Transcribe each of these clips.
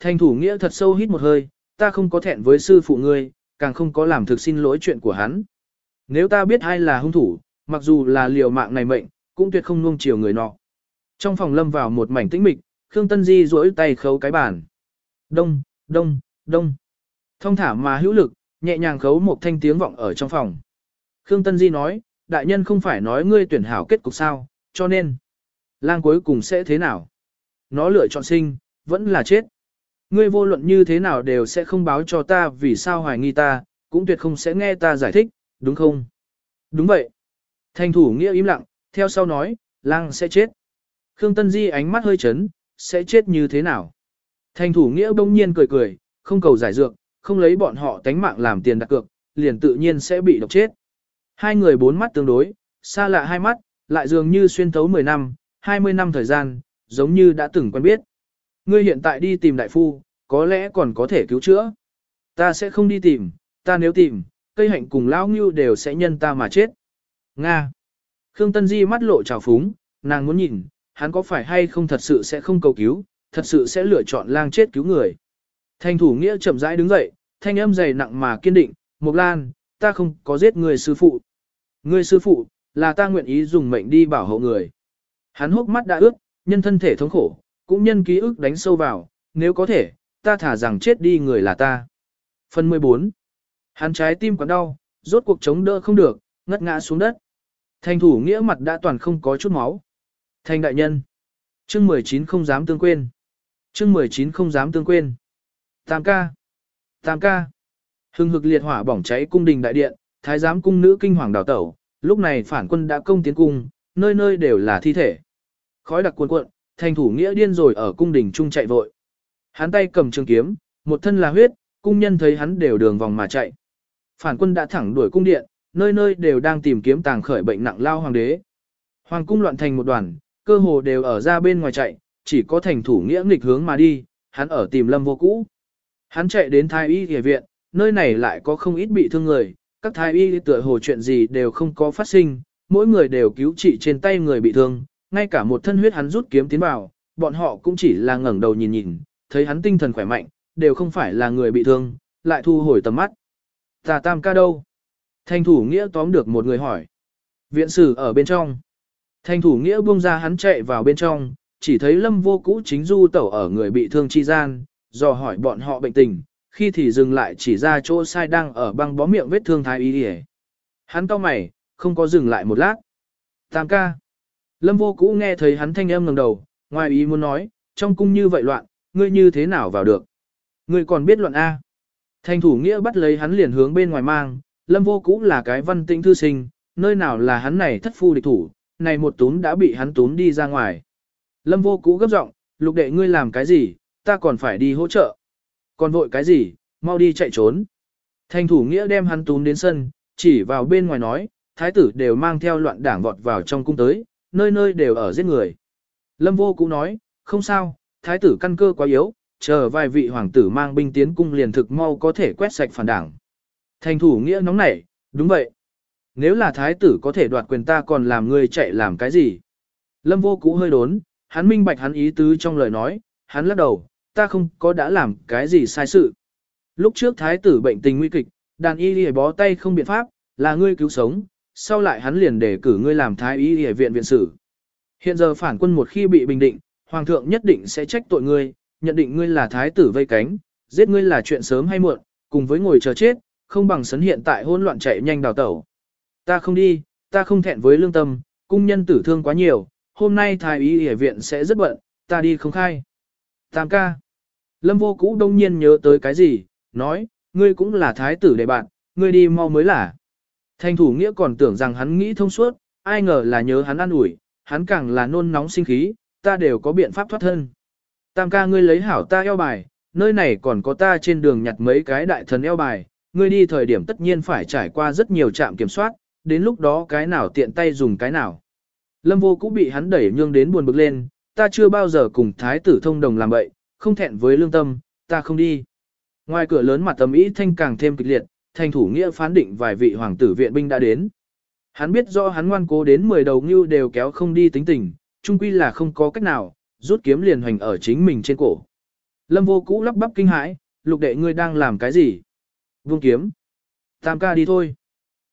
Thành thủ nghĩa thật sâu hít một hơi, ta không có thẹn với sư phụ ngươi, càng không có làm thực xin lỗi chuyện của hắn. Nếu ta biết ai là hung thủ, mặc dù là liều mạng này mệnh, cũng tuyệt không nuông chiều người nọ. Trong phòng lâm vào một mảnh tĩnh mịch, Khương Tân Di duỗi tay khấu cái bàn. Đông, đông, đông. Thông thả mà hữu lực, nhẹ nhàng khấu một thanh tiếng vọng ở trong phòng. Khương Tân Di nói, đại nhân không phải nói ngươi tuyển hảo kết cục sao, cho nên, lang cuối cùng sẽ thế nào? Nó lựa chọn sinh, vẫn là chết. Ngươi vô luận như thế nào đều sẽ không báo cho ta vì sao hoài nghi ta, cũng tuyệt không sẽ nghe ta giải thích, đúng không? Đúng vậy. Thành thủ nghĩa im lặng, theo sau nói, lang sẽ chết. Khương Tân Di ánh mắt hơi chấn, sẽ chết như thế nào? Thành thủ nghĩa bỗng nhiên cười cười, không cầu giải dược, không lấy bọn họ tánh mạng làm tiền đặt cược, liền tự nhiên sẽ bị độc chết. Hai người bốn mắt tương đối, xa lạ hai mắt, lại dường như xuyên thấu 10 năm, 20 năm thời gian, giống như đã từng quen biết. Ngươi hiện tại đi tìm đại phu, có lẽ còn có thể cứu chữa. Ta sẽ không đi tìm, ta nếu tìm, cây hạnh cùng lão ngưu đều sẽ nhân ta mà chết. Nga. Khương Tân Di mắt lộ trào phúng, nàng muốn nhìn, hắn có phải hay không thật sự sẽ không cầu cứu, thật sự sẽ lựa chọn lang chết cứu người. Thanh thủ nghĩa chậm rãi đứng dậy, thanh âm dày nặng mà kiên định, Mộc Lan, ta không có giết người sư phụ. Người sư phụ, là ta nguyện ý dùng mệnh đi bảo hộ người. Hắn hốc mắt đã ướt, nhân thân thể thống khổ, cũng nhân ký ức đánh sâu vào, nếu có thể, ta thả rằng chết đi người là ta. Phần 14. Hắn trái tim còn đau, rốt cuộc chống đỡ không được, ngất ngã xuống đất. Thành thủ nghĩa mặt đã toàn không có chút máu. Thành đại nhân. Chương 19 không dám tương quên. Chương 19 không dám tương quên. Tam ca. Tam ca. Hưng hực liệt hỏa bỏng cháy cung đình đại điện, thái giám cung nữ kinh hoàng đào tẩu, lúc này phản quân đã công tiến cung, nơi nơi đều là thi thể. Khói đặc cuồn cuộn, thành thủ nghĩa điên rồi ở cung đình trung chạy vội. Hắn tay cầm trường kiếm, một thân là huyết, cung nhân thấy hắn đều đường vòng mà chạy. Phản quân đã thẳng đuổi cung điện, nơi nơi đều đang tìm kiếm tàng khởi bệnh nặng lao hoàng đế. Hoàng cung loạn thành một đoàn, cơ hồ đều ở ra bên ngoài chạy, chỉ có thành thủ nghĩa nghịch hướng mà đi, hắn ở tìm lâm vô cũ. Hắn chạy đến thái y y viện, nơi này lại có không ít bị thương người, các thái y tựa hồ chuyện gì đều không có phát sinh, mỗi người đều cứu trị trên tay người bị thương, ngay cả một thân huyết hắn rút kiếm tiến vào, bọn họ cũng chỉ là ngẩng đầu nhìn nhìn, thấy hắn tinh thần khỏe mạnh, đều không phải là người bị thương, lại thu hồi tầm mắt. Tà tam ca đâu? Thanh thủ nghĩa tóm được một người hỏi. Viện sử ở bên trong. Thanh thủ nghĩa buông ra hắn chạy vào bên trong, chỉ thấy lâm vô cũ chính du tẩu ở người bị thương chi gian, dò hỏi bọn họ bệnh tình, khi thì dừng lại chỉ ra chỗ sai đang ở băng bó miệng vết thương thái y Hắn cau mày, không có dừng lại một lát. Tam ca. Lâm vô cũ nghe thấy hắn thanh âm ngẩng đầu, ngoài ý muốn nói, trong cung như vậy loạn, ngươi như thế nào vào được? Ngươi còn biết loạn A. Thanh thủ nghĩa bắt lấy hắn liền hướng bên ngoài mang, lâm vô cũ là cái văn tĩnh thư sinh, nơi nào là hắn này thất phu địch thủ, này một tún đã bị hắn tún đi ra ngoài. Lâm vô cũ gấp giọng, lục đệ ngươi làm cái gì, ta còn phải đi hỗ trợ. Còn vội cái gì, mau đi chạy trốn. Thanh thủ nghĩa đem hắn tún đến sân, chỉ vào bên ngoài nói, thái tử đều mang theo loạn đảng vọt vào trong cung tới, nơi nơi đều ở giết người. Lâm vô cũng nói, không sao, thái tử căn cơ quá yếu, chờ vài vị hoàng tử mang binh tiến cung liền thực mau có thể quét sạch phản đảng. Thành thủ nghĩa nóng nảy, đúng vậy. Nếu là thái tử có thể đoạt quyền ta còn làm người chạy làm cái gì? Lâm vô cũ hơi đốn, hắn minh bạch hắn ý tứ trong lời nói, hắn lắc đầu, ta không có đã làm cái gì sai sự. Lúc trước thái tử bệnh tình nguy kịch, đàn y lìa bó tay không biện pháp, là ngươi cứu sống, sau lại hắn liền đề cử ngươi làm thái y y viện viện sử. Hiện giờ phản quân một khi bị bình định, hoàng thượng nhất định sẽ trách tội ngươi, nhận định ngươi là thái tử vây cánh, giết ngươi là chuyện sớm hay muộn, cùng với ngồi chờ chết, không bằng sấn hiện tại hỗn loạn chạy nhanh đào tẩu. Ta không đi, ta không thẹn với lương tâm, cung nhân tử thương quá nhiều, hôm nay thái y y viện sẽ rất bận, ta đi không khai. Tam ca. Lâm vô cũ đông nhiên nhớ tới cái gì, nói, ngươi cũng là thái tử đệ bạn, ngươi đi mau mới là. Thanh thủ nghĩa còn tưởng rằng hắn nghĩ thông suốt, ai ngờ là nhớ hắn ăn ủi, hắn càng là nôn nóng sinh khí, ta đều có biện pháp thoát thân. Tam ca ngươi lấy hảo ta eo bài, nơi này còn có ta trên đường nhặt mấy cái đại thần eo bài, ngươi đi thời điểm tất nhiên phải trải qua rất nhiều trạm kiểm soát, đến lúc đó cái nào tiện tay dùng cái nào. Lâm vô cũng bị hắn đẩy nhương đến buồn bực lên, ta chưa bao giờ cùng thái tử thông đồng làm vậy, không thẹn với lương tâm, ta không đi. Ngoài cửa lớn mặt tầm ý thanh càng thêm kịch liệt, thành thủ nghĩa phán định vài vị hoàng tử viện binh đã đến. Hắn biết do hắn ngoan cố đến 10 đầu ngưu đều kéo không đi tính tình, chung quy là không có cách nào, rút kiếm liền hoành ở chính mình trên cổ. Lâm vô cũ lắp bắp kinh hãi, lục đệ ngươi đang làm cái gì? Vương kiếm. Tam ca đi thôi.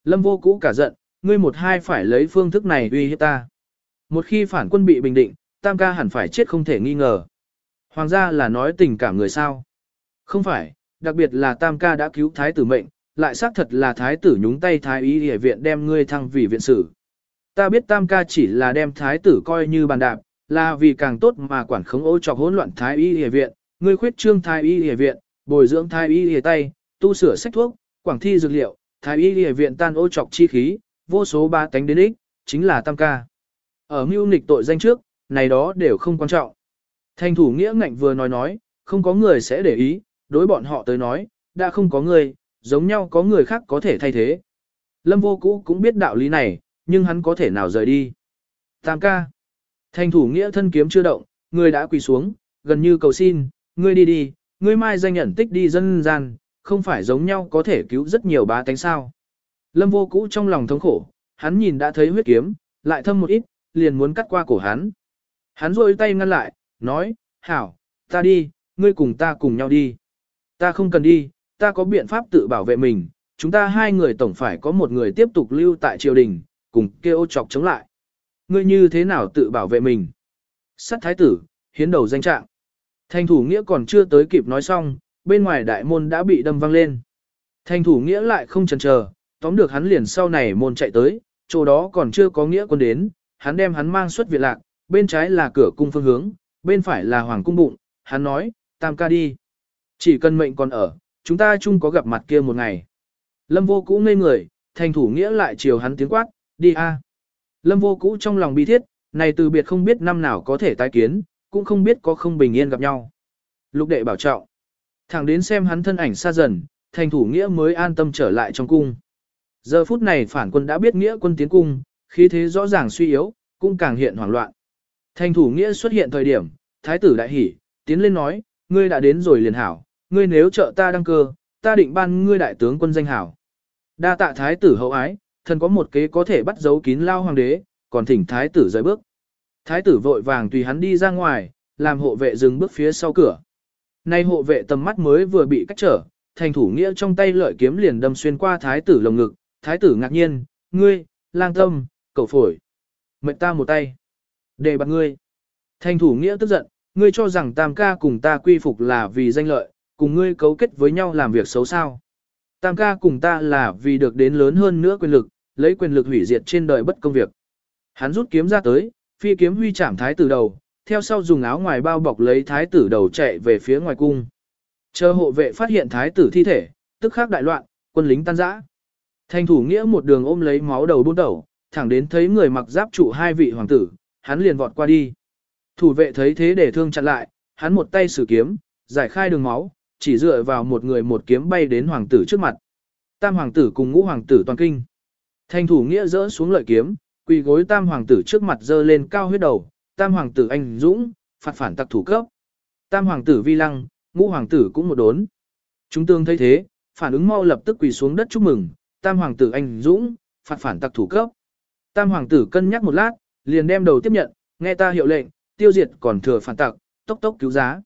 Lâm vô cũ cả giận, ngươi một hai phải lấy phương thức này uy hiếp ta. Một khi phản quân bị bình định, tam ca hẳn phải chết không thể nghi ngờ. Hoàng gia là nói tình cảm người sao? Không phải, đặc biệt là tam ca đã cứu thái tử mệnh, lại xác thật là thái tử nhúng tay thái y hệ viện đem ngươi thăng vì viện sử. Ta biết tam ca chỉ là đem thái tử coi như bàn đạp, là vì càng tốt mà quản khống ô trọc hỗn loạn thái y hệ viện, ngươi khuyết trương thái y hệ viện, bồi dưỡng thái y hệ tay, tu sửa sách thuốc, quảng thi dược liệu, thái y hệ viện tan ô trọc chi khí, vô số ba tánh đến ích, chính là tam ca. Ở mưu nịch tội danh trước, này đó đều không quan trọng. Thành thủ nghĩa ngạnh vừa nói nói, không có người sẽ để ý, đối bọn họ tới nói, đã không có người, giống nhau có người khác có thể thay thế. Lâm vô cũ cũng biết đạo lý này, nhưng hắn có thể nào rời đi. Tam ca. Thành thủ nghĩa thân kiếm chưa động, người đã quỳ xuống, gần như cầu xin, ngươi đi đi, ngươi mai danh nhận tích đi dân gian, không phải giống nhau có thể cứu rất nhiều bá tánh sao. Lâm vô cũ trong lòng thống khổ, hắn nhìn đã thấy huyết kiếm, lại thâm một ít, liền muốn cắt qua cổ hắn. Hắn rôi tay ngăn lại, nói, hảo, ta đi, ngươi cùng ta cùng nhau đi. Ta không cần đi, ta có biện pháp tự bảo vệ mình, chúng ta hai người tổng phải có một người tiếp tục lưu tại triều đình, cùng kêu chọc chống lại. Ngươi như thế nào tự bảo vệ mình? Sát thái tử, hiến đầu danh trạng. Thành thủ nghĩa còn chưa tới kịp nói xong, bên ngoài đại môn đã bị đâm văng lên. Thành thủ nghĩa lại không chần chờ, tóm được hắn liền sau này môn chạy tới, chỗ đó còn chưa có nghĩa quân đến, hắn đem hắn mang xuất viện lạc, bên trái là cửa cung phương hướng, bên phải là hoàng cung bụng, hắn nói, tam ca đi. Chỉ cần mệnh còn ở, chúng ta chung có gặp mặt kia một ngày. Lâm vô cũ ngây người, thành thủ nghĩa lại chiều hắn tiếng quát, đi a. Lâm vô cũ trong lòng bi thiết, này từ biệt không biết năm nào có thể tái kiến, cũng không biết có không bình yên gặp nhau. Lục đệ bảo trọng. Thẳng đến xem hắn thân ảnh xa dần, thành thủ nghĩa mới an tâm trở lại trong cung. Giờ phút này phản quân đã biết nghĩa quân tiến cung, khí thế rõ ràng suy yếu, cũng càng hiện hoảng loạn. Thành thủ nghĩa xuất hiện thời điểm, thái tử đại hỉ, tiến lên nói, ngươi đã đến rồi liền hảo, ngươi nếu trợ ta đăng cơ, ta định ban ngươi đại tướng quân danh hảo. Đa tạ thái tử hậu ái, thần có một kế có thể bắt giấu kín lao hoàng đế, còn thỉnh thái tử rời bước. Thái tử vội vàng tùy hắn đi ra ngoài, làm hộ vệ dừng bước phía sau cửa. Nay hộ vệ tầm mắt mới vừa bị cách trở, thành thủ nghĩa trong tay lợi kiếm liền đâm xuyên qua thái tử lồng ngực, thái tử ngạc nhiên, ngươi, lang tâm, cầu phổi. Mệnh ta một tay. Để bạc ngươi. Thành thủ nghĩa tức giận, ngươi cho rằng tam ca cùng ta quy phục là vì danh lợi, cùng ngươi cấu kết với nhau làm việc xấu sao. Tam ca cùng ta là vì được đến lớn hơn nữa quyền lực, lấy quyền lực hủy diệt trên đời bất công việc. Hắn rút kiếm ra tới, phi kiếm huy chạm thái tử đầu, theo sau dùng áo ngoài bao bọc lấy thái tử đầu chạy về phía ngoài cung. Chờ hộ vệ phát hiện thái tử thi thể, tức khắc đại loạn, quân lính tan rã. Thành thủ nghĩa một đường ôm lấy máu đầu buôn đầu, thẳng đến thấy người mặc giáp trụ hai vị hoàng tử, hắn liền vọt qua đi. Thủ vệ thấy thế để thương chặn lại, hắn một tay sử kiếm, giải khai đường máu, chỉ dựa vào một người một kiếm bay đến hoàng tử trước mặt. Tam hoàng tử cùng ngũ hoàng tử toàn kinh. Thành thủ nghĩa rỡ xuống lợi kiếm, quỳ gối tam hoàng tử trước mặt dơ lên cao huyết đầu, tam hoàng tử anh dũng, phạt phản tặc thủ cấp. Tam hoàng tử vi lăng, ngũ hoàng tử cũng một đốn. Chúng tương thấy thế, phản ứng mau lập tức quỳ xuống đất chúc mừng, tam hoàng tử anh dũng, phạt phản tặc thủ cấp. Tam hoàng tử cân nhắc một lát, liền đem đầu tiếp nhận, nghe ta hiệu lệnh, tiêu diệt còn thừa phản tặc, tốc tốc cứu giá.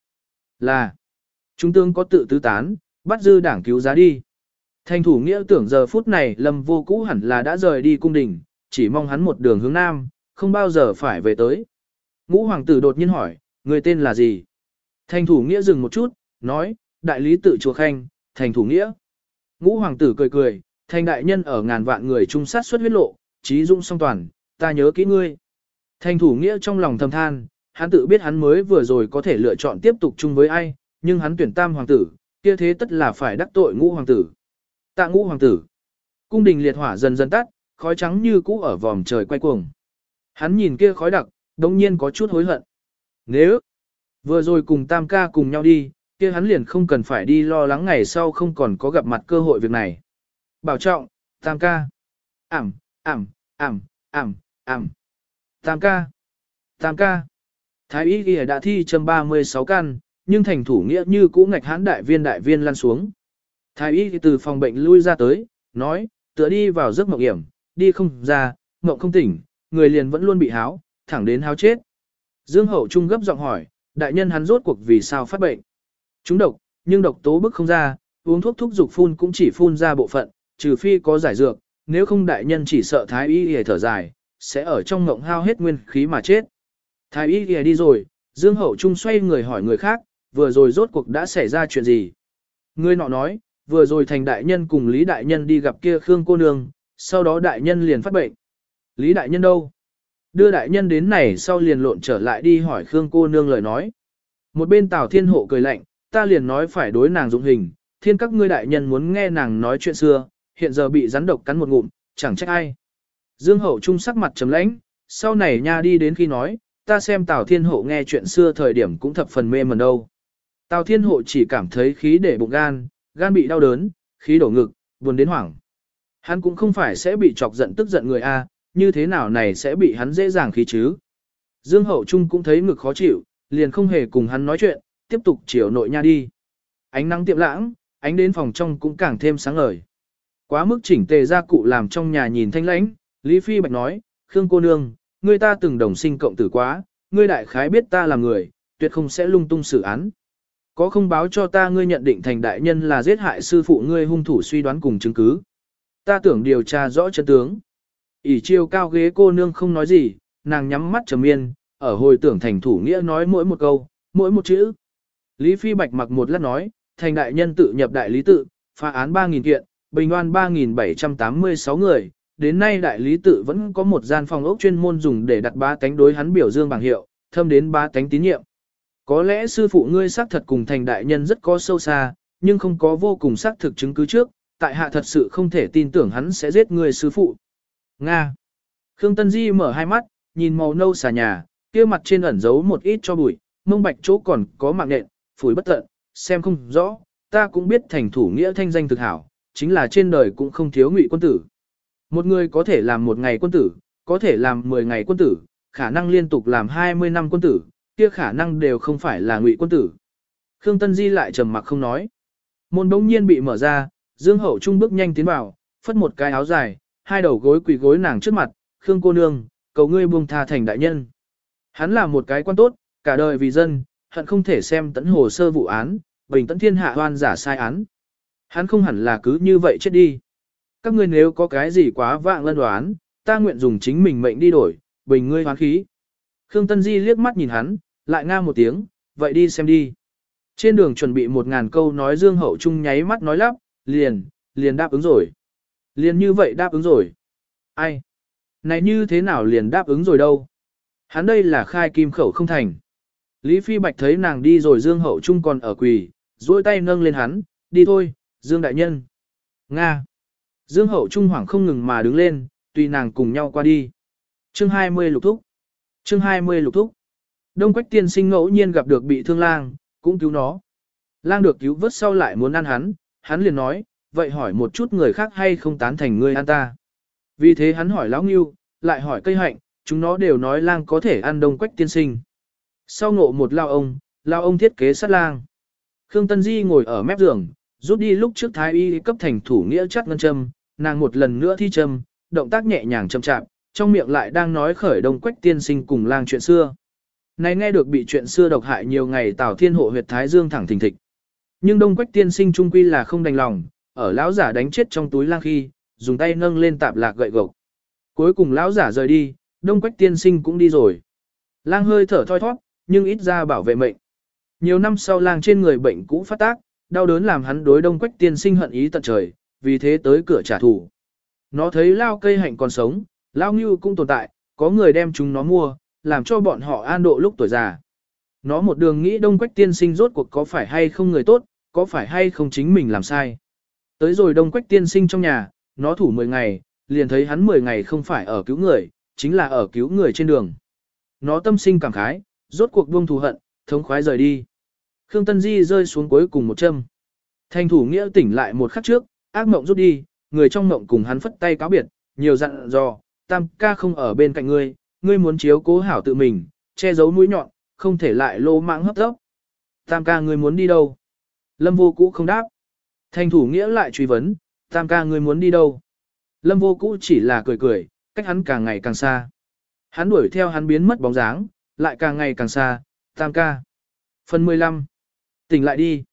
Là, chúng tương có tự tứ tán, bắt dư đảng cứu giá đi. Thành thủ nghĩa tưởng giờ phút này lâm vô cũ hẳn là đã rời đi cung đình, chỉ mong hắn một đường hướng nam, không bao giờ phải về tới. Ngũ hoàng tử đột nhiên hỏi, người tên là gì? Thành thủ nghĩa dừng một chút, nói, đại lý tự chùa khanh, thành thủ nghĩa. Ngũ hoàng tử cười cười, thành đại nhân ở ngàn vạn người trung sát xuất huyết lộ, trí dung song toàn, ta nhớ kỹ ngươi. Thành thủ nghĩa trong lòng thầm than, hắn tự biết hắn mới vừa rồi có thể lựa chọn tiếp tục chung với ai, nhưng hắn tuyển tam hoàng tử, kia thế tất là phải đắc tội ngũ hoàng tử. Tạ ngũ hoàng tử. Cung đình liệt hỏa dần dần tắt, khói trắng như cũ ở vòm trời quay cuồng. Hắn nhìn kia khói đặc, đồng nhiên có chút hối hận. Nếu vừa rồi cùng tam ca cùng nhau đi, kia hắn liền không cần phải đi lo lắng ngày sau không còn có gặp mặt cơ hội việc này. Bảo trọng, tam ca. Ảm, ảm, ảm, ảm, ảm. Tam ca. Tam ca. Thái y ghi đã thi châm 36 căn, nhưng thành thủ nghĩa như cũ ngạch hãn đại viên đại viên lăn xuống. Thái y từ phòng bệnh lui ra tới, nói, tựa đi vào giấc mộng hiểm, đi không ra, mộng không tỉnh, người liền vẫn luôn bị háo, thẳng đến háo chết. Dương Hậu Trung gấp giọng hỏi, đại nhân hắn rốt cuộc vì sao phát bệnh. Chúng độc, nhưng độc tố bức không ra, uống thuốc thúc dục phun cũng chỉ phun ra bộ phận, trừ phi có giải dược, nếu không đại nhân chỉ sợ thái y hề thở dài, sẽ ở trong ngộng hao hết nguyên khí mà chết. Thái y hề đi rồi, Dương Hậu Trung xoay người hỏi người khác, vừa rồi rốt cuộc đã xảy ra chuyện gì. Người nọ nói, vừa rồi thành đại nhân cùng Lý đại nhân đi gặp kia Khương cô nương, sau đó đại nhân liền phát bệnh. Lý đại nhân đâu? Đưa đại nhân đến này sau liền lộn trở lại đi hỏi Khương cô nương lời nói. Một bên Tào Thiên Hộ cười lạnh, ta liền nói phải đối nàng dụng hình, thiên các ngươi đại nhân muốn nghe nàng nói chuyện xưa, hiện giờ bị rắn độc cắn một ngụm, chẳng trách ai. Dương Hậu Trung sắc mặt trầm lãnh, sau này nha đi đến khi nói, ta xem Tào Thiên Hộ nghe chuyện xưa thời điểm cũng thập phần mê mẩn đâu. Tào Thiên Hộ chỉ cảm thấy khí để bụng gan, gan bị đau đớn, khí đổ ngực, buồn đến hoảng. Hắn cũng không phải sẽ bị chọc giận tức giận người A, như thế nào này sẽ bị hắn dễ dàng khí chứ. Dương Hậu Trung cũng thấy ngực khó chịu, liền không hề cùng hắn nói chuyện, tiếp tục chiều nội nha đi. Ánh nắng tiệm lãng, ánh đến phòng trong cũng càng thêm sáng ngời. Quá mức chỉnh tề gia cụ làm trong nhà nhìn thanh lãnh, Lý Phi Bạch nói, Khương cô nương, ngươi ta từng đồng sinh cộng tử quá, ngươi đại khái biết ta là người, tuyệt không sẽ lung tung xử án. Có không báo cho ta ngươi nhận định thành đại nhân là giết hại sư phụ ngươi hung thủ suy đoán cùng chứng cứ. Ta tưởng điều tra rõ chân tướng. ỉ chiêu cao ghế cô nương không nói gì, nàng nhắm mắt trầm miên, ở hồi tưởng thành thủ nghĩa nói mỗi một câu, mỗi một chữ. Lý Phi Bạch mặc một lát nói, thành đại nhân tự nhập đại lý tự, phá án 3.000 kiện, bình oan 3.786 người, đến nay đại lý tự vẫn có một gian phòng ốc chuyên môn dùng để đặt ba tánh đối hắn biểu dương bảng hiệu, thâm đến ba tánh tín nhiệm. Có lẽ sư phụ ngươi xác thật cùng thành đại nhân rất có sâu xa, nhưng không có vô cùng xác thực chứng cứ trước, tại hạ thật sự không thể tin tưởng hắn sẽ giết ngươi sư phụ. Nga. Khương Tân Di mở hai mắt, nhìn màu nâu xà nhà, kia mặt trên ẩn giấu một ít cho bụi, mông bạch chỗ còn có mạng nện, phủi bất tận, xem không rõ, ta cũng biết thành thủ nghĩa thanh danh thực hảo, chính là trên đời cũng không thiếu ngụy quân tử. Một người có thể làm một ngày quân tử, có thể làm 10 ngày quân tử, khả năng liên tục làm 20 năm quân tử, kia khả năng đều không phải là ngụy quân tử. Khương Tân Di lại trầm mặc không nói. Môn đống nhiên bị mở ra, Dương Hậu Trung bước nhanh tiến vào, phất một cái áo dài, hai đầu gối quỳ gối nàng trước mặt, Khương cô nương, cầu ngươi buông tha thành đại nhân. Hắn là một cái quan tốt, cả đời vì dân, hận không thể xem tận hồ sơ vụ án, bình tận thiên hạ hoan giả sai án. Hắn không hẳn là cứ như vậy chết đi. Các ngươi nếu có cái gì quá vạng lân đoán, ta nguyện dùng chính mình mệnh đi đổi, bình ngươi hoán khí. Khương Tân Di liếc mắt nhìn hắn, lại nga một tiếng, vậy đi xem đi. Trên đường chuẩn bị một ngàn câu nói Dương Hậu Trung nháy mắt nói lắp, liền, liền đáp ứng rồi. Liền như vậy đáp ứng rồi. Ai? Này như thế nào liền đáp ứng rồi đâu? Hắn đây là khai kim khẩu không thành. Lý Phi Bạch thấy nàng đi rồi Dương Hậu Trung còn ở quỳ, duỗi tay nâng lên hắn, đi thôi, Dương Đại Nhân. Nga. Dương Hậu Trung hoảng không ngừng mà đứng lên, tùy nàng cùng nhau qua đi. Chương 20 lục thúc. Chương 20 lục thúc. Đông Quách tiên sinh ngẫu nhiên gặp được bị thương lang, cũng cứu nó. Lang được cứu vớt sau lại muốn ăn hắn, hắn liền nói, vậy hỏi một chút người khác hay không tán thành ngươi ăn ta. Vì thế hắn hỏi lão nghiêu, lại hỏi cây hạnh, chúng nó đều nói lang có thể ăn đông quách tiên sinh. Sau ngộ một lao ông, lao ông thiết kế sát lang. Khương Tân Di ngồi ở mép giường, rút đi lúc trước thái y cấp thành thủ nghĩa chắc ngân châm, nàng một lần nữa thi châm, động tác nhẹ nhàng chậm chạp, trong miệng lại đang nói khởi đông quách tiên sinh cùng lang chuyện xưa. Này nghe được bị chuyện xưa độc hại nhiều ngày Tào Thiên Hộ huyệt thái dương thẳng thình thịch. Nhưng đông quách tiên sinh trung quy là không đành lòng, ở lão giả đánh chết trong túi lang khi, dùng tay nâng lên tạp lạc gậy gộc. Cuối cùng lão giả rời đi, đông quách tiên sinh cũng đi rồi. Lang hơi thở thoi thoát, nhưng ít ra bảo vệ mệnh. Nhiều năm sau lang trên người bệnh cũ phát tác, đau đớn làm hắn đối đông quách tiên sinh hận ý tận trời, vì thế tới cửa trả thù. Nó thấy lao cây hạnh còn sống, lao ngưu cũng tồn tại, có người đem chúng nó mua, làm cho bọn họ an độ lúc tuổi già. Nó một đường nghĩ đông quách tiên sinh rốt cuộc có phải hay không người tốt, có phải hay không chính mình làm sai. Tới rồi đông quách tiên sinh trong nhà, nó thủ 10 ngày, liền thấy hắn 10 ngày không phải ở cứu người, chính là ở cứu người trên đường. Nó tâm sinh cảm khái, rốt cuộc buông thù hận, thống khoái rời đi. Khương Tân Di rơi xuống cuối cùng một châm. Thành thủ nghĩa tỉnh lại một khắc trước, ác mộng rút đi, người trong mộng cùng hắn phất tay cáo biệt, nhiều dặn dò, tam ca không ở bên cạnh ngươi, ngươi muốn chiếu cố hảo tự mình, che giấu mũi nhọn, không thể lại lô mạng hấp tốc. Tam ca ngươi muốn đi đâu? Lâm vô cũ không đáp. Thành thủ nghĩa lại truy vấn, tam ca ngươi muốn đi đâu? Lâm vô cũ chỉ là cười cười, cách hắn càng ngày càng xa. Hắn đuổi theo hắn biến mất bóng dáng, lại càng ngày càng xa, tam ca. Phần 15. Tỉnh lại đi.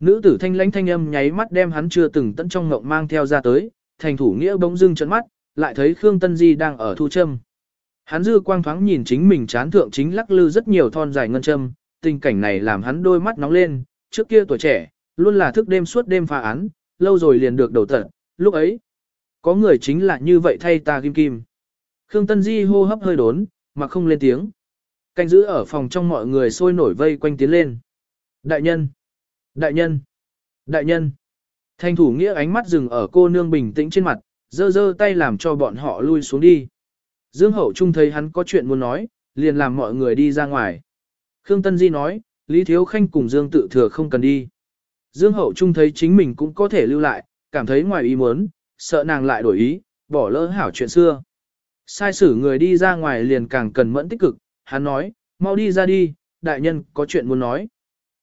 Nữ tử thanh lãnh thanh âm nháy mắt đem hắn chưa từng tận trong ngộng mang theo ra tới, thành thủ nghĩa bỗng dưng trợn mắt, lại thấy Khương Tân Di đang ở thu châm. Hắn dư quang thoáng nhìn chính mình chán thượng chính lắc lư rất nhiều thon dài ngân châm, tình cảnh này làm hắn đôi mắt nóng lên, trước kia tuổi trẻ, luôn là thức đêm suốt đêm phá án, lâu rồi liền được đầu tận, lúc ấy, có người chính là như vậy thay ta kim kim. Khương Tân Di hô hấp hơi đốn, mà không lên tiếng. Canh giữ ở phòng trong mọi người sôi nổi vây quanh tiến lên. Đại nhân! Đại nhân! Đại nhân! Thanh thủ nghĩa ánh mắt dừng ở cô nương bình tĩnh trên mặt, giơ giơ tay làm cho bọn họ lui xuống đi. Dương Hậu Trung thấy hắn có chuyện muốn nói, liền làm mọi người đi ra ngoài. Khương Tân Di nói, Lý Thiếu Khanh cùng Dương tự thừa không cần đi. Dương Hậu Trung thấy chính mình cũng có thể lưu lại, cảm thấy ngoài ý muốn, sợ nàng lại đổi ý, bỏ lỡ hảo chuyện xưa. Sai sử người đi ra ngoài liền càng cần mẫn tích cực, hắn nói, mau đi ra đi, đại nhân có chuyện muốn nói.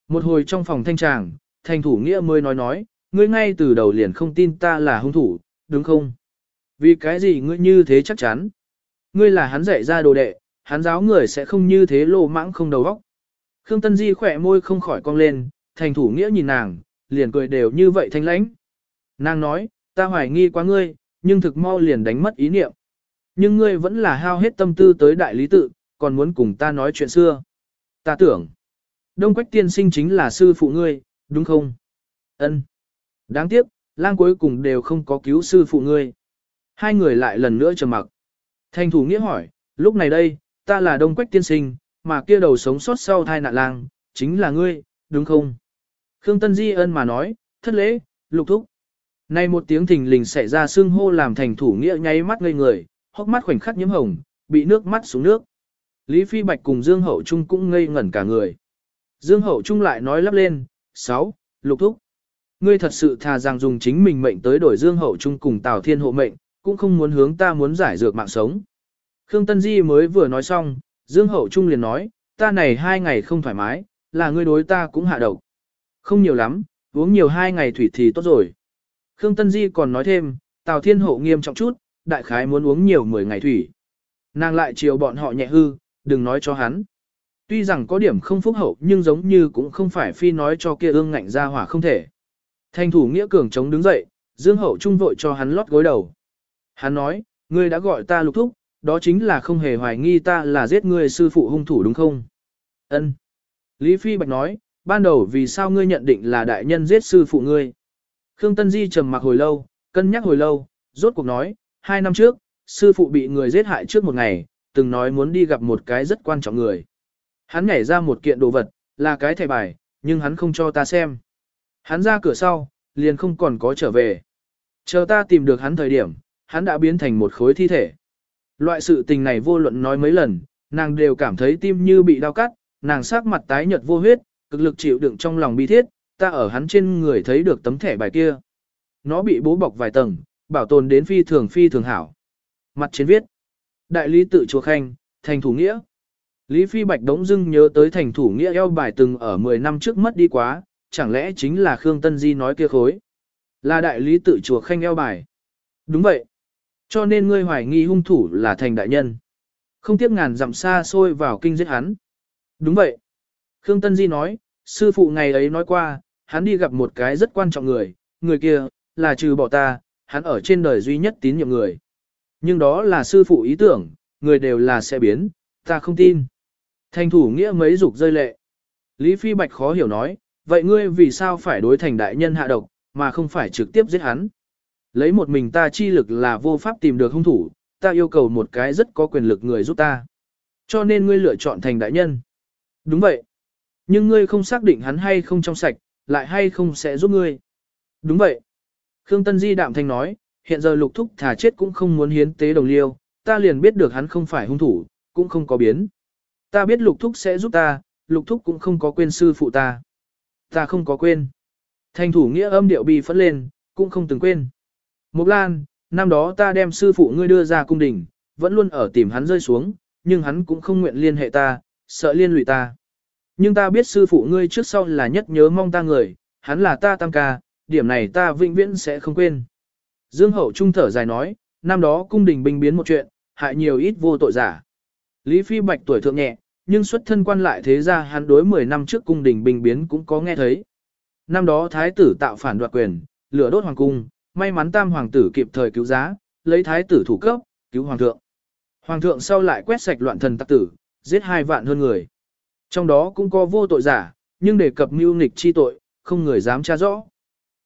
Một hồi trong phòng thanh tràng, thành thủ nghĩa mới nói nói, ngươi ngay từ đầu liền không tin ta là hung thủ, đúng không? Vì cái gì ngươi như thế chắc chắn? Ngươi là hắn dạy ra đồ đệ, hắn giáo người sẽ không như thế lô mãng không đầu óc. Khương Tân Di khỏe môi không khỏi cong lên, thành thủ nghĩa nhìn nàng, liền cười đều như vậy thanh lãnh. Nàng nói, ta hoài nghi quá ngươi, nhưng thực mau liền đánh mất ý niệm. Nhưng ngươi vẫn là hao hết tâm tư tới đại lý tự, còn muốn cùng ta nói chuyện xưa. Ta tưởng, Đông Quách tiên sinh chính là sư phụ ngươi, đúng không? Ân. Đáng tiếc, lang cuối cùng đều không có cứu sư phụ ngươi. Hai người lại lần nữa trầm mặc. Thành thủ nghĩa hỏi, lúc này đây, ta là Đông Quách tiên sinh, mà kia đầu sống sót sau thai nạn lang, chính là ngươi, đúng không? Khương Tân Di ân mà nói, thất lễ, lục thúc. Nay một tiếng thình lình xảy ra xương hô làm thành thủ nghĩa nháy mắt ngây người, hốc mắt khoảnh khắc nhiễm hồng, bị nước mắt xuống nước. Lý Phi Bạch cùng Dương Hậu Trung cũng ngây ngẩn cả người. Dương Hậu Trung lại nói lắp lên, sáu, lục thúc. Ngươi thật sự thà rằng dùng chính mình mệnh tới đổi Dương Hậu Trung cùng Tào Thiên hộ mệnh, cũng không muốn hướng ta muốn giải dược mạng sống. Khương Tân Di mới vừa nói xong, Dương Hậu Trung liền nói, ta này hai ngày không thoải mái, là ngươi đối ta cũng hạ độc. Không nhiều lắm, uống nhiều hai ngày thủy thì tốt rồi. Khương Tân Di còn nói thêm, Tào Thiên Hậu nghiêm trọng chút, đại khái muốn uống nhiều 10 ngày thủy. Nàng lại chiều bọn họ nhẹ hư, đừng nói cho hắn. Tuy rằng có điểm không phúc hậu nhưng giống như cũng không phải phi nói cho kia ương ngạnh ra hỏa không thể. Thanh thủ nghĩa cường chống đứng dậy, Dương Hậu Trung vội cho hắn lót gối đầu. Hắn nói, ngươi đã gọi ta lục thúc, đó chính là không hề hoài nghi ta là giết ngươi sư phụ hung thủ đúng không? Ân. Lý Phi Bạch nói, ban đầu vì sao ngươi nhận định là đại nhân giết sư phụ ngươi? Khương Tân Di trầm mặc hồi lâu, cân nhắc hồi lâu, rốt cuộc nói, hai năm trước, sư phụ bị người giết hại trước một ngày, từng nói muốn đi gặp một cái rất quan trọng người. Hắn nhảy ra một kiện đồ vật, là cái thẻ bài, nhưng hắn không cho ta xem. Hắn ra cửa sau, liền không còn có trở về. Chờ ta tìm được hắn thời điểm, hắn đã biến thành một khối thi thể. Loại sự tình này vô luận nói mấy lần, nàng đều cảm thấy tim như bị đau cắt, nàng sắc mặt tái nhợt vô huyết, cực lực chịu đựng trong lòng bi thiết, ta ở hắn trên người thấy được tấm thẻ bài kia. Nó bị bố bọc vài tầng, bảo tồn đến phi thường phi thường hảo. Mặt trên viết, đại lý tự chùa khanh, thành thủ nghĩa. Lý Phi Bạch đống dưng nhớ tới thành thủ nghĩa eo bài từng ở 10 năm trước mất đi quá, chẳng lẽ chính là Khương Tân Di nói kia khối. Là đại lý tự chùa khanh eo bài. Đúng vậy. Cho nên ngươi hoài nghi hung thủ là thành đại nhân. Không tiếc ngàn dặm xa xôi vào kinh giết hắn. Đúng vậy. Khương Tân Di nói, sư phụ ngày ấy nói qua, hắn đi gặp một cái rất quan trọng người, người kia, là trừ bỏ ta, hắn ở trên đời duy nhất tín nhiệm người. Nhưng đó là sư phụ ý tưởng, người đều là sẽ biến, ta không tin. Thành thủ nghĩa mấy dục rơi lệ. Lý Phi Bạch khó hiểu nói, vậy ngươi vì sao phải đối thành đại nhân hạ độc, mà không phải trực tiếp giết hắn? Lấy một mình ta chi lực là vô pháp tìm được hung thủ, ta yêu cầu một cái rất có quyền lực người giúp ta. Cho nên ngươi lựa chọn thành đại nhân. Đúng vậy. Nhưng ngươi không xác định hắn hay không trong sạch, lại hay không sẽ giúp ngươi. Đúng vậy. Khương Tân Di đạm thanh nói, hiện giờ lục thúc thả chết cũng không muốn hiến tế đồng liêu, ta liền biết được hắn không phải hung thủ, cũng không có biến. Ta biết lục thúc sẽ giúp ta, lục thúc cũng không có quên sư phụ ta. Ta không có quên. Thanh thủ nghĩa âm điệu bi phất lên, cũng không từng quên. Mục Lan, năm đó ta đem sư phụ ngươi đưa ra cung đình, vẫn luôn ở tìm hắn rơi xuống, nhưng hắn cũng không nguyện liên hệ ta, sợ liên lụy ta. Nhưng ta biết sư phụ ngươi trước sau là nhất nhớ mong ta người, hắn là ta tam ca, điểm này ta vĩnh viễn sẽ không quên. Dương Hậu Trung thở dài nói, năm đó cung đình binh biến một chuyện, hại nhiều ít vô tội giả. Lý Phi Bạch tuổi thượng nhẹ, nhưng xuất thân quan lại thế ra hắn đối 10 năm trước cung đình binh biến cũng có nghe thấy. năm đó thái tử tạo phản đoạt quyền, lửa đốt hoàng cung, may mắn tam hoàng tử kịp thời cứu giá, lấy thái tử thủ cấp, cứu hoàng thượng. Hoàng thượng sau lại quét sạch loạn thần tặc tử, giết hai vạn hơn người. Trong đó cũng có vô tội giả, nhưng đề cập mưu nghịch chi tội, không người dám tra rõ.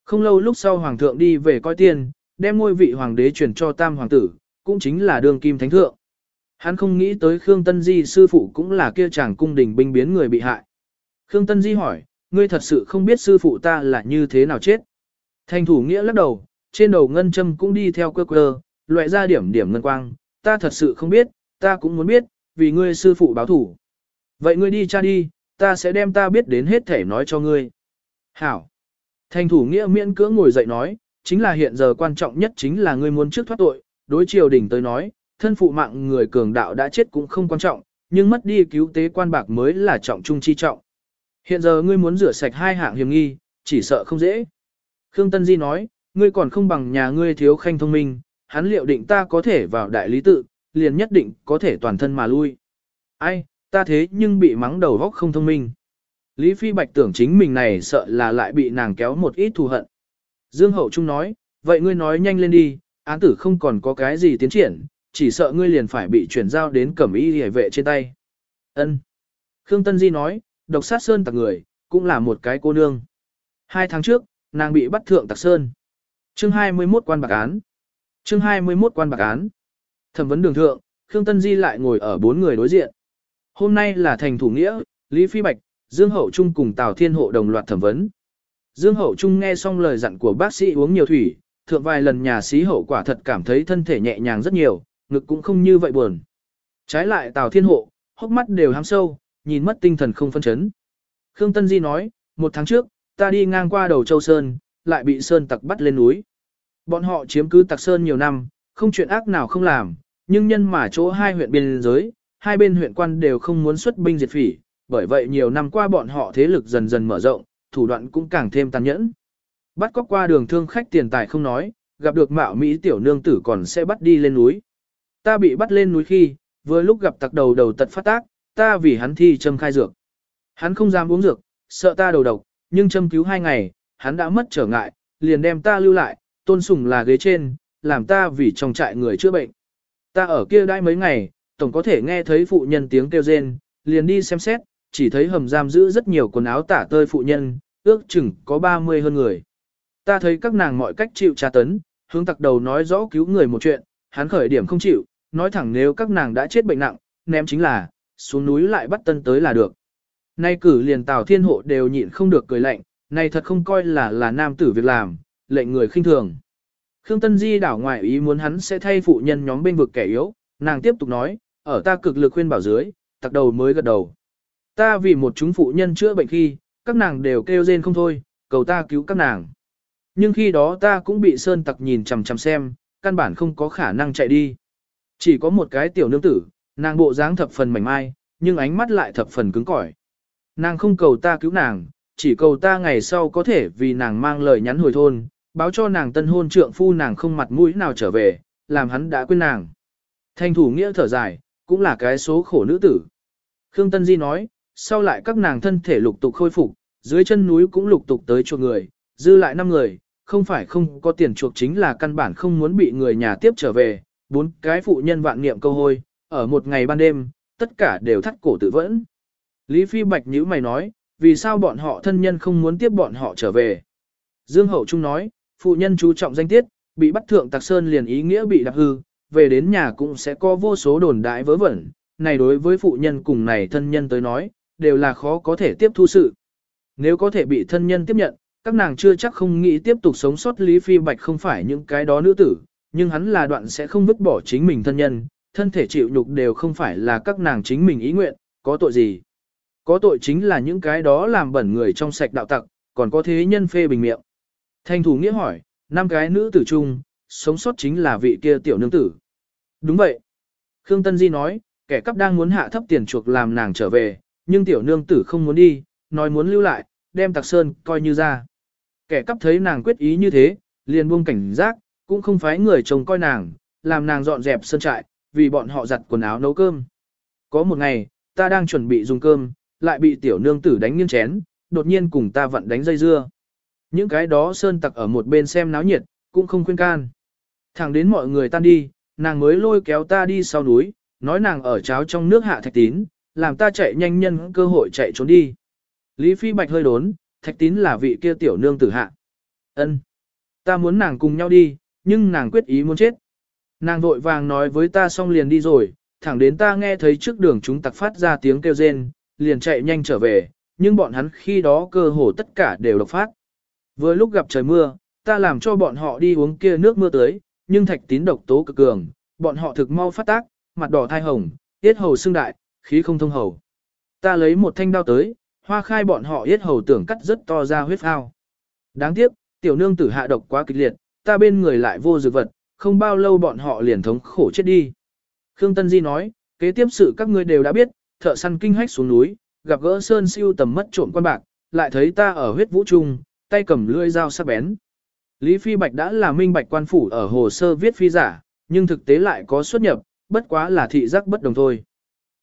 Không lâu lúc sau hoàng thượng đi về coi tiên, đem ngôi vị hoàng đế truyền cho tam hoàng tử, cũng chính là đường kim thánh thượng. Hắn không nghĩ tới Khương Tân Di sư phụ cũng là kia chàng cung đình binh biến người bị hại. Khương Tân Di hỏi, ngươi thật sự không biết sư phụ ta là như thế nào chết. Thành thủ nghĩa lắc đầu, trên đầu ngân châm cũng đi theo quơ quơ, loại ra điểm điểm ngân quang, ta thật sự không biết, ta cũng muốn biết, vì ngươi sư phụ báo thủ. Vậy ngươi đi cha đi, ta sẽ đem ta biết đến hết thể nói cho ngươi. Hảo. Thành thủ nghĩa miễn cưỡng ngồi dậy nói, chính là hiện giờ quan trọng nhất chính là ngươi muốn trước thoát tội, đối triều đình tới nói, thân phụ mạng người cường đạo đã chết cũng không quan trọng, nhưng mất đi cứu tế quan bạc mới là trọng trung chi trọng. Hiện giờ ngươi muốn rửa sạch hai hạng hiểm nghi, chỉ sợ không dễ. Khương Tân Di nói, ngươi còn không bằng nhà ngươi thiếu khanh thông minh, hắn liệu định ta có thể vào đại lý tự, liền nhất định có thể toàn thân mà lui. Ai, ta thế nhưng bị mắng đầu góc không thông minh. Lý Phi Bạch tưởng chính mình này sợ là lại bị nàng kéo một ít thù hận. Dương Hậu Trung nói, vậy ngươi nói nhanh lên đi, án tử không còn có cái gì tiến triển, chỉ sợ ngươi liền phải bị chuyển giao đến cẩm y hề vệ trên tay. Ân. Khương Tân Di nói, độc sát sơn tặc người, cũng là một cái cô nương. Hai tháng trước, nàng bị bắt thượng tặc sơn. Chương 21 quan bạc án. Chương 21 quan bạc án. Thẩm vấn đường thượng, Khương Tân Di lại ngồi ở bốn người đối diện. Hôm nay là thành thủ nghĩa, Lý Phi Bạch, Dương Hậu Trung cùng Tào Thiên Hộ đồng loạt thẩm vấn. Dương Hậu Trung nghe xong lời dặn của bác sĩ uống nhiều thủy, thượng vài lần nhà sĩ hậu quả thật cảm thấy thân thể nhẹ nhàng rất nhiều, ngực cũng không như vậy buồn. Trái lại Tào Thiên Hộ, hốc mắt đều hám sâu, nhìn mất tinh thần không phân chấn. Khương Tân Di nói, một tháng trước, ta đi ngang qua đầu Châu Sơn, lại bị Sơn tặc bắt lên núi. Bọn họ chiếm cứ tặc Sơn nhiều năm, không chuyện ác nào không làm, nhưng nhân mà chỗ hai huyện biên giới, hai bên huyện quan đều không muốn xuất binh diệt phỉ, bởi vậy nhiều năm qua bọn họ thế lực dần dần mở rộng, thủ đoạn cũng càng thêm tàn nhẫn. Bắt cóc qua đường thương khách tiền tài không nói, gặp được mạo Mỹ tiểu nương tử còn sẽ bắt đi lên núi. Ta bị bắt lên núi khi, vừa lúc gặp tặc đầu đầu tật phát tác, ta vì hắn thi châm khai dược. Hắn không dám uống dược, sợ ta đầu độc, nhưng châm cứu hai ngày, hắn đã mất trở ngại, liền đem ta lưu lại, tôn sùng là ghế trên, làm ta vì trong trại người chữa bệnh. Ta ở kia đãi mấy ngày, tổng có thể nghe thấy phụ nhân tiếng kêu rên, liền đi xem xét, chỉ thấy hầm giam giữ rất nhiều quần áo tả tơi phụ nhân, ước chừng có 30 hơn người. Ta thấy các nàng mọi cách chịu tra tấn, hướng tặc đầu nói rõ cứu người một chuyện, hắn khởi điểm không chịu, nói thẳng nếu các nàng đã chết bệnh nặng, ném chính là, xuống núi lại bắt tân tới là được. Nay cử liền Tào Thiên Hộ đều nhịn không được cười lạnh, này thật không coi là là nam tử việc làm, lệnh người khinh thường. Khương Tân Di đảo ngoại ý muốn hắn sẽ thay phụ nhân nhóm bên vực kẻ yếu, nàng tiếp tục nói, ở ta cực lực khuyên bảo dưới, tặc đầu mới gật đầu. Ta vì một chúng phụ nhân chữa bệnh khi, các nàng đều kêu rên không thôi, cầu ta cứu các nàng. Nhưng khi đó ta cũng bị sơn tặc nhìn chằm chằm xem, căn bản không có khả năng chạy đi. Chỉ có một cái tiểu nương tử, nàng bộ dáng thập phần mảnh mai, nhưng ánh mắt lại thập phần cứng cỏi. Nàng không cầu ta cứu nàng, chỉ cầu ta ngày sau có thể vì nàng mang lời nhắn hồi thôn, báo cho nàng tân hôn trượng phu nàng không mặt mũi nào trở về, làm hắn đã quên nàng. Thanh thủ nghĩa thở dài, cũng là cái số khổ nữ tử. Khương Tân Di nói, sau lại các nàng thân thể lục tục khôi phục, dưới chân núi cũng lục tục tới chuộc người, dư lại 5 người, không phải không có tiền chuộc chính là căn bản không muốn bị người nhà tiếp trở về, bốn cái phụ nhân vạn niệm câu hôi, ở một ngày ban đêm, tất cả đều thắt cổ tự vẫn. Lý Phi Bạch nhữ mày nói, vì sao bọn họ thân nhân không muốn tiếp bọn họ trở về. Dương Hậu Trung nói, phụ nhân chú trọng danh tiết, bị bắt thượng tạc sơn liền ý nghĩa bị đạp hư, về đến nhà cũng sẽ có vô số đồn đại vớ vẩn, này đối với phụ nhân cùng này thân nhân tới nói, đều là khó có thể tiếp thu sự. Nếu có thể bị thân nhân tiếp nhận, các nàng chưa chắc không nghĩ tiếp tục sống sót Lý Phi Bạch không phải những cái đó nữ tử, nhưng hắn là đoạn sẽ không vứt bỏ chính mình thân nhân, thân thể chịu nhục đều không phải là các nàng chính mình ý nguyện, có tội gì. Có tội chính là những cái đó làm bẩn người trong sạch đạo tặc, còn có thế nhân phê bình miệng. Thanh thủ nghĩa hỏi, năm cái nữ tử chung, sống sót chính là vị kia tiểu nương tử. Đúng vậy. Khương Tân Di nói, kẻ cắp đang muốn hạ thấp tiền chuộc làm nàng trở về, nhưng tiểu nương tử không muốn đi, nói muốn lưu lại, đem tạc sơn coi như ra. Kẻ cắp thấy nàng quyết ý như thế, liền buông cảnh giác, cũng không phải người chồng coi nàng, làm nàng dọn dẹp sơn trại, vì bọn họ giặt quần áo nấu cơm. Có một ngày, ta đang chuẩn bị dùng cơm, lại bị tiểu nương tử đánh nghiêng chén, đột nhiên cùng ta vặn đánh dây dưa. Những cái đó sơn tặc ở một bên xem náo nhiệt, cũng không khuyên can. Thẳng đến mọi người tan đi, nàng mới lôi kéo ta đi sau núi, nói nàng ở cháo trong nước hạ thạch tín, làm ta chạy nhanh nhân cơ hội chạy trốn đi. Lý Phi Bạch hơi đốn, thạch tín là vị kia tiểu nương tử hạ. ân Ta muốn nàng cùng nhau đi, nhưng nàng quyết ý muốn chết. Nàng vội vàng nói với ta xong liền đi rồi, thẳng đến ta nghe thấy trước đường chúng tặc phát ra tiếng kêu rên, liền chạy nhanh trở về, nhưng bọn hắn khi đó cơ hồ tất cả đều độc phát. Vừa lúc gặp trời mưa, ta làm cho bọn họ đi uống kia nước mưa tới, nhưng thạch tín độc tố cực cường, bọn họ thực mau phát tác, mặt đỏ thai hồng, yết hầu xương đại, khí không thông hầu. Ta lấy một thanh đao tới, hoa khai bọn họ yết hầu tưởng cắt rất to ra huyết phao. Đáng tiếc, tiểu nương tử hạ độc quá kịch liệt, ta bên người lại vô dược vật, không bao lâu bọn họ liền thống khổ chết đi. Khương Tân Di nói, kế tiếp sự các ngươi đều đã biết, thợ săn kinh hách xuống núi, gặp gỡ sơn siêu tầm mất trộm quan bạc, lại thấy ta ở huyết vũ trung, tay cầm lưỡi dao sắc bén. Lý Phi Bạch đã là minh bạch quan phủ ở hồ sơ viết phi giả, nhưng thực tế lại có xuất nhập, bất quá là thị giác bất đồng thôi.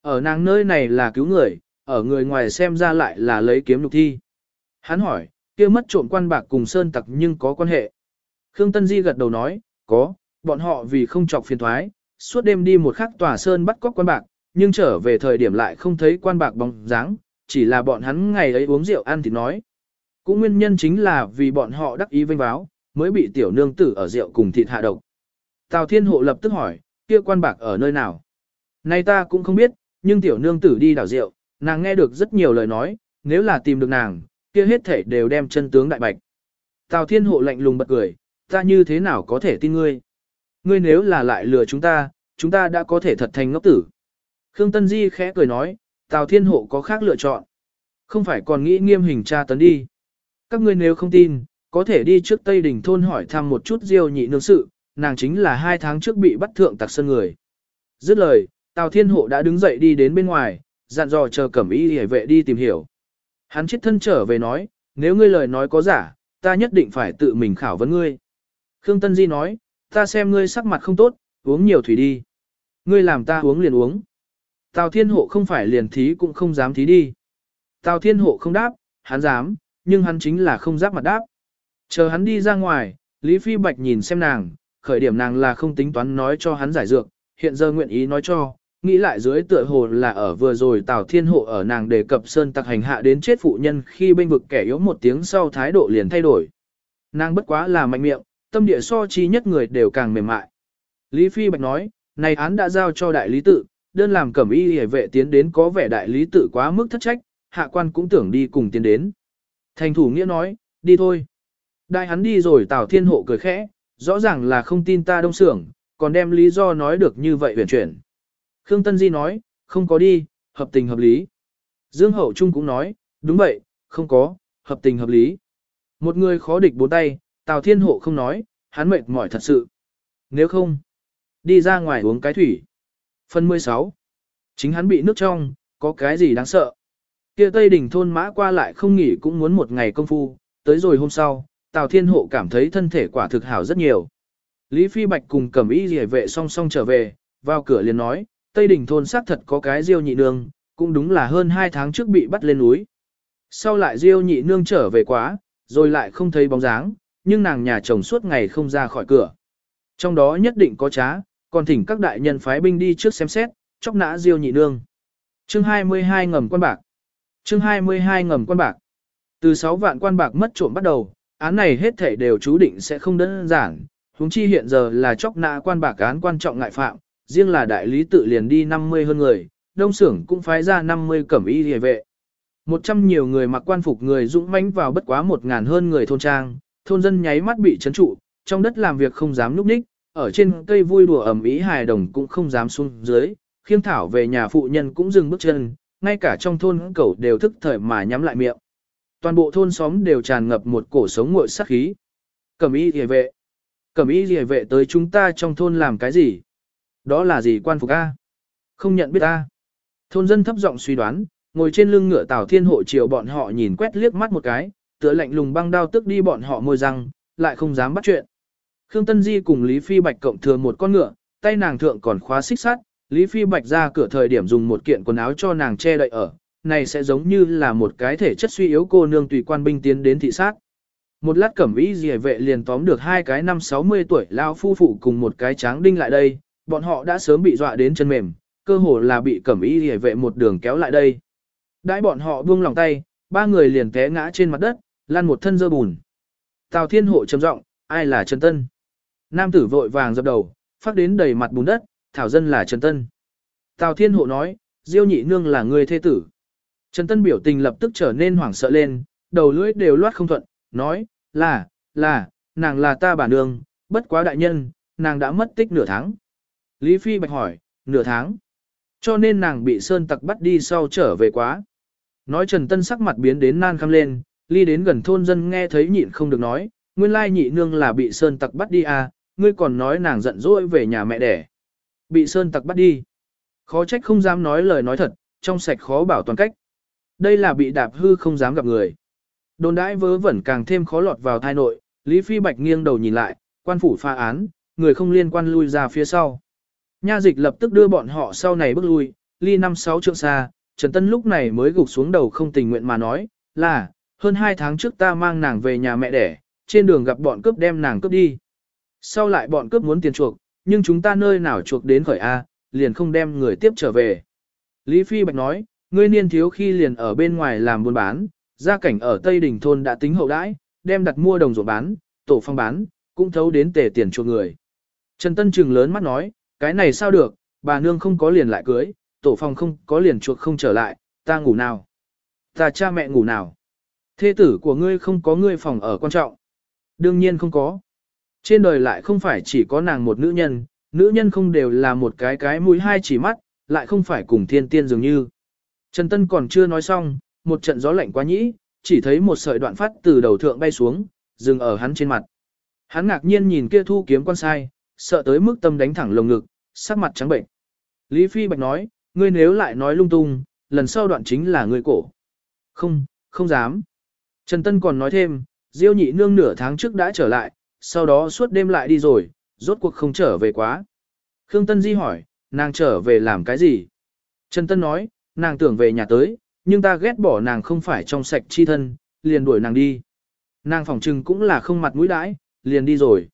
Ở nàng nơi này là cứu người, ở người ngoài xem ra lại là lấy kiếm lục thi. Hắn hỏi, kia mất trộm quan bạc cùng sơn tặc nhưng có quan hệ. Khương Tân Di gật đầu nói, có, bọn họ vì không chọc phiền thoái, suốt đêm đi một khắc tòa sơn bắt cóc quan bạc, nhưng trở về thời điểm lại không thấy quan bạc bóng dáng, chỉ là bọn hắn ngày ấy uống rượu ăn thì nói. Cũng nguyên nhân chính là vì bọn họ đắc ý vinh báo, mới bị tiểu nương tử ở rượu cùng thịt hạ độc. Tào Thiên Hộ lập tức hỏi, kia quan bạc ở nơi nào? nay ta cũng không biết, nhưng tiểu nương tử đi đảo rượu, nàng nghe được rất nhiều lời nói, nếu là tìm được nàng, kia hết thể đều đem chân tướng đại bạch. Tào Thiên Hộ lạnh lùng bật cười, ta như thế nào có thể tin ngươi? Ngươi nếu là lại lừa chúng ta, chúng ta đã có thể thật thành ngốc tử. Khương Tân Di khẽ cười nói, Tào Thiên Hộ có khác lựa chọn. Không phải còn nghĩ nghiêm hình tra tấn đi. Các ngươi nếu không tin, có thể đi trước Tây Đình thôn hỏi thăm một chút diêu nhị nương sự, nàng chính là hai tháng trước bị bắt thượng tặc sân người. Dứt lời, Tào Thiên Hộ đã đứng dậy đi đến bên ngoài, dặn dò chờ cẩm y hề vệ đi tìm hiểu. Hắn chết thân trở về nói, nếu ngươi lời nói có giả, ta nhất định phải tự mình khảo vấn ngươi. Khương Tân Di nói, ta xem ngươi sắc mặt không tốt, uống nhiều thủy đi. Ngươi làm ta uống liền uống. Tào Thiên Hộ không phải liền thí cũng không dám thí đi. Tào Thiên Hộ không đáp, hắn dám, nhưng hắn chính là không dám mặt đáp. Chờ hắn đi ra ngoài, Lý Phi Bạch nhìn xem nàng, khởi điểm nàng là không tính toán nói cho hắn giải dược, hiện giờ nguyện ý nói cho, nghĩ lại dưới tựa hồ là ở vừa rồi Tào Thiên Hộ ở nàng đề cập sơn tặc hành hạ đến chết phụ nhân khi bên vực kẻ yếu một tiếng sau thái độ liền thay đổi. Nàng bất quá là mạnh miệng, tâm địa so chi nhất người đều càng mềm mại. Lý Phi Bạch nói, này án đã giao cho đại lý tự, đơn làm cẩm y hề vệ tiến đến có vẻ đại lý tự quá mức thất trách, hạ quan cũng tưởng đi cùng tiến đến. Thành thủ nghĩa nói, đi thôi. Đại hắn đi rồi Tào Thiên Hộ cười khẽ, rõ ràng là không tin ta đông sưởng, còn đem lý do nói được như vậy huyền chuyển. Khương Tân Di nói, không có đi, hợp tình hợp lý. Dương Hậu Trung cũng nói, đúng vậy, không có, hợp tình hợp lý. Một người khó địch bốn tay, Tào Thiên Hộ không nói, hắn mệt mỏi thật sự. Nếu không, đi ra ngoài uống cái thủy. Phần 16. Chính hắn bị nước trong, có cái gì đáng sợ. Kia Tây đỉnh thôn mã qua lại không nghỉ cũng muốn một ngày công phu, tới rồi hôm sau, Tào Thiên Hộ cảm thấy thân thể quả thực hảo rất nhiều. Lý Phi Bạch cùng cẩm y rỉa vệ song song trở về, vào cửa liền nói, Tây đỉnh thôn xác thật có cái diêu nhị nương, cũng đúng là hơn hai tháng trước bị bắt lên núi. Sau lại diêu nhị nương trở về quá, rồi lại không thấy bóng dáng, nhưng nàng nhà chồng suốt ngày không ra khỏi cửa. Trong đó nhất định có trá, còn thỉnh các đại nhân phái binh đi trước xem xét, chóc nã diêu nhị nương. Chương 22 ngầm quan bạc. Chương 22 ngầm quan bạc. Từ 6 vạn quan bạc mất trộm bắt đầu, án này hết thể đều chú định sẽ không đơn giản, huống chi hiện giờ là chóc nã quan bạc án quan trọng ngại phạm, riêng là đại lý tự liền đi 50 hơn người, đông xưởng cũng phái ra 50 cẩm y hề vệ. Một trăm nhiều người mặc quan phục người dũng mãnh vào bất quá một ngàn hơn người thôn trang, thôn dân nháy mắt bị chấn trụ, trong đất làm việc không dám núp ních, ở trên cây vui đùa ẩm ý hài đồng cũng không dám xuống dưới, khiêng thảo về nhà phụ nhân cũng dừng bước chân, ngay cả trong thôn cẩu đều thức thời mà nhắm lại miệng. Toàn bộ thôn xóm đều tràn ngập một cổ sống ngội sát khí. Cẩm y rìa vệ. Cẩm y rìa vệ tới chúng ta trong thôn làm cái gì? Đó là gì quan phục A? Không nhận biết A. Thôn dân thấp giọng suy đoán, ngồi trên lưng ngựa Tào Thiên Hộ chiều bọn họ nhìn quét liếc mắt một cái, tựa lạnh lùng băng đao tức đi bọn họ môi răng, lại không dám bắt chuyện. Khương Tân Di cùng Lý Phi Bạch cộng thừa một con ngựa, tay nàng thượng còn khóa xích sắt, Lý Phi Bạch ra cửa thời điểm dùng một kiện quần áo cho nàng che đậy ở, này sẽ giống như là một cái thể chất suy yếu cô nương tùy quan binh tiến đến thị sát. Một lát cẩm y dì vệ liền tóm được hai cái năm 60 tuổi lao phu phụ cùng một cái tráng đinh lại đây, bọn họ đã sớm bị dọa đến chân mềm, cơ hồ là bị cẩm y dì vệ một đường kéo lại đây. Đãi bọn họ buông lòng tay, ba người liền té ngã trên mặt đất, lăn một thân dơ bùn. Tào Thiên Hộ trầm giọng, ai là Trần Tân? Nam tử vội vàng dập đầu, phát đến đầy mặt bùn đất, thảo dân là Trần Tân. Tào Thiên Hộ nói, Diêu nhị nương là người thê tử. Trần Tân biểu tình lập tức trở nên hoảng sợ lên, đầu lưỡi đều loát không thuận, nói, là, là, nàng là ta bà nương, bất quá đại nhân, nàng đã mất tích nửa tháng. Lý Phi bạch hỏi, nửa tháng. Cho nên nàng bị sơn tặc bắt đi sau trở về quá. Nói Trần Tân sắc mặt biến đến nan khăm lên, ly đến gần thôn dân nghe thấy nhịn không được nói, nguyên lai nhị nương là bị sơn tặc bắt đi à, ngươi còn nói nàng giận dỗi về nhà mẹ đẻ. Bị sơn tặc bắt đi. Khó trách không dám nói lời nói thật, trong sạch khó bảo toàn cách. Đây là bị đạp hư không dám gặp người. Đồn đãi vớ vẩn càng thêm khó lọt vào thai nội, Lý Phi Bạch nghiêng đầu nhìn lại, quan phủ pha án, người không liên quan lui ra phía sau. Nha dịch lập tức đưa bọn họ sau này bước lui, ly năm sáu trượng xa, Trần Tân lúc này mới gục xuống đầu không tình nguyện mà nói, là, hơn hai tháng trước ta mang nàng về nhà mẹ đẻ, trên đường gặp bọn cướp đem nàng cướp đi. Sau lại bọn cướp muốn tiền chuộc, nhưng chúng ta nơi nào chuộc đến khởi A, liền không đem người tiếp trở về. Lý Phi Bạch nói, ngươi niên thiếu khi liền ở bên ngoài làm buôn bán, gia cảnh ở Tây Đình thôn đã tính hậu đãi, đem đặt mua đồng ruộng bán, tổ phong bán, cũng thấu đến tề tiền chuộc người. Trần Tân Trừng lớn mắt nói, cái này sao được, bà nương không có liền lại cưới, tổ phong không có liền chuộc không trở lại, ta ngủ nào? Ta cha mẹ ngủ nào? Thê tử của ngươi không có ngươi phòng ở quan trọng. Đương nhiên không có. Trên đời lại không phải chỉ có nàng một nữ nhân, nữ nhân không đều là một cái cái mũi hai chỉ mắt, lại không phải cùng thiên tiên dường như. Trần Tân còn chưa nói xong, một trận gió lạnh quá nhĩ, chỉ thấy một sợi đoạn phát từ đầu thượng bay xuống, dừng ở hắn trên mặt. Hắn ngạc nhiên nhìn kia thu kiếm quan sai, sợ tới mức tâm đánh thẳng lồng ngực, sắc mặt trắng bệnh. Lý Phi Bạch nói, ngươi nếu lại nói lung tung, lần sau đoạn chính là ngươi cổ. Không, không dám. Trần Tân còn nói thêm, Diêu nhị nương nửa tháng trước đã trở lại, sau đó suốt đêm lại đi rồi, rốt cuộc không trở về quá. Khương Tân Di hỏi, nàng trở về làm cái gì? Trần Tân nói, nàng tưởng về nhà tới, nhưng ta ghét bỏ nàng không phải trong sạch chi thân, liền đuổi nàng đi. Nàng phỏng trừng cũng là không mặt mũi đãi, liền đi rồi.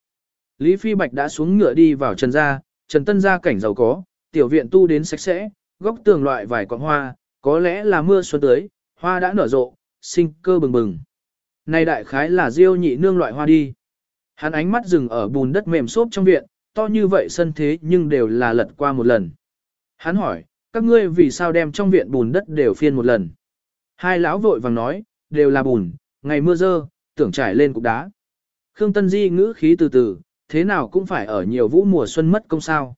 Lý Phi Bạch đã xuống ngựa đi vào Trần gia, Trần Tân gia cảnh giàu có, tiểu viện tu đến sạch sẽ, góc tường loại vài con hoa, có lẽ là mưa xuân tới, hoa đã nở rộ, sinh cơ bừng bừng. Này đại khái là diêu nhị nương loại hoa đi. Hắn ánh mắt dừng ở bùn đất mềm xốp trong viện, to như vậy sân thế nhưng đều là lật qua một lần. Hắn hỏi, các ngươi vì sao đem trong viện bùn đất đều phiên một lần? Hai lão vội vàng nói, đều là bùn, ngày mưa dơ, tưởng trải lên cục đá. Khương Tân Di ngữ khí từ từ, thế nào cũng phải ở nhiều vũ mùa xuân mất công sao.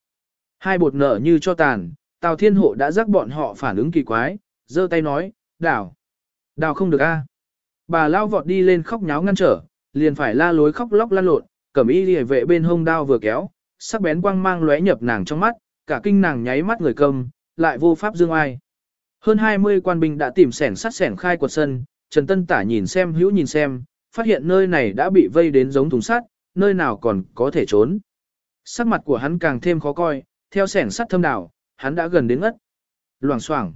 Hai bột nở như cho tàn, Tào Thiên Hộ đã rắc bọn họ phản ứng kỳ quái, giơ tay nói, đào, Đào không được a. Bà lao vọt đi lên khóc nháo ngăn trở, liền phải la lối khóc lóc lăn lộn, cẩm y liễu vệ bên hông đao vừa kéo, sắc bén quang mang lóe nhập nàng trong mắt, cả kinh nàng nháy mắt người cầm, lại vô pháp dương ai. Hơn 20 quan binh đã tìm sẻn sắt sẻn khai quật sân, Trần Tân Tả nhìn xem hữu nhìn xem, phát hiện nơi này đã bị vây đến giống thùng sắt, nơi nào còn có thể trốn. Sắc mặt của hắn càng thêm khó coi, theo sẻn sắt thâm đảo, hắn đã gần đến ngất. Loảng xoảng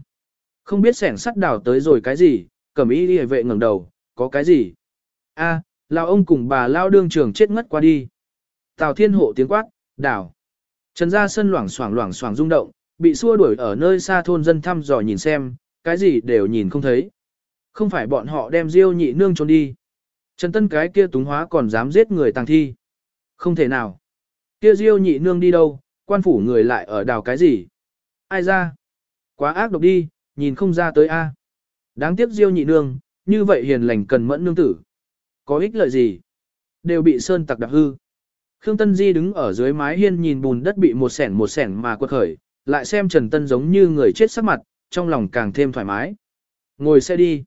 Không biết sẻn sắt đảo tới rồi cái gì, cẩm y đi vệ ngẩng đầu, có cái gì? A, à, lão ông cùng bà lao đương trường chết ngất qua đi. Tào thiên hộ tiếng quát, đảo. Trần ra sân loảng xoảng loảng xoảng rung động, bị xua đuổi ở nơi xa thôn dân thăm dò nhìn xem, cái gì đều nhìn không thấy. Không phải bọn họ đem diêu nhị nương trốn đi. Trần Tân cái kia túng hóa còn dám giết người tàng thi. Không thể nào. Kia diêu nhị nương đi đâu, quan phủ người lại ở đào cái gì? Ai ra? Quá ác độc đi, nhìn không ra tới a. Đáng tiếc diêu nhị nương, như vậy hiền lành cần mẫn nương tử. Có ích lợi gì? Đều bị sơn tặc đạp hư. Khương Tân Di đứng ở dưới mái hiên nhìn bùn đất bị một sẻn một sẻn mà quật khởi, lại xem Trần Tân giống như người chết sắc mặt, trong lòng càng thêm thoải mái. Ngồi xe đi.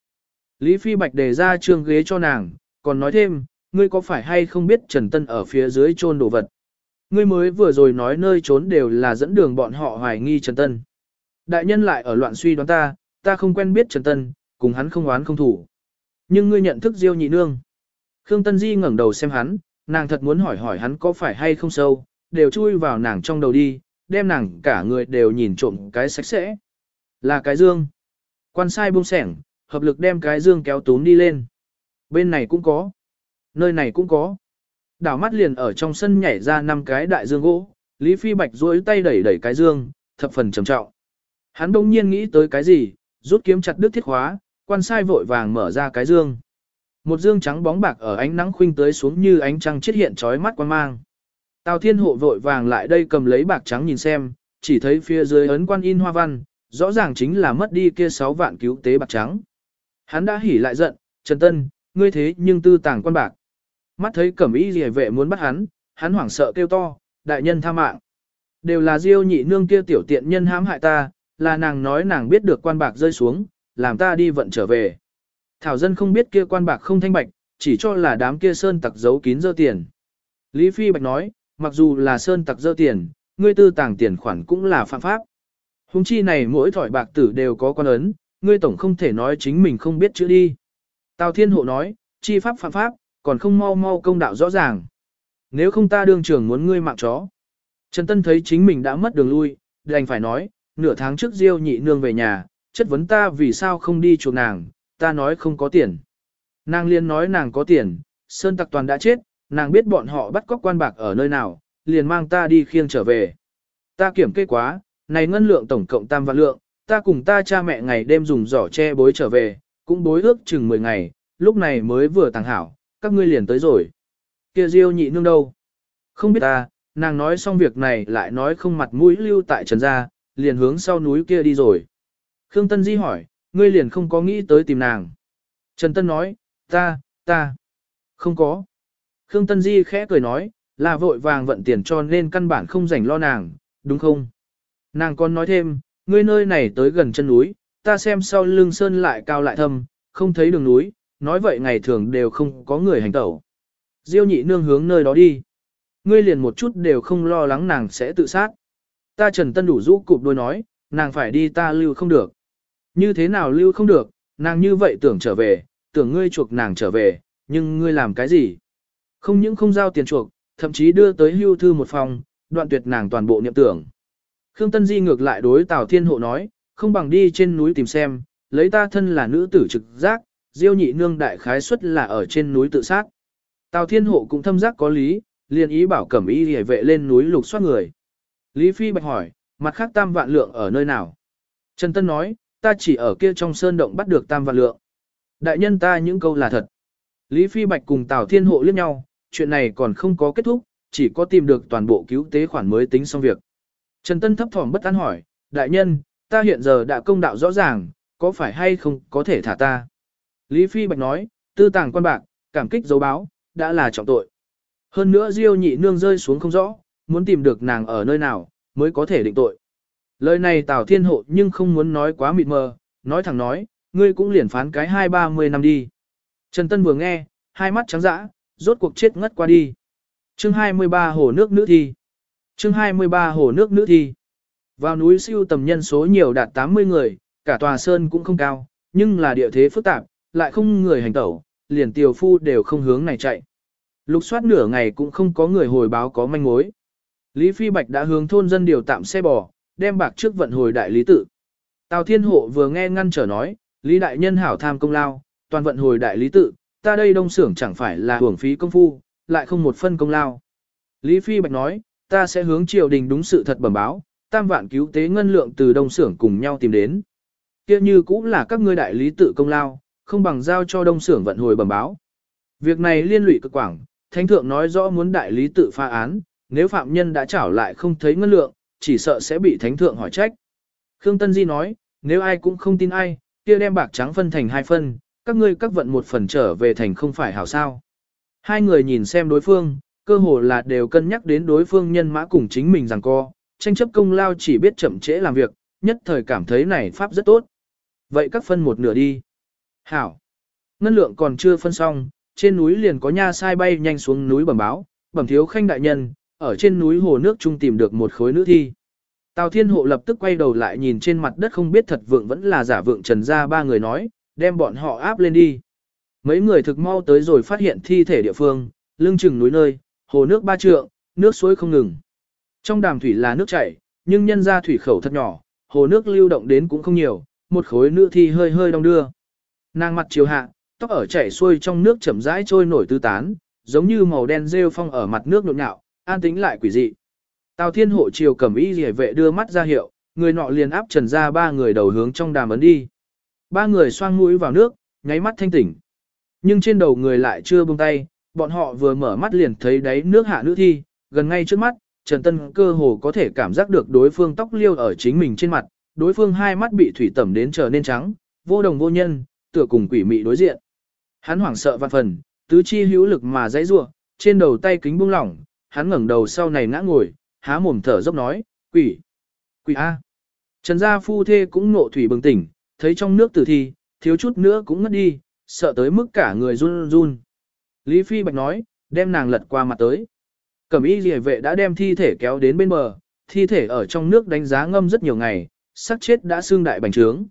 Lý Phi Bạch đề ra trương ghế cho nàng, còn nói thêm, ngươi có phải hay không biết Trần Tân ở phía dưới chôn đồ vật. Ngươi mới vừa rồi nói nơi trốn đều là dẫn đường bọn họ hoài nghi Trần Tân. Đại nhân lại ở loạn suy đoán ta, ta không quen biết Trần Tân, cùng hắn không oán không thủ. Nhưng ngươi nhận thức Diêu nhị nương. Khương Tân Di ngẩng đầu xem hắn, nàng thật muốn hỏi hỏi hắn có phải hay không sâu, đều chui vào nàng trong đầu đi, đem nàng cả người đều nhìn trộm cái sạch sẽ. Là cái dương. Quan sai buông sẻng, hợp lực đem cái dương kéo túm đi lên. Bên này cũng có. Nơi này cũng có. Đảo mắt liền ở trong sân nhảy ra năm cái đại dương gỗ, Lý Phi Bạch duỗi tay đẩy đẩy cái dương, thập phần trầm trọng. Hắn đông nhiên nghĩ tới cái gì, rút kiếm chặt đứt thiết khóa, quan sai vội vàng mở ra cái dương. Một dương trắng bóng bạc ở ánh nắng khuynh tới xuống như ánh trăng chết hiện trói mắt quan mang. Tào Thiên Hộ vội vàng lại đây cầm lấy bạc trắng nhìn xem, chỉ thấy phía dưới ấn quan in hoa văn, rõ ràng chính là mất đi kia 6 vạn cứu tế bạc trắng. Hắn đã hỉ lại giận, Trần Tân, ngươi thế nhưng tư tàng quan bạc. Mắt thấy cẩm y rìa vệ muốn bắt hắn, hắn hoảng sợ kêu to, đại nhân tha mạng. Đều là diêu nhị nương kia tiểu tiện nhân hãm hại ta, là nàng nói nàng biết được quan bạc rơi xuống, làm ta đi vận trở về. Thảo dân không biết kia quan bạc không thanh bạch, chỉ cho là đám kia sơn tặc giấu kín dơ tiền. Lý Phi Bạch nói, mặc dù là sơn tặc dơ tiền, ngươi tư tàng tiền khoản cũng là phạm pháp. Hùng chi này mỗi thỏi bạc tử đều có quan ấn, ngươi tổng không thể nói chính mình không biết chữ đi. Tào Thiên Hộ nói, chi pháp phạm pháp, còn không mau mau công đạo rõ ràng. Nếu không ta đương trưởng muốn ngươi mạng chó. Trần Tân thấy chính mình đã mất đường lui, đành phải nói, nửa tháng trước Diêu nhị nương về nhà, chất vấn ta vì sao không đi chuộc nàng, ta nói không có tiền. Nàng liền nói nàng có tiền, Sơn Tặc Toàn đã chết, nàng biết bọn họ bắt cóc quan bạc ở nơi nào, liền mang ta đi khiêng trở về. Ta kiểm kê quá, này ngân lượng tổng cộng tam vạn lượng, ta cùng ta cha mẹ ngày đêm dùng giỏ che bối trở về, cũng bối ước chừng 10 ngày, lúc này mới vừa tàng hảo, các ngươi liền tới rồi. Kia Diêu nhị nương đâu? Không biết ta, nàng nói xong việc này lại nói không mặt mũi lưu tại trần gia, liền hướng sau núi kia đi rồi. Khương Tân Di hỏi, ngươi liền không có nghĩ tới tìm nàng. Trần Tân nói, ta, ta, không có. Khương Tân Di khẽ cười nói, là vội vàng vận tiền cho nên căn bản không rảnh lo nàng, đúng không? Nàng còn nói thêm, ngươi nơi này tới gần chân núi, ta xem sau lưng sơn lại cao lại thâm, không thấy đường núi, nói vậy ngày thường đều không có người hành tẩu. Diêu nhị nương hướng nơi đó đi. Ngươi liền một chút đều không lo lắng nàng sẽ tự sát. Ta Trần Tân đủ rũ cụp đôi nói, nàng phải đi ta lưu không được. Như thế nào lưu không được, nàng như vậy tưởng trở về, tưởng ngươi chuộc nàng trở về, nhưng ngươi làm cái gì? Không những không giao tiền chuộc, thậm chí đưa tới hưu thư một phòng, đoạn tuyệt nàng toàn bộ niệm tưởng. Khương Tân Di ngược lại đối Tào Thiên Hộ nói, không bằng đi trên núi tìm xem, lấy ta thân là nữ tử trực giác, diêu nhị nương đại khái suất là ở trên núi tự sát. Tào Thiên Hộ cũng thâm giác có lý, liền ý bảo cẩm y hề vệ lên núi lục soát người. Lý Phi bạch hỏi, mặt khác tam vạn lượng ở nơi nào? Trần Tân nói, ta chỉ ở kia trong sơn động bắt được tam vạn lượng. Đại nhân ta những câu là thật. Lý Phi Bạch cùng Tào Thiên Hộ liếc nhau, chuyện này còn không có kết thúc, chỉ có tìm được toàn bộ cứu tế khoản mới tính xong việc. Trần Tân thấp thỏm bất an hỏi, đại nhân, ta hiện giờ đã công đạo rõ ràng, có phải hay không có thể thả ta? Lý Phi Bạch nói, tư tàng quan bạc, cảm kích dấu báo, đã là trọng tội. Hơn nữa Diêu nhị nương rơi xuống không rõ, muốn tìm được nàng ở nơi nào, mới có thể định tội. Lời này Tào Thiên Hộ nhưng không muốn nói quá mịt mờ, nói thẳng nói, ngươi cũng liền phán cái hai ba mươi năm đi. Trần Tân vừa nghe, hai mắt trắng dã, rốt cuộc chết ngất qua đi. Chương 23 hồ nước nữ thi. Chương 23 hồ nước nữ thi. Vào núi siêu tầm nhân số nhiều đạt 80 người, cả tòa sơn cũng không cao, nhưng là địa thế phức tạp, lại không người hành tẩu, liền tiểu phu đều không hướng này chạy. Lục soát nửa ngày cũng không có người hồi báo có manh mối. Lý Phi Bạch đã hướng thôn dân điều tạm xe bò, đem bạc trước vận hồi đại lý tự. Tào Thiên Hộ vừa nghe ngăn trở nói, Lý Đại Nhân hảo tham công lao, toàn vận hồi đại lý tự, ta đây đông xưởng chẳng phải là hưởng phí công phu, lại không một phân công lao. Lý Phi Bạch nói, ta sẽ hướng triều đình đúng sự thật bẩm báo, tam vạn cứu tế ngân lượng từ đông xưởng cùng nhau tìm đến. Kia như cũng là các ngươi đại lý tự công lao, không bằng giao cho đông xưởng vận hồi bẩm báo. Việc này liên lụy cực quảng, thánh thượng nói rõ muốn đại lý tự pha án, nếu phạm nhân đã trảo lại không thấy ngân lượng, chỉ sợ sẽ bị thánh thượng hỏi trách. Khương Tân Di nói, nếu ai cũng không tin ai, kia đem bạc trắng phân thành hai phân, các ngươi các vận một phần trở về thành không phải hảo sao. Hai người nhìn xem đối phương, cơ hồ là đều cân nhắc đến đối phương nhân mã cùng chính mình rằng co, tranh chấp công lao chỉ biết chậm trễ làm việc, nhất thời cảm thấy này pháp rất tốt. Vậy các phân một nửa đi. Hảo. Ngân lượng còn chưa phân xong, trên núi liền có nha sai bay nhanh xuống núi bẩm báo, bẩm thiếu khanh đại nhân, ở trên núi hồ nước trung tìm được một khối nữ thi. Tào Thiên Hộ lập tức quay đầu lại nhìn trên mặt đất không biết thật vượng vẫn là giả vượng trần ra ba người nói, đem bọn họ áp lên đi. Mấy người thực mau tới rồi phát hiện thi thể địa phương, lưng chừng núi nơi, hồ nước ba trượng, nước suối không ngừng. Trong đàm thủy là nước chảy, nhưng nhân ra thủy khẩu thật nhỏ, hồ nước lưu động đến cũng không nhiều, một khối nữ thi hơi hơi đong đưa. Nàng mặt chiều hạ, tóc ở chảy xuôi trong nước chậm rãi trôi nổi tư tán, giống như màu đen rêu phong ở mặt nước nhộn nhạo, an tĩnh lại quỷ dị. Tào Thiên Hộ chiều cầm y rìa vệ đưa mắt ra hiệu, người nọ liền áp trần ra ba người đầu hướng trong đàm ấn đi. Ba người xoang mũi vào nước, nháy mắt thanh tỉnh. Nhưng trên đầu người lại chưa buông tay, bọn họ vừa mở mắt liền thấy đáy nước hạ nữ thi, gần ngay trước mắt, Trần Tân cơ hồ có thể cảm giác được đối phương tóc liêu ở chính mình trên mặt, đối phương hai mắt bị thủy tẩm đến trở nên trắng, vô đồng vô nhân, tựa cùng quỷ mị đối diện. Hắn hoảng sợ vạn phần, tứ chi hữu lực mà dãy rủa, trên đầu tay kính buông lỏng, hắn ngẩng đầu sau này ngã ngồi, há mồm thở dốc nói, quỷ, quỷ A. Trần gia phu thê cũng nộ thủy bừng tỉnh, thấy trong nước tử thi, thiếu chút nữa cũng ngất đi, sợ tới mức cả người run run. Lý Phi Bạch nói, đem nàng lật qua mặt tới. Cẩm y rìa vệ đã đem thi thể kéo đến bên bờ, thi thể ở trong nước đánh giá ngâm rất nhiều ngày, xác chết đã xương đại bành trướng.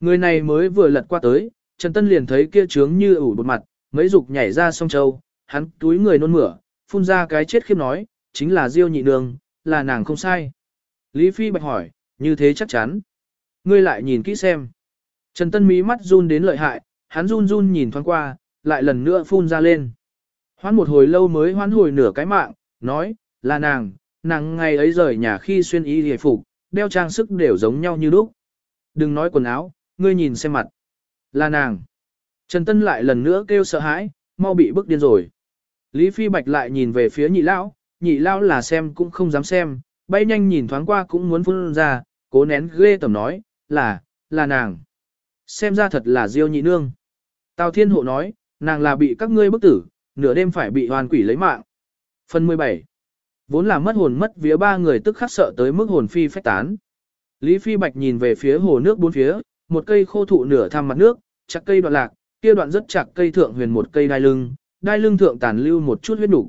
Người này mới vừa lật qua tới, Trần Tân liền thấy kia trướng như ủ bột mặt, mấy dục nhảy ra sông châu, hắn túi người nôn mửa, phun ra cái chết khiếp nói, chính là Diêu nhị nương, là nàng không sai. Lý Phi Bạch hỏi, như thế chắc chắn. Ngươi lại nhìn kỹ xem. Trần Tân mí mắt run đến lợi hại, hắn run run nhìn thoáng qua, lại lần nữa phun ra lên. Hoán một hồi lâu mới hoán hồi nửa cái mạng, nói, là nàng, nàng ngày ấy rời nhà khi xuyên y hề phục, đeo trang sức đều giống nhau như lúc. Đừng nói quần áo, ngươi nhìn xem mặt. Là nàng. Trần Tân lại lần nữa kêu sợ hãi, mau bị bức điên rồi. Lý Phi Bạch lại nhìn về phía nhị lão, nhị lão là xem cũng không dám xem, bay nhanh nhìn thoáng qua cũng muốn phun ra, cố nén ghê tầm nói, là, là nàng. Xem ra thật là diêu nhị nương. Tào Thiên Hộ nói, nàng là bị các ngươi bức tử, nửa đêm phải bị hoàn quỷ lấy mạng. Phần 17. Vốn là mất hồn mất vía ba người tức khắc sợ tới mức hồn phi phách tán. Lý Phi Bạch nhìn về phía hồ nước bốn phía, một cây khô thụ nửa thăm mặt nước, chặt cây đoạn lạc, kia đoạn rất chặt cây thượng huyền một cây đai lưng, đai lưng thượng tàn lưu một chút huyết đủ.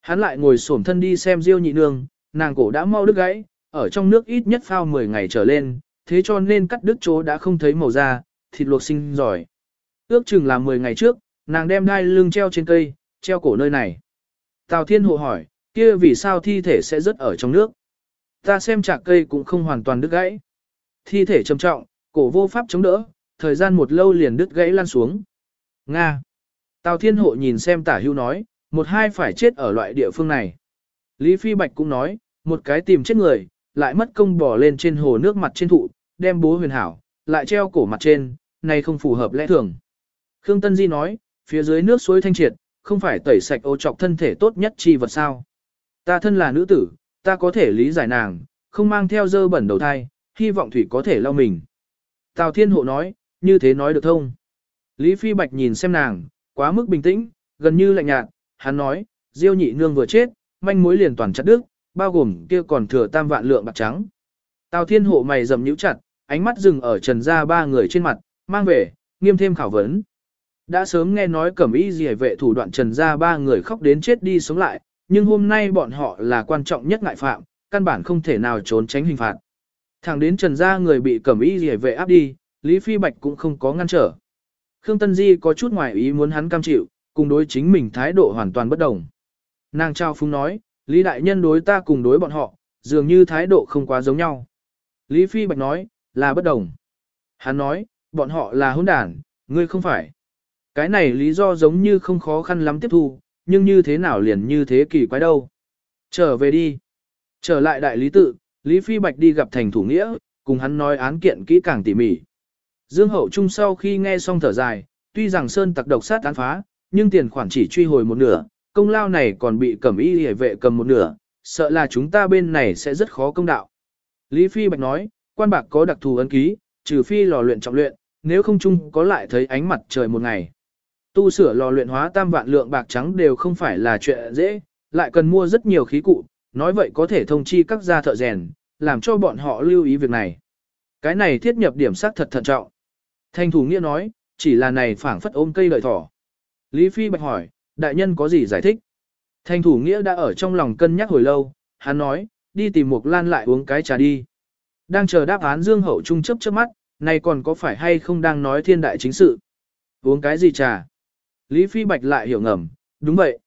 Hắn lại ngồi xổm thân đi xem Diêu nhị nương, nàng cổ đã mau đứt gãy, ở trong nước ít nhất phao 10 ngày trở lên, thế cho nên cắt đứt chỗ đã không thấy màu da, thịt luộc sinh giỏi. Ước chừng là 10 ngày trước, nàng đem đai lưng treo trên cây, treo cổ nơi này. Tào Thiên Hộ hỏi, kia vì sao thi thể sẽ rớt ở trong nước? Ta xem chạc cây cũng không hoàn toàn đứt gãy. Thi thể trầm trọng, cổ vô pháp chống đỡ, thời gian một lâu liền đứt gãy lan xuống. Nga. Tào Thiên Hộ nhìn xem tả hưu nói, một hai phải chết ở loại địa phương này. Lý Phi Bạch cũng nói, một cái tìm chết người, lại mất công bỏ lên trên hồ nước mặt trên thụ, đem bố huyền hảo, lại treo cổ mặt trên, này không phù hợp lẽ thường. Khương Tân Di nói, phía dưới nước suối thanh triệt, không phải tẩy sạch ô trọc thân thể tốt nhất chi vật sao. Ta thân là nữ tử, ta có thể lý giải nàng, không mang theo dơ bẩn đầu thai, hy vọng thủy có thể lau mình. Tào Thiên Hộ nói, như thế nói được thông. Lý Phi Bạch nhìn xem nàng, quá mức bình tĩnh, gần như lạnh nhạt, hắn nói, Diêu nhị nương vừa chết, manh mối liền toàn chặt đứt, bao gồm kia còn thừa tam vạn lượng bạc trắng. Tào Thiên Hộ mày rậm nhíu chặt, ánh mắt dừng ở trần Gia ba người trên mặt, mang về, nghiêm thêm khảo vấn. Đã sớm nghe nói cẩm y gì vệ thủ đoạn trần Gia ba người khóc đến chết đi sống lại, nhưng hôm nay bọn họ là quan trọng nhất ngại phạm, căn bản không thể nào trốn tránh hình phạt. Thẳng đến trần Gia người bị cẩm y gì vệ áp đi, Lý Phi Bạch cũng không có ngăn trở. Khương Tân Di có chút ngoài ý muốn hắn cam chịu, cùng đối chính mình thái độ hoàn toàn bất đồng. Nàng trao phúng nói, Lý Đại Nhân đối ta cùng đối bọn họ, dường như thái độ không quá giống nhau. Lý Phi Bạch nói, là bất đồng. Hắn nói, bọn họ là hỗn đản, ngươi không phải. Cái này lý do giống như không khó khăn lắm tiếp thu, nhưng như thế nào liền như thế kỳ quái đâu. Trở về đi. Trở lại đại lý tự, Lý Phi Bạch đi gặp thành thủ nghĩa, cùng hắn nói án kiện kỹ càng tỉ mỉ. Dương Hậu Trung sau khi nghe xong thở dài, tuy rằng Sơn tặc độc sát án phá, nhưng tiền khoản chỉ truy hồi một nửa, công lao này còn bị cẩm y hề vệ cầm một nửa, sợ là chúng ta bên này sẽ rất khó công đạo. Lý Phi Bạch nói, quan bạc có đặc thù ấn ký, trừ phi lò luyện trọng luyện, nếu không chung có lại thấy ánh mặt trời một ngày. Tu sửa lò luyện hóa tam vạn lượng bạc trắng đều không phải là chuyện dễ, lại cần mua rất nhiều khí cụ, nói vậy có thể thông chi các gia thợ rèn, làm cho bọn họ lưu ý việc này. Cái này thiết nhập điểm sắc thật thận trọng. Thanh thủ nghĩa nói, chỉ là này phảng phất ôm cây lợi thỏ. Lý Phi bạch hỏi, đại nhân có gì giải thích? Thanh thủ nghĩa đã ở trong lòng cân nhắc hồi lâu, hắn nói, đi tìm Mục lan lại uống cái trà đi. Đang chờ đáp án Dương Hậu Trung chấp trước mắt, này còn có phải hay không đang nói thiên đại chính sự? Uống cái gì trà? Lý Phi Bạch lại hiểu ngầm, đúng vậy.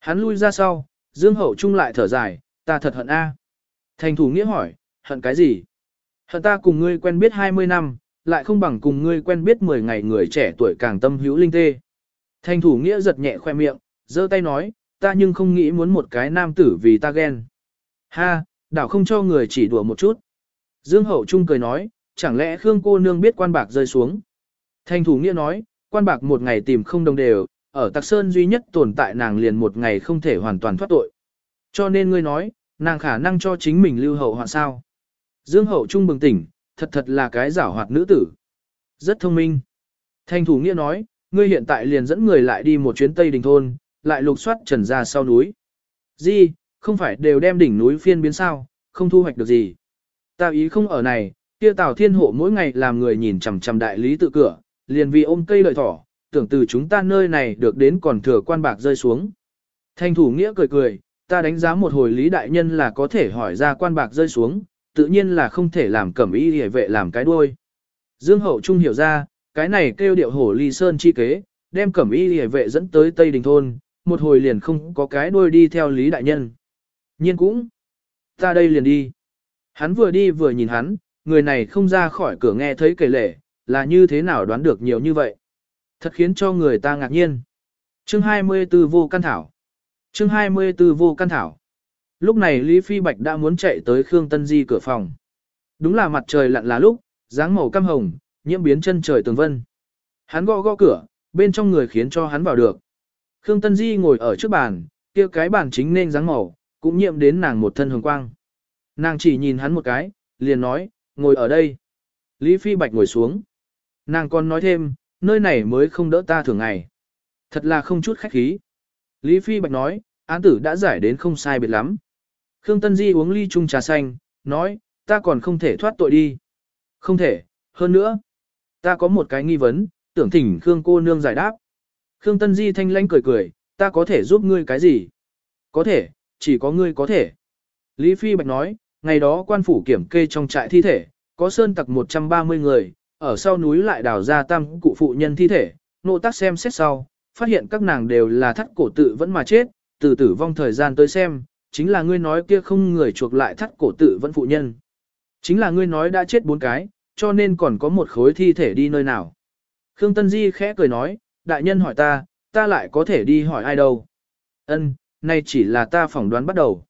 Hắn lui ra sau, Dương Hậu Trung lại thở dài, ta thật hận a. Thành thủ nghĩa hỏi, hận cái gì? Hận ta cùng ngươi quen biết 20 năm, lại không bằng cùng ngươi quen biết 10 ngày người trẻ tuổi càng tâm hữu linh tê. Thành thủ nghĩa giật nhẹ khoe miệng, giơ tay nói, ta nhưng không nghĩ muốn một cái nam tử vì ta ghen. Ha, đảo không cho người chỉ đùa một chút. Dương Hậu Trung cười nói, chẳng lẽ Khương cô nương biết quan bạc rơi xuống. Thanh thủ nghĩa nói, quan bạc một ngày tìm không đồng đều, ở Tạc Sơn duy nhất tồn tại nàng liền một ngày không thể hoàn toàn thoát tội. Cho nên ngươi nói, nàng khả năng cho chính mình lưu hậu hoạn sao. Dương Hậu Trung bừng tỉnh, thật thật là cái giảo hoạt nữ tử. Rất thông minh. Thanh thủ nghĩa nói, ngươi hiện tại liền dẫn người lại đi một chuyến Tây Đình Thôn, lại lục soát trần ra sau núi. Di, không phải đều đem đỉnh núi phiên biến sao, không thu hoạch được gì. Ta ý không ở này, kia Tào Thiên Hộ mỗi ngày làm người nhìn chằm chằm đại lý tự cửa, liền vì ôm cây lợi thỏ, tưởng từ chúng ta nơi này được đến còn thừa quan bạc rơi xuống. Thanh thủ nghĩa cười cười, ta đánh giá một hồi lý đại nhân là có thể hỏi ra quan bạc rơi xuống, tự nhiên là không thể làm cẩm y hề vệ làm cái đuôi. Dương hậu trung hiểu ra, cái này kêu điệu hổ ly sơn chi kế, đem cẩm y hề vệ dẫn tới Tây Đình Thôn, một hồi liền không có cái đuôi đi theo lý đại nhân. Nhiên cũng, ta đây liền đi. Hắn vừa đi vừa nhìn hắn, người này không ra khỏi cửa nghe thấy kể lể, là như thế nào đoán được nhiều như vậy. Thật khiến cho người ta ngạc nhiên. Chương 24 vô căn thảo. Chương 24 vô căn thảo. Lúc này Lý Phi Bạch đã muốn chạy tới Khương Tân Di cửa phòng. Đúng là mặt trời lặn là lúc, dáng màu cam hồng, nhiễm biến chân trời tường vân. Hắn gõ gõ cửa, bên trong người khiến cho hắn vào được. Khương Tân Di ngồi ở trước bàn, kia cái bàn chính nên dáng màu, cũng nhiễm đến nàng một thân hồng quang. Nàng chỉ nhìn hắn một cái, liền nói, ngồi ở đây. Lý Phi Bạch ngồi xuống. Nàng còn nói thêm, nơi này mới không đỡ ta thường ngày. Thật là không chút khách khí. Lý Phi Bạch nói, án tử đã giải đến không sai biệt lắm. Khương Tân Di uống ly chung trà xanh, nói, ta còn không thể thoát tội đi. Không thể, hơn nữa. Ta có một cái nghi vấn, tưởng thỉnh Khương cô nương giải đáp. Khương Tân Di thanh lãnh cười cười, ta có thể giúp ngươi cái gì? Có thể, chỉ có ngươi có thể. Lý Phi Bạch nói, ngày đó quan phủ kiểm kê trong trại thi thể, có sơn tặc 130 người, ở sau núi lại đào ra tam cụ phụ nhân thi thể, nộ tác xem xét sau, phát hiện các nàng đều là thắt cổ tự vẫn mà chết, từ tử vong thời gian tới xem, chính là ngươi nói kia không người chuộc lại thắt cổ tự vẫn phụ nhân. Chính là ngươi nói đã chết bốn cái, cho nên còn có một khối thi thể đi nơi nào. Khương Tân Di khẽ cười nói, đại nhân hỏi ta, ta lại có thể đi hỏi ai đâu. Ân, nay chỉ là ta phỏng đoán bắt đầu.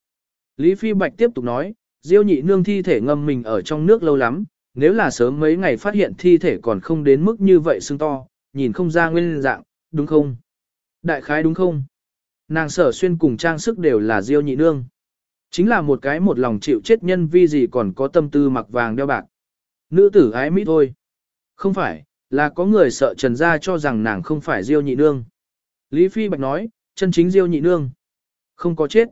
Lý Phi Bạch tiếp tục nói, Diêu nhị nương thi thể ngâm mình ở trong nước lâu lắm, nếu là sớm mấy ngày phát hiện thi thể còn không đến mức như vậy xương to, nhìn không ra nguyên dạng, đúng không? Đại khái đúng không? Nàng sở xuyên cùng trang sức đều là Diêu nhị nương. Chính là một cái một lòng chịu chết nhân vi gì còn có tâm tư mặc vàng đeo bạc. Nữ tử ái mỹ thôi. Không phải, là có người sợ trần gia cho rằng nàng không phải Diêu nhị nương. Lý Phi Bạch nói, chân chính Diêu nhị nương. Không có chết.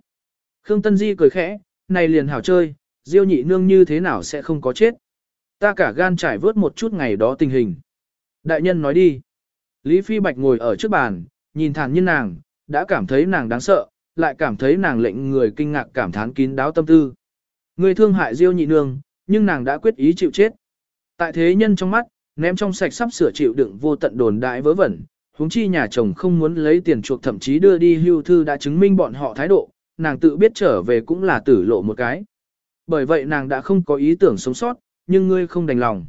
Khương Tân Di cười khẽ, này liền hảo chơi, Diêu nhị nương như thế nào sẽ không có chết. Ta cả gan trải vớt một chút ngày đó tình hình. Đại nhân nói đi. Lý Phi Bạch ngồi ở trước bàn, nhìn thẳng như nàng, đã cảm thấy nàng đáng sợ, lại cảm thấy nàng lệnh người kinh ngạc cảm thán kín đáo tâm tư. Người thương hại Diêu nhị nương, nhưng nàng đã quyết ý chịu chết. Tại thế nhân trong mắt, ném trong sạch sắp sửa chịu đựng vô tận đồn đại vớ vẩn, huống chi nhà chồng không muốn lấy tiền chuộc thậm chí đưa đi hưu thư đã chứng minh bọn họ thái độ, nàng tự biết trở về cũng là tử lộ một cái. Bởi vậy nàng đã không có ý tưởng sống sót, nhưng ngươi không đành lòng.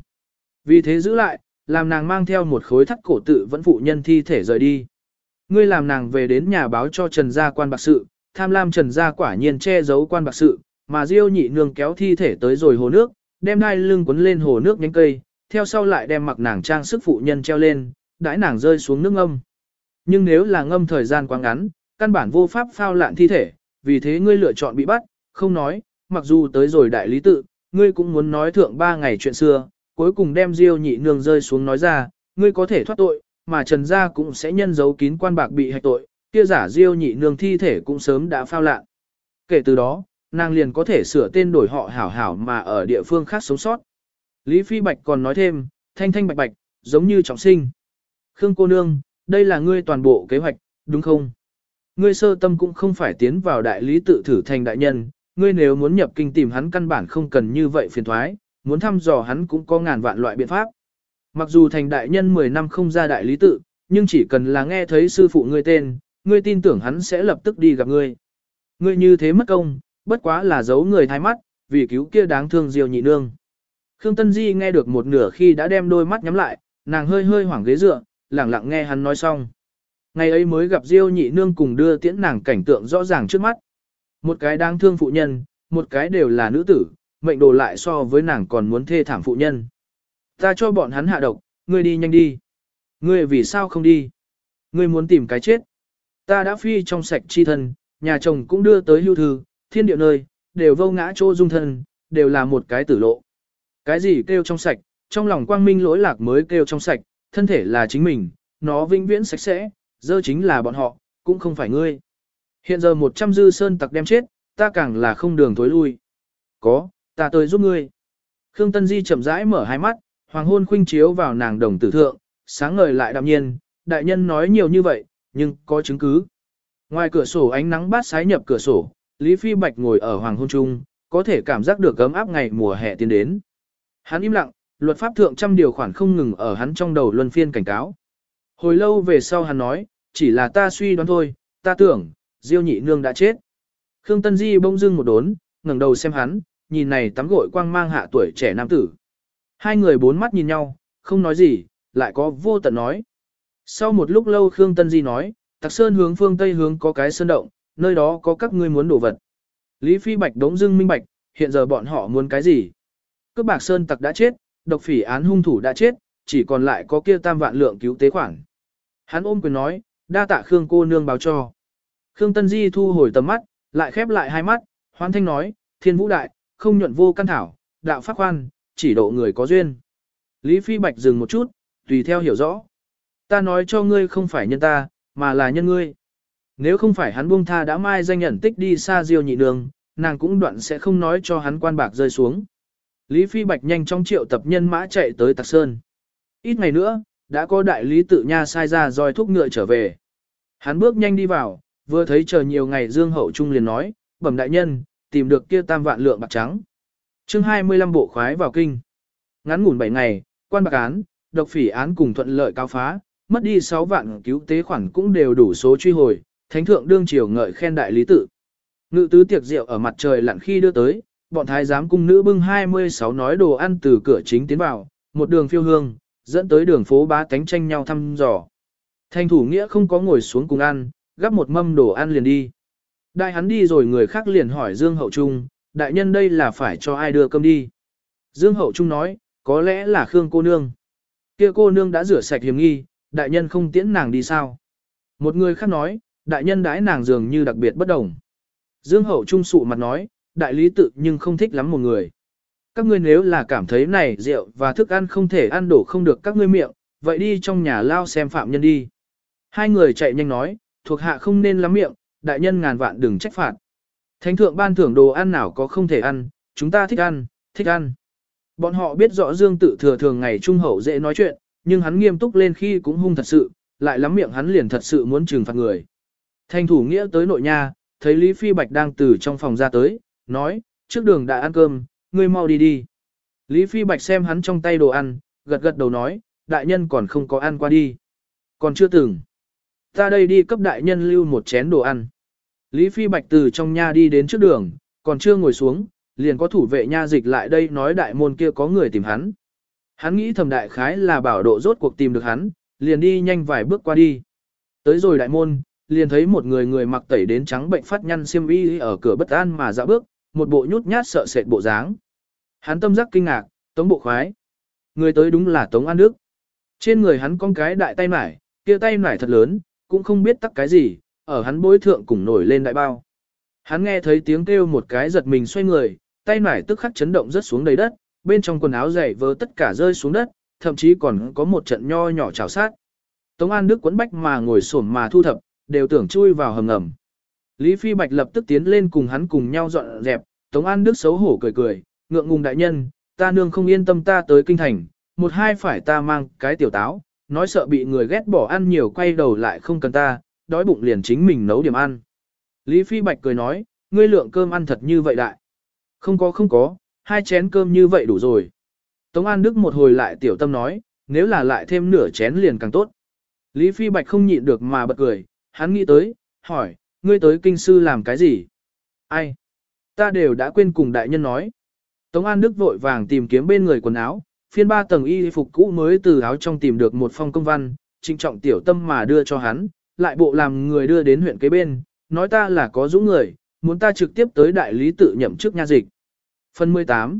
Vì thế giữ lại, làm nàng mang theo một khối thắt cổ tự vẫn phụ nhân thi thể rời đi. Ngươi làm nàng về đến nhà báo cho Trần gia quan bạc sự, tham lam Trần gia quả nhiên che giấu quan bạc sự, mà Diêu nhị nương kéo thi thể tới rồi hồ nước, đem đai lưng quấn lên hồ nước nhánh cây, theo sau lại đem mặc nàng trang sức phụ nhân treo lên, đãi nàng rơi xuống nước ngâm. Nhưng nếu là ngâm thời gian quá ngắn, căn bản vô pháp phao lạn thi thể, vì thế ngươi lựa chọn bị bắt, không nói, mặc dù tới rồi đại lý tự, ngươi cũng muốn nói thượng ba ngày chuyện xưa, cuối cùng đem Diêu nhị nương rơi xuống nói ra, ngươi có thể thoát tội, mà Trần gia cũng sẽ nhân dấu kín quan bạc bị hạch tội, kia giả Diêu nhị nương thi thể cũng sớm đã phao lạn. Kể từ đó, nàng liền có thể sửa tên đổi họ hảo hảo mà ở địa phương khác sống sót. Lý Phi Bạch còn nói thêm, thanh thanh bạch bạch, giống như trọng sinh. Khương cô nương, đây là ngươi toàn bộ kế hoạch, đúng không? Ngươi sơ tâm cũng không phải tiến vào đại lý tự thử thành đại nhân, ngươi nếu muốn nhập kinh tìm hắn căn bản không cần như vậy phiền thoái, muốn thăm dò hắn cũng có ngàn vạn loại biện pháp. Mặc dù thành đại nhân 10 năm không ra đại lý tự, nhưng chỉ cần là nghe thấy sư phụ ngươi tên, ngươi tin tưởng hắn sẽ lập tức đi gặp ngươi. Ngươi như thế mất công, bất quá là giấu người thái mắt, vì cứu kia đáng thương diều nhị nương. Khương Tân Di nghe được một nửa khi đã đem đôi mắt nhắm lại, nàng hơi hơi hoảng ghế dựa, lẳng lặng nghe hắn nói xong. Ngày ấy mới gặp Diêu nhị nương cùng đưa tiễn nàng cảnh tượng rõ ràng trước mắt. Một cái đáng thương phụ nhân, một cái đều là nữ tử, mệnh đồ lại so với nàng còn muốn thê thảm phụ nhân. Ta cho bọn hắn hạ độc, ngươi đi nhanh đi. Ngươi vì sao không đi? Ngươi muốn tìm cái chết. Ta đã phi trong sạch chi thân, nhà chồng cũng đưa tới hưu thư, thiên địa nơi, đều vô ngã chỗ dung thân, đều là một cái tử lộ. Cái gì kêu trong sạch, trong lòng quang minh lỗi lạc mới kêu trong sạch, thân thể là chính mình, nó vĩnh viễn sạch sẽ, dơ chính là bọn họ, cũng không phải ngươi. Hiện giờ một trăm dư sơn tặc đem chết, ta càng là không đường thối lui. Có, ta tới giúp ngươi. Khương Tân Di chậm rãi mở hai mắt, hoàng hôn khuynh chiếu vào nàng đồng tử thượng, sáng ngời lại đạm nhiên, đại nhân nói nhiều như vậy, nhưng có chứng cứ. Ngoài cửa sổ ánh nắng bát sái nhập cửa sổ, Lý Phi Bạch ngồi ở hoàng hôn trung, có thể cảm giác được gấm áp ngày mùa hè tiến đến. Hắn im lặng, luật pháp thượng trăm điều khoản không ngừng ở hắn trong đầu luân phiên cảnh cáo. Hồi lâu về sau hắn nói, chỉ là ta suy đoán thôi, ta tưởng, Diêu nhị nương đã chết. Khương Tân Di bông dưng một đốn, ngẩng đầu xem hắn, nhìn này tắm gội quang mang hạ tuổi trẻ nam tử. Hai người bốn mắt nhìn nhau, không nói gì, lại có vô tận nói. Sau một lúc lâu Khương Tân Di nói, Tạc Sơn hướng phương Tây hướng có cái sơn động, nơi đó có các ngươi muốn đổ vật. Lý Phi Bạch đống dưng minh bạch, hiện giờ bọn họ muốn cái gì? Cướp bạc sơn tặc đã chết, độc phỉ án hung thủ đã chết, chỉ còn lại có kia tam vạn lượng cứu tế khoản. Hắn ôm quyền nói, đa tạ Khương cô nương báo cho. Khương Tân Di thu hồi tầm mắt, lại khép lại hai mắt, hoan thanh nói, thiên vũ đại, không nhuận vô căn thảo, đạo pháp khoan, chỉ độ người có duyên. Lý Phi Bạch dừng một chút, tùy theo hiểu rõ. Ta nói cho ngươi không phải nhân ta, mà là nhân ngươi. Nếu không phải hắn buông tha đã mai danh nhận tích đi xa diêu nhị đường, nàng cũng đoạn sẽ không nói cho hắn quan bạc rơi xuống. Lý Phi Bạch nhanh trong triệu tập nhân mã chạy tới Tạc Sơn. Ít ngày nữa, đã có đại lý tự nha sai ra roi thúc ngựa trở về. Hắn bước nhanh đi vào, vừa thấy chờ nhiều ngày Dương Hậu Trung liền nói, bẩm đại nhân, tìm được kia tam vạn lượng bạc trắng chương 25 bộ khoái vào kinh. Ngắn ngủn 7 ngày, quan bạc án, độc phỉ án cùng thuận lợi cao phá, mất đi 6 vạn cứu tế khoản cũng đều đủ số truy hồi, thánh thượng đương triều ngợi khen đại lý tự. Ngự tứ tiệc rượu ở mặt trời lặn khi đưa tới, bọn thái giám cung nữ bưng 26 nói đồ ăn từ cửa chính tiến vào, một đường phiêu hương, dẫn tới đường phố bá tánh tranh nhau thăm dò. Thanh thủ nghĩa không có ngồi xuống cùng ăn, gắp một mâm đồ ăn liền đi. Đại hắn đi rồi người khác liền hỏi Dương Hậu Trung, đại nhân đây là phải cho ai đưa cơm đi. Dương Hậu Trung nói, có lẽ là Khương cô nương. Kia cô nương đã rửa sạch hiểm nghi, đại nhân không tiễn nàng đi sao. Một người khác nói, đại nhân đãi nàng dường như đặc biệt bất đồng. Dương Hậu Trung sụ mặt nói, đại lý tự nhưng không thích lắm một người. Các ngươi nếu là cảm thấy này rượu và thức ăn không thể ăn đổ không được các ngươi miệng, vậy đi trong nhà lao xem phạm nhân đi. Hai người chạy nhanh nói, thuộc hạ không nên lắm miệng, đại nhân ngàn vạn đừng trách phạt. Thánh thượng ban thưởng đồ ăn nào có không thể ăn, chúng ta thích ăn, thích ăn. Bọn họ biết rõ Dương tự thừa thường ngày trung hậu dễ nói chuyện, nhưng hắn nghiêm túc lên khi cũng hung thật sự, lại lắm miệng hắn liền thật sự muốn trừng phạt người. Thanh thủ nghĩa tới nội nha, thấy Lý Phi Bạch đang từ trong phòng ra tới, nói, trước đường đã ăn cơm, ngươi mau đi đi. Lý Phi Bạch xem hắn trong tay đồ ăn, gật gật đầu nói, đại nhân còn không có ăn qua đi. Còn chưa từng. Ta đây đi cấp đại nhân lưu một chén đồ ăn. Lý Phi Bạch từ trong nha đi đến trước đường, còn chưa ngồi xuống, liền có thủ vệ nha dịch lại đây nói đại môn kia có người tìm hắn. Hắn nghĩ thầm đại khái là bảo độ rốt cuộc tìm được hắn, liền đi nhanh vài bước qua đi. Tới rồi đại môn, liền thấy một người người mặc tẩy đến trắng bệnh phát nhăn xiêm y ở cửa bất an mà dạo bước, một bộ nhút nhát sợ sệt bộ dáng. Hắn tâm giác kinh ngạc, tống bộ khoái. Người tới đúng là tống an đức. Trên người hắn con cái đại tay nải, kia tay nải thật lớn, cũng không biết tắc cái gì, ở hắn bối thượng cùng nổi lên đại bao. Hắn nghe thấy tiếng kêu một cái giật mình xoay người, tay nải tức khắc chấn động rất xuống đầy đất, bên trong quần áo dày vớ tất cả rơi xuống đất, thậm chí còn có một trận nho nhỏ trào sát. Tống An Đức quấn bách mà ngồi xổm mà thu thập, đều tưởng chui vào hầm ngầm. Lý Phi Bạch lập tức tiến lên cùng hắn cùng nhau dọn dẹp, Tống An Đức xấu hổ cười cười, ngượng ngùng đại nhân, ta nương không yên tâm ta tới kinh thành, một hai phải ta mang cái tiểu táo, nói sợ bị người ghét bỏ ăn nhiều quay đầu lại không cần ta, đói bụng liền chính mình nấu điểm ăn. Lý Phi Bạch cười nói, ngươi lượng cơm ăn thật như vậy đại. Không có không có, hai chén cơm như vậy đủ rồi. Tống An Đức một hồi lại tiểu tâm nói, nếu là lại thêm nửa chén liền càng tốt. Lý Phi Bạch không nhịn được mà bật cười, hắn nghĩ tới, hỏi, ngươi tới kinh sư làm cái gì? Ai? Ta đều đã quên cùng đại nhân nói. Tống An Đức vội vàng tìm kiếm bên người quần áo, phiên ba tầng y phục cũ mới từ áo trong tìm được một phong công văn, trinh trọng tiểu tâm mà đưa cho hắn, lại bộ làm người đưa đến huyện kế bên, nói ta là có dũng người, muốn ta trực tiếp tới đại lý tự nhậm chức nha dịch. Phần 18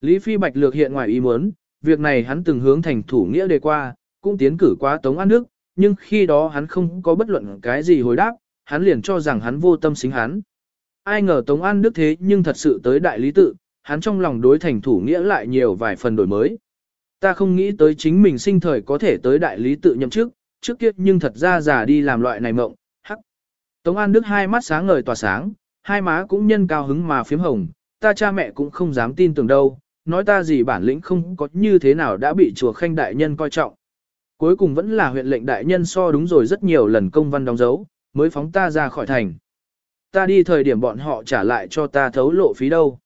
Lý Phi Bạch lược hiện ngoài ý muốn, việc này hắn từng hướng thành thủ nghĩa đề qua, cũng tiến cử qua Tống An Đức, nhưng khi đó hắn không có bất luận cái gì hồi đáp, hắn liền cho rằng hắn vô tâm xính hắn. Ai ngờ Tống An Đức thế nhưng thật sự tới đại lý tự, hắn trong lòng đối thành thủ nghĩa lại nhiều vài phần đổi mới. Ta không nghĩ tới chính mình sinh thời có thể tới đại lý tự nhậm chức, trước kia nhưng thật ra già đi làm loại này mộng, hắc. Tống An Đức hai mắt sáng ngời tỏa sáng, hai má cũng nhân cao hứng mà phím hồng, ta cha mẹ cũng không dám tin tưởng đâu, nói ta gì bản lĩnh không có như thế nào đã bị chùa khanh đại nhân coi trọng. Cuối cùng vẫn là huyện lệnh đại nhân so đúng rồi rất nhiều lần công văn đóng dấu, mới phóng ta ra khỏi thành. Ta đi thời điểm bọn họ trả lại cho ta thấu lộ phí đâu.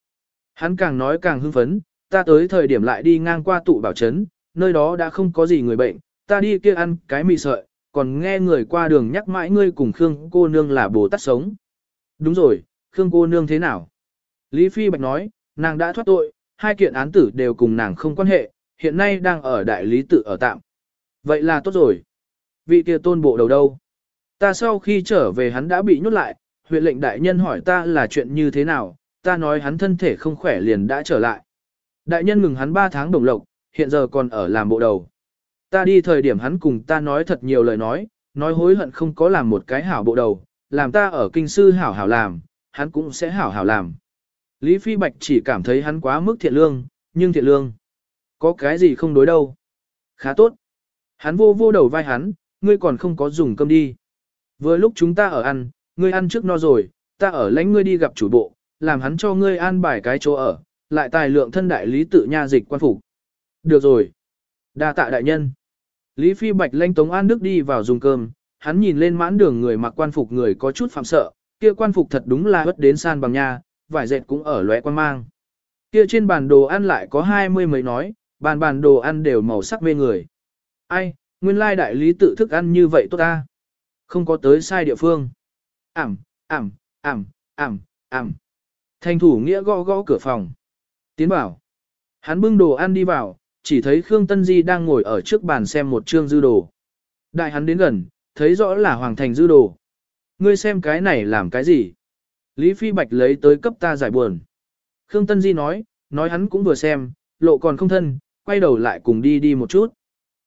Hắn càng nói càng hưng phấn, ta tới thời điểm lại đi ngang qua tụ bảo trấn, nơi đó đã không có gì người bệnh, ta đi kia ăn cái mì sợi, còn nghe người qua đường nhắc mãi ngươi cùng Khương cô nương là bồ tát sống. Đúng rồi, Khương cô nương thế nào? Lý Phi Bạch nói, nàng đã thoát tội, hai kiện án tử đều cùng nàng không quan hệ, hiện nay đang ở đại lý tự ở tạm. Vậy là tốt rồi. Vị kia tôn bộ đầu đâu? Ta sau khi trở về hắn đã bị nhốt lại, huyện lệnh đại nhân hỏi ta là chuyện như thế nào, ta nói hắn thân thể không khỏe liền đã trở lại. Đại nhân ngừng hắn 3 tháng đồng lộc, hiện giờ còn ở làm bộ đầu. Ta đi thời điểm hắn cùng ta nói thật nhiều lời nói, nói hối hận không có làm một cái hảo bộ đầu, làm ta ở kinh sư hảo hảo làm, hắn cũng sẽ hảo hảo làm. Lý Phi Bạch chỉ cảm thấy hắn quá mức thiện lương, nhưng thiện lương. Có cái gì không đối đâu. Khá tốt. Hắn vô vô đầu vai hắn, ngươi còn không có dùng cơm đi. Vừa lúc chúng ta ở ăn, ngươi ăn trước no rồi, ta ở lãnh ngươi đi gặp chủ bộ, làm hắn cho ngươi an bài cái chỗ ở, lại tài lượng thân đại lý tự nha dịch quan phục. Được rồi. đa tạ đại nhân. Lý Phi Bạch lanh Tống An Đức đi vào dùng cơm, hắn nhìn lên mãn đường người mặc quan phục người có chút phạm sợ, kia quan phục thật đúng là bất đến san bằng nha, vải dệt cũng ở lóe quan mang. Kia trên bàn đồ ăn lại có hai mươi mấy nói, bàn bàn đồ ăn đều màu sắc mê người. Ai, nguyên lai đại lý tự thức ăn như vậy tốt ta. Không có tới sai địa phương. Ảm, ảm, ảm, ảm, ảm. Thành thủ nghĩa gõ gõ cửa phòng. Tiến bảo. Hắn bưng đồ ăn đi vào, chỉ thấy Khương Tân Di đang ngồi ở trước bàn xem một chương dư đồ. Đại hắn đến gần, thấy rõ là Hoàng Thành dư đồ. Ngươi xem cái này làm cái gì? Lý Phi Bạch lấy tới cấp ta giải buồn. Khương Tân Di nói, nói hắn cũng vừa xem, lộ còn không thân, quay đầu lại cùng đi đi một chút.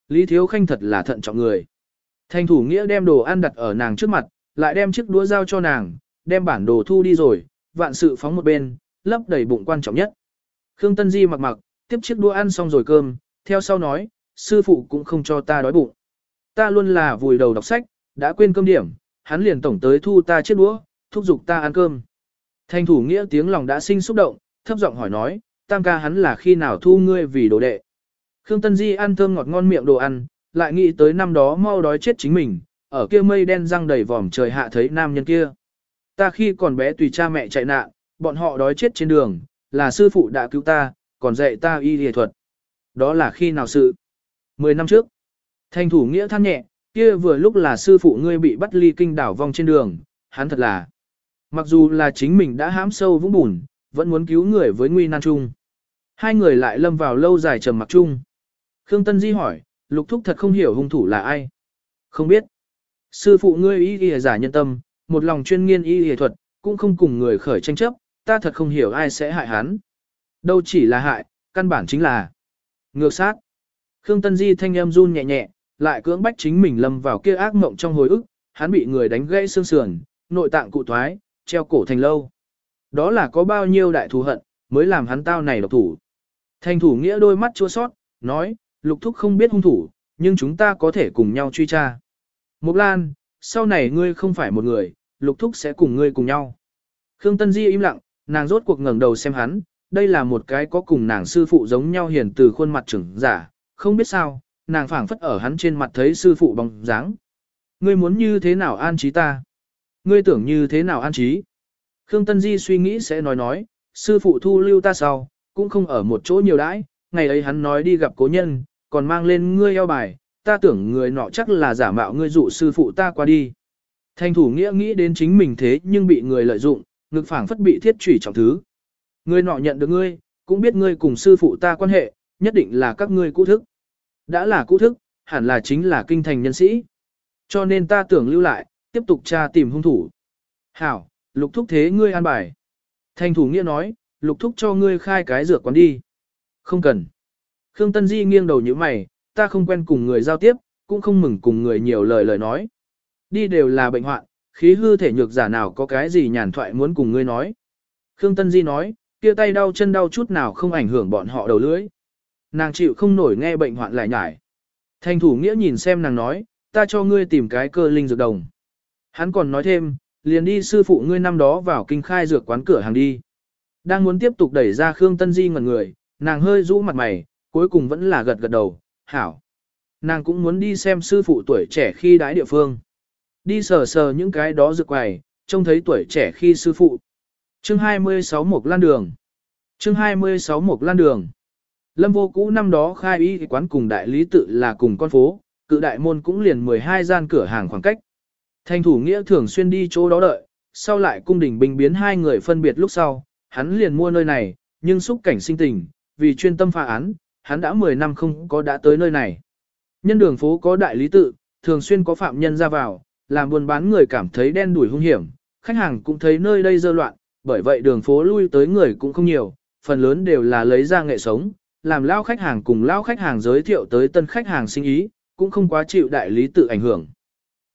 Lý Thiếu Khanh thật là thận trọng người. Thành thủ nghĩa đem đồ ăn đặt ở nàng trước mặt, lại đem chiếc đũa dao cho nàng, đem bản đồ thu đi rồi, vạn sự phóng một bên, lấp đầy bụng quan trọng nhất. Khương Tân Di mặc mặc, tiếp chiếc đũa ăn xong rồi cơm, theo sau nói, sư phụ cũng không cho ta đói bụng. Ta luôn là vùi đầu đọc sách, đã quên cơm điểm, hắn liền tổng tới thu ta chiếc đũa, thúc giục ta ăn cơm. Thành thủ nghĩa tiếng lòng đã sinh xúc động, thấp giọng hỏi nói, tam ca hắn là khi nào thu ngươi vì đồ đệ. Khương Tân Di ăn thơm ngọt ngon miệng đồ ăn, lại nghĩ tới năm đó mau đói chết chính mình, ở kia mây đen răng đầy vòm trời hạ thấy nam nhân kia. Ta khi còn bé tùy cha mẹ chạy nạn, bọn họ đói chết trên đường, là sư phụ đã cứu ta, còn dạy ta y y thuật. Đó là khi nào sự? Mười năm trước. thanh thủ nghĩa than nhẹ, kia vừa lúc là sư phụ ngươi bị bắt ly kinh đảo vong trên đường, hắn thật là. Mặc dù là chính mình đã hãm sâu vũng bùn, vẫn muốn cứu người với nguy nan chung. Hai người lại lâm vào lâu dài trầm mặc chung. Khương Tân Di hỏi, lục thúc thật không hiểu hung thủ là ai. Không biết. Sư phụ ngươi y y giả nhân tâm, một lòng chuyên nghiên y y thuật, cũng không cùng người khởi tranh chấp, ta thật không hiểu ai sẽ hại hắn. Đâu chỉ là hại, căn bản chính là ngược sát. Khương Tân Di thanh âm run nhẹ nhẹ, lại cưỡng bách chính mình lâm vào kia ác mộng trong hồi ức, hắn bị người đánh gãy xương sườn, nội tạng cụ thoái, treo cổ thành lâu. Đó là có bao nhiêu đại thù hận, mới làm hắn tao này độc thủ. Thành thủ nghĩa đôi mắt chua sót, nói, lục thúc không biết hung thủ, nhưng chúng ta có thể cùng nhau truy tra. Mục Lan, sau này ngươi không phải một người, lục thúc sẽ cùng ngươi cùng nhau. Khương Tân Di im lặng, nàng rốt cuộc ngẩng đầu xem hắn, đây là một cái có cùng nàng sư phụ giống nhau hiền từ khuôn mặt trưởng giả, không biết sao, nàng phảng phất ở hắn trên mặt thấy sư phụ bóng dáng. Ngươi muốn như thế nào an trí ta? Ngươi tưởng như thế nào an trí? Khương Tân Di suy nghĩ sẽ nói nói, sư phụ thu lưu ta sau, cũng không ở một chỗ nhiều đãi, ngày ấy hắn nói đi gặp cố nhân, còn mang lên ngươi eo bài, ta tưởng người nọ chắc là giả mạo ngươi dụ sư phụ ta qua đi. Thành thủ nghĩa nghĩ đến chính mình thế nhưng bị người lợi dụng, ngực phảng phất bị thiết trùy trọng thứ. Ngươi nọ nhận được ngươi, cũng biết ngươi cùng sư phụ ta quan hệ, nhất định là các ngươi cũ thức. Đã là cũ thức, hẳn là chính là kinh thành nhân sĩ. Cho nên ta tưởng lưu lại, tiếp tục tra tìm hung thủ. Hảo, lục thúc thế ngươi an bài. Thành thủ nghĩa nói, lục thúc cho ngươi khai cái rửa quán đi. Không cần. Khương Tân Di nghiêng đầu như mày, ta không quen cùng người giao tiếp, cũng không mừng cùng người nhiều lời lời nói. Đi đều là bệnh hoạn, khí hư thể nhược giả nào có cái gì nhàn thoại muốn cùng ngươi nói. Khương Tân Di nói, kia tay đau chân đau chút nào không ảnh hưởng bọn họ đầu lưỡi. Nàng chịu không nổi nghe bệnh hoạn lại nhải. Thành thủ nghĩa nhìn xem nàng nói, ta cho ngươi tìm cái cơ linh dược đồng. Hắn còn nói thêm, liền đi sư phụ ngươi năm đó vào kinh khai dược quán cửa hàng đi. Đang muốn tiếp tục đẩy ra Khương Tân Di ngẩn người, nàng hơi rũ mặt mày, cuối cùng vẫn là gật gật đầu, hảo. Nàng cũng muốn đi xem sư phụ tuổi trẻ khi đái địa phương. Đi sờ sờ những cái đó dược quầy, trông thấy tuổi trẻ khi sư phụ. Chương 26 Mộc Lan Đường Chương 26 Mộc Lan Đường Lâm vô cũ năm đó khai y quán cùng đại lý tự là cùng con phố, cự đại môn cũng liền 12 gian cửa hàng khoảng cách. Thành thủ nghĩa thường xuyên đi chỗ đó đợi, sau lại cung đình bình biến hai người phân biệt lúc sau, hắn liền mua nơi này, nhưng xúc cảnh sinh tình, vì chuyên tâm phá án, hắn đã 10 năm không có đã tới nơi này. Nhân đường phố có đại lý tự, thường xuyên có phạm nhân ra vào, làm buôn bán người cảm thấy đen đuổi hung hiểm, khách hàng cũng thấy nơi đây dơ loạn, bởi vậy đường phố lui tới người cũng không nhiều, phần lớn đều là lấy ra nghệ sống, làm lao khách hàng cùng lao khách hàng giới thiệu tới tân khách hàng sinh ý, cũng không quá chịu đại lý tự ảnh hưởng.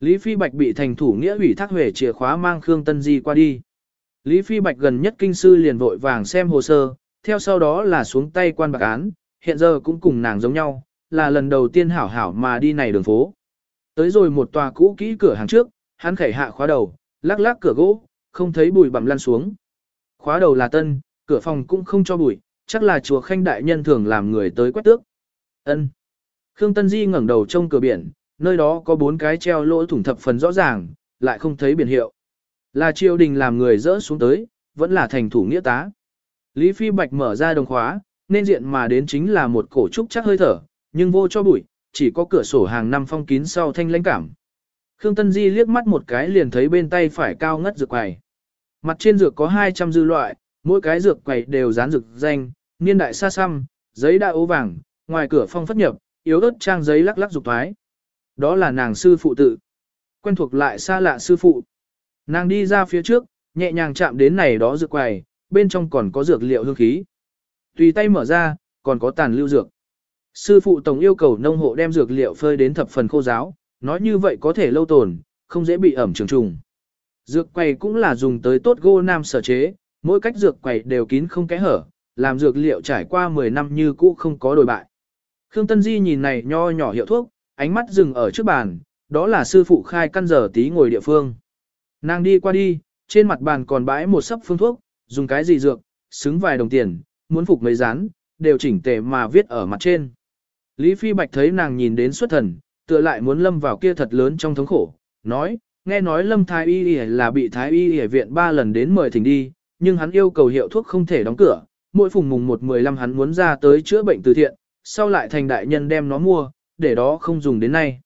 Lý Phi Bạch bị thành thủ nghĩa ủy thác về chìa khóa mang Khương Tân Di qua đi. Lý Phi Bạch gần nhất kinh sư liền vội vàng xem hồ sơ, theo sau đó là xuống tay quan bạc án, hiện giờ cũng cùng nàng giống nhau, là lần đầu tiên hảo hảo mà đi này đường phố. Tới rồi một tòa cũ kỹ cửa hàng trước, hắn khẩy hạ khóa đầu, lắc lắc cửa gỗ, không thấy Bùi bặm lăn xuống. Khóa đầu là tân, cửa phòng cũng không cho bụi, chắc là chùa khanh đại nhân thường làm người tới quét tước. Ân. Khương Tân Di ngẩng đầu trông cửa biển, nơi đó có bốn cái treo lỗ thủng thập phần rõ ràng, lại không thấy biển hiệu. Là triều đình làm người dỡ xuống tới, vẫn là thành thủ nghĩa tá. Lý Phi Bạch mở ra đồng khóa, nên diện mà đến chính là một cổ trúc chắc hơi thở, nhưng vô cho bụi, chỉ có cửa sổ hàng năm phong kín sau thanh lãnh cảm. Khương Tân Di liếc mắt một cái liền thấy bên tay phải cao ngất rực quài. Mặt trên dược có 200 dư loại, mỗi cái dược quầy đều dán dược danh, niên đại xa xăm, giấy đã ố vàng, ngoài cửa phong phất nhập, yếu ớt trang giấy lắc lắc dục thoái. Đó là nàng sư phụ tự. Quen thuộc lại xa lạ sư phụ. Nàng đi ra phía trước, nhẹ nhàng chạm đến này đó dược quầy, bên trong còn có dược liệu hương khí. Tùy tay mở ra, còn có tàn lưu dược. Sư phụ tổng yêu cầu nông hộ đem dược liệu phơi đến thập phần khô giáo, nói như vậy có thể lâu tồn, không dễ bị ẩm trường trùng. Dược quầy cũng là dùng tới tốt gô nam sở chế, mỗi cách dược quầy đều kín không kẽ hở, làm dược liệu trải qua 10 năm như cũ không có đổi bại. Khương Tân Di nhìn này nho nhỏ hiệu thuốc, ánh mắt dừng ở trước bàn, đó là sư phụ khai căn giờ tí ngồi địa phương. Nàng đi qua đi, trên mặt bàn còn bãi một sấp phương thuốc, dùng cái gì dược, xứng vài đồng tiền, muốn phục mấy rán, đều chỉnh tề mà viết ở mặt trên. Lý Phi Bạch thấy nàng nhìn đến xuất thần, tựa lại muốn lâm vào kia thật lớn trong thống khổ, nói, nghe nói lâm thái y là bị thái y y viện ba lần đến mời thỉnh đi, nhưng hắn yêu cầu hiệu thuốc không thể đóng cửa, mỗi phùng mùng 1-15 hắn muốn ra tới chữa bệnh từ thiện, sau lại thành đại nhân đem nó mua, để đó không dùng đến nay.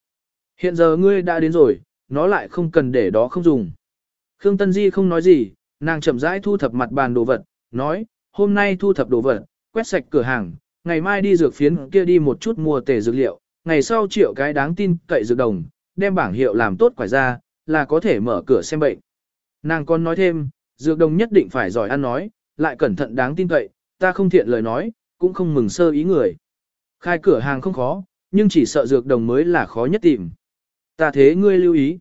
Hiện giờ ngươi đã đến rồi, nó lại không cần để đó không dùng. Khương Tân Di không nói gì, nàng chậm rãi thu thập mặt bàn đồ vật, nói, hôm nay thu thập đồ vật, quét sạch cửa hàng, ngày mai đi dược phiến kia đi một chút mua tể dược liệu, ngày sau triệu cái đáng tin cậy dược đồng, đem bảng hiệu làm tốt quải ra, là có thể mở cửa xem bệnh. Nàng còn nói thêm, dược đồng nhất định phải giỏi ăn nói, lại cẩn thận đáng tin cậy, ta không thiện lời nói, cũng không mừng sơ ý người. Khai cửa hàng không khó, nhưng chỉ sợ dược đồng mới là khó nhất tìm. Ta thế ngươi lưu ý.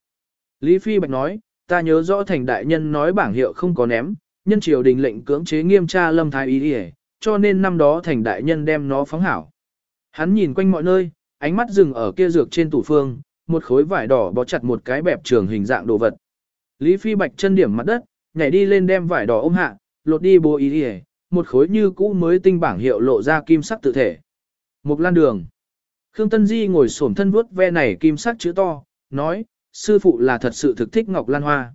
Lý Phi Bạch nói, ta nhớ rõ thành đại nhân nói bảng hiệu không có ném, nhân triều đình lệnh cưỡng chế nghiêm tra lâm thái ý đi cho nên năm đó thành đại nhân đem nó phóng hảo. Hắn nhìn quanh mọi nơi, ánh mắt dừng ở kia dược trên tủ phương, một khối vải đỏ bó chặt một cái bẹp trường hình dạng đồ vật. Lý Phi Bạch chân điểm mặt đất, nhảy đi lên đem vải đỏ ôm hạ, lột đi bố ý đi một khối như cũ mới tinh bảng hiệu lộ ra kim sắc tự thể. Một lan đường. Khương Tân Di ngồi xổm thân vuốt ve này kim sắc chữ to, nói, sư phụ là thật sự thực thích Ngọc Lan Hoa.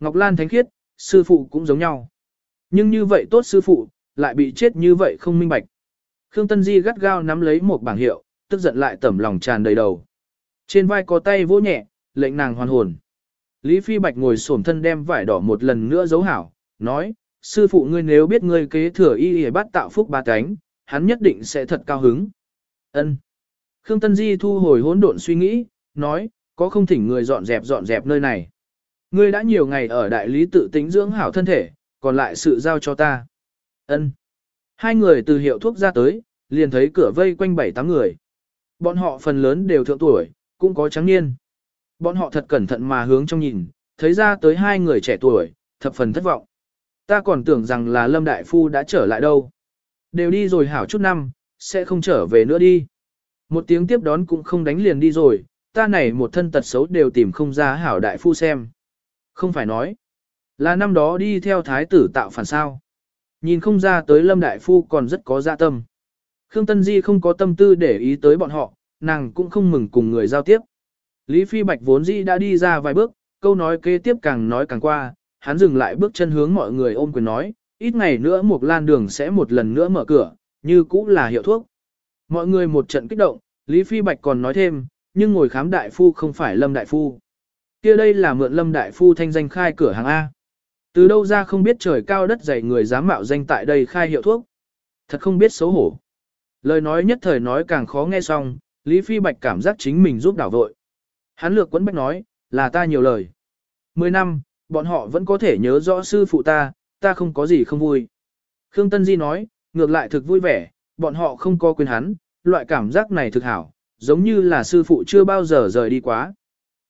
Ngọc Lan thánh khiết, sư phụ cũng giống nhau. Nhưng như vậy tốt sư phụ, lại bị chết như vậy không minh bạch. Khương Tân Di gắt gao nắm lấy một bảng hiệu, tức giận lại tẩm lòng tràn đầy đầu. Trên vai có tay vỗ nhẹ, lệnh nàng hoàn hồn. Lý Phi Bạch ngồi xổm thân đem vải đỏ một lần nữa dấu hảo, nói, sư phụ ngươi nếu biết ngươi kế thừa y y bắt tạo phúc ba cánh, hắn nhất định sẽ thật cao hứng. Ân. Khương Tân Di thu hồi hỗn độn suy nghĩ, nói, có không thỉnh người dọn dẹp dọn dẹp nơi này. Ngươi đã nhiều ngày ở đại lý tự tính dưỡng hảo thân thể, còn lại sự giao cho ta. Ân. Hai người từ hiệu thuốc ra tới, liền thấy cửa vây quanh bảy tám người. Bọn họ phần lớn đều thượng tuổi, cũng có trắng niên. Bọn họ thật cẩn thận mà hướng trong nhìn, thấy ra tới hai người trẻ tuổi, thập phần thất vọng. Ta còn tưởng rằng là Lâm Đại Phu đã trở lại đâu. Đều đi rồi hảo chút năm, sẽ không trở về nữa đi. Một tiếng tiếp đón cũng không đánh liền đi rồi, ta này một thân tật xấu đều tìm không ra hảo đại phu xem. Không phải nói, là năm đó đi theo thái tử tạo phản sao. Nhìn không ra tới lâm đại phu còn rất có dạ tâm. Khương Tân Di không có tâm tư để ý tới bọn họ, nàng cũng không mừng cùng người giao tiếp. Lý Phi Bạch vốn dĩ đã đi ra vài bước, câu nói kế tiếp càng nói càng qua, hắn dừng lại bước chân hướng mọi người ôm quyền nói, ít ngày nữa một lan đường sẽ một lần nữa mở cửa, như cũ là hiệu thuốc. Mọi người một trận kích động, Lý Phi Bạch còn nói thêm, nhưng ngồi khám đại phu không phải Lâm đại phu. Kia đây là mượn Lâm đại phu thanh danh khai cửa hàng A. Từ đâu ra không biết trời cao đất dày người dám mạo danh tại đây khai hiệu thuốc. Thật không biết xấu hổ. Lời nói nhất thời nói càng khó nghe xong, Lý Phi Bạch cảm giác chính mình giúp đảo vội. Hắn lược quấn bách nói, là ta nhiều lời. Mười năm, bọn họ vẫn có thể nhớ rõ sư phụ ta, ta không có gì không vui. Khương Tân Di nói, ngược lại thực vui vẻ, bọn họ không có quyền hắn, loại cảm giác này thực hảo, giống như là sư phụ chưa bao giờ rời đi quá.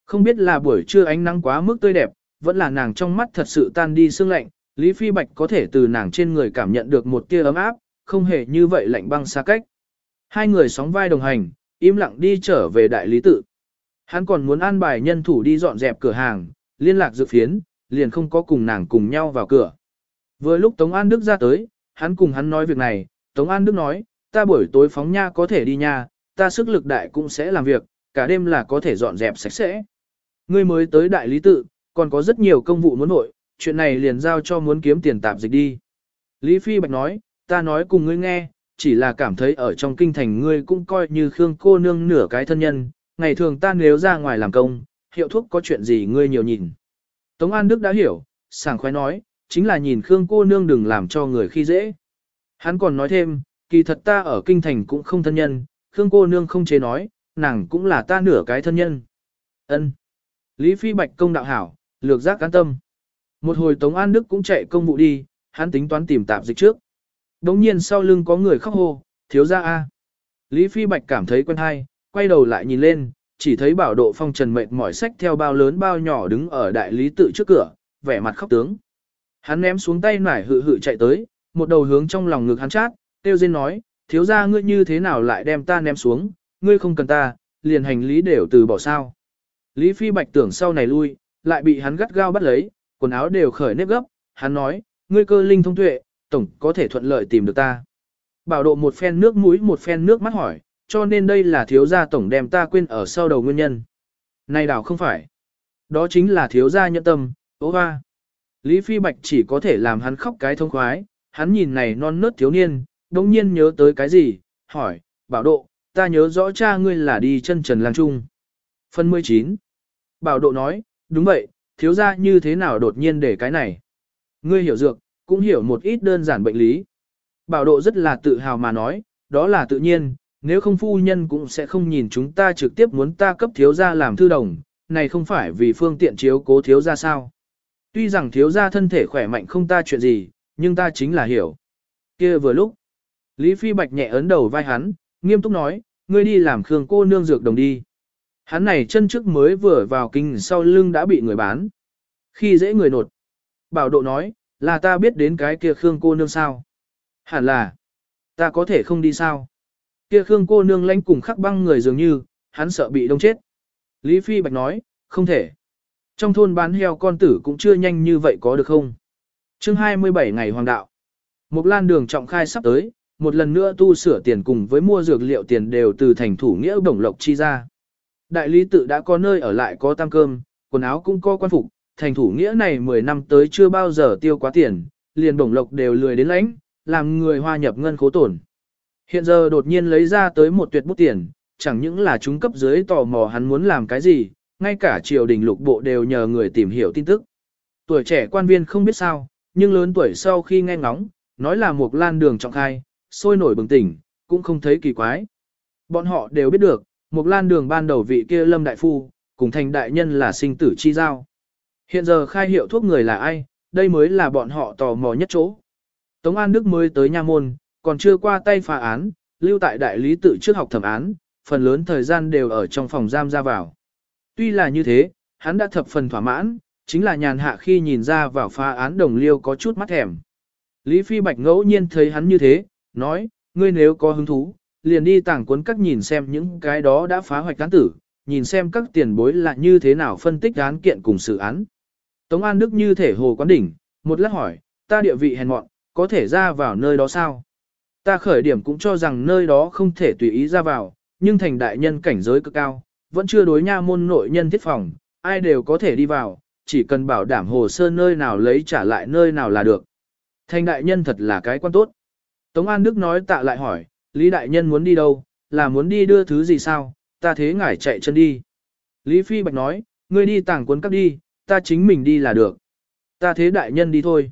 Không biết là buổi trưa ánh nắng quá mức tươi đẹp, vẫn là nàng trong mắt thật sự tan đi sương lạnh, Lý Phi Bạch có thể từ nàng trên người cảm nhận được một tia ấm áp, không hề như vậy lạnh băng xa cách. Hai người sóng vai đồng hành, im lặng đi trở về đại lý tự. Hắn còn muốn an bài nhân thủ đi dọn dẹp cửa hàng, liên lạc dự phiến, liền không có cùng nàng cùng nhau vào cửa. Vừa lúc Tống An Đức ra tới, hắn cùng hắn nói việc này, Tống An Đức nói, ta buổi tối phóng nha có thể đi nha, ta sức lực đại cũng sẽ làm việc, cả đêm là có thể dọn dẹp sạch sẽ. Ngươi mới tới đại lý tự, còn có rất nhiều công vụ muốn nội, chuyện này liền giao cho muốn kiếm tiền tạp dịch đi. Lý Phi Bạch nói, ta nói cùng ngươi nghe, chỉ là cảm thấy ở trong kinh thành ngươi cũng coi như Khương cô nương nửa cái thân nhân, ngày thường ta nếu ra ngoài làm công, hiệu thuốc có chuyện gì ngươi nhiều nhìn. Tống An Đức đã hiểu, sảng khoái nói, chính là nhìn Khương cô nương đừng làm cho người khi dễ. Hắn còn nói thêm, kỳ thật ta ở kinh thành cũng không thân nhân, Khương cô nương không chế nói, nàng cũng là ta nửa cái thân nhân. Ân. Lý Phi Bạch công đạo hảo, lược giác cán tâm. Một hồi Tống An Đức cũng chạy công vụ đi, hắn tính toán tìm tạp dịch trước. Đống nhiên sau lưng có người khóc hô, thiếu ra A. Lý Phi Bạch cảm thấy quen hay, quay đầu lại nhìn lên, chỉ thấy bảo độ phong trần mệt mỏi sách theo bao lớn bao nhỏ đứng ở đại lý tự trước cửa, vẻ mặt khóc tướng. Hắn ném xuống tay nải hự hự chạy tới, một đầu hướng trong lòng ngực hắn chát, tiêu dên nói, thiếu ra ngươi như thế nào lại đem ta ném xuống, ngươi không cần ta, liền hành lý đều từ bỏ sao. Lý Phi Bạch tưởng sau này lui, lại bị hắn gắt gao bắt lấy, quần áo đều khởi nếp gấp, hắn nói, ngươi cơ linh thông tuệ, tổng có thể thuận lợi tìm được ta. Bảo độ một phen nước mũi một phen nước mắt hỏi, cho nên đây là thiếu gia tổng đem ta quên ở sau đầu nguyên nhân. Này đảo không phải. Đó chính là thiếu gia nhẫn tâm, ố hoa. Lý Phi Bạch chỉ có thể làm hắn khóc cái thông khoái, hắn nhìn này non nớt thiếu niên, đồng nhiên nhớ tới cái gì, hỏi, bảo độ, ta nhớ rõ cha ngươi là đi chân trần lang trung. Phần 19 Bảo độ nói, đúng vậy, thiếu gia như thế nào đột nhiên để cái này. Ngươi hiểu dược, cũng hiểu một ít đơn giản bệnh lý. Bảo độ rất là tự hào mà nói, đó là tự nhiên, nếu không phu nhân cũng sẽ không nhìn chúng ta trực tiếp muốn ta cấp thiếu gia làm thư đồng, này không phải vì phương tiện chiếu cố thiếu gia sao. Tuy rằng thiếu gia thân thể khỏe mạnh không ta chuyện gì, nhưng ta chính là hiểu. kia vừa lúc, Lý Phi Bạch nhẹ ấn đầu vai hắn, nghiêm túc nói, ngươi đi làm Khương cô nương dược đồng đi. Hắn này chân trước mới vừa vào kinh sau lưng đã bị người bán. Khi dễ người nột. Bảo độ nói, là ta biết đến cái kia Khương cô nương sao. Hẳn là, ta có thể không đi sao. Kia Khương cô nương lãnh cùng khắc băng người dường như, hắn sợ bị đông chết. Lý Phi Bạch nói, không thể. Trong thôn bán heo con tử cũng chưa nhanh như vậy có được không? chương 27 ngày hoàng đạo. Một lan đường trọng khai sắp tới, một lần nữa tu sửa tiền cùng với mua dược liệu tiền đều từ thành thủ nghĩa đồng lộc chi ra. Đại lý tự đã có nơi ở lại có tam cơm, quần áo cũng có quan phục, thành thủ nghĩa này 10 năm tới chưa bao giờ tiêu quá tiền, liền bổng lộc đều lười đến lãnh, làm người hoa nhập ngân khố tổn. Hiện giờ đột nhiên lấy ra tới một tuyệt bút tiền, chẳng những là chúng cấp dưới tò mò hắn muốn làm cái gì, ngay cả triều đình lục bộ đều nhờ người tìm hiểu tin tức. Tuổi trẻ quan viên không biết sao, nhưng lớn tuổi sau khi nghe ngóng, nói là một lan đường trọng khai, sôi nổi bừng tỉnh, cũng không thấy kỳ quái. Bọn họ đều biết được, một lan đường ban đầu vị kia lâm đại phu, cùng thành đại nhân là sinh tử chi giao. Hiện giờ khai hiệu thuốc người là ai, đây mới là bọn họ tò mò nhất chỗ. Tống An Đức mới tới nha môn, còn chưa qua tay phá án, lưu tại đại lý tự trước học thẩm án, phần lớn thời gian đều ở trong phòng giam ra vào. Tuy là như thế, hắn đã thập phần thỏa mãn, chính là nhàn hạ khi nhìn ra vào phá án đồng liêu có chút mắt thèm. Lý Phi Bạch ngẫu nhiên thấy hắn như thế, nói, ngươi nếu có hứng thú, liền đi tảng cuốn các nhìn xem những cái đó đã phá hoạch án tử, nhìn xem các tiền bối là như thế nào phân tích án kiện cùng sự án. Tống An Đức như thể hồ quán đỉnh, một lát hỏi, ta địa vị hèn mọn, có thể ra vào nơi đó sao? Ta khởi điểm cũng cho rằng nơi đó không thể tùy ý ra vào, nhưng thành đại nhân cảnh giới cực cao, vẫn chưa đối nha môn nội nhân thiết phòng, ai đều có thể đi vào, chỉ cần bảo đảm hồ sơ nơi nào lấy trả lại nơi nào là được. Thành đại nhân thật là cái quan tốt. Tống An Đức nói tạ lại hỏi, Lý đại nhân muốn đi đâu, là muốn đi đưa thứ gì sao, ta thế ngải chạy chân đi. Lý Phi Bạch nói, ngươi đi tàng cuốn cắp đi, ta chính mình đi là được. Ta thế đại nhân đi thôi.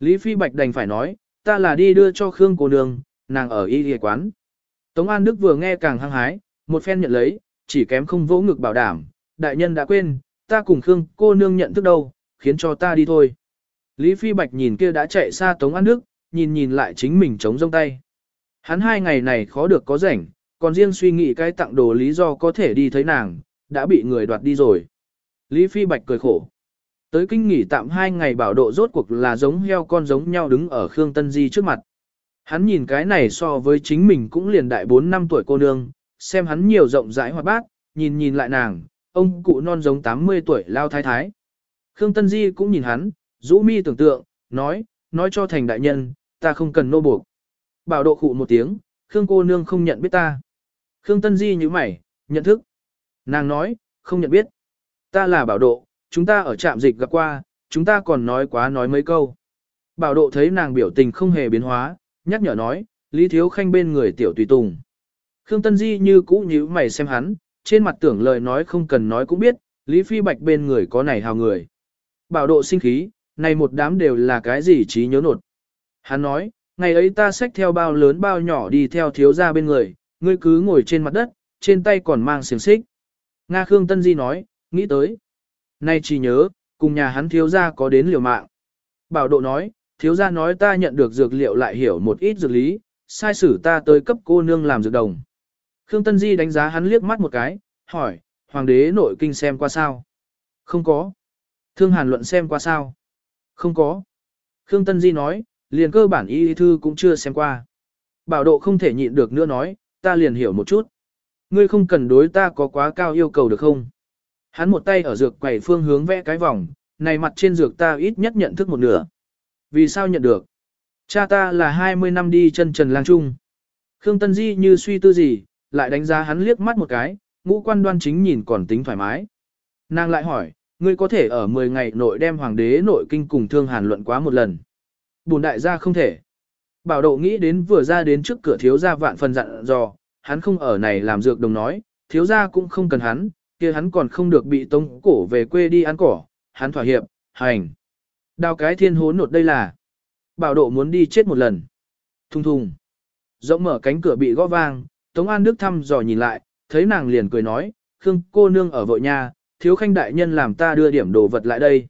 Lý Phi Bạch đành phải nói, ta là đi đưa cho Khương cô nương, nàng ở y y quán. Tống An Đức vừa nghe càng hăng hái, một phen nhận lấy, chỉ kém không vỗ ngực bảo đảm, đại nhân đã quên, ta cùng Khương cô nương nhận thức đâu, khiến cho ta đi thôi. Lý Phi Bạch nhìn kia đã chạy xa Tống An Đức, nhìn nhìn lại chính mình chống rông tay. Hắn hai ngày này khó được có rảnh, còn riêng suy nghĩ cái tặng đồ lý do có thể đi thấy nàng, đã bị người đoạt đi rồi. Lý Phi Bạch cười khổ. Tới kinh nghỉ tạm hai ngày bảo độ rốt cuộc là giống heo con giống nhau đứng ở Khương Tân Di trước mặt. Hắn nhìn cái này so với chính mình cũng liền đại 4 năm tuổi cô nương, xem hắn nhiều rộng rãi hoạt bát, nhìn nhìn lại nàng, ông cụ non giống 80 tuổi lao thái thái. Khương Tân Di cũng nhìn hắn, rũ mi tưởng tượng, nói, nói cho thành đại nhân, ta không cần nô buộc. Bảo độ khụ một tiếng, Khương cô nương không nhận biết ta. Khương Tân Di như mày, nhận thức. Nàng nói, không nhận biết. Ta là bảo độ, chúng ta ở trạm dịch gặp qua, chúng ta còn nói quá nói mấy câu. Bảo độ thấy nàng biểu tình không hề biến hóa, nhắc nhở nói, Lý Thiếu Khanh bên người tiểu tùy tùng. Khương Tân Di như cũ nhíu mày xem hắn, trên mặt tưởng lời nói không cần nói cũng biết, Lý Phi Bạch bên người có này hào người. Bảo độ sinh khí, này một đám đều là cái gì trí nhớ nột. Hắn nói, ngày ấy ta xách theo bao lớn bao nhỏ đi theo thiếu gia bên người, ngươi cứ ngồi trên mặt đất, trên tay còn mang xiềng xích. Nga Khương Tân Di nói, nghĩ tới. Nay chỉ nhớ, cùng nhà hắn thiếu gia có đến liều mạng. Bảo độ nói, thiếu gia nói ta nhận được dược liệu lại hiểu một ít dược lý, sai sử ta tới cấp cô nương làm dược đồng. Khương Tân Di đánh giá hắn liếc mắt một cái, hỏi, hoàng đế nội kinh xem qua sao? Không có. Thương Hàn luận xem qua sao? Không có. Khương Tân Di nói, liền cơ bản y thư cũng chưa xem qua. Bảo độ không thể nhịn được nữa nói, ta liền hiểu một chút. Ngươi không cần đối ta có quá cao yêu cầu được không? Hắn một tay ở dược quầy phương hướng vẽ cái vòng, này mặt trên dược ta ít nhất nhận thức một nửa. Vì sao nhận được? Cha ta là 20 năm đi chân trần lang trung. Khương Tân Di như suy tư gì, lại đánh giá hắn liếc mắt một cái, ngũ quan đoan chính nhìn còn tính thoải mái. Nàng lại hỏi, ngươi có thể ở 10 ngày nội đem hoàng đế nội kinh cùng thương hàn luận quá một lần. Bùn đại gia không thể. Bảo độ nghĩ đến vừa ra đến trước cửa thiếu gia vạn phần dặn dò, hắn không ở này làm dược đồng nói, thiếu gia cũng không cần hắn, kia hắn còn không được bị tống cổ về quê đi ăn cỏ, hắn thỏa hiệp, hành. Đào cái thiên hố nột đây là. Bảo độ muốn đi chết một lần. Thùng thùng. Rộng mở cánh cửa bị gõ vang, Tống An Đức thăm dò nhìn lại, thấy nàng liền cười nói, Khương cô nương ở vội nhà, thiếu khanh đại nhân làm ta đưa điểm đồ vật lại đây.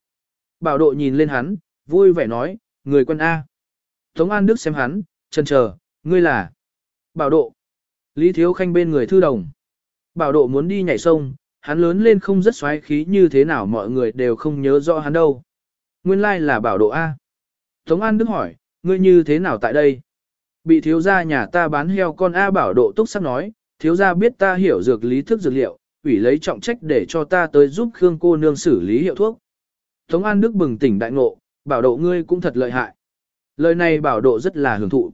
Bảo độ nhìn lên hắn, vui vẻ nói, người quân A. Tống An Đức xem hắn, chân chờ, ngươi là. Bảo độ. Lý Thiếu Khanh bên người thư đồng. Bảo độ muốn đi nhảy sông, hắn lớn lên không rất xoáy khí như thế nào mọi người đều không nhớ rõ hắn đâu. Nguyên lai là bảo độ A. Tống An Đức hỏi, ngươi như thế nào tại đây? Bị thiếu gia nhà ta bán heo con A bảo độ túc sắc nói, thiếu gia biết ta hiểu dược lý thức dược liệu, ủy lấy trọng trách để cho ta tới giúp Khương cô nương xử lý hiệu thuốc. Tống An Đức bừng tỉnh đại ngộ, bảo độ ngươi cũng thật lợi hại. Lời này bảo độ rất là hưởng thụ.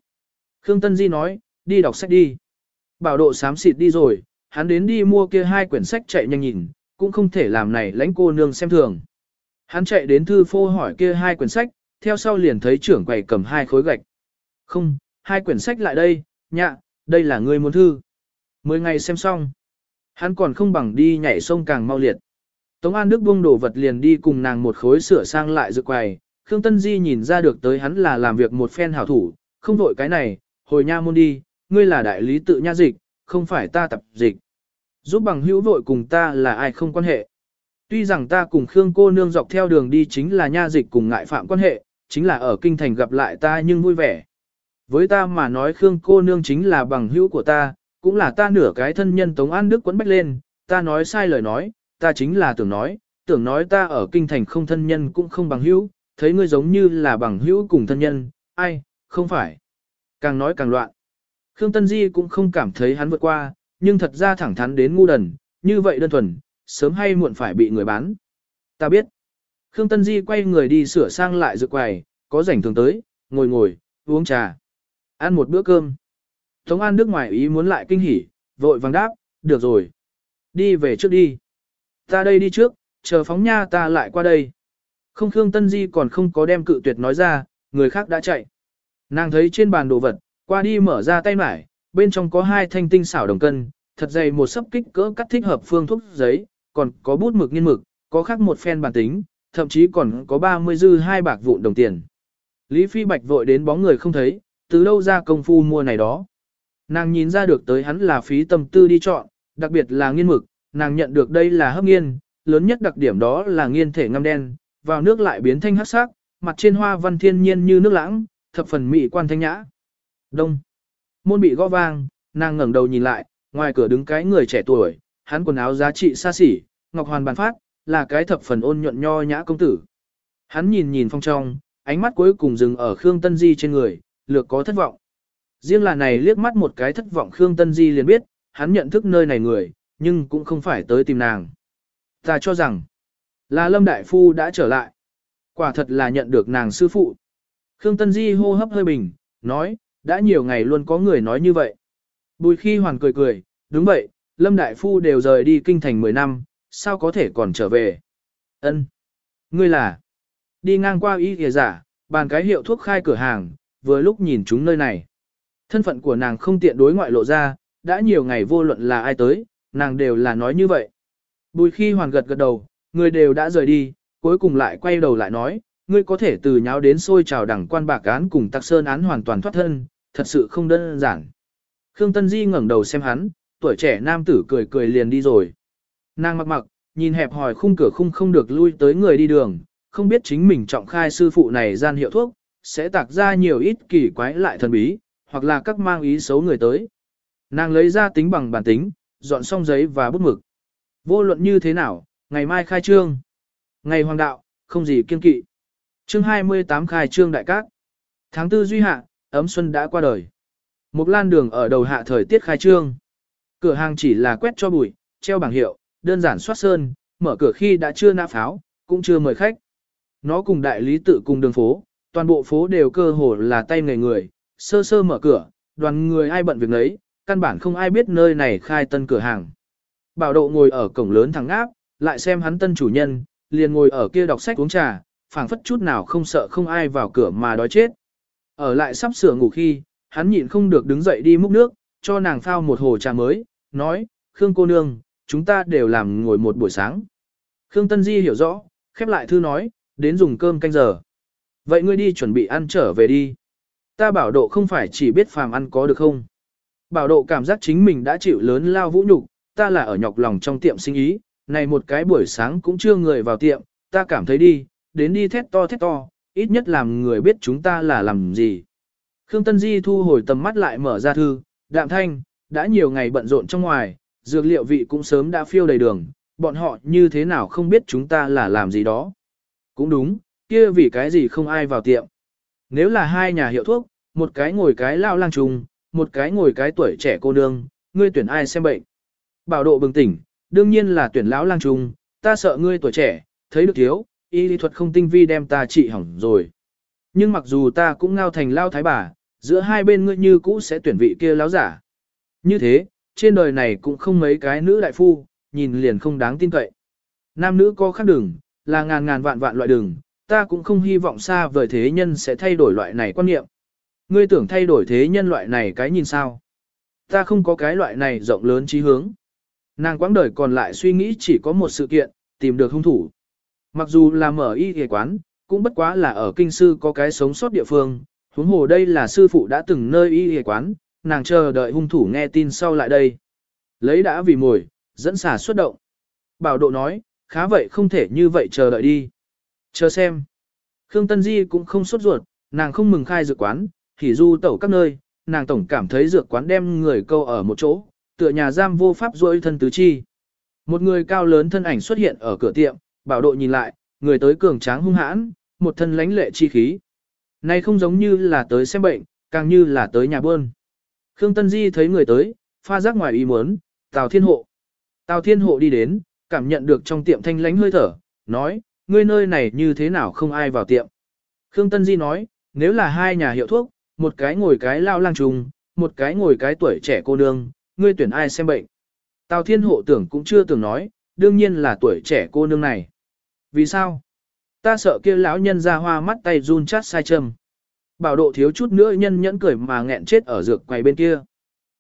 Khương Tân Di nói, đi đọc sách đi. Bảo độ sám xịt đi rồi, hắn đến đi mua kia hai quyển sách chạy nhanh nhìn, cũng không thể làm này lãnh cô nương xem thường. Hắn chạy đến thư phô hỏi kia hai quyển sách, theo sau liền thấy trưởng quầy cầm hai khối gạch. Không, hai quyển sách lại đây, nhạ, đây là ngươi muốn thư. Mười ngày xem xong. Hắn còn không bằng đi nhảy sông càng mau liệt. Tống An Đức buông đồ vật liền đi cùng nàng một khối sửa sang lại dự quầy. Khương Tân Di nhìn ra được tới hắn là làm việc một phen hảo thủ, không vội cái này, hồi nha môn đi, ngươi là đại lý tự nha dịch, không phải ta tập dịch. Giúp bằng hữu vội cùng ta là ai không quan hệ. Tuy rằng ta cùng Khương cô nương dọc theo đường đi chính là nha dịch cùng ngại phạm quan hệ, chính là ở kinh thành gặp lại ta nhưng vui vẻ. Với ta mà nói Khương cô nương chính là bằng hữu của ta, cũng là ta nửa cái thân nhân Tống An Đức quấn bách lên, ta nói sai lời nói, ta chính là tưởng nói, tưởng nói ta ở kinh thành không thân nhân cũng không bằng hữu, thấy ngươi giống như là bằng hữu cùng thân nhân, ai, không phải. Càng nói càng loạn. Khương Tân Di cũng không cảm thấy hắn vượt qua, nhưng thật ra thẳng thắn đến ngu đần, như vậy đơn thuần, sớm hay muộn phải bị người bán. Ta biết. Khương Tân Di quay người đi sửa sang lại dự quầy, có rảnh thường tới, ngồi ngồi, uống trà. Ăn một bữa cơm. Tống An Đức ngoài ý muốn lại kinh hỉ, vội vàng đáp, được rồi. Đi về trước đi. Ta đây đi trước, chờ phóng nha ta lại qua đây. Không Khương Tân Di còn không có đem cự tuyệt nói ra, người khác đã chạy. Nàng thấy trên bàn đồ vật, qua đi mở ra tay mải, bên trong có hai thanh tinh xảo đồng cân, thật dày một sấp kích cỡ cắt thích hợp phương thuốc giấy, còn có bút mực nghiên mực, có khác một phen bản tính, thậm chí còn có 30 dư hai bạc vụn đồng tiền. Lý Phi Bạch vội đến bóng người không thấy, từ đâu ra công phu mua này đó. Nàng nhìn ra được tới hắn là phí tâm tư đi chọn, đặc biệt là nghiên mực, nàng nhận được đây là hấp nghiên, lớn nhất đặc điểm đó là nghiên thể ngâm đen, vào nước lại biến thanh hắc sắc, mặt trên hoa văn thiên nhiên như nước lãng, thập phần mỹ quan thanh nhã. Đông. Môn bị gõ vang, nàng ngẩng đầu nhìn lại, ngoài cửa đứng cái người trẻ tuổi, hắn quần áo giá trị xa xỉ, ngọc hoàn bàn phát, là cái thập phần ôn nhuận nho nhã công tử. Hắn nhìn nhìn phong trong, ánh mắt cuối cùng dừng ở Khương Tân Di trên người, lược có thất vọng. Riêng là này liếc mắt một cái thất vọng Khương Tân Di liền biết, hắn nhận thức nơi này người, nhưng cũng không phải tới tìm nàng. Ta cho rằng, là Lâm Đại Phu đã trở lại. Quả thật là nhận được nàng sư phụ. Khương Tân Di hô hấp hơi bình, nói, đã nhiều ngày luôn có người nói như vậy. Bùi khi hoàn cười cười, đúng vậy, Lâm Đại Phu đều rời đi kinh thành 10 năm, sao có thể còn trở về? Ân, Ngươi là? Đi ngang qua y kìa giả, bàn cái hiệu thuốc khai cửa hàng, vừa lúc nhìn chúng nơi này. Thân phận của nàng không tiện đối ngoại lộ ra, đã nhiều ngày vô luận là ai tới, nàng đều là nói như vậy. Bùi khi hoàn gật gật đầu, người đều đã rời đi, cuối cùng lại quay đầu lại nói, ngươi có thể từ nháo đến xôi trào đẳng quan bạc án cùng tạc sơn án hoàn toàn thoát thân, thật sự không đơn giản. Khương Tân Di ngẩng đầu xem hắn, tuổi trẻ nam tử cười cười liền đi rồi. Nàng mặc mặc, nhìn hẹp hòi khung cửa khung không được lui tới người đi đường, không biết chính mình trọng khai sư phụ này gian hiệu thuốc, sẽ tạc ra nhiều ít kỳ quái lại thần bí, hoặc là các mang ý xấu người tới. Nàng lấy ra tính bằng bản tính, dọn xong giấy và bút mực. Vô luận như thế nào, ngày mai khai trương. Ngày hoàng đạo, không gì kiên kỵ. Chương 28 khai trương đại cát. Tháng tư duy hạ, ấm xuân đã qua đời. Một lan đường ở đầu hạ thời tiết khai trương. Cửa hàng chỉ là quét cho bụi, treo bảng hiệu, đơn giản soát sơn, mở cửa khi đã chưa nã pháo, cũng chưa mời khách. Nó cùng đại lý tự cùng đường phố, toàn bộ phố đều cơ hồ là tay nghề người, sơ sơ mở cửa, đoàn người ai bận việc nấy, căn bản không ai biết nơi này khai tân cửa hàng. Bảo độ ngồi ở cổng lớn thẳng áp, lại xem hắn tân chủ nhân, liền ngồi ở kia đọc sách uống trà, phảng phất chút nào không sợ không ai vào cửa mà đói chết. Ở lại sắp sửa ngủ khi, hắn nhịn không được đứng dậy đi múc nước, cho nàng phao một hồ trà mới, nói, Khương cô nương, chúng ta đều làm ngồi một buổi sáng. Khương Tân Di hiểu rõ, khép lại thư nói, đến dùng cơm canh giờ. Vậy ngươi đi chuẩn bị ăn trở về đi. Ta bảo độ không phải chỉ biết phàm ăn có được không. Bảo độ cảm giác chính mình đã chịu lớn lao vũ nhục, ta là ở nhọc lòng trong tiệm sinh ý, này một cái buổi sáng cũng chưa người vào tiệm, ta cảm thấy đi, đến đi thét to thét to, ít nhất làm người biết chúng ta là làm gì. Khương Tân Di thu hồi tầm mắt lại mở ra thư, đạm thanh, đã nhiều ngày bận rộn trong ngoài, dược liệu vị cũng sớm đã phiêu đầy đường, bọn họ như thế nào không biết chúng ta là làm gì đó. Cũng đúng, kia vì cái gì không ai vào tiệm. Nếu là hai nhà hiệu thuốc, một cái ngồi cái lao lang trùng, một cái ngồi cái tuổi trẻ cô nương, ngươi tuyển ai xem bệnh. Bảo độ bừng tỉnh, đương nhiên là tuyển lão lang trùng, ta sợ ngươi tuổi trẻ, thấy được thiếu, y lý thuật không tinh vi đem ta trị hỏng rồi. Nhưng mặc dù ta cũng ngao thành lao thái bà, giữa hai bên ngươi như cũ sẽ tuyển vị kia lão giả. Như thế, trên đời này cũng không mấy cái nữ đại phu, nhìn liền không đáng tin cậy. Nam nữ có khác đường, là ngàn ngàn vạn vạn loại đường, ta cũng không hy vọng xa vời thế nhân sẽ thay đổi loại này quan niệm. Ngươi tưởng thay đổi thế nhân loại này cái nhìn sao? Ta không có cái loại này rộng lớn trí hướng. Nàng quãng đời còn lại suy nghĩ chỉ có một sự kiện, tìm được hung thủ. Mặc dù là mở y y quán, cũng bất quá là ở kinh sư có cái sống sót địa phương, huống hồ đây là sư phụ đã từng nơi y y quán, nàng chờ đợi hung thủ nghe tin sau lại đây. Lấy đã vì mồi, dẫn xả xuất động. Bảo độ nói, khá vậy không thể như vậy chờ đợi đi. Chờ xem. Khương Tân Di cũng không sốt ruột, nàng không mừng khai dược quán, thì du tẩu các nơi, nàng tổng cảm thấy dược quán đem người câu ở một chỗ, tựa nhà giam vô pháp duỗi thân tứ chi. Một người cao lớn thân ảnh xuất hiện ở cửa tiệm, bảo độ nhìn lại, người tới cường tráng hung hãn, một thân lãnh lệ chi khí. Này không giống như là tới xem bệnh, càng như là tới nhà buôn. Khương Tân Di thấy người tới, pha giác ngoài ý muốn, Tào Thiên Hộ. Tào Thiên Hộ đi đến, cảm nhận được trong tiệm thanh lánh hơi thở, nói, ngươi nơi này như thế nào không ai vào tiệm. Khương Tân Di nói, nếu là hai nhà hiệu thuốc, một cái ngồi cái lao lang trùng, một cái ngồi cái tuổi trẻ cô nương, ngươi tuyển ai xem bệnh. Tào Thiên Hộ tưởng cũng chưa từng nói, đương nhiên là tuổi trẻ cô nương này. Vì sao? Ta sợ kia lão nhân ra hoa mắt tay run chát sai châm. Bảo độ thiếu chút nữa nhân nhẫn cười mà nghẹn chết ở dược quầy bên kia.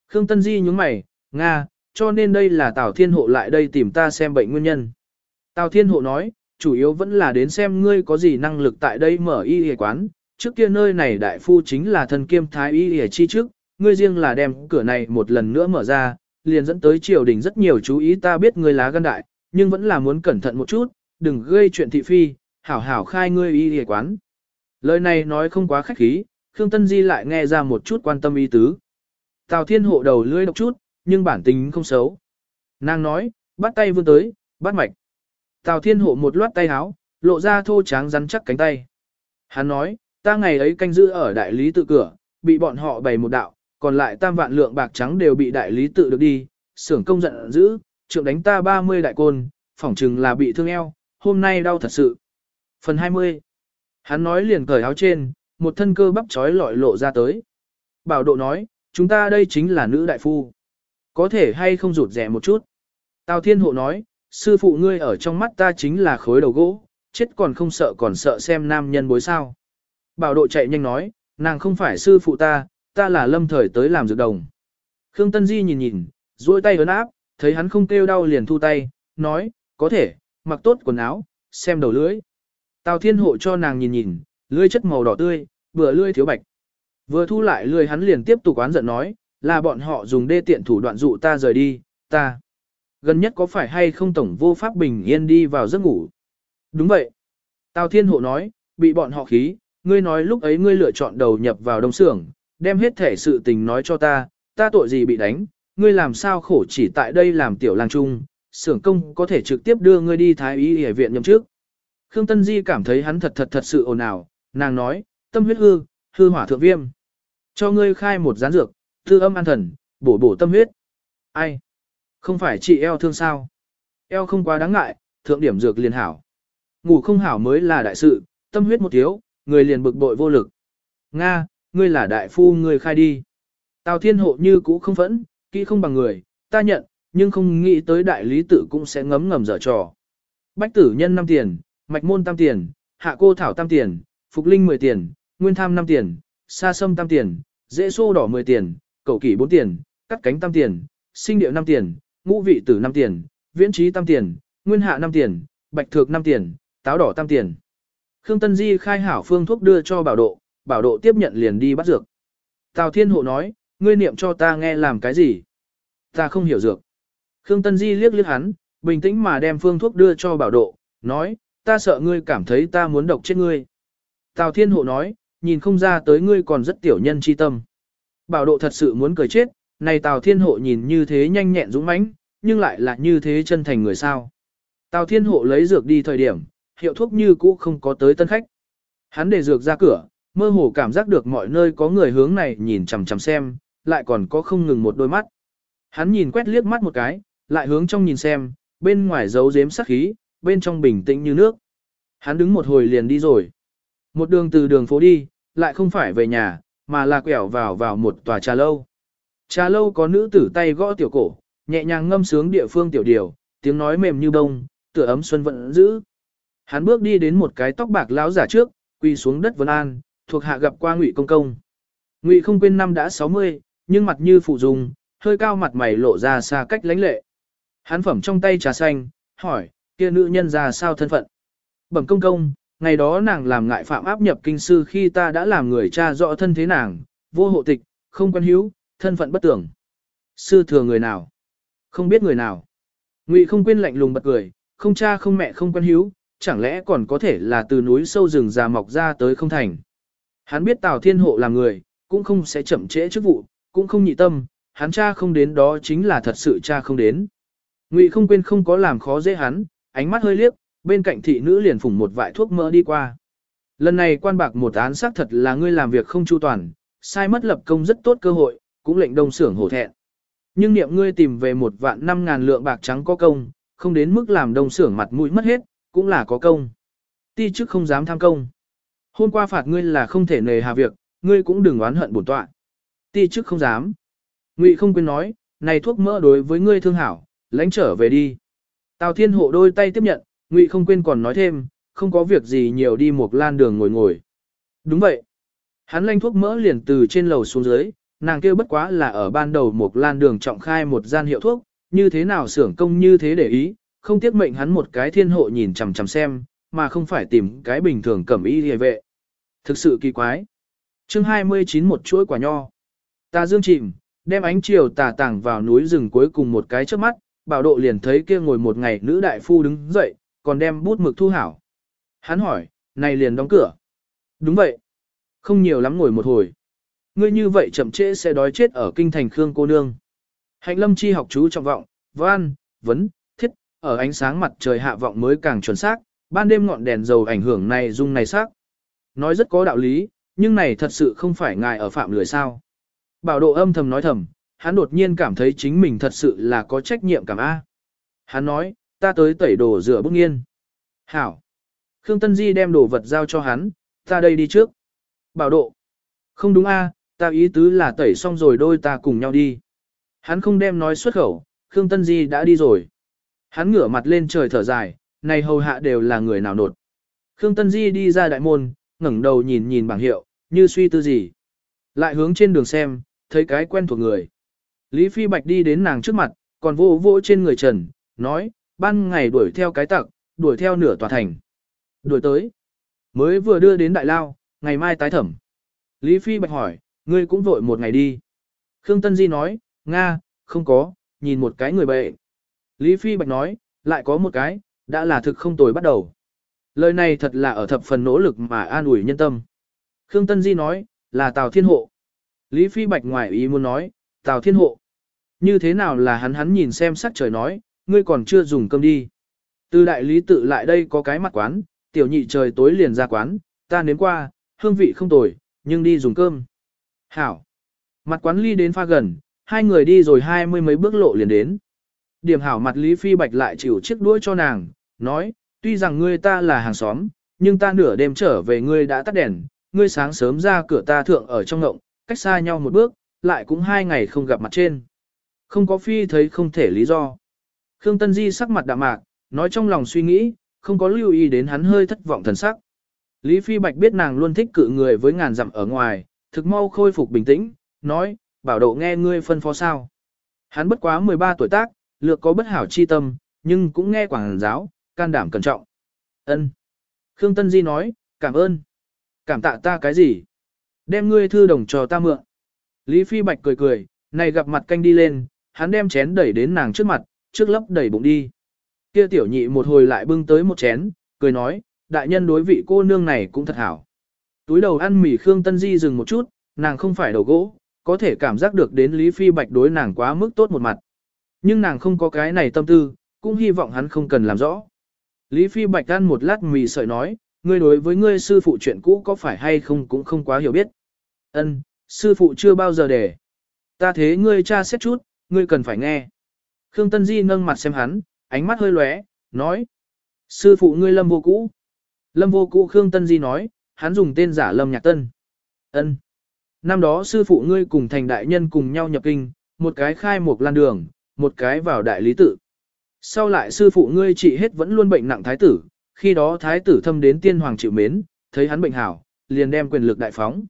Khương Tân Di nhúng mày, Nga, cho nên đây là Tào Thiên Hộ lại đây tìm ta xem bệnh nguyên nhân. Tào Thiên Hộ nói, chủ yếu vẫn là đến xem ngươi có gì năng lực tại đây mở y y quán. Trước kia nơi này đại phu chính là thần kiêm thái y y chi trước, ngươi riêng là đem cửa này một lần nữa mở ra, liền dẫn tới triều đình rất nhiều chú ý ta biết ngươi lá gan đại, nhưng vẫn là muốn cẩn thận một chút, đừng gây chuyện thị phi, hảo hảo khai ngươi y y quán. Lời này nói không quá khách khí, Khương Tân Di lại nghe ra một chút quan tâm ý tứ. Tào Thiên hộ đầu lưỡi độc chút, nhưng bản tính không xấu. Nàng nói, bắt tay vươn tới, bắt mạch. Tào Thiên hộ một loát tay háo, lộ ra thô tráng rắn chắc cánh tay. Hắn nói, ta ngày ấy canh giữ ở đại lý tự cửa, bị bọn họ bày một đạo, còn lại tam vạn lượng bạc trắng đều bị đại lý tự được đi, xưởng công giận dữ, trượng đánh ta 30 đại côn, phỏng chừng là bị thương eo, hôm nay đau thật sự. Phần 20 Hắn nói liền cởi áo trên, một thân cơ bắp trói lọi lộ ra tới. Bảo độ nói, chúng ta đây chính là nữ đại phu. Có thể hay không rụt rẻ một chút. Tào Thiên Hộ nói, sư phụ ngươi ở trong mắt ta chính là khối đầu gỗ, chết còn không sợ còn sợ xem nam nhân bối sao. Bảo độ chạy nhanh nói, nàng không phải sư phụ ta, ta là lâm thời tới làm dược đồng. Khương Tân Di nhìn nhìn, duỗi tay ấn áp, thấy hắn không kêu đau liền thu tay, nói, có thể, mặc tốt quần áo, xem đầu lưỡi. Tào Thiên Hộ cho nàng nhìn nhìn, lưỡi chất màu đỏ tươi, vừa lưỡi thiếu bạch. Vừa thu lại lưỡi hắn liền tiếp tục oán giận nói, là bọn họ dùng đê tiện thủ đoạn dụ ta rời đi, ta. Gần nhất có phải hay không tổng vô pháp bình yên đi vào giấc ngủ? Đúng vậy. Tào Thiên Hộ nói, bị bọn họ khí, ngươi nói lúc ấy ngươi lựa chọn đầu nhập vào đông xưởng, đem hết thể sự tình nói cho ta, ta tội gì bị đánh, ngươi làm sao khổ chỉ tại đây làm tiểu lang trung, xưởng công có thể trực tiếp đưa ngươi đi thái y y viện nhậm trước. Khương Tân Di cảm thấy hắn thật thật thật sự ồn ào, nàng nói, tâm huyết hư, hư hỏa thượng viêm. Cho ngươi khai một gián dược, thư âm an thần, bổ bổ tâm huyết. Ai? Không phải chị eo thương sao? Eo không quá đáng ngại, thượng điểm dược liền hảo. Ngủ không hảo mới là đại sự, tâm huyết một thiếu, người liền bực bội vô lực. Nga, ngươi là đại phu ngươi khai đi. Tào thiên hộ như cũ không phẫn, kỹ không bằng người, ta nhận, nhưng không nghĩ tới đại lý tự cũng sẽ ngấm ngầm dở trò. Bách tử nhân 5 tiền, mạch môn tam tiền, hạ cô thảo tam tiền, phục linh 10 tiền, nguyên tham 5 tiền, sa sâm tam tiền, dễ xô đỏ 10 tiền, cầu kỷ 4 tiền, cắt cánh tam tiền, sinh điệu 5 tiền, ngũ vị tử 5 tiền, viễn trí tam tiền, nguyên hạ 5 tiền, bạch thược 5 tiền, táo đỏ tam tiền. Khương Tân Di khai hảo phương thuốc đưa cho bảo độ, bảo độ tiếp nhận liền đi bắt dược. Tào Thiên Hộ nói, ngươi niệm cho ta nghe làm cái gì? Ta không hiểu dược. Khương Tân Di liếc liếc hắn, bình tĩnh mà đem phương thuốc đưa cho bảo độ, nói, ta sợ ngươi cảm thấy ta muốn độc chết ngươi. Tào Thiên Hộ nói, nhìn không ra tới ngươi còn rất tiểu nhân chi tâm. Bảo độ thật sự muốn cười chết, này Tào Thiên Hộ nhìn như thế nhanh nhẹn dũng mãnh, nhưng lại là như thế chân thành người sao. Tào Thiên Hộ lấy dược đi thời điểm, hiệu thuốc như cũ không có tới tân khách. Hắn để dược ra cửa, mơ hồ cảm giác được mọi nơi có người hướng này nhìn chằm chằm xem, lại còn có không ngừng một đôi mắt. Hắn nhìn quét liếc mắt một cái, lại hướng trong nhìn xem, bên ngoài giấu giếm sắc khí, bên trong bình tĩnh như nước. Hắn đứng một hồi liền đi rồi. Một đường từ đường phố đi, lại không phải về nhà, mà là quẹo vào vào một tòa trà lâu. Trà lâu có nữ tử tay gõ tiểu cổ, nhẹ nhàng ngâm sướng địa phương tiểu điều, tiếng nói mềm như bông, tựa ấm xuân vận giữ. Hắn bước đi đến một cái tóc bạc lão giả trước, quỳ xuống đất vấn an, thuộc hạ gặp qua Ngụy công công. Ngụy không quên năm đã 60, nhưng mặt như phụ dùng, hơi cao mặt mày lộ ra xa cách lãnh lệ. Hắn phẩm trong tay trà xanh, hỏi, kia nữ nhân ra sao thân phận? Bẩm công công, ngày đó nàng làm ngại phạm áp nhập kinh sư khi ta đã làm người cha rõ thân thế nàng, vô hộ tịch, không quan hữu, thân phận bất tưởng. Sư thừa người nào? Không biết người nào. Ngụy không quên lạnh lùng bật cười, không cha không mẹ không quan hiếu, chẳng lẽ còn có thể là từ núi sâu rừng già mọc ra tới không thành. Hắn biết Tào Thiên Hộ là người, cũng không sẽ chậm trễ chức vụ, cũng không nhị tâm, hắn cha không đến đó chính là thật sự cha không đến. Ngụy không quên không có làm khó dễ hắn, ánh mắt hơi liếc, bên cạnh thị nữ liền phủng một vại thuốc mỡ đi qua. Lần này quan bạc một án xác thật là ngươi làm việc không chu toàn, sai mất lập công rất tốt cơ hội, cũng lệnh đông sưởng hổ thẹn. Nhưng niệm ngươi tìm về một vạn năm ngàn lượng bạc trắng có công, không đến mức làm đông sưởng mặt mũi mất hết, cũng là có công. Ti chức không dám tham công. Hôm qua phạt ngươi là không thể nề hà việc, ngươi cũng đừng oán hận bổn tọa. Ti chức không dám. Ngụy không quên nói, này thuốc mỡ đối với ngươi thương hảo, lãnh trở về đi. Tào Thiên Hộ đôi tay tiếp nhận, Ngụy không quên còn nói thêm, không có việc gì nhiều đi một lan đường ngồi ngồi. Đúng vậy. Hắn lanh thuốc mỡ liền từ trên lầu xuống dưới, nàng kêu bất quá là ở ban đầu một lan đường trọng khai một gian hiệu thuốc, như thế nào xưởng công như thế để ý, không tiếc mệnh hắn một cái thiên hộ nhìn chằm chằm xem, mà không phải tìm cái bình thường cẩm y hề vệ. Thực sự kỳ quái. chương 29 một chuỗi quả nho. Ta dương chìm, đem ánh chiều tà tàng vào núi rừng cuối cùng một cái trước mắt, bảo độ liền thấy kia ngồi một ngày nữ đại phu đứng dậy, còn đem bút mực thu hảo. Hắn hỏi, này liền đóng cửa. Đúng vậy. Không nhiều lắm ngồi một hồi. Ngươi như vậy chậm trễ sẽ đói chết ở kinh thành Khương cô nương. Hạnh lâm chi học chú trọng vọng, văn, vấn, thiết, ở ánh sáng mặt trời hạ vọng mới càng chuẩn xác, ban đêm ngọn đèn dầu ảnh hưởng này dung này sắc. Nói rất có đạo lý, nhưng này thật sự không phải ngài ở phạm lười sao. Bảo độ âm thầm nói thầm, hắn đột nhiên cảm thấy chính mình thật sự là có trách nhiệm cảm A. Hắn nói, ta tới tẩy đồ rửa bức nghiên. Hảo. Khương Tân Di đem đồ vật giao cho hắn, ta đây đi trước. Bảo độ. Không đúng A, ta ý tứ là tẩy xong rồi đôi ta cùng nhau đi. Hắn không đem nói xuất khẩu, Khương Tân Di đã đi rồi. Hắn ngửa mặt lên trời thở dài, này hầu hạ đều là người nào nột. Khương Tân Di đi ra đại môn, ngẩng đầu nhìn nhìn bảng hiệu, như suy tư gì. Lại hướng trên đường xem, thấy cái quen thuộc người. Lý Phi Bạch đi đến nàng trước mặt, còn vô vô trên người trần, nói, ban ngày đuổi theo cái tặc, đuổi theo nửa tòa thành. Đuổi tới. Mới vừa đưa đến đại lao, ngày mai tái thẩm. Lý Phi Bạch hỏi, ngươi cũng vội một ngày đi. Khương Tân Di nói, Nga, không có, nhìn một cái người bệ. Lý Phi Bạch nói, lại có một cái, đã là thực không tồi bắt đầu. Lời này thật là ở thập phần nỗ lực mà an ủi nhân tâm. Khương Tân Di nói, là Tào Thiên Hộ. Lý Phi Bạch ngoài ý muốn nói, Tào Thiên Hộ. Như thế nào là hắn hắn nhìn xem sắc trời nói, ngươi còn chưa dùng cơm đi. Từ đại lý tự lại đây có cái mặt quán, tiểu nhị trời tối liền ra quán, ta nếm qua, hương vị không tồi, nhưng đi dùng cơm. Hảo. Mặt quán ly đến pha gần, hai người đi rồi hai mươi mấy bước lộ liền đến. Điểm hảo mặt Lý Phi Bạch lại chịu chiếc đuôi cho nàng, nói, tuy rằng ngươi ta là hàng xóm, nhưng ta nửa đêm trở về ngươi đã tắt đèn, ngươi sáng sớm ra cửa ta thượng ở trong ngộng, cách xa nhau một bước, lại cũng hai ngày không gặp mặt trên. Không có Phi thấy không thể lý do. Khương Tân Di sắc mặt đạm mạc, nói trong lòng suy nghĩ, không có lưu ý đến hắn hơi thất vọng thần sắc. Lý Phi Bạch biết nàng luôn thích cự người với ngàn dặm ở ngoài, thực mau khôi phục bình tĩnh, nói, bảo độ nghe ngươi phân phó sao. Hắn bất quá 13 tuổi tác, lược có bất hảo chi tâm, nhưng cũng nghe quảng giáo, can đảm cẩn trọng. Ân. Khương Tân Di nói, cảm ơn. Cảm tạ ta cái gì? Đem ngươi thư đồng cho ta mượn. Lý Phi Bạch cười cười, này gặp mặt canh đi lên, hắn đem chén đẩy đến nàng trước mặt, trước lấp đẩy bụng đi. Kia tiểu nhị một hồi lại bưng tới một chén, cười nói, đại nhân đối vị cô nương này cũng thật hảo. Túi đầu ăn mì Khương Tân Di dừng một chút, nàng không phải đầu gỗ, có thể cảm giác được đến Lý Phi Bạch đối nàng quá mức tốt một mặt. Nhưng nàng không có cái này tâm tư, cũng hy vọng hắn không cần làm rõ. Lý Phi Bạch ăn một lát mì sợi nói, ngươi đối với ngươi sư phụ chuyện cũ có phải hay không cũng không quá hiểu biết. Ân, sư phụ chưa bao giờ để. Ta thế ngươi cha xét chút, ngươi cần phải nghe. Khương Tân Di nâng mặt xem hắn, ánh mắt hơi lóe, nói. Sư phụ ngươi lâm vô cũ. Lâm vô cũ Khương Tân Di nói, hắn dùng tên giả lâm nhạc tân. Ân. Năm đó sư phụ ngươi cùng thành đại nhân cùng nhau nhập kinh, một cái khai một lan đường, một cái vào đại lý tự. Sau lại sư phụ ngươi trị hết vẫn luôn bệnh nặng thái tử, khi đó thái tử thâm đến tiên hoàng chịu mến, thấy hắn bệnh hảo, liền đem quyền lực đại phóng.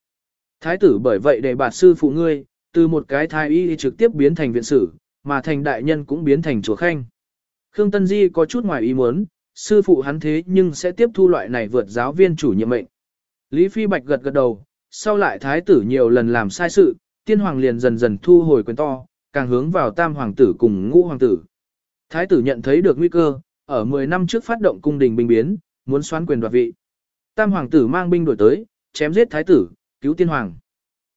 Thái tử bởi vậy để bạt sư phụ ngươi, từ một cái thái y trực tiếp biến thành viện sử, mà thành đại nhân cũng biến thành chùa khanh. Khương Tân Di có chút ngoài ý muốn, sư phụ hắn thế nhưng sẽ tiếp thu loại này vượt giáo viên chủ nhiệm mệnh. Lý Phi Bạch gật gật đầu, sau lại thái tử nhiều lần làm sai sự, tiên hoàng liền dần dần thu hồi quyền to, càng hướng vào tam hoàng tử cùng ngũ hoàng tử. Thái tử nhận thấy được nguy cơ, ở 10 năm trước phát động cung đình binh biến, muốn xoán quyền đoạt vị. Tam hoàng tử mang binh đổi tới, chém giết thái tử, cứu tiên hoàng.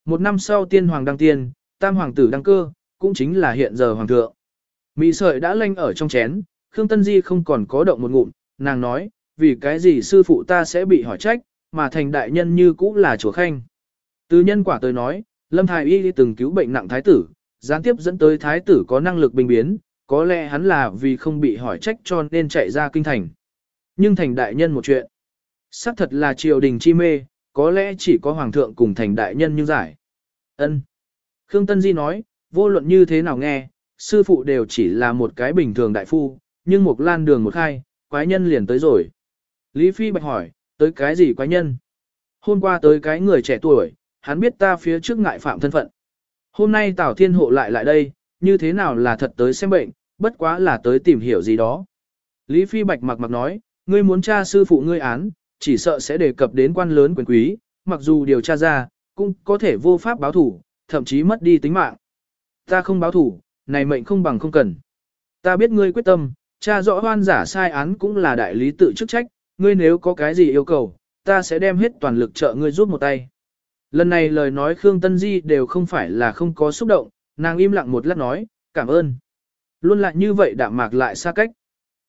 Một năm sau tiên hoàng đăng tiên, tam hoàng tử đăng cơ, cũng chính là hiện giờ hoàng thượng. Mị sợi đã lanh ở trong chén, Khương Tân Di không còn có động một ngụm, nàng nói, vì cái gì sư phụ ta sẽ bị hỏi trách, mà thành đại nhân như cũ là chúa khanh. Từ nhân quả tới nói, Lâm Thái Y từng cứu bệnh nặng thái tử, gián tiếp dẫn tới thái tử có năng lực bình biến, có lẽ hắn là vì không bị hỏi trách cho nên chạy ra kinh thành. Nhưng thành đại nhân một chuyện. xác thật là triều đình chi mê, có lẽ chỉ có hoàng thượng cùng thành đại nhân như giải. ân Khương Tân Di nói, vô luận như thế nào nghe, sư phụ đều chỉ là một cái bình thường đại phu, nhưng một lan đường một khai, quái nhân liền tới rồi. Lý Phi bạch hỏi, tới cái gì quái nhân? Hôm qua tới cái người trẻ tuổi, hắn biết ta phía trước ngại phạm thân phận. Hôm nay Tào Thiên Hộ lại lại đây, như thế nào là thật tới xem bệnh, bất quá là tới tìm hiểu gì đó. Lý Phi Bạch mặc mặc nói, ngươi muốn tra sư phụ ngươi án, chỉ sợ sẽ đề cập đến quan lớn quyền quý, mặc dù điều tra ra, cũng có thể vô pháp báo thủ, thậm chí mất đi tính mạng. Ta không báo thủ, này mệnh không bằng không cần. Ta biết ngươi quyết tâm, tra rõ hoan giả sai án cũng là đại lý tự chức trách, ngươi nếu có cái gì yêu cầu, ta sẽ đem hết toàn lực trợ ngươi giúp một tay. Lần này lời nói Khương Tân Di đều không phải là không có xúc động, nàng im lặng một lát nói, cảm ơn. Luôn lại như vậy đạm mạc lại xa cách.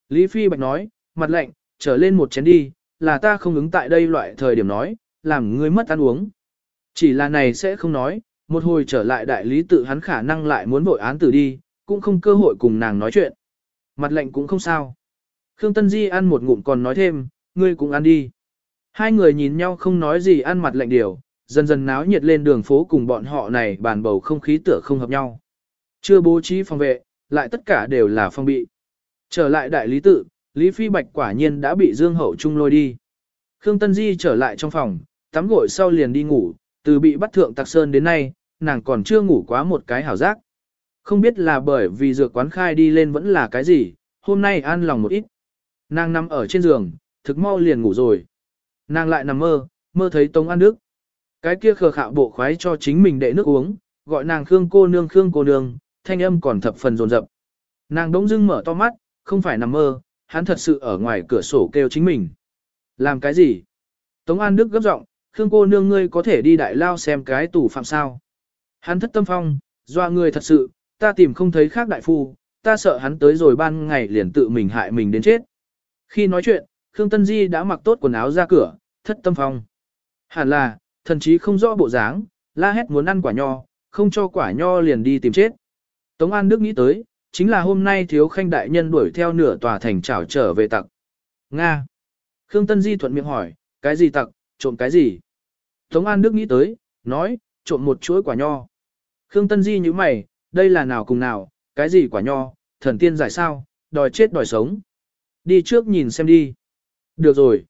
Lý Phi Bạch nói, mặt lạnh, trở lên một chén đi, là ta không ứng tại đây loại thời điểm nói, làm ngươi mất ăn uống. Chỉ là này sẽ không nói, một hồi trở lại đại lý tự hắn khả năng lại muốn vội án tử đi, cũng không cơ hội cùng nàng nói chuyện. Mặt lạnh cũng không sao. Khương Tân Di ăn một ngụm còn nói thêm, ngươi cũng ăn đi. Hai người nhìn nhau không nói gì ăn mặt lạnh điều, dần dần náo nhiệt lên đường phố cùng bọn họ này bàn bầu không khí tựa không hợp nhau. Chưa bố trí phòng vệ, lại tất cả đều là phong bị. Trở lại đại lý tự, Lý Phi Bạch quả nhiên đã bị Dương Hậu Trung lôi đi. Khương Tân Di trở lại trong phòng, tắm gội sau liền đi ngủ, từ bị bắt thượng tạc sơn đến nay, nàng còn chưa ngủ quá một cái hảo giác. Không biết là bởi vì dược quán khai đi lên vẫn là cái gì, hôm nay an lòng một ít. Nàng nằm ở trên giường, thực mau liền ngủ rồi. Nàng lại nằm mơ, mơ thấy Tống An Đức. Cái kia khờ khạo bộ khoái cho chính mình đệ nước uống, gọi nàng Khương cô nương Khương cô nương, thanh âm còn thập phần rồn rập. Nàng đống dưng mở to mắt, không phải nằm mơ, hắn thật sự ở ngoài cửa sổ kêu chính mình. Làm cái gì? Tống An Đức gấp giọng, Khương cô nương ngươi có thể đi đại lao xem cái tủ phạm sao. Hắn thất tâm phong, doa người thật sự, ta tìm không thấy khác đại phu, ta sợ hắn tới rồi ban ngày liền tự mình hại mình đến chết. Khi nói chuyện, Khương Tân Di đã mặc tốt quần áo ra cửa, thất tâm phong. Hẳn là, thần chí không rõ bộ dáng, la hét muốn ăn quả nho, không cho quả nho liền đi tìm chết. Tống An Đức nghĩ tới, chính là hôm nay thiếu khanh đại nhân đuổi theo nửa tòa thành trảo trở về tặc. Nga. Khương Tân Di thuận miệng hỏi, cái gì tặc, trộm cái gì? Tống An Đức nghĩ tới, nói, trộm một chuỗi quả nho. Khương Tân Di như mày, đây là nào cùng nào, cái gì quả nho, thần tiên giải sao, đòi chết đòi sống. Đi trước nhìn xem đi. Được rồi.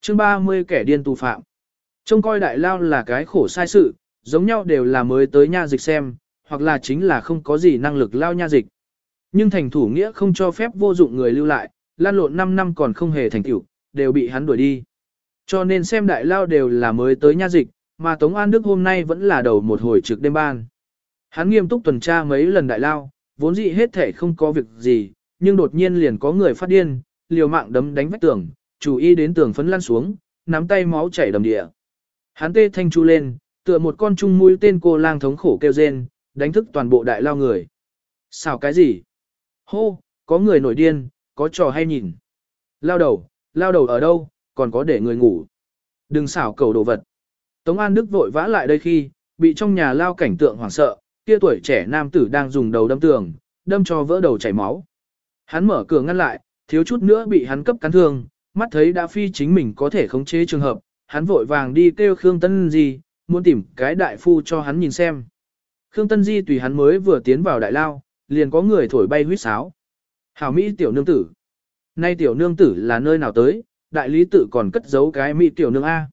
chương 30 kẻ điên tù phạm. Trông coi đại lao là cái khổ sai sự, giống nhau đều là mới tới nha dịch xem, hoặc là chính là không có gì năng lực lao nha dịch. Nhưng thành thủ nghĩa không cho phép vô dụng người lưu lại, lan lộn 5 năm còn không hề thành tựu, đều bị hắn đuổi đi. Cho nên xem đại lao đều là mới tới nha dịch, mà Tống An Đức hôm nay vẫn là đầu một hồi trực đêm ban. Hắn nghiêm túc tuần tra mấy lần đại lao, vốn dĩ hết thể không có việc gì, nhưng đột nhiên liền có người phát điên, liều mạng đấm đánh vách tường, chủ ý đến tường phấn lăn xuống, nắm tay máu chảy đầm địa. Hắn tê thanh chu lên, tựa một con trung mũi tên cô lang thống khổ kêu rên, đánh thức toàn bộ đại lao người. Xào cái gì? Hô, có người nổi điên, có trò hay nhìn. Lao đầu, lao đầu ở đâu, còn có để người ngủ. Đừng xảo cầu đồ vật. Tống An Đức vội vã lại đây khi, bị trong nhà lao cảnh tượng hoảng sợ, kia tuổi trẻ nam tử đang dùng đầu đâm tường, đâm cho vỡ đầu chảy máu. Hắn mở cửa ngăn lại, thiếu chút nữa bị hắn cấp cắn thương, mắt thấy đã phi chính mình có thể khống chế trường hợp, hắn vội vàng đi kêu Khương Tân Di, muốn tìm cái đại phu cho hắn nhìn xem. Khương Tân Di tùy hắn mới vừa tiến vào đại lao, liền có người thổi bay huyết sáo. Hảo Mỹ tiểu nương tử. Nay tiểu nương tử là nơi nào tới, đại lý tự còn cất giấu cái Mỹ tiểu nương A.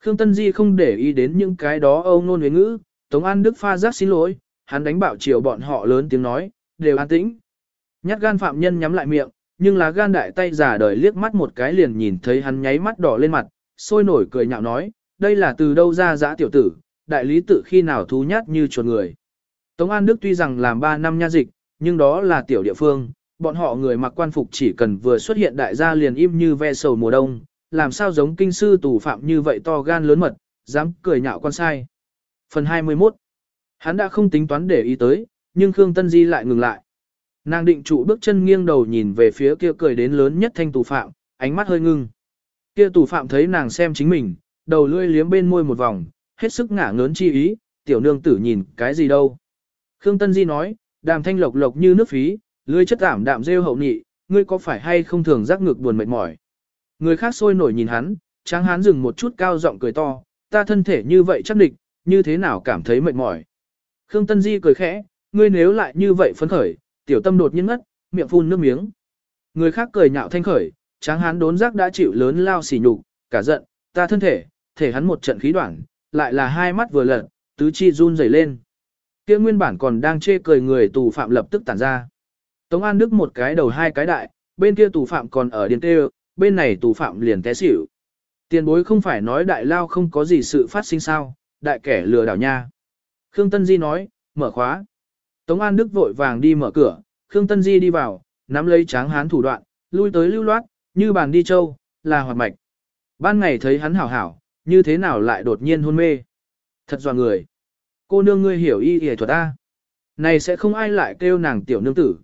Khương Tân Di không để ý đến những cái đó âu nôn với ngữ, Tống An Đức pha giác xin lỗi, hắn đánh bạo chiều bọn họ lớn tiếng nói, đều an tĩnh. Nhát gan phạm nhân nhắm lại miệng, nhưng lá gan đại tay giả đời liếc mắt một cái liền nhìn thấy hắn nháy mắt đỏ lên mặt, sôi nổi cười nhạo nói, đây là từ đâu ra dã tiểu tử, đại lý tự khi nào thú nhát như chuột người. Tống An Đức tuy rằng làm 3 năm nha dịch, nhưng đó là tiểu địa phương, bọn họ người mặc quan phục chỉ cần vừa xuất hiện đại gia liền im như ve sầu mùa đông, làm sao giống kinh sư tù phạm như vậy to gan lớn mật, dám cười nhạo quan sai. Phần 21 Hắn đã không tính toán để ý tới, nhưng Khương Tân Di lại ngừng lại. Nàng định trụ bước chân nghiêng đầu nhìn về phía kia cười đến lớn nhất thanh tù phạm, ánh mắt hơi ngưng. Kia tù phạm thấy nàng xem chính mình, đầu lưỡi liếm bên môi một vòng, hết sức ngả ngớn chi ý, tiểu nương tử nhìn cái gì đâu. Khương Tân Di nói, đàm thanh lộc lộc như nước phí, lưỡi chất ảm đạm rêu hậu nhị, ngươi có phải hay không thường giác ngược buồn mệt mỏi. Người khác sôi nổi nhìn hắn, tráng hán dừng một chút cao giọng cười to, ta thân thể như vậy chắc địch, như thế nào cảm thấy mệt mỏi. Khương Tân Di cười khẽ, ngươi nếu lại như vậy phấn khởi, tiểu tâm đột nhiên ngất, miệng phun nước miếng. Người khác cười nhạo thanh khởi, tráng hán đốn giác đã chịu lớn lao xỉ nhục, cả giận, ta thân thể, thể hắn một trận khí đoạn, lại là hai mắt vừa lật, tứ chi run rẩy lên. Kia nguyên bản còn đang chê cười người tù phạm lập tức tản ra. Tống An Đức một cái đầu hai cái đại, bên kia tù phạm còn ở điền tê, bên này tù phạm liền té xỉu. Tiền bối không phải nói đại lao không có gì sự phát sinh sao, đại kẻ lừa đảo nha. Khương Tân Di nói, mở khóa. Tống An Đức vội vàng đi mở cửa, Khương Tân Di đi vào, nắm lấy tráng hán thủ đoạn, lui tới lưu loát, như bàn đi châu, là hoạt mạch. Ban ngày thấy hắn hảo hảo, như thế nào lại đột nhiên hôn mê. Thật dò người. Cô nương ngươi hiểu y y thuật A. Này sẽ không ai lại kêu nàng tiểu nương tử.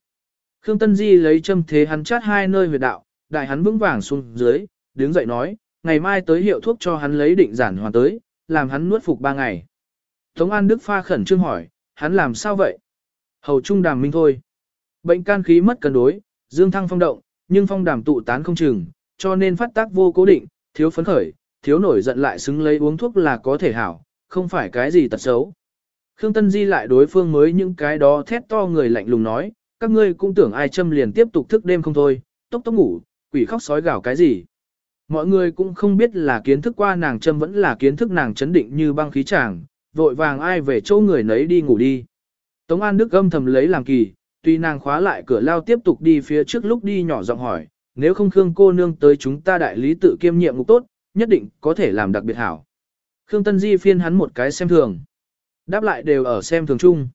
Khương Tân Di lấy châm thế hắn chát hai nơi huyệt đạo, đại hắn vững vàng xuống dưới, đứng dậy nói, ngày mai tới hiệu thuốc cho hắn lấy định giản hoàn tới, làm hắn nuốt phục ba ngày. Tống An Đức pha khẩn trương hỏi, hắn làm sao vậy? Hầu trung đàm minh thôi. Bệnh can khí mất cân đối, dương thăng phong động, nhưng phong đàm tụ tán không chừng, cho nên phát tác vô cố định, thiếu phấn khởi, thiếu nổi giận lại xứng lấy uống thuốc là có thể hảo, không phải cái gì tật xấu. Khương Tân Di lại đối phương mới những cái đó thét to người lạnh lùng nói, các ngươi cũng tưởng ai châm liền tiếp tục thức đêm không thôi, tốc tốc ngủ, quỷ khóc sói gào cái gì. Mọi người cũng không biết là kiến thức qua nàng châm vẫn là kiến thức nàng chấn định như băng khí chàng, vội vàng ai về chỗ người nấy đi ngủ đi. Tống An Đức âm thầm lấy làm kỳ, tuy nàng khóa lại cửa lao tiếp tục đi phía trước lúc đi nhỏ giọng hỏi, nếu không Khương cô nương tới chúng ta đại lý tự kiêm nhiệm ngục tốt, nhất định có thể làm đặc biệt hảo. Khương Tân Di phiên hắn một cái xem thường. Đáp lại đều ở xem thường chung.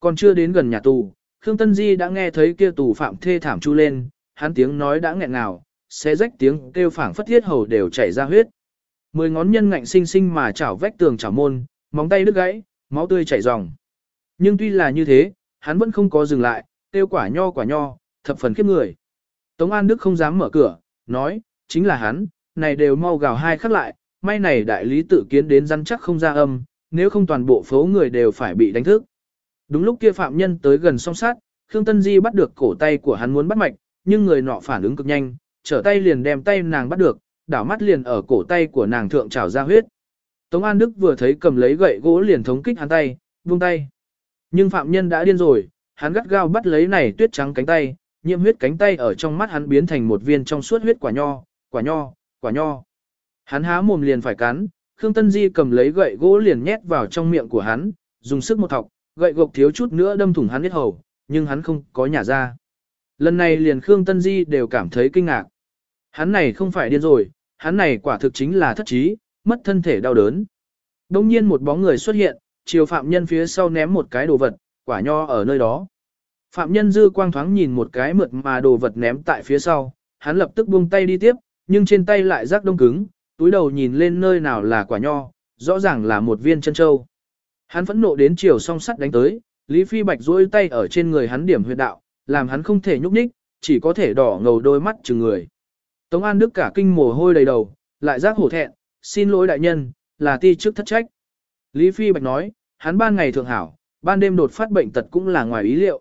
Còn chưa đến gần nhà tù, Khương Tân Di đã nghe thấy kia tù phạm thê thảm chu lên, hắn tiếng nói đã nghẹn ngào, xé rách tiếng kêu phảng phất thiết hầu đều chảy ra huyết. Mười ngón nhân ngạnh sinh sinh mà chảo vách tường chảo môn, móng tay đứt gãy, máu tươi chảy ròng. Nhưng tuy là như thế, hắn vẫn không có dừng lại, tiêu quả nho quả nho, thập phần khiếp người. Tống An Đức không dám mở cửa, nói, chính là hắn, này đều mau gào hai khắc lại, may này đại lý tự kiến đến rắn chắc không ra âm, nếu không toàn bộ phố người đều phải bị đánh thức. Đúng lúc kia phạm nhân tới gần song sát, Khương Tân Di bắt được cổ tay của hắn muốn bắt mạch, nhưng người nọ phản ứng cực nhanh, trở tay liền đem tay nàng bắt được, đảo mắt liền ở cổ tay của nàng thượng trào ra huyết. Tống An Đức vừa thấy cầm lấy gậy gỗ liền thống kích hắn tay, buông tay. Nhưng phạm nhân đã điên rồi, hắn gắt gao bắt lấy này tuyết trắng cánh tay, nhiễm huyết cánh tay ở trong mắt hắn biến thành một viên trong suốt huyết quả nho, quả nho, quả nho. Hắn há mồm liền phải cắn, Khương Tân Di cầm lấy gậy gỗ liền nhét vào trong miệng của hắn, dùng sức một thọc, gậy gộc thiếu chút nữa đâm thủng hắn huyết hầu, nhưng hắn không có nhả ra. Lần này liền Khương Tân Di đều cảm thấy kinh ngạc. Hắn này không phải điên rồi, hắn này quả thực chính là thất trí, mất thân thể đau đớn. Đông nhiên một bóng người xuất hiện, chiều phạm nhân phía sau ném một cái đồ vật, quả nho ở nơi đó. Phạm nhân dư quang thoáng nhìn một cái mượt mà đồ vật ném tại phía sau, hắn lập tức buông tay đi tiếp, nhưng trên tay lại rác đông cứng, túi đầu nhìn lên nơi nào là quả nho, rõ ràng là một viên chân châu. Hắn phẫn nộ đến chiều song sắt đánh tới, Lý Phi Bạch duỗi tay ở trên người hắn điểm huyệt đạo, làm hắn không thể nhúc nhích, chỉ có thể đỏ ngầu đôi mắt chừng người. Tống An Đức cả kinh mồ hôi đầy đầu, lại giác hổ thẹn, xin lỗi đại nhân, là ti trước thất trách. Lý Phi Bạch nói, hắn ban ngày thượng hảo, ban đêm đột phát bệnh tật cũng là ngoài ý liệu.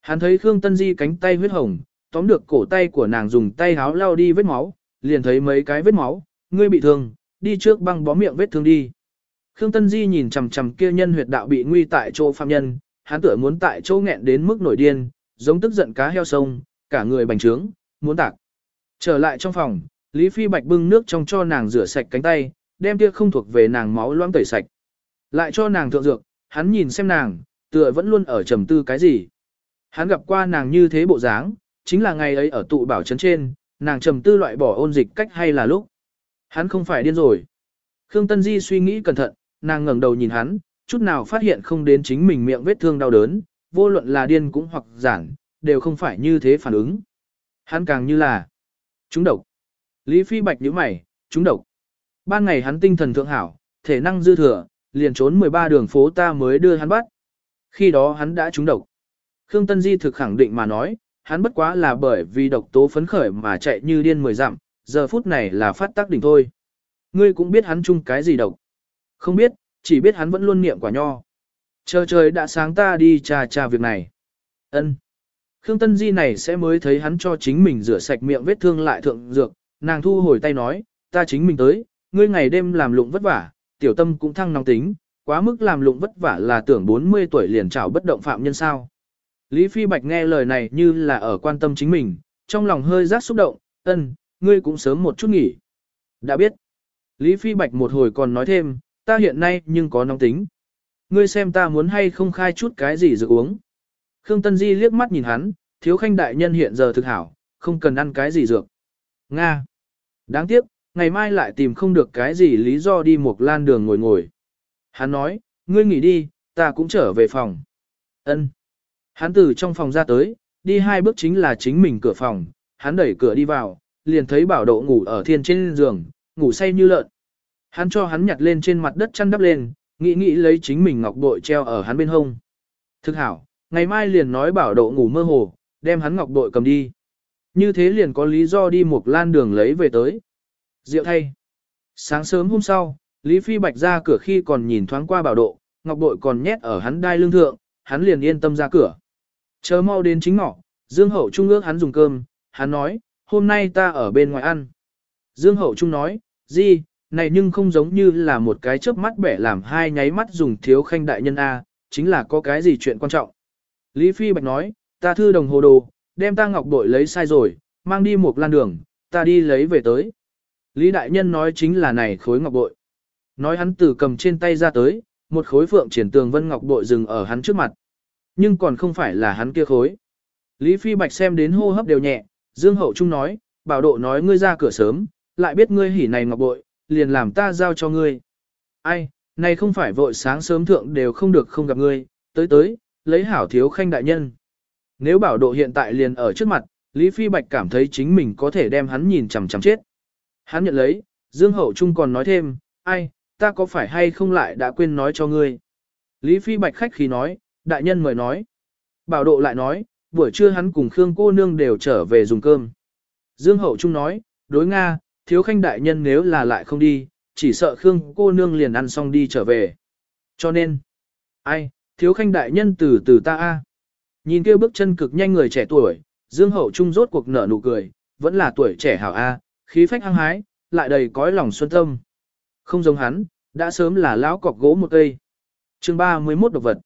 Hắn thấy Khương Tân Di cánh tay huyết hồng, tóm được cổ tay của nàng dùng tay háo lao đi vết máu, liền thấy mấy cái vết máu, ngươi bị thương, đi trước băng bó miệng vết thương đi. Khương Tân Di nhìn chằm chằm kia nhân huyệt đạo bị nguy tại chỗ phạm nhân, hắn tựa muốn tại chỗ nghẹn đến mức nổi điên, giống tức giận cá heo sông, cả người bành trướng, muốn tạc. Trở lại trong phòng, Lý Phi Bạch bưng nước trong cho nàng rửa sạch cánh tay, đem kia không thuộc về nàng máu loãng tẩy sạch. Lại cho nàng thượng dược, hắn nhìn xem nàng, tựa vẫn luôn ở trầm tư cái gì. Hắn gặp qua nàng như thế bộ dáng, chính là ngày ấy ở tụ bảo trấn trên, nàng trầm tư loại bỏ ôn dịch cách hay là lúc. Hắn không phải điên rồi. Khương Tân Di suy nghĩ cẩn thận, nàng ngẩng đầu nhìn hắn, chút nào phát hiện không đến chính mình miệng vết thương đau đớn, vô luận là điên cũng hoặc giản, đều không phải như thế phản ứng. Hắn càng như là trúng độc. Lý Phi Bạch nhíu mày, trúng độc. Ban ngày hắn tinh thần thượng hảo, thể năng dư thừa, liền trốn 13 đường phố ta mới đưa hắn bắt. Khi đó hắn đã trúng độc. Khương Tân Di thực khẳng định mà nói, hắn bất quá là bởi vì độc tố phấn khởi mà chạy như điên mười dặm, giờ phút này là phát tác đỉnh thôi. Ngươi cũng biết hắn chung cái gì độc. Không biết, chỉ biết hắn vẫn luôn niệm quả nho. Chờ trời đã sáng ta đi trà trà việc này. ân Khương Tân Di này sẽ mới thấy hắn cho chính mình rửa sạch miệng vết thương lại thượng dược, nàng thu hồi tay nói, ta chính mình tới, ngươi ngày đêm làm lụng vất vả, tiểu tâm cũng thăng nóng tính, quá mức làm lụng vất vả là tưởng 40 tuổi liền trảo bất động phạm nhân sao. Lý Phi Bạch nghe lời này như là ở quan tâm chính mình, trong lòng hơi rát xúc động, ân, ngươi cũng sớm một chút nghỉ. Đã biết. Lý Phi Bạch một hồi còn nói thêm, ta hiện nay nhưng có nóng tính. Ngươi xem ta muốn hay không khai chút cái gì dự uống. Khương Tân Di liếc mắt nhìn hắn, thiếu khanh đại nhân hiện giờ thực hảo, không cần ăn cái gì dược. Nga. Đáng tiếc, ngày mai lại tìm không được cái gì lý do đi một lan đường ngồi ngồi. Hắn nói, ngươi nghỉ đi, ta cũng trở về phòng. Ân. Hắn từ trong phòng ra tới, đi hai bước chính là chính mình cửa phòng, hắn đẩy cửa đi vào, liền thấy bảo độ ngủ ở thiên trên giường, ngủ say như lợn. Hắn cho hắn nhặt lên trên mặt đất chăn đắp lên, nghĩ nghĩ lấy chính mình ngọc bội treo ở hắn bên hông. Thực hảo, ngày mai liền nói bảo độ ngủ mơ hồ, đem hắn ngọc bội cầm đi. Như thế liền có lý do đi một lan đường lấy về tới. Diệu thay. Sáng sớm hôm sau, Lý Phi Bạch ra cửa khi còn nhìn thoáng qua bảo độ, ngọc bội còn nhét ở hắn đai lương thượng, hắn liền yên tâm ra cửa. Chờ mau đến chính ngọ, Dương Hậu Trung ước hắn dùng cơm, hắn nói, hôm nay ta ở bên ngoài ăn. Dương Hậu Trung nói, gì, này nhưng không giống như là một cái chớp mắt bẻ làm hai nháy mắt dùng thiếu khanh đại nhân A, chính là có cái gì chuyện quan trọng. Lý Phi Bạch nói, ta thư đồng hồ đồ, đem ta ngọc bội lấy sai rồi, mang đi một lan đường, ta đi lấy về tới. Lý Đại Nhân nói chính là này khối ngọc bội. Nói hắn từ cầm trên tay ra tới, một khối phượng triển tường vân ngọc bội dừng ở hắn trước mặt. Nhưng còn không phải là hắn kia khối. Lý Phi Bạch xem đến hô hấp đều nhẹ, Dương Hậu Trung nói, bảo độ nói ngươi ra cửa sớm, lại biết ngươi hỉ này ngọc bội, liền làm ta giao cho ngươi. Ai, này không phải vội sáng sớm thượng đều không được không gặp ngươi, tới tới, lấy hảo thiếu khanh đại nhân. Nếu bảo độ hiện tại liền ở trước mặt, Lý Phi Bạch cảm thấy chính mình có thể đem hắn nhìn chằm chằm chết. Hắn nhận lấy, Dương Hậu Trung còn nói thêm, ai, ta có phải hay không lại đã quên nói cho ngươi. Lý Phi Bạch khách khí nói, đại nhân mời nói. Bảo độ lại nói, buổi trưa hắn cùng Khương cô nương đều trở về dùng cơm. Dương Hậu Trung nói, đối Nga, thiếu khanh đại nhân nếu là lại không đi, chỉ sợ Khương cô nương liền ăn xong đi trở về. Cho nên, ai, thiếu khanh đại nhân từ từ ta a. Nhìn kêu bước chân cực nhanh người trẻ tuổi, Dương Hậu Trung rốt cuộc nở nụ cười, vẫn là tuổi trẻ hảo a, khí phách hăng hái, lại đầy cõi lòng xuân tâm. Không giống hắn, đã sớm là lão cọc gỗ một cây. Chương 31 độc vật.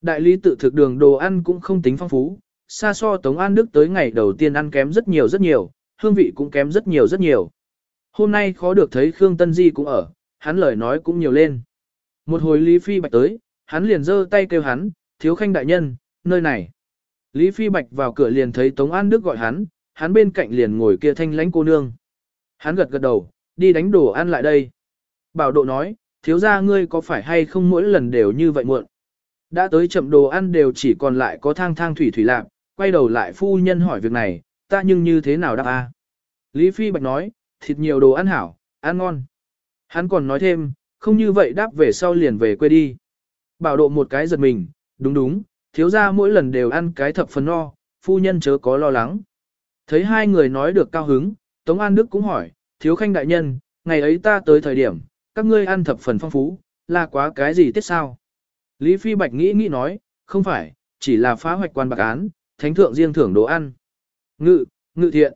Đại lý tự thực đường đồ ăn cũng không tính phong phú, xa so Tống An Đức tới ngày đầu tiên ăn kém rất nhiều rất nhiều, hương vị cũng kém rất nhiều rất nhiều. Hôm nay khó được thấy Khương Tân Di cũng ở, hắn lời nói cũng nhiều lên. Một hồi Lý Phi Bạch tới, hắn liền giơ tay kêu hắn, thiếu khanh đại nhân, nơi này. Lý Phi Bạch vào cửa liền thấy Tống An Đức gọi hắn, hắn bên cạnh liền ngồi kia thanh lãnh cô nương. Hắn gật gật đầu, đi đánh đồ ăn lại đây. Bảo độ nói, thiếu gia ngươi có phải hay không mỗi lần đều như vậy muộn. Đã tới chậm đồ ăn đều chỉ còn lại có thang thang thủy thủy lạc, quay đầu lại phu nhân hỏi việc này, ta nhưng như thế nào đáp a? Lý Phi Bạch nói, thịt nhiều đồ ăn hảo, ăn ngon. Hắn còn nói thêm, không như vậy đáp về sau liền về quê đi. Bảo độ một cái giật mình, đúng đúng, thiếu gia mỗi lần đều ăn cái thập phần no, phu nhân chớ có lo lắng. Thấy hai người nói được cao hứng, Tống An Đức cũng hỏi, thiếu khanh đại nhân, ngày ấy ta tới thời điểm, các ngươi ăn thập phần phong phú, là quá cái gì tiết sao? Lý Phi Bạch nghĩ nghĩ nói, không phải, chỉ là phá hoạch quan bạc án, thánh thượng riêng thưởng đồ ăn. Ngự, ngự thiện.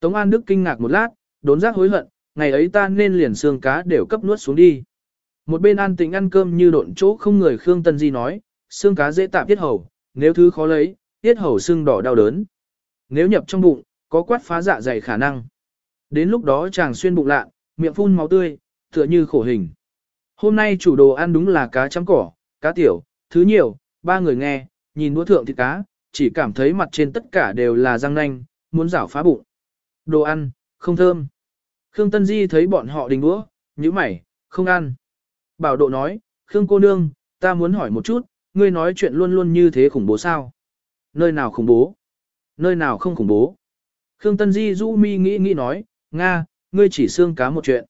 Tống An Đức kinh ngạc một lát, đốn giác hối hận, ngày ấy ta nên liền xương cá đều cấp nuốt xuống đi. Một bên an tĩnh ăn cơm như độn chỗ không người Khương Tân Di nói, xương cá dễ tạm tiết hầu, nếu thứ khó lấy, tiết hầu xương đỏ đau đớn. Nếu nhập trong bụng, có quát phá dạ dày khả năng. Đến lúc đó chàng xuyên bụng lạ, miệng phun máu tươi, tựa như khổ hình. Hôm nay chủ đồ ăn đúng là cá chấm cỏ, cá tiểu, thứ nhiều, ba người nghe, nhìn đũa thượng thịt cá, chỉ cảm thấy mặt trên tất cả đều là răng nanh, muốn rảo phá bụng. Đồ ăn, không thơm. Khương Tân Di thấy bọn họ đình đũa, nhíu mày, không ăn. Bảo độ nói, Khương cô nương, ta muốn hỏi một chút, ngươi nói chuyện luôn luôn như thế khủng bố sao? Nơi nào khủng bố? Nơi nào không khủng bố. Khương Tân Di du mi nghĩ nghĩ nói, Nga, ngươi chỉ xương cá một chuyện.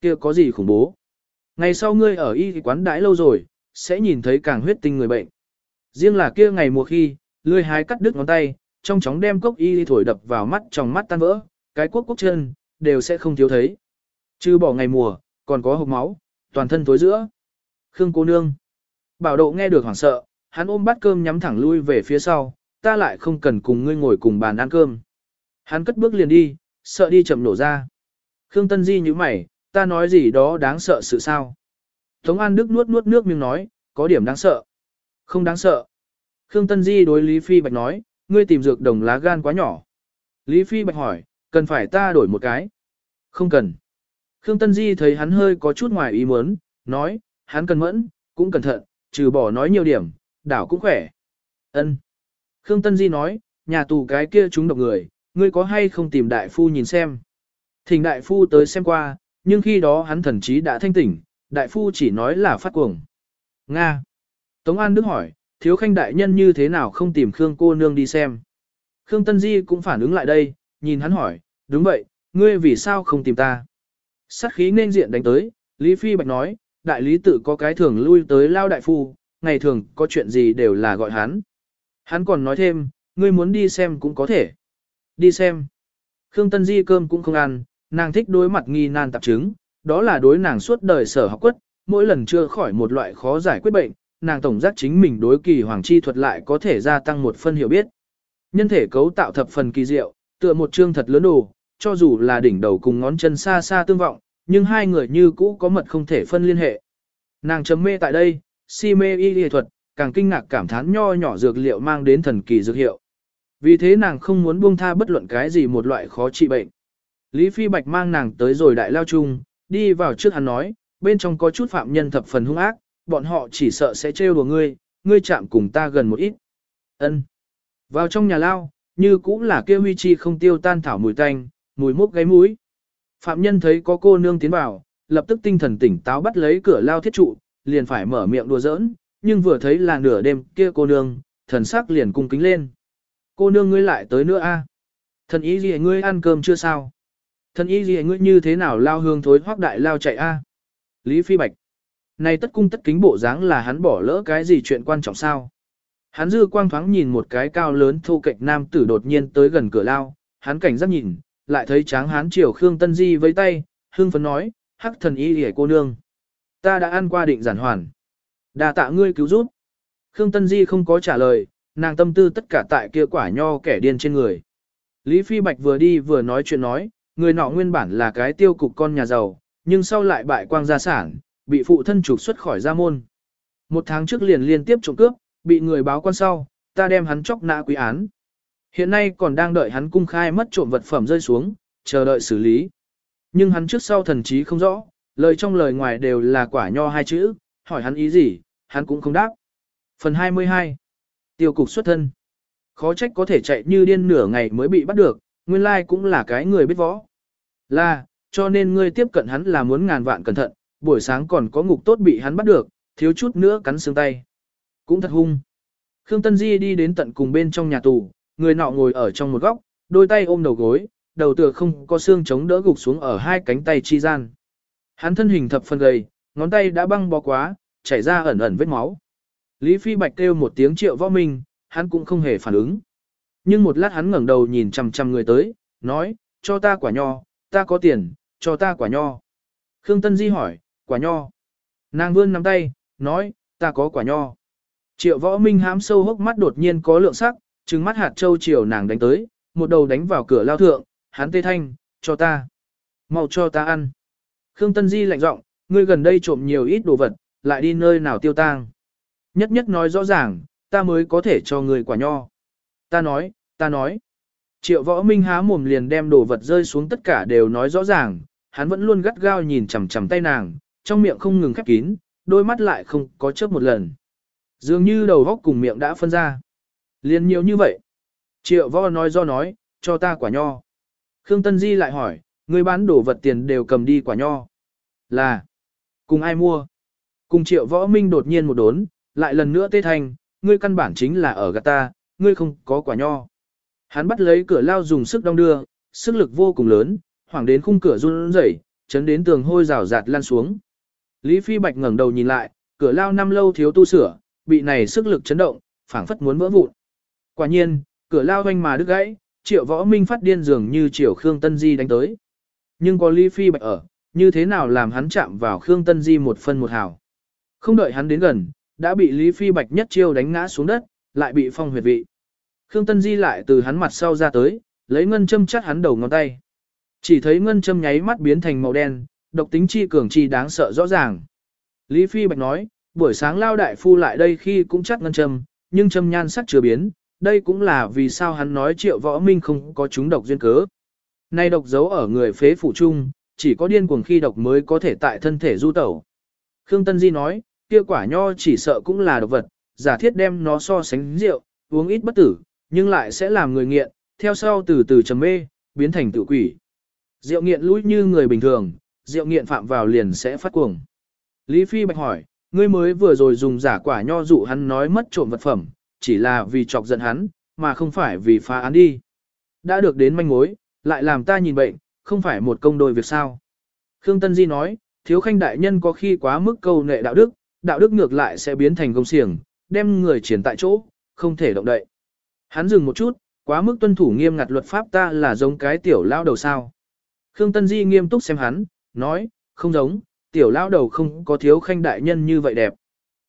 kia có gì khủng bố? Ngày sau ngươi ở y quán đãi lâu rồi, sẽ nhìn thấy càng huyết tinh người bệnh. Riêng là kia ngày mùa khi, lươi hái cắt đứt ngón tay, trong chóng đem cốc y thổi đập vào mắt trong mắt tan vỡ, cái quốc quốc chân, đều sẽ không thiếu thấy. Chứ bỏ ngày mùa, còn có hộp máu, toàn thân tối giữa. Khương cô nương. Bảo độ nghe được hoảng sợ, hắn ôm bát cơm nhắm thẳng lui về phía sau, ta lại không cần cùng ngươi ngồi cùng bàn ăn cơm. Hắn cất bước liền đi, sợ đi chậm nổ ra. Khương Tân Di như mày, ta nói gì đó đáng sợ sự sao. Tống An Đức nuốt nuốt nước miếng nói, có điểm đáng sợ. Không đáng sợ. Khương Tân Di đối Lý Phi Bạch nói, ngươi tìm dược đồng lá gan quá nhỏ. Lý Phi Bạch hỏi, cần phải ta đổi một cái? Không cần. Khương Tân Di thấy hắn hơi có chút ngoài ý muốn, nói, hắn cần mẫn, cũng cẩn thận, trừ bỏ nói nhiều điểm, đảo cũng khỏe. Ân. Khương Tân Di nói, nhà tù cái kia chúng độc người, ngươi có hay không tìm đại phu nhìn xem. Thỉnh đại phu tới xem qua, nhưng khi đó hắn thần chí đã thanh tỉnh, đại phu chỉ nói là phát cuồng. Nga. Tống An Đức hỏi, thiếu khanh đại nhân như thế nào không tìm Khương cô nương đi xem. Khương Tân Di cũng phản ứng lại đây, nhìn hắn hỏi, đúng vậy, ngươi vì sao không tìm ta. Sát khí nên diện đánh tới, Lý Phi Bạch nói, đại lý tự có cái thường lui tới lao đại phu, ngày thường có chuyện gì đều là gọi hắn. Hắn còn nói thêm, ngươi muốn đi xem cũng có thể. Đi xem. Khương Tân Di cơm cũng không ăn, nàng thích đối mặt nghi nan tạp chứng, đó là đối nàng suốt đời sở học quất, mỗi lần chưa khỏi một loại khó giải quyết bệnh, nàng tổng giác chính mình đối kỳ hoàng chi thuật lại có thể gia tăng một phân hiểu biết. Nhân thể cấu tạo thập phần kỳ diệu, tựa một chương thật lớn đồ, cho dù là đỉnh đầu cùng ngón chân xa xa tương vọng, nhưng hai người như cũ có mật không thể phân liên hệ. Nàng chấm mê tại đây, si mê y y thuật, càng kinh ngạc cảm thán nho nhỏ dược liệu mang đến thần kỳ dược hiệu. Vì thế nàng không muốn buông tha bất luận cái gì một loại khó trị bệnh. Lý Phi Bạch mang nàng tới rồi đại lao chung, đi vào trước hắn nói, bên trong có chút phạm nhân thập phần hung ác, bọn họ chỉ sợ sẽ trêu đùa ngươi, ngươi chạm cùng ta gần một ít. Ân. Vào trong nhà lao, như cũng là kia huy chi không tiêu tan thảo mùi tanh, mùi mốc gáy mũi. Phạm nhân thấy có cô nương tiến vào, lập tức tinh thần tỉnh táo bắt lấy cửa lao thiết trụ, liền phải mở miệng đùa giỡn, nhưng vừa thấy là nửa đêm kia cô nương, thần sắc liền cung kính lên. Cô nương ngươi lại tới nữa a? Thần y gì ngươi ăn cơm chưa sao? Thần y gì ngươi như thế nào lao hương thối hoác đại lao chạy a? Lý Phi Bạch. Này tất cung tất kính bộ dáng là hắn bỏ lỡ cái gì chuyện quan trọng sao? Hắn dư quang thoáng nhìn một cái cao lớn thô kệch nam tử đột nhiên tới gần cửa lao, hắn cảnh giác nhìn, lại thấy tráng hán triều Khương Tân Di với tay, hương phấn nói, hắc thần y hề cô nương. Ta đã ăn qua định giản hoàn. đà tạ ngươi cứu giúp. Khương Tân Di không có trả lời, nàng tâm tư tất cả tại kia quả nho kẻ điên trên người. Lý Phi Bạch vừa đi vừa nói chuyện nói, người nọ nguyên bản là cái tiêu cục con nhà giàu, nhưng sau lại bại quang gia sản, bị phụ thân trục xuất khỏi gia môn. Một tháng trước liền liên tiếp trộm cướp, bị người báo quan sau, ta đem hắn chóc nã quý án. Hiện nay còn đang đợi hắn cung khai mất trộm vật phẩm rơi xuống, chờ đợi xử lý. Nhưng hắn trước sau thần trí không rõ, lời trong lời ngoài đều là quả nho hai chữ, hỏi hắn ý gì, hắn cũng không đáp. Phần 22 Tiêu cục xuất thân Khó trách có thể chạy như điên nửa ngày mới bị bắt được, nguyên lai cũng là cái người biết võ. Là, cho nên ngươi tiếp cận hắn là muốn ngàn vạn cẩn thận, buổi sáng còn có ngục tốt bị hắn bắt được, thiếu chút nữa cắn xương tay. Cũng thật hung. Khương Tân Di đi đến tận cùng bên trong nhà tù, người nọ ngồi ở trong một góc, đôi tay ôm đầu gối, đầu tựa không có xương chống đỡ gục xuống ở hai cánh tay chi gian. Hắn thân hình thập phần gầy, ngón tay đã băng bó quá, chảy ra ẩn ẩn vết máu. Lý Phi Bạch kêu một tiếng triệu võ minh, hắn cũng không hề phản ứng. Nhưng một lát hắn ngẩng đầu nhìn chằm chằm người tới, nói, cho ta quả nho, ta có tiền, cho ta quả nho. Khương Tân Di hỏi, quả nho. Nàng vươn nắm tay, nói, ta có quả nho. Triệu võ minh hám sâu hốc mắt đột nhiên có lượng sắc, trừng mắt hạt châu chiều nàng đánh tới, một đầu đánh vào cửa lao thượng, hắn tê thanh, cho ta. mau cho ta ăn. Khương Tân Di lạnh giọng, ngươi gần đây trộm nhiều ít đồ vật, lại đi nơi nào tiêu tang. Nhất nhất nói rõ ràng, ta mới có thể cho người quả nho. Ta nói, ta nói. Triệu võ minh há mồm liền đem đồ vật rơi xuống tất cả đều nói rõ ràng, hắn vẫn luôn gắt gao nhìn chằm chằm tay nàng, trong miệng không ngừng khép kín, đôi mắt lại không có chớp một lần. Dường như đầu góc cùng miệng đã phân ra. Liên nhiều như vậy. Triệu võ nói do nói, cho ta quả nho. Khương Tân Di lại hỏi, người bán đồ vật tiền đều cầm đi quả nho. Là, cùng ai mua? Cùng triệu võ minh đột nhiên một đốn, lại lần nữa tê thành, ngươi căn bản chính là ở gạt ta, ngươi không có quả nho. Hắn bắt lấy cửa lao dùng sức đong đưa, sức lực vô cùng lớn, hoảng đến khung cửa run rẩy, chấn đến tường hôi rào rạt lan xuống. Lý Phi Bạch ngẩng đầu nhìn lại, cửa lao năm lâu thiếu tu sửa, bị này sức lực chấn động, phảng phất muốn vỡ vụn. Quả nhiên, cửa lao hoanh mà đứt gãy, triệu võ minh phát điên dường như triệu Khương Tân Di đánh tới. Nhưng có Lý Phi Bạch ở, như thế nào làm hắn chạm vào Khương Tân Di một phân một hào. Không đợi hắn đến gần, đã bị Lý Phi Bạch nhất chiêu đánh ngã xuống đất, lại bị phong huyệt vị. Khương Tân Di lại từ hắn mặt sau ra tới, lấy ngân châm chắt hắn đầu ngón tay. Chỉ thấy ngân châm nháy mắt biến thành màu đen, độc tính chi cường chi đáng sợ rõ ràng. Lý Phi Bạch nói, buổi sáng lao đại phu lại đây khi cũng chắc ngân châm, nhưng châm nhan sắc chưa biến, đây cũng là vì sao hắn nói triệu võ minh không có chúng độc duyên cớ. Nay độc giấu ở người phế phủ chung, chỉ có điên cuồng khi độc mới có thể tại thân thể du tẩu. Khương Tân Di nói, kia quả nho chỉ sợ cũng là độc vật, giả thiết đem nó so sánh rượu, uống ít bất tử, nhưng lại sẽ làm người nghiện, theo sau từ từ trầm mê, biến thành tự quỷ. Rượu nghiện lũi như người bình thường, rượu nghiện phạm vào liền sẽ phát cuồng. Lý Phi Bạch hỏi, ngươi mới vừa rồi dùng giả quả nho dụ hắn nói mất trộm vật phẩm, chỉ là vì chọc giận hắn, mà không phải vì phá án đi. Đã được đến manh mối, lại làm ta nhìn bệnh, không phải một công đôi việc sao. Khương Tân Di nói, thiếu khanh đại nhân có khi quá mức câu nệ đạo đức, đạo đức ngược lại sẽ biến thành công xiềng, đem người triển tại chỗ, không thể động đậy. Hắn dừng một chút, quá mức tuân thủ nghiêm ngặt luật pháp ta là giống cái tiểu lao đầu sao. Khương Tân Di nghiêm túc xem hắn, nói, không giống, tiểu lao đầu không có thiếu khanh đại nhân như vậy đẹp.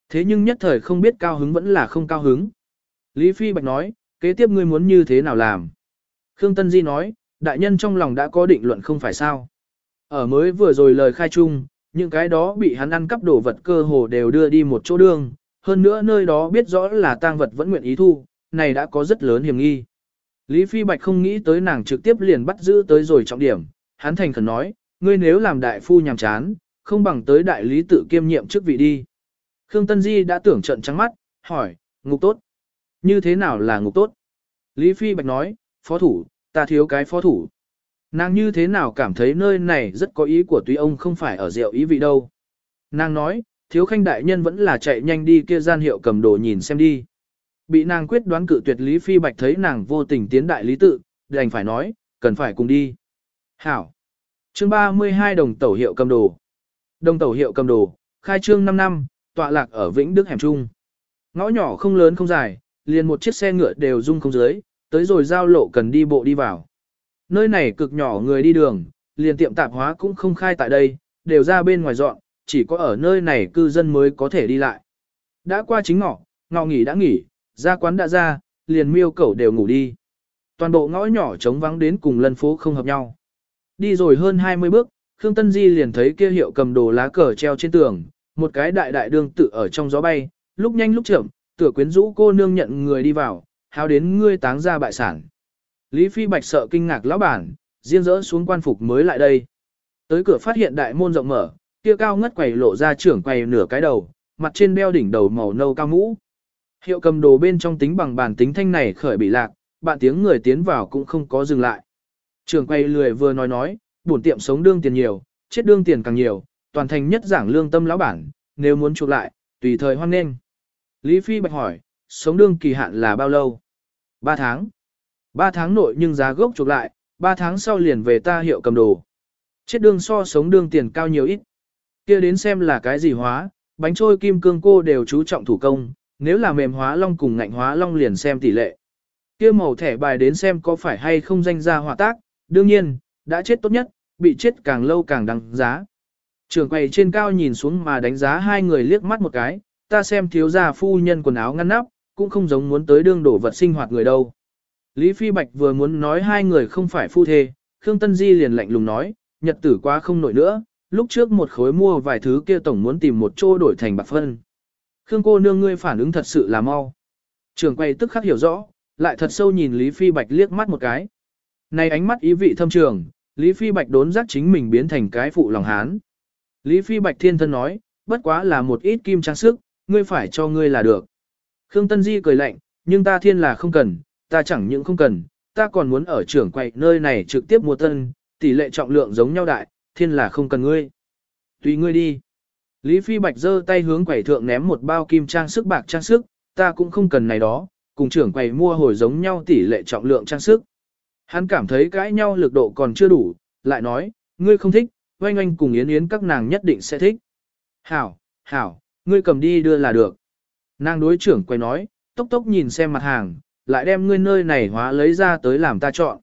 Thế nhưng nhất thời không biết cao hứng vẫn là không cao hứng. Lý Phi Bạch nói, kế tiếp ngươi muốn như thế nào làm? Khương Tân Di nói, đại nhân trong lòng đã có định luận không phải sao. Ở mới vừa rồi lời khai chung, những cái đó bị hắn ăn cắp đồ vật cơ hồ đều đưa đi một chỗ đường, hơn nữa nơi đó biết rõ là tang vật vẫn nguyện ý thu, này đã có rất lớn hiểm nghi. Lý Phi Bạch không nghĩ tới nàng trực tiếp liền bắt giữ tới rồi trọng điểm, hắn thành khẩn nói, ngươi nếu làm đại phu nhàm chán, không bằng tới đại lý tự kiêm nhiệm chức vị đi. Khương Tân Di đã tưởng trận trắng mắt, hỏi, ngục tốt. Như thế nào là ngục tốt? Lý Phi Bạch nói, phó thủ, ta thiếu cái phó thủ. Nàng như thế nào cảm thấy nơi này rất có ý của tuy ông không phải ở rượu ý vị đâu. Nàng nói, thiếu khanh đại nhân vẫn là chạy nhanh đi kia gian hiệu cầm đồ nhìn xem đi. Bị nàng quyết đoán cự tuyệt Lý Phi Bạch thấy nàng vô tình tiến đại lý tự, đành phải nói, cần phải cùng đi. Hảo. Chương 32 đồng tẩu hiệu cầm đồ. Đồng tẩu hiệu cầm đồ, khai trương 5 năm, tọa lạc ở Vĩnh Đức Hẻm Trung. Ngõ nhỏ không lớn không dài, liền một chiếc xe ngựa đều rung không dưới, tới rồi giao lộ cần đi bộ đi vào. Nơi này cực nhỏ người đi đường, liền tiệm tạp hóa cũng không khai tại đây, đều ra bên ngoài dọn, chỉ có ở nơi này cư dân mới có thể đi lại. Đã qua chính ngọ, ngọ nghỉ đã nghỉ, ra quán đã ra, liền miêu cẩu đều ngủ đi. Toàn bộ ngõ nhỏ trống vắng đến cùng lân phố không hợp nhau. Đi rồi hơn 20 bước, Khương Tân Di liền thấy kia hiệu cầm đồ lá cờ treo trên tường, một cái đại đại đương tự ở trong gió bay, lúc nhanh lúc chậm, tựa quyến rũ cô nương nhận người đi vào, hao đến ngươi táng ra bại sản. Lý Phi Bạch sợ kinh ngạc lão bản, riêng rỡ xuống quan phục mới lại đây. Tới cửa phát hiện đại môn rộng mở, kia cao ngất quầy lộ ra trưởng quầy nửa cái đầu, mặt trên đeo đỉnh đầu màu nâu cao mũ. Hiệu cầm đồ bên trong tính bằng bản tính thanh này khởi bị lạc, bạn tiếng người tiến vào cũng không có dừng lại. Trưởng quầy lười vừa nói nói, bổn tiệm sống đương tiền nhiều, chết đương tiền càng nhiều, toàn thành nhất giảng lương tâm lão bản, nếu muốn chuộc lại, tùy thời hoan nghênh. Lý Phi Bạch hỏi, sống đương kỳ hạn là bao lâu? 3 tháng. 3 tháng nội nhưng giá gốc chuộc lại, 3 tháng sau liền về ta hiệu cầm đồ. Chết đương so sống đương tiền cao nhiều ít. kia đến xem là cái gì hóa, bánh trôi kim cương cô đều chú trọng thủ công, nếu là mềm hóa long cùng ngạnh hóa long liền xem tỷ lệ. kia màu thẻ bài đến xem có phải hay không danh ra hòa tác, đương nhiên, đã chết tốt nhất, bị chết càng lâu càng đăng giá. Trường quầy trên cao nhìn xuống mà đánh giá hai người liếc mắt một cái, ta xem thiếu gia phu nhân quần áo ngăn nắp, cũng không giống muốn tới đương đổ vật sinh hoạt người đâu. Lý Phi Bạch vừa muốn nói hai người không phải phu thê, Khương Tân Di liền lạnh lùng nói, nhật tử quá không nổi nữa, lúc trước một khối mua vài thứ kia tổng muốn tìm một chỗ đổi thành bạc phân. Khương cô nương ngươi phản ứng thật sự là mau. Trường quay tức khắc hiểu rõ, lại thật sâu nhìn Lý Phi Bạch liếc mắt một cái. Này ánh mắt ý vị thâm trường, Lý Phi Bạch đốn giác chính mình biến thành cái phụ lòng hán. Lý Phi Bạch thiên thân nói, bất quá là một ít kim trang sức, ngươi phải cho ngươi là được. Khương Tân Di cười lạnh, nhưng ta thiên là không cần, ta chẳng những không cần, ta còn muốn ở trưởng quầy nơi này trực tiếp mua tân, tỷ lệ trọng lượng giống nhau đại, thiên là không cần ngươi. Tùy ngươi đi. Lý Phi Bạch giơ tay hướng quầy thượng ném một bao kim trang sức bạc trang sức, ta cũng không cần này đó, cùng trưởng quầy mua hồi giống nhau tỷ lệ trọng lượng trang sức. Hắn cảm thấy cãi nhau lực độ còn chưa đủ, lại nói, ngươi không thích, oanh oanh cùng yến yến các nàng nhất định sẽ thích. Hảo, hảo, ngươi cầm đi đưa là được. Nàng đối trưởng quầy nói, tốc tốc nhìn xem mặt hàng, lại đem ngươi nơi này hóa lấy ra tới làm ta chọn.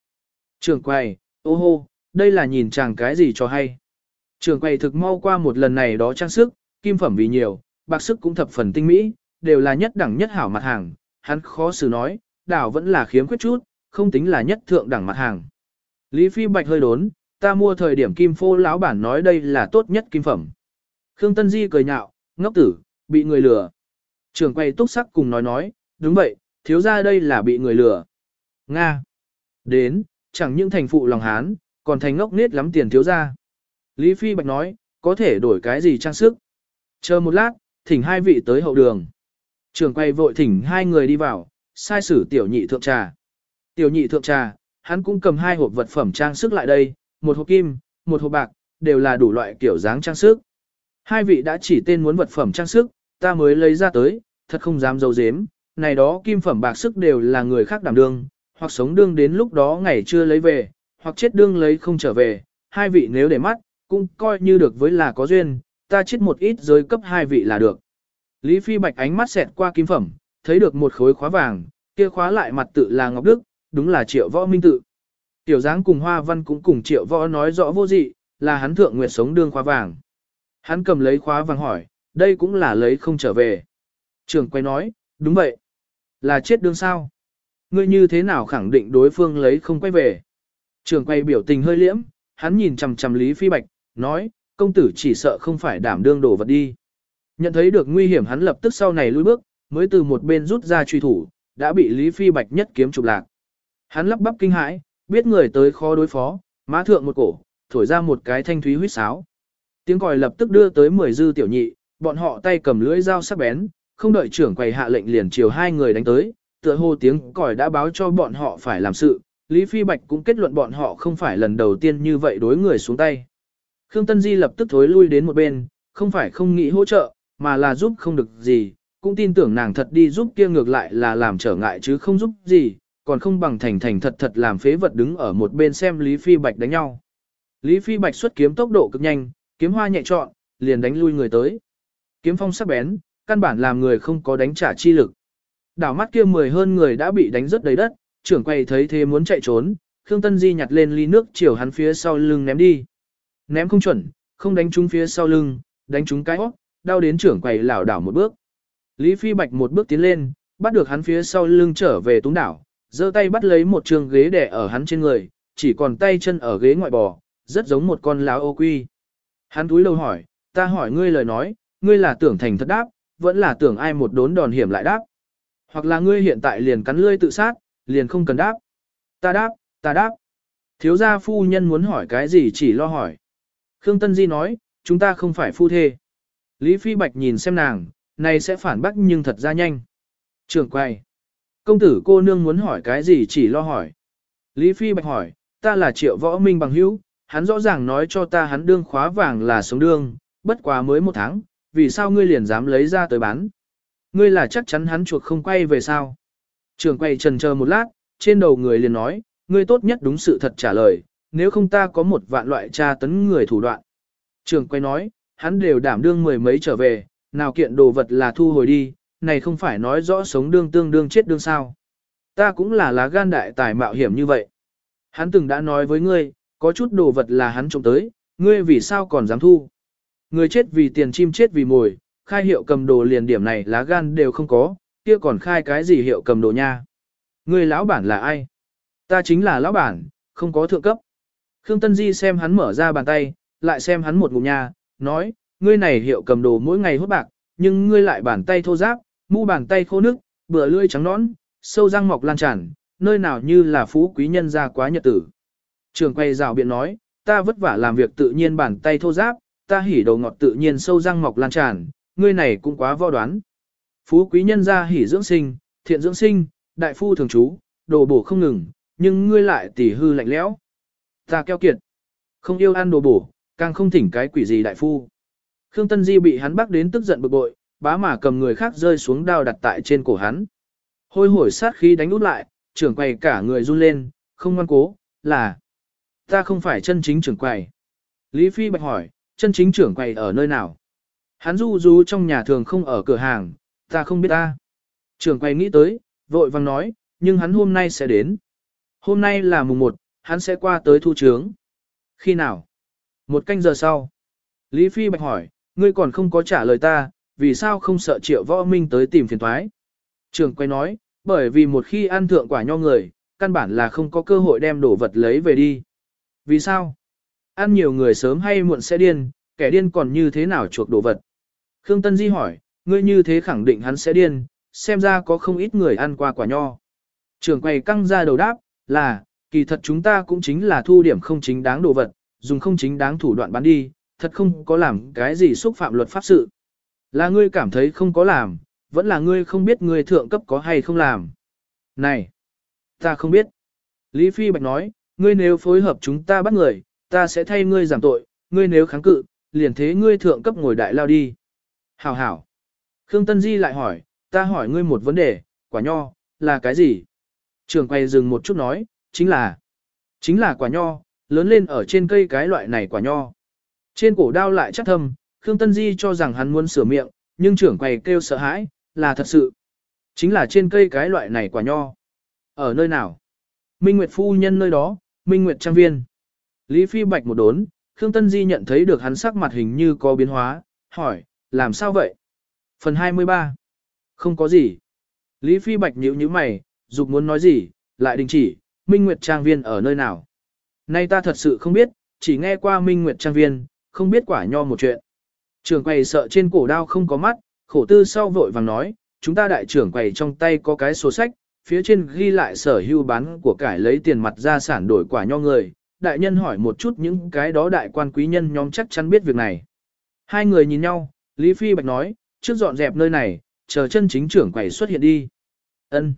Trường quầy, ô hô, đây là nhìn chàng cái gì cho hay. Trường quầy thực mau qua một lần này đó trang sức, kim phẩm vì nhiều, bạc sức cũng thập phần tinh mỹ, đều là nhất đẳng nhất hảo mặt hàng. Hắn khó xử nói, đảo vẫn là khiếm khuyết chút, không tính là nhất thượng đẳng mặt hàng. Lý Phi Bạch hơi đốn, ta mua thời điểm kim phô lão bản nói đây là tốt nhất kim phẩm. Khương Tân Di cười nhạo, ngốc tử, bị người lừa. Trường quay túc sắc cùng nói nói, đúng vậy, thiếu ra đây là bị người lừa. Nga. Đến, chẳng những thành phụ lòng hán, còn thành ngốc nết lắm tiền thiếu ra. Lý Phi Bạch nói, có thể đổi cái gì trang sức. Chờ một lát, thỉnh hai vị tới hậu đường. Trường quay vội thỉnh hai người đi vào, sai sử tiểu nhị thượng trà. Tiểu nhị thượng trà, hắn cũng cầm hai hộp vật phẩm trang sức lại đây, một hộp kim, một hộp bạc, đều là đủ loại kiểu dáng trang sức. Hai vị đã chỉ tên muốn vật phẩm trang sức, ta mới lấy ra tới, thật không dám dấu dếm, này đó kim phẩm bạc sức đều là người khác đảm đương, hoặc sống đương đến lúc đó ngày chưa lấy về, hoặc chết đương lấy không trở về, hai vị nếu để mắt, cũng coi như được với là có duyên, ta chết một ít giới cấp hai vị là được. Lý Phi Bạch ánh mắt xẹt qua kim phẩm, thấy được một khối khóa vàng, kia khóa lại mặt tự là Ngọc Đức, đúng là triệu võ minh tự. Tiểu dáng cùng hoa văn cũng cùng triệu võ nói rõ vô dị, là hắn thượng nguyệt sống đương khóa vàng. Hắn cầm lấy khóa vàng hỏi, đây cũng là lấy không trở về. Trường quay nói, đúng vậy. Là chết đương sao? Ngươi như thế nào khẳng định đối phương lấy không quay về? Trường quay biểu tình hơi liễm, hắn nhìn chằm chằm Lý Phi Bạch, nói, công tử chỉ sợ không phải đảm đương đổ vật đi. Nhận thấy được nguy hiểm hắn lập tức sau này lùi bước, mới từ một bên rút ra truy thủ, đã bị Lý Phi Bạch nhất kiếm chụp lạc. Hắn lắp bắp kinh hãi, biết người tới khó đối phó, má thượng một cổ, thổi ra một cái thanh thúy huyết sáo. Tiếng còi lập tức đưa tới 10 dư tiểu nhị, bọn họ tay cầm lưỡi dao sắc bén, không đợi trưởng quầy hạ lệnh liền chiều hai người đánh tới, tựa hồ tiếng còi đã báo cho bọn họ phải làm sự, Lý Phi Bạch cũng kết luận bọn họ không phải lần đầu tiên như vậy đối người xuống tay. Khương Tân Di lập tức thối lui đến một bên, không phải không nghĩ hỗ trợ, mà là giúp không được gì, cũng tin tưởng nàng thật đi giúp kia ngược lại là làm trở ngại chứ không giúp gì, còn không bằng thành thành thật thật làm phế vật đứng ở một bên xem Lý Phi Bạch đánh nhau. Lý Phi Bạch xuất kiếm tốc độ cực nhanh, kiếm hoa nhẹ trọn, liền đánh lui người tới. Kiếm phong sắc bén, căn bản làm người không có đánh trả chi lực. Đảo mắt kia mười hơn người đã bị đánh rất đầy đất, trưởng quay thấy thế muốn chạy trốn, Khương Tân Di nhặt lên ly nước chiều hắn phía sau lưng ném đi. Ném không chuẩn, không đánh trúng phía sau lưng, đánh trúng cái hót, đau đến trưởng quầy lảo đảo một bước. Lý Phi Bạch một bước tiến lên, bắt được hắn phía sau lưng trở về túng đảo, giơ tay bắt lấy một trường ghế đè ở hắn trên người, chỉ còn tay chân ở ghế ngoại bò, rất giống một con láo ô quy. Hắn túi lâu hỏi, ta hỏi ngươi lời nói, ngươi là tưởng thành thật đáp, vẫn là tưởng ai một đốn đòn hiểm lại đáp. Hoặc là ngươi hiện tại liền cắn lươi tự sát, liền không cần đáp. Ta đáp, ta đáp. Thiếu gia phu nhân muốn hỏi cái gì chỉ lo hỏi. Khương Tân Di nói, chúng ta không phải phu thê. Lý Phi Bạch nhìn xem nàng, này sẽ phản bác nhưng thật ra nhanh. Trường quay. Công tử cô nương muốn hỏi cái gì chỉ lo hỏi. Lý Phi Bạch hỏi, ta là triệu võ minh bằng hữu, hắn rõ ràng nói cho ta hắn đương khóa vàng là sống đương, bất quá mới một tháng, vì sao ngươi liền dám lấy ra tới bán. Ngươi là chắc chắn hắn chuột không quay về sao. Trường quay trần chờ một lát, trên đầu người liền nói, ngươi tốt nhất đúng sự thật trả lời, nếu không ta có một vạn loại tra tấn người thủ đoạn. Trường quay nói, hắn đều đảm đương mười mấy trở về, nào kiện đồ vật là thu hồi đi, này không phải nói rõ sống đương tương đương chết đương sao. Ta cũng là lá gan đại tài mạo hiểm như vậy. Hắn từng đã nói với ngươi, có chút đồ vật là hắn trộm tới, ngươi vì sao còn dám thu. Người chết vì tiền chim chết vì mồi, khai hiệu cầm đồ liền điểm này lá gan đều không có, kia còn khai cái gì hiệu cầm đồ nha. Người lão bản là ai? Ta chính là lão bản, không có thượng cấp. Khương Tân Di xem hắn mở ra bàn tay, lại xem hắn một ngụm nha, nói, ngươi này hiệu cầm đồ mỗi ngày hốt bạc, nhưng ngươi lại bàn tay thô ráp, mu bàn tay khô nước, bừa lưỡi trắng nõn, sâu răng mọc lan tràn, nơi nào như là phú quý nhân gia quá nhật tử. Trường quay rào biện nói, ta vất vả làm việc tự nhiên bàn tay thô ráp ta hỉ đầu ngọt tự nhiên sâu răng mọc lan tràn, ngươi này cũng quá vo đoán. Phú quý nhân gia hỉ dưỡng sinh, thiện dưỡng sinh, đại phu thường trú, đồ bổ không ngừng, nhưng ngươi lại tỉ hư lạnh lẽo. Ta keo kiệt, không yêu ăn đồ bổ, càng không thỉnh cái quỷ gì đại phu. Khương Tân Di bị hắn bắt đến tức giận bực bội, bá mà cầm người khác rơi xuống đao đặt tại trên cổ hắn. Hôi hổi sát khí đánh út lại, trưởng quầy cả người run lên, không ngoan cố, là ta không phải chân chính trưởng quầy. Lý Phi Bạch hỏi, chân chính trưởng quầy ở nơi nào? Hắn du du trong nhà thường không ở cửa hàng, ta không biết ta. Trưởng quầy nghĩ tới, vội vàng nói, nhưng hắn hôm nay sẽ đến. Hôm nay là mùng 1, hắn sẽ qua tới thu trướng. Khi nào? Một canh giờ sau. Lý Phi Bạch hỏi, ngươi còn không có trả lời ta, vì sao không sợ triệu võ minh tới tìm phiền thoái? Trường quay nói, bởi vì một khi ăn thượng quả nho người, căn bản là không có cơ hội đem đồ vật lấy về đi. Vì sao? Ăn nhiều người sớm hay muộn sẽ điên, kẻ điên còn như thế nào chuộc đồ vật? Khương Tân Di hỏi, ngươi như thế khẳng định hắn sẽ điên, xem ra có không ít người ăn qua quả nho. Trường Quầy căng ra đầu đáp, là, kỳ thật chúng ta cũng chính là thu điểm không chính đáng đồ vật, dùng không chính đáng thủ đoạn bán đi, thật không có làm cái gì xúc phạm luật pháp sự. Là ngươi cảm thấy không có làm, vẫn là ngươi không biết ngươi thượng cấp có hay không làm. Này, ta không biết. Lý Phi Bạch nói, ngươi nếu phối hợp chúng ta bắt người, ta sẽ thay ngươi giảm tội, ngươi nếu kháng cự, liền thế ngươi thượng cấp ngồi đại lao đi. Hảo hảo. Khương Tân Di lại hỏi, ta hỏi ngươi một vấn đề, quả nho, là cái gì? Trường quay dừng một chút nói, chính là, chính là quả nho, lớn lên ở trên cây cái loại này quả nho. Trên cổ đao lại chắc thâm, Khương Tân Di cho rằng hắn muốn sửa miệng, nhưng trưởng quầy kêu sợ hãi, là thật sự. Chính là trên cây cái loại này quả nho. Ở nơi nào? Minh Nguyệt Phu Nhân nơi đó, Minh Nguyệt Trang Viên. Lý Phi Bạch một đốn, Khương Tân Di nhận thấy được hắn sắc mặt hình như có biến hóa, hỏi, làm sao vậy? Phần 23. Không có gì. Lý Phi Bạch nhíu nhíu mày, dục muốn nói gì, lại đình chỉ, Minh Nguyệt Trang Viên ở nơi nào? Nay ta thật sự không biết, chỉ nghe qua Minh Nguyệt Trang Viên, không biết quả nho một chuyện. Trường quầy sợ trên cổ đao không có mắt, khổ tư sau vội vàng nói, chúng ta đại trưởng quầy trong tay có cái sổ sách, phía trên ghi lại sở hưu bán của cải lấy tiền mặt ra sản đổi quả nho người. Đại nhân hỏi một chút những cái đó đại quan quý nhân nhóm chắc chắn biết việc này. Hai người nhìn nhau, Lý Phi Bạch nói, trước dọn dẹp nơi này, chờ chân chính trưởng quầy xuất hiện đi. Ân.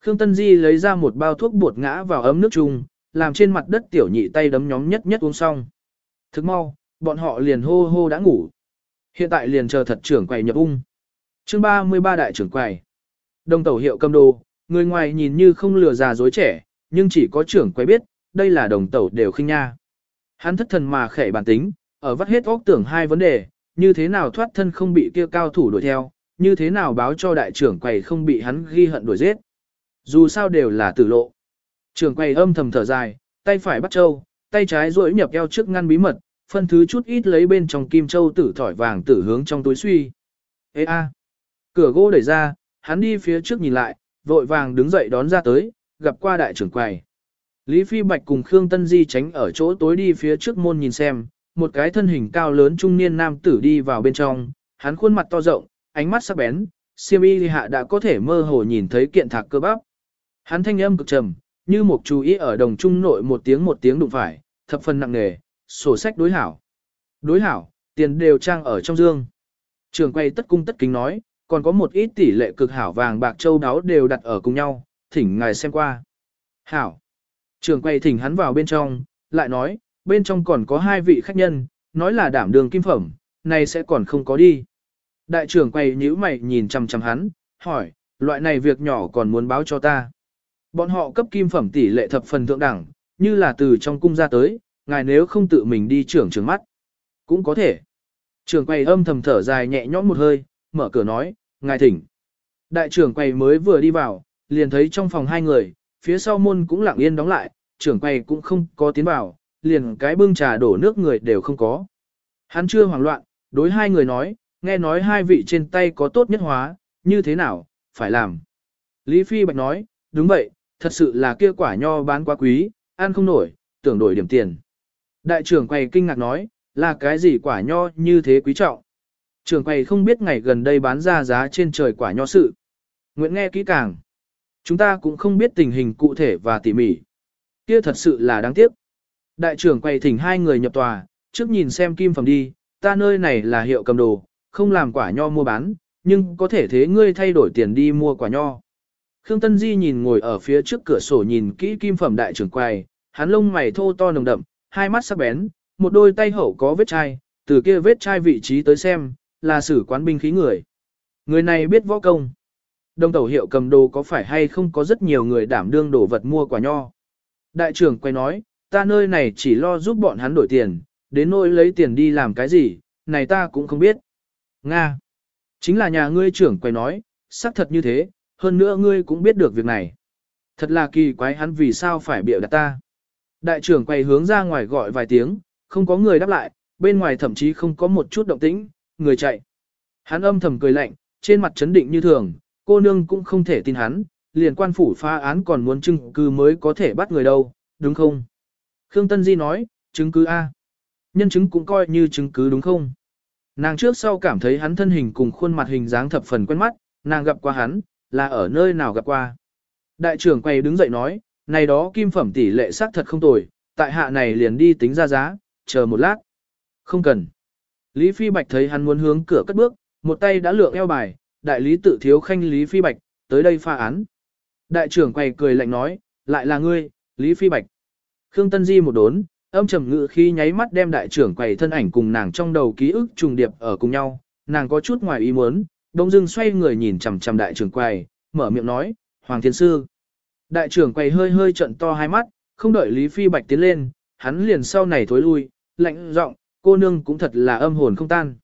Khương Tân Di lấy ra một bao thuốc bột ngã vào ấm nước chung, làm trên mặt đất tiểu nhị tay đấm nhóm nhất nhất uống xong. Thức mau, bọn họ liền hô hô đã ngủ. Hiện tại liền chờ thật trưởng quầy nhập ung. chương 33 đại trưởng quầy. Đồng tẩu hiệu cầm đồ, người ngoài nhìn như không lừa già dối trẻ, nhưng chỉ có trưởng quầy biết, đây là đồng tẩu đều khinh nha. Hắn thất thần mà khẻ bản tính, ở vắt hết óc tưởng hai vấn đề, như thế nào thoát thân không bị kia cao thủ đuổi theo, như thế nào báo cho đại trưởng quầy không bị hắn ghi hận đuổi giết. Dù sao đều là tử lộ. Trưởng quầy âm thầm thở dài, tay phải bắt châu, tay trái duỗi nhập eo trước ngăn bí mật, phân thứ chút ít lấy bên trong kim châu tử thỏi vàng tử hướng trong túi suy. Ê a! Cửa gỗ đẩy ra, hắn đi phía trước nhìn lại, vội vàng đứng dậy đón ra tới, gặp qua đại trưởng quầy. Lý Phi Bạch cùng Khương Tân Di tránh ở chỗ tối đi phía trước môn nhìn xem, một cái thân hình cao lớn trung niên nam tử đi vào bên trong, hắn khuôn mặt to rộng, ánh mắt sắc bén, siêm y hạ đã có thể mơ hồ nhìn thấy kiện thạc cơ bắp. Hắn thanh âm cực trầm, như một chú ý ở đồng trung nội một tiếng một tiếng đụng phải, thập phần nặng nề, sổ sách đối hảo. Đối hảo, tiền đều trang ở trong dương. Trường quay tất cung tất kính nói, còn có một ít tỷ lệ cực hảo vàng bạc châu đáo đều đặt ở cùng nhau, thỉnh ngài xem qua. Hảo. Trường quay thỉnh hắn vào bên trong, lại nói, bên trong còn có hai vị khách nhân, nói là đảm đường kim phẩm, này sẽ còn không có đi. Đại trưởng quay nhíu mày nhìn chằm chằm hắn, hỏi, loại này việc nhỏ còn muốn báo cho ta. Bọn họ cấp kim phẩm tỷ lệ thập phần thượng đẳng, như là từ trong cung ra tới, ngài nếu không tự mình đi trưởng trường mắt. Cũng có thể. Trường quay âm thầm thở dài nhẹ nhõm một hơi, mở cửa nói, ngài thỉnh. Đại trưởng quay mới vừa đi vào, liền thấy trong phòng hai người, phía sau môn cũng lặng yên đóng lại, trưởng quầy cũng không có tiến vào, liền cái bưng trà đổ nước người đều không có. Hắn chưa hoảng loạn, đối hai người nói, nghe nói hai vị trên tay có tốt nhất hóa, như thế nào, phải làm. Lý Phi Bạch nói, đúng vậy, thật sự là kia quả nho bán quá quý, ăn không nổi, tưởng đổi điểm tiền. Đại trưởng quầy kinh ngạc nói, là cái gì quả nho như thế quý trọng. Trưởng quầy không biết ngày gần đây bán ra giá trên trời quả nho sự. Nguyện nghe kỹ càng. Chúng ta cũng không biết tình hình cụ thể và tỉ mỉ. Kia thật sự là đáng tiếc. Đại trưởng quay thỉnh hai người nhập tòa, trước nhìn xem kim phẩm đi, ta nơi này là hiệu cầm đồ, không làm quả nho mua bán, nhưng có thể thế ngươi thay đổi tiền đi mua quả nho. Khương Tân Di nhìn ngồi ở phía trước cửa sổ nhìn kỹ kim phẩm đại trưởng quầy, hắn lông mày thô to nồng đậm, hai mắt sắc bén, một đôi tay hậu có vết chai, từ kia vết chai vị trí tới xem, là sử quán binh khí người. Người này biết võ công. Đông tàu hiệu cầm đồ có phải hay không có rất nhiều người đảm đương đổ vật mua quả nho. Đại trưởng quay nói, ta nơi này chỉ lo giúp bọn hắn đổi tiền, đến nỗi lấy tiền đi làm cái gì, này ta cũng không biết. Nga. Chính là nhà ngươi trưởng quay nói, xác thật như thế, hơn nữa ngươi cũng biết được việc này. Thật là kỳ quái hắn vì sao phải biểu đặt ta. Đại trưởng quay hướng ra ngoài gọi vài tiếng, không có người đáp lại, bên ngoài thậm chí không có một chút động tĩnh, người chạy. Hắn âm thầm cười lạnh, trên mặt chấn định như thường, cô nương cũng không thể tin hắn, liền quan phủ phá án còn muốn chứng cứ mới có thể bắt người đâu, đúng không? Khương Tân Di nói, chứng cứ A. Nhân chứng cũng coi như chứng cứ đúng không? Nàng trước sau cảm thấy hắn thân hình cùng khuôn mặt hình dáng thập phần quen mắt, nàng gặp qua hắn, là ở nơi nào gặp qua. Đại trưởng quay đứng dậy nói, này đó kim phẩm tỷ lệ xác thật không tồi, tại hạ này liền đi tính ra giá, chờ một lát. Không cần. Lý Phi Bạch thấy hắn muốn hướng cửa cất bước, một tay đã lượng eo bài, đại lý tự thiếu khanh Lý Phi Bạch, tới đây pha án. Đại trưởng quay cười lạnh nói, lại là ngươi, Lý Phi Bạch. Khương Tân Di một đốn, âm trầm ngự khi nháy mắt đem đại trưởng quầy thân ảnh cùng nàng trong đầu ký ức trùng điệp ở cùng nhau, nàng có chút ngoài ý muốn, đông dưng xoay người nhìn chằm chằm đại trưởng quầy, mở miệng nói, Hoàng Thiên Sư. Đại trưởng quầy hơi hơi trận to hai mắt, không đợi Lý Phi Bạch tiến lên, hắn liền sau này thối lui, lạnh giọng, cô nương cũng thật là âm hồn không tan.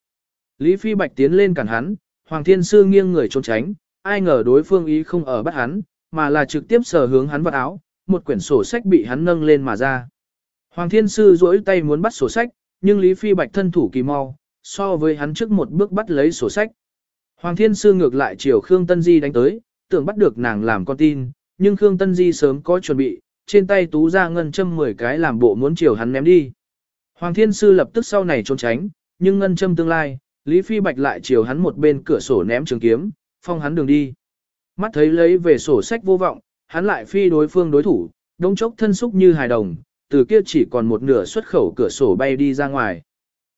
Lý Phi Bạch tiến lên cản hắn, Hoàng Thiên Sư nghiêng người trốn tránh, ai ngờ đối phương ý không ở bắt hắn, mà là trực tiếp sờ hướng hắn vào áo, một quyển sổ sách bị hắn nâng lên mà ra. Hoàng Thiên Sư duỗi tay muốn bắt sổ sách, nhưng Lý Phi Bạch thân thủ kỳ mau, so với hắn trước một bước bắt lấy sổ sách. Hoàng Thiên Sư ngược lại chiều Khương Tân Di đánh tới, tưởng bắt được nàng làm con tin, nhưng Khương Tân Di sớm có chuẩn bị, trên tay tú ra ngân châm 10 cái làm bộ muốn chiều hắn ném đi. Hoàng Thiên Sư lập tức sau này trốn tránh, nhưng ngân châm tương lai, Lý Phi Bạch lại chiều hắn một bên cửa sổ ném trường kiếm, phong hắn đường đi. Mắt thấy lấy về sổ sách vô vọng, hắn lại phi đối phương đối thủ, đống chốc thân xúc như hài đồng, từ kia chỉ còn một nửa xuất khẩu cửa sổ bay đi ra ngoài.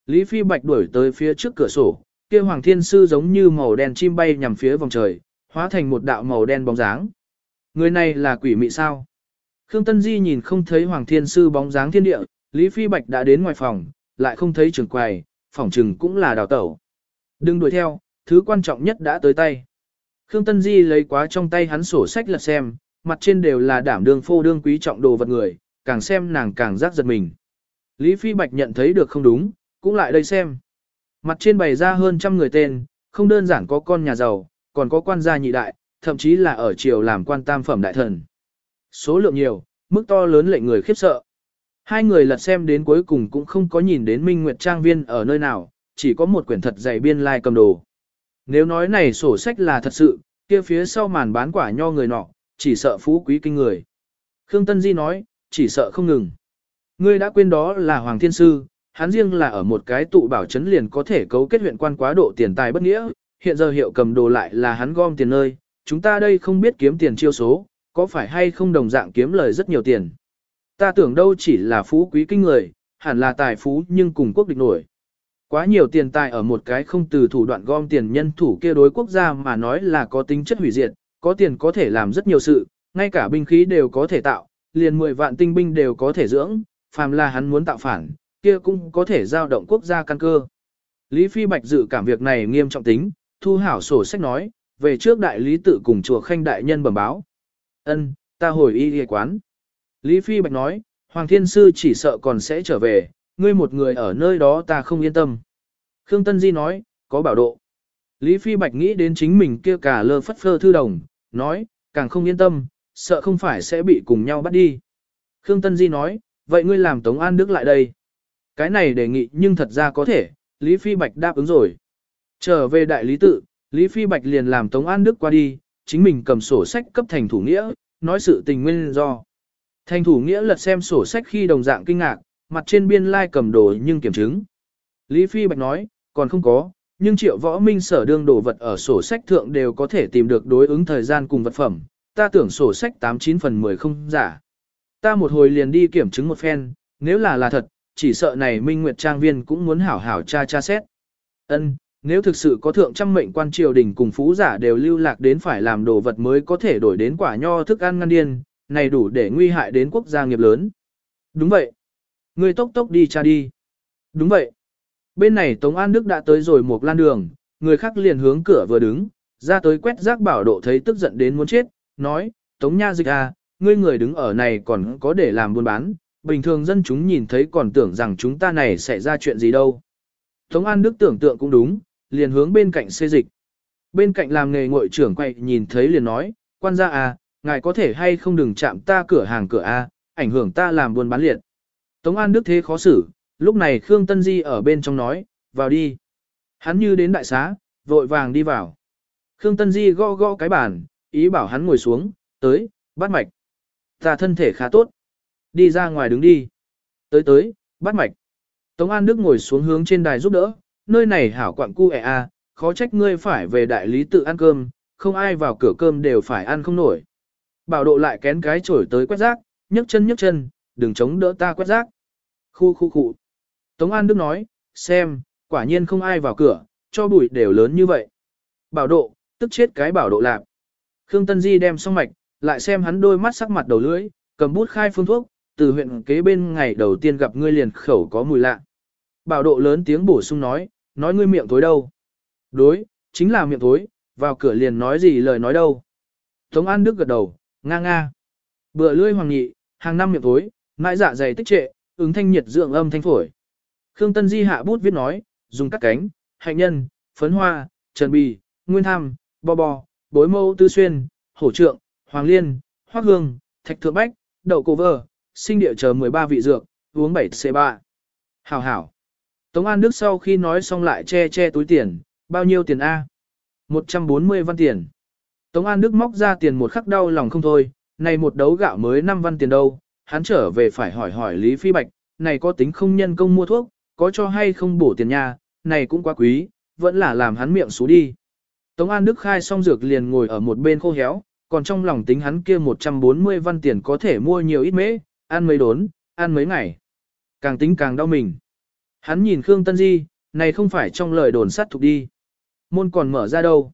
Lý Phi Bạch đuổi tới phía trước cửa sổ, kia Hoàng Thiên Sư giống như màu đen chim bay nhằm phía vòng trời, hóa thành một đạo màu đen bóng dáng. Người này là quỷ mị sao? Khương Tân Di nhìn không thấy Hoàng Thiên Sư bóng dáng thiên địa, Lý Phi Bạch đã đến ngoài phòng, lại không thấy trường quầy, Phỏng chừng cũng là đào tẩu. Đừng đuổi theo, thứ quan trọng nhất đã tới tay. Khương Tân Di lấy quá trong tay hắn sổ sách lật xem, mặt trên đều là đảm đương phô đương quý trọng đồ vật người, càng xem nàng càng giác giật mình. Lý Phi Bạch nhận thấy được không đúng, cũng lại đây xem. Mặt trên bày ra hơn trăm người tên, không đơn giản có con nhà giàu, còn có quan gia nhị đại, thậm chí là ở triều làm quan tam phẩm đại thần. Số lượng nhiều, mức to lớn lệnh người khiếp sợ. Hai người lật xem đến cuối cùng cũng không có nhìn đến Minh Nguyệt Trang Viên ở nơi nào, chỉ có một quyển thật dày biên lai like cầm đồ. Nếu nói này sổ sách là thật sự, kia phía sau màn bán quả nho người nọ, chỉ sợ phú quý kinh người. Khương Tân Di nói, chỉ sợ không ngừng. Ngươi đã quên đó là Hoàng Thiên Sư, hắn riêng là ở một cái tụ bảo chấn liền có thể cấu kết huyện quan quá độ tiền tài bất nghĩa, hiện giờ hiệu cầm đồ lại là hắn gom tiền nơi, chúng ta đây không biết kiếm tiền chiêu số, có phải hay không đồng dạng kiếm lời rất nhiều tiền. Ta tưởng đâu chỉ là phú quý kinh người, hẳn là tài phú nhưng cùng quốc địch nổi. Quá nhiều tiền tài ở một cái không từ thủ đoạn gom tiền nhân thủ kia đối quốc gia mà nói là có tính chất hủy diệt, có tiền có thể làm rất nhiều sự, ngay cả binh khí đều có thể tạo, liền 10 vạn tinh binh đều có thể dưỡng, phàm là hắn muốn tạo phản, kia cũng có thể giao động quốc gia căn cơ. Lý Phi Bạch dự cảm việc này nghiêm trọng tính, thu hảo sổ sách nói, về trước đại lý tự cùng chùa khanh đại nhân bẩm báo. Ân, ta hồi y y quán. Lý Phi Bạch nói, Hoàng Thiên Sư chỉ sợ còn sẽ trở về, ngươi một người ở nơi đó ta không yên tâm. Khương Tân Di nói, có bảo độ. Lý Phi Bạch nghĩ đến chính mình kia cả lơ phất phơ thư đồng, nói, càng không yên tâm, sợ không phải sẽ bị cùng nhau bắt đi. Khương Tân Di nói, vậy ngươi làm Tống An Đức lại đây. Cái này đề nghị nhưng thật ra có thể, Lý Phi Bạch đáp ứng rồi. Trở về đại lý tự, Lý Phi Bạch liền làm Tống An Đức qua đi, chính mình cầm sổ sách cấp thành thủ nghĩa, nói sự tình nguyên do. Thành thủ nghĩa lật xem sổ sách khi đồng dạng kinh ngạc, mặt trên biên lai like cầm đồ nhưng kiểm chứng. Lý Phi Bạch nói, còn không có, nhưng triệu võ minh sở đương đồ vật ở sổ sách thượng đều có thể tìm được đối ứng thời gian cùng vật phẩm, ta tưởng sổ sách 89 phần 10 không giả. Ta một hồi liền đi kiểm chứng một phen, nếu là là thật, chỉ sợ này Minh Nguyệt Trang Viên cũng muốn hảo hảo tra tra xét. Ân, nếu thực sự có thượng trăm mệnh quan triều đình cùng phú giả đều lưu lạc đến phải làm đồ vật mới có thể đổi đến quả nho thức ăn ngăn điên, này đủ để nguy hại đến quốc gia nghiệp lớn. Đúng vậy. Người tốc tốc đi tra đi. Đúng vậy. Bên này Tống An Đức đã tới rồi một lan đường, người khác liền hướng cửa vừa đứng, Ra tới quét rác bảo độ thấy tức giận đến muốn chết, nói, Tống Nha Dịch à, ngươi người đứng ở này còn có để làm buôn bán, bình thường dân chúng nhìn thấy còn tưởng rằng chúng ta này sẽ ra chuyện gì đâu. Tống An Đức tưởng tượng cũng đúng, liền hướng bên cạnh xê dịch. Bên cạnh làm nghề ngội trưởng quay nhìn thấy liền nói, quan gia à, ngài có thể hay không đừng chạm ta cửa hàng cửa A, ảnh hưởng ta làm buôn bán liệt. Tống An Đức thế khó xử, lúc này Khương Tân Di ở bên trong nói, vào đi. Hắn như đến đại xá, vội vàng đi vào. Khương Tân Di gõ gõ cái bàn, ý bảo hắn ngồi xuống, tới, bắt mạch. Ta thân thể khá tốt. Đi ra ngoài đứng đi. Tới tới, bắt mạch. Tống An Đức ngồi xuống hướng trên đài giúp đỡ, nơi này hảo quặng cu ẹ a, khó trách ngươi phải về đại lý tự ăn cơm, không ai vào cửa cơm đều phải ăn không nổi. Bảo độ lại kén cái chổi tới quét rác, nhấc chân nhấc chân, đừng chống đỡ ta quét rác. Khu khu khu. Tống An Đức nói, xem, quả nhiên không ai vào cửa, cho bụi đều lớn như vậy. Bảo độ, tức chết cái bảo độ lạc. Khương Tân Di đem xong mạch, lại xem hắn đôi mắt sắc mặt đầu lưỡi, cầm bút khai phương thuốc, từ huyện kế bên ngày đầu tiên gặp ngươi liền khẩu có mùi lạ. Bảo độ lớn tiếng bổ sung nói, nói ngươi miệng tối đâu. Đối, chính là miệng tối, vào cửa liền nói gì lời nói đâu. Tống An Đức gật đầu, nga nga. Bữa lưỡi hoàng nhị, hàng năm miệng tối, mãi dạ dày tích trệ, ứng thanh nhiệt dưỡng âm thanh phổi. Khương Tân Di hạ bút viết nói, dùng cắt cánh, hạnh nhân, phấn hoa, trần bì, nguyên tham, bò bò, bối mâu tư xuyên, hổ trượng, hoàng liên, hoác hương, thạch thượng bách, đậu cổ vơ, sinh địa chờ 13 vị dược, uống 7 C3. Hảo hảo. Tống An Đức sau khi nói xong lại che che túi tiền, bao nhiêu tiền A? 140 văn tiền. Tống An Đức móc ra tiền một khắc đau lòng không thôi, này một đấu gạo mới 5 văn tiền đâu, hắn trở về phải hỏi hỏi Lý Phi Bạch, này có tính không nhân công mua thuốc, có cho hay không bổ tiền nha, này cũng quá quý, vẫn là làm hắn miệng xú đi. Tống An Đức khai xong dược liền ngồi ở một bên khô héo, còn trong lòng tính hắn kia 140 văn tiền có thể mua nhiều ít mễ, ăn mấy đốn, ăn mấy ngày. Càng tính càng đau mình. Hắn nhìn Khương Tân Di, này không phải trong lời đồn sát thục đi. Môn còn mở ra đâu.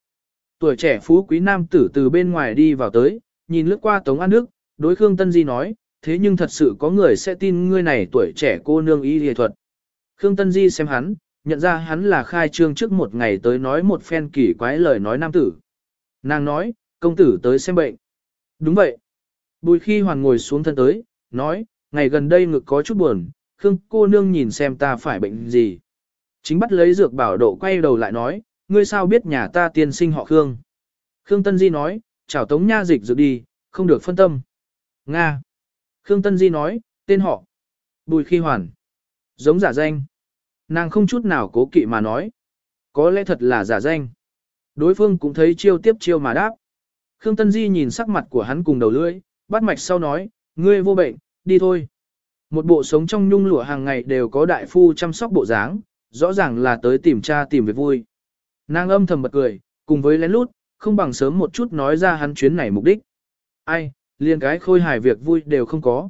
Tuổi trẻ phú quý nam tử từ bên ngoài đi vào tới, nhìn lướt qua Tống An Đức, đối Khương Tân Di nói, thế nhưng thật sự có người sẽ tin ngươi này tuổi trẻ cô nương y y thuật. Khương Tân Di xem hắn, nhận ra hắn là khai trương trước một ngày tới nói một phen kỳ quái lời nói nam tử. Nàng nói, công tử tới xem bệnh. Đúng vậy. Bùi khi hoàn ngồi xuống thân tới, nói, ngày gần đây ngực có chút buồn, Khương cô nương nhìn xem ta phải bệnh gì. Chính bắt lấy dược bảo độ quay đầu lại nói, ngươi sao biết nhà ta tiên sinh họ Khương. Khương Tân Di nói, chào tống nha dịch dược đi, không được phân tâm. Nga. Khương Tân Di nói, tên họ. Bùi khi hoàn. Giống giả danh. Nàng không chút nào cố kỵ mà nói. Có lẽ thật là giả danh. Đối phương cũng thấy chiêu tiếp chiêu mà đáp. Khương Tân Di nhìn sắc mặt của hắn cùng đầu lưỡi, bắt mạch sau nói, ngươi vô bệnh, đi thôi. Một bộ sống trong nhung lụa hàng ngày đều có đại phu chăm sóc bộ dáng, rõ ràng là tới tìm cha tìm việc vui. Nàng âm thầm bật cười, cùng với lén lút, không bằng sớm một chút nói ra hắn chuyến này mục đích. Ai, liền cái khôi hài việc vui đều không có.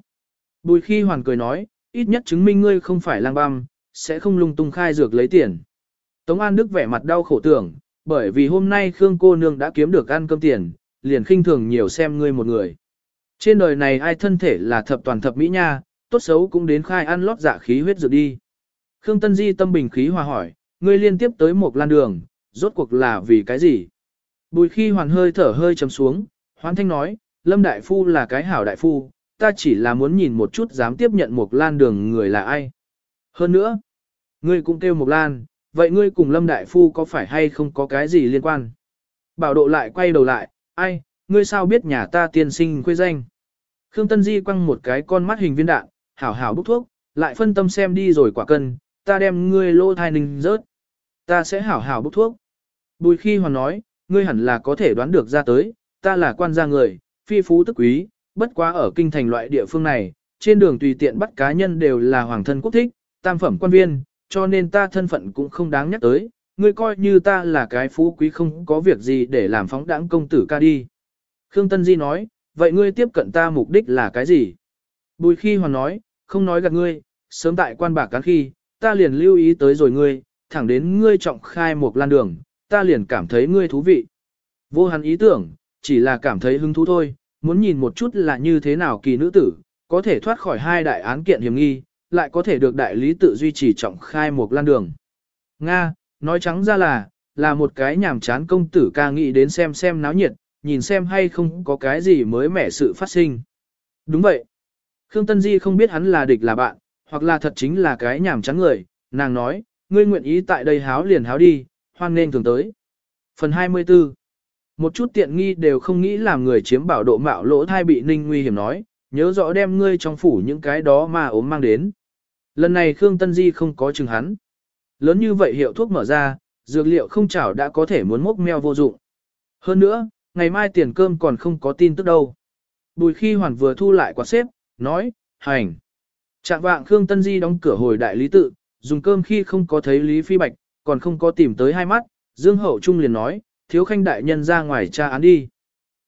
Bùi khi hoàn cười nói, ít nhất chứng minh ngươi không phải lang băm, sẽ không lung tung khai dược lấy tiền. Tống An Đức vẻ mặt đau khổ tưởng, bởi vì hôm nay Khương cô nương đã kiếm được ăn cơm tiền, liền khinh thường nhiều xem ngươi một người. Trên đời này ai thân thể là thập toàn thập mỹ nha, tốt xấu cũng đến khai ăn lót dạ khí huyết dược đi. Khương Tân Di tâm bình khí hòa hỏi, ngươi liên tiếp tới một lan đường, rốt cuộc là vì cái gì? Bùi khi hoàn hơi thở hơi chấm xuống, hoán thanh nói, Lâm Đại Phu là cái hảo đại phu, ta chỉ là muốn nhìn một chút dám tiếp nhận một lan đường người là ai. Hơn nữa, ngươi cũng kêu một lan, vậy ngươi cùng Lâm Đại Phu có phải hay không có cái gì liên quan? Bảo độ lại quay đầu lại, ai, ngươi sao biết nhà ta tiên sinh quê danh? Khương Tân Di quăng một cái con mắt hình viên đạn, hảo hảo bốc thuốc, lại phân tâm xem đi rồi quả cân, ta đem ngươi lô thai ninh rớt. Ta sẽ hảo hảo bốc thuốc. Bùi khi hoàn nói, ngươi hẳn là có thể đoán được ra tới, ta là quan gia người, phi phú tức quý, bất quá ở kinh thành loại địa phương này, trên đường tùy tiện bắt cá nhân đều là hoàng thân quốc thích, tam phẩm quan viên, cho nên ta thân phận cũng không đáng nhắc tới, ngươi coi như ta là cái phú quý không có việc gì để làm phóng đãng công tử ca đi. Khương Tân Di nói, vậy ngươi tiếp cận ta mục đích là cái gì? Bùi khi hoàn nói, không nói gạt ngươi, sớm tại quan bạc cán khi, ta liền lưu ý tới rồi ngươi, thẳng đến ngươi trọng khai một lan đường, ta liền cảm thấy ngươi thú vị. Vô hắn ý tưởng, chỉ là cảm thấy hứng thú thôi, muốn nhìn một chút là như thế nào kỳ nữ tử, có thể thoát khỏi hai đại án kiện hiểm nghi, lại có thể được đại lý tự duy trì trọng khai một lan đường. Nga, nói trắng ra là, là một cái nhàm chán công tử ca nghĩ đến xem xem náo nhiệt, nhìn xem hay không có cái gì mới mẻ sự phát sinh. Đúng vậy. Khương Tân Di không biết hắn là địch là bạn, hoặc là thật chính là cái nhảm chán người, nàng nói, ngươi nguyện ý tại đây háo liền háo đi, hoan nên thường tới. Phần 24 Một chút tiện nghi đều không nghĩ làm người chiếm bảo độ mạo lỗ thai bị ninh nguy hiểm nói, nhớ rõ đem ngươi trong phủ những cái đó mà ốm mang đến. Lần này Khương Tân Di không có chừng hắn. Lớn như vậy hiệu thuốc mở ra, dược liệu không chảo đã có thể muốn mốc meo vô dụng. Hơn nữa, ngày mai tiền cơm còn không có tin tức đâu. Bùi khi hoàn vừa thu lại quạt xếp, nói, hành. Trạng vạng Khương Tân Di đóng cửa hồi đại lý tự, dùng cơm khi không có thấy Lý Phi Bạch, còn không có tìm tới hai mắt, Dương Hậu Trung liền nói, thiếu khanh đại nhân ra ngoài tra án đi.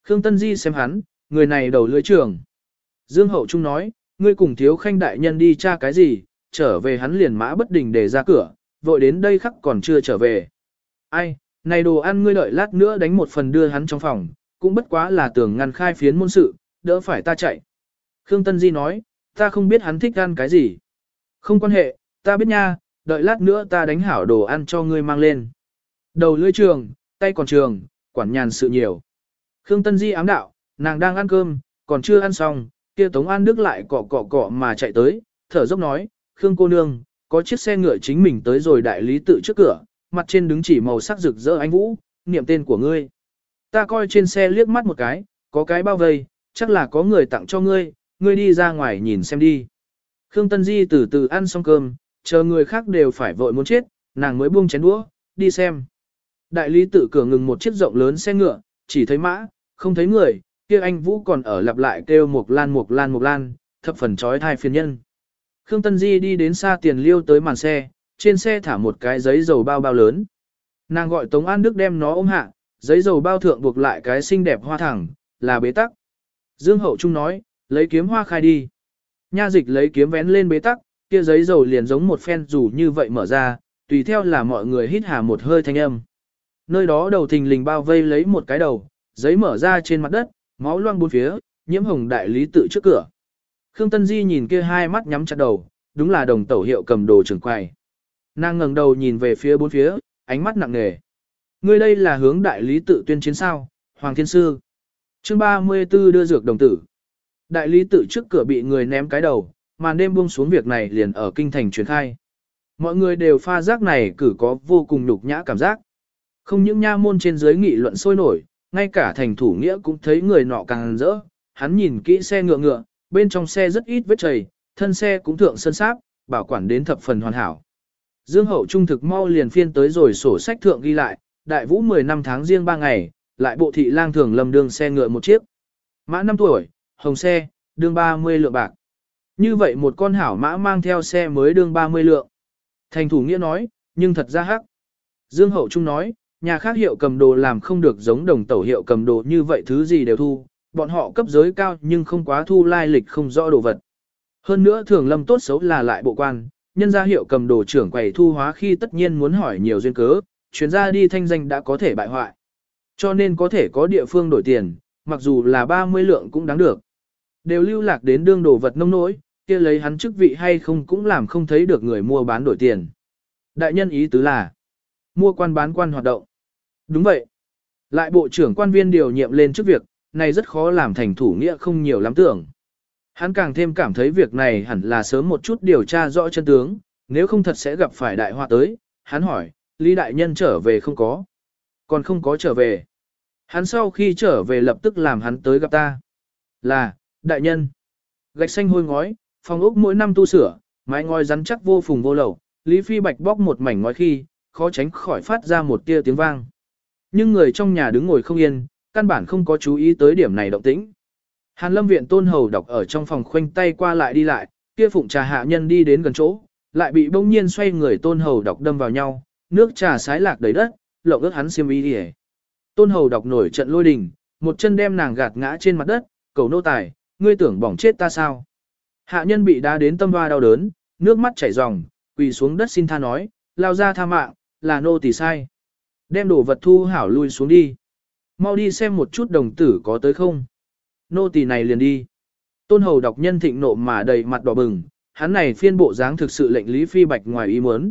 Khương Tân Di xem hắn, người này đầu lưỡi trưởng. Dương Hậu Trung nói, ngươi cùng thiếu khanh đại nhân đi tra cái gì, trở về hắn liền mã bất đình để ra cửa, vội đến đây khắc còn chưa trở về. Ai, này đồ ăn ngươi đợi lát nữa đánh một phần đưa hắn trong phòng, cũng bất quá là tưởng ngăn khai phiến môn sự, đỡ phải ta chạy. Khương Tân Di nói, ta không biết hắn thích ăn cái gì. Không quan hệ, ta biết nha, đợi lát nữa ta đánh hảo đồ ăn cho ngươi mang lên. Đầu lưỡi trường, tay còn trường, quản nhàn sự nhiều. Khương Tân Di ám đạo, nàng đang ăn cơm, còn chưa ăn xong, kia Tống An Đức lại cọ cọ cọ mà chạy tới, thở dốc nói, Khương cô nương, có chiếc xe ngựa chính mình tới rồi đại lý tự trước cửa, mặt trên đứng chỉ màu sắc rực rỡ anh Vũ, niệm tên của ngươi. Ta coi trên xe liếc mắt một cái, có cái bao vây, chắc là có người tặng cho ngươi, ngươi đi ra ngoài nhìn xem đi. Khương Tân Di từ từ ăn xong cơm, chờ người khác đều phải vội muốn chết, nàng mới buông chén đũa, đi xem. Đại lý tự cửa ngừng một chiếc rộng lớn xe ngựa, chỉ thấy mã, không thấy người, kia anh Vũ còn ở lặp lại kêu một lan một lan một lan, thập phần trói thai phiền nhân. Khương Tân Di đi đến xa tiền liêu tới màn xe, trên xe thả một cái giấy dầu bao bao lớn. Nàng gọi Tống An Đức đem nó ôm hạ, giấy dầu bao thượng buộc lại cái xinh đẹp hoa thẳng, là bế tắc. Dương Hậu Trung nói, lấy kiếm hoa khai đi. Nha dịch lấy kiếm vén lên bế tắc, kia giấy dầu liền giống một phen dù như vậy mở ra, tùy theo là mọi người hít hà một hơi thanh âm. Nơi đó đầu thình lình bao vây lấy một cái đầu, giấy mở ra trên mặt đất, máu loang bốn phía, nhiễm hồng đại lý tự trước cửa. Khương Tân Di nhìn kia hai mắt nhắm chặt đầu, đúng là đồng tẩu hiệu cầm đồ trường quầy. Nàng ngẩng đầu nhìn về phía bốn phía, ánh mắt nặng nề. Ngươi đây là hướng đại lý tự tuyên chiến sao, Hoàng Thiên Sư. Chương 34 đưa dược đồng tử. Đại lý tự trước cửa bị người ném cái đầu, màn đêm buông xuống việc này liền ở kinh thành truyền khai. Mọi người đều pha giác này cử có vô cùng nhục nhã cảm giác. Không những nha môn trên dưới nghị luận sôi nổi, ngay cả thành thủ nghĩa cũng thấy người nọ càng rỡ. Hắn nhìn kỹ xe ngựa ngựa, bên trong xe rất ít vết chảy, thân xe cũng thượng sơn sáp, bảo quản đến thập phần hoàn hảo. Dương hậu trung thực mau liền phiên tới rồi sổ sách thượng ghi lại, đại vũ 10 năm tháng riêng 3 ngày, lại bộ thị lang thường lầm đường xe ngựa một chiếc. Mã 5 tuổi, hồng xe, đương 30 lượng bạc. Như vậy một con hảo mã mang theo xe mới đương 30 lượng. Thành thủ nghĩa nói, nhưng thật ra hắc. Dương hậu trung nói, nhà khác hiệu cầm đồ làm không được giống đồng tẩu hiệu cầm đồ như vậy thứ gì đều thu, bọn họ cấp giới cao nhưng không quá thu lai lịch không rõ đồ vật. Hơn nữa thường lâm tốt xấu là lại bộ quan, nhân gia hiệu cầm đồ trưởng quầy thu hóa khi tất nhiên muốn hỏi nhiều duyên cớ, chuyến ra đi thanh danh đã có thể bại hoại. Cho nên có thể có địa phương đổi tiền, mặc dù là 30 lượng cũng đáng được. Đều lưu lạc đến đương đồ vật nông nỗi, kia lấy hắn chức vị hay không cũng làm không thấy được người mua bán đổi tiền. Đại nhân ý tứ là mua quan bán quan hoạt động. Đúng vậy. Lại bộ trưởng quan viên điều nhiệm lên chức việc, này rất khó làm thành thủ nghĩa không nhiều lắm tưởng. Hắn càng thêm cảm thấy việc này hẳn là sớm một chút điều tra rõ chân tướng, nếu không thật sẽ gặp phải đại họa tới. Hắn hỏi, Lý Đại Nhân trở về không có? Còn không có trở về. Hắn sau khi trở về lập tức làm hắn tới gặp ta. Là, Đại Nhân. Gạch xanh hôi ngói, phòng ốc mỗi năm tu sửa, mái ngói rắn chắc vô phùng vô lậu. Lý Phi Bạch bóc một mảnh ngói khi, khó tránh khỏi phát ra một tia tiếng vang. Nhưng người trong nhà đứng ngồi không yên, căn bản không có chú ý tới điểm này động tĩnh. Hàn lâm viện tôn hầu đọc ở trong phòng khoanh tay qua lại đi lại, kia phụng trà hạ nhân đi đến gần chỗ, lại bị bỗng nhiên xoay người tôn hầu đọc đâm vào nhau, nước trà sái lạc đầy đất, lộng ướt hắn xiêm y đi Tôn hầu đọc nổi trận lôi đình, một chân đem nàng gạt ngã trên mặt đất, cầu nô tài, ngươi tưởng bỏng chết ta sao. Hạ nhân bị đá đến tâm hoa đau đớn, nước mắt chảy ròng, quỳ xuống đất xin tha nói, lao ra tha mạng, là nô tỳ sai. Đem đồ vật thu hảo lui xuống đi. Mau đi xem một chút đồng tử có tới không. Nô tỳ này liền đi. Tôn hầu đọc nhân thịnh nộ mà đầy mặt đỏ bừng, hắn này phiên bộ dáng thực sự lệnh Lý Phi Bạch ngoài ý muốn.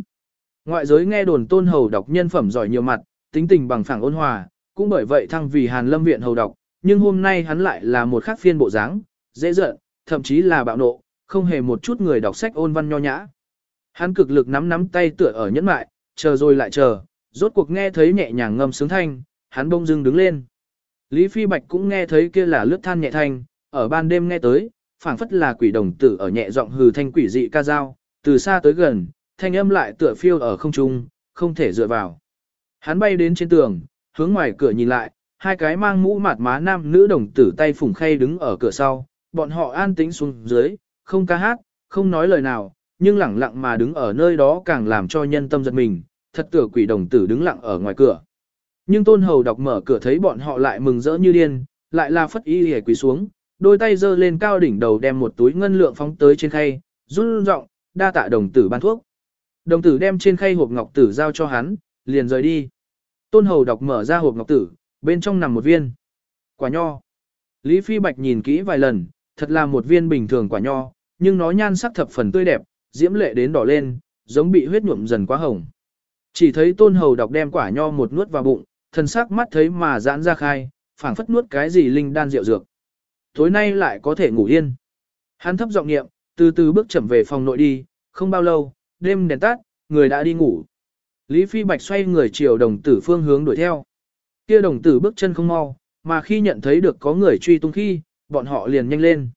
Ngoại giới nghe đồn tôn hầu đọc nhân phẩm giỏi nhiều mặt, tính tình bằng phẳng ôn hòa, cũng bởi vậy thăng vì Hàn Lâm viện hầu độc, nhưng hôm nay hắn lại là một khác phiên bộ dáng, dễ giận, thậm chí là bạo nộ, không hề một chút người đọc sách ôn văn nho nhã. Hắn cực lực nắm nắm tay tựa ở nhẫn mại, chờ rồi lại chờ, rốt cuộc nghe thấy nhẹ nhàng ngâm sướng thanh, hắn bông dưng đứng lên. Lý Phi Bạch cũng nghe thấy kia là lướt than nhẹ thanh, ở ban đêm nghe tới, phảng phất là quỷ đồng tử ở nhẹ giọng hừ thanh quỷ dị ca dao, từ xa tới gần, thanh âm lại tựa phiêu ở không trung, không thể dựa vào. Hắn bay đến trên tường, hướng ngoài cửa nhìn lại, hai cái mang mũ mặt má nam nữ đồng tử tay phủng khay đứng ở cửa sau, bọn họ an tĩnh xuống dưới, không ca hát, không nói lời nào, nhưng lẳng lặng mà đứng ở nơi đó càng làm cho nhân tâm giật mình, thật tựa quỷ đồng tử đứng lặng ở ngoài cửa. Nhưng tôn hầu đọc mở cửa thấy bọn họ lại mừng rỡ như điên, lại là phất y hề quỳ xuống, đôi tay giơ lên cao đỉnh đầu đem một túi ngân lượng phóng tới trên khay, run rộng, đa tạ đồng tử ban thuốc. Đồng tử đem trên khay hộp ngọc tử giao cho hắn, liền rời đi. Tôn hầu đọc mở ra hộp ngọc tử, bên trong nằm một viên. Quả nho. Lý Phi Bạch nhìn kỹ vài lần, thật là một viên bình thường quả nho, nhưng nó nhan sắc thập phần tươi đẹp, diễm lệ đến đỏ lên, giống bị huyết nhuộm dần quá hồng. Chỉ thấy tôn hầu đọc đem quả nho một nuốt vào bụng, thần sắc mắt thấy mà giãn ra khai, phảng phất nuốt cái gì linh đan rượu dược. Tối nay lại có thể ngủ yên. Hắn thấp giọng niệm, từ từ bước chậm về phòng nội đi, không bao lâu, đêm đèn tắt, người đã đi ngủ. Lý Phi Bạch xoay người chiều đồng tử phương hướng đuổi theo. Kia đồng tử bước chân không mau, mà khi nhận thấy được có người truy tung khi, bọn họ liền nhanh lên.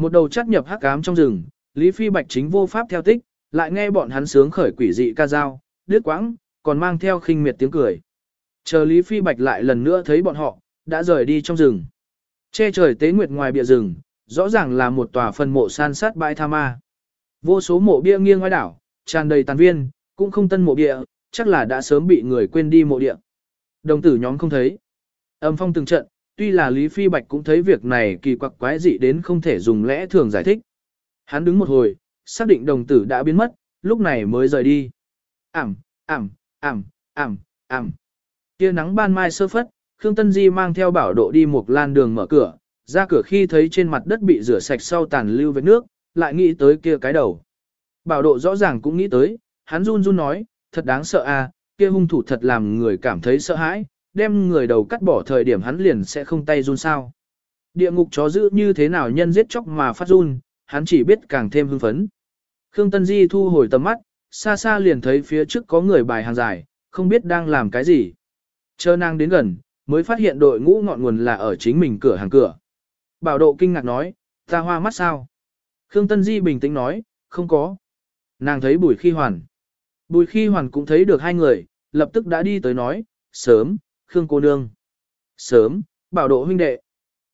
Một đầu chắt nhập hắc ám trong rừng, Lý Phi Bạch chính vô pháp theo tích, lại nghe bọn hắn sướng khởi quỷ dị ca dao, đứt quãng, còn mang theo khinh miệt tiếng cười. Chờ Lý Phi Bạch lại lần nữa thấy bọn họ, đã rời đi trong rừng. Che trời tế nguyệt ngoài bìa rừng, rõ ràng là một tòa phân mộ san sát bãi tha ma. Vô số mộ bia nghiêng ngoài đảo, tràn đầy tàn viên, cũng không tân mộ bia, chắc là đã sớm bị người quên đi mộ địa. Đồng tử nhóm không thấy. Âm phong từng trận, tuy là Lý Phi Bạch cũng thấy việc này kỳ quặc quái dị đến không thể dùng lẽ thường giải thích. Hắn đứng một hồi, xác định đồng tử đã biến mất, lúc này mới rời đi. Ảm, ảm, ảm, ảm, ảm. Tia nắng ban mai sơ phất, Khương Tân Di mang theo bảo độ đi một lan đường mở cửa, ra cửa khi thấy trên mặt đất bị rửa sạch sau tàn lưu với nước, lại nghĩ tới kia cái đầu. Bảo độ rõ ràng cũng nghĩ tới, hắn run run nói, thật đáng sợ à, kia hung thủ thật làm người cảm thấy sợ hãi, đem người đầu cắt bỏ thời điểm hắn liền sẽ không tay run sao. Địa ngục chó giữ như thế nào nhân giết chóc mà phát run, hắn chỉ biết càng thêm hưng phấn. Khương Tân Di thu hồi tầm mắt, xa xa liền thấy phía trước có người bài hàng dài, không biết đang làm cái gì. Chờ nàng đến gần, mới phát hiện đội ngũ ngọn nguồn là ở chính mình cửa hàng cửa. Bảo độ kinh ngạc nói, ta hoa mắt sao? Khương Tân Di bình tĩnh nói, không có. Nàng thấy bùi khi hoàn. Bùi khi hoàn cũng thấy được hai người, lập tức đã đi tới nói, sớm, Khương cô nương. Sớm, bảo độ huynh đệ.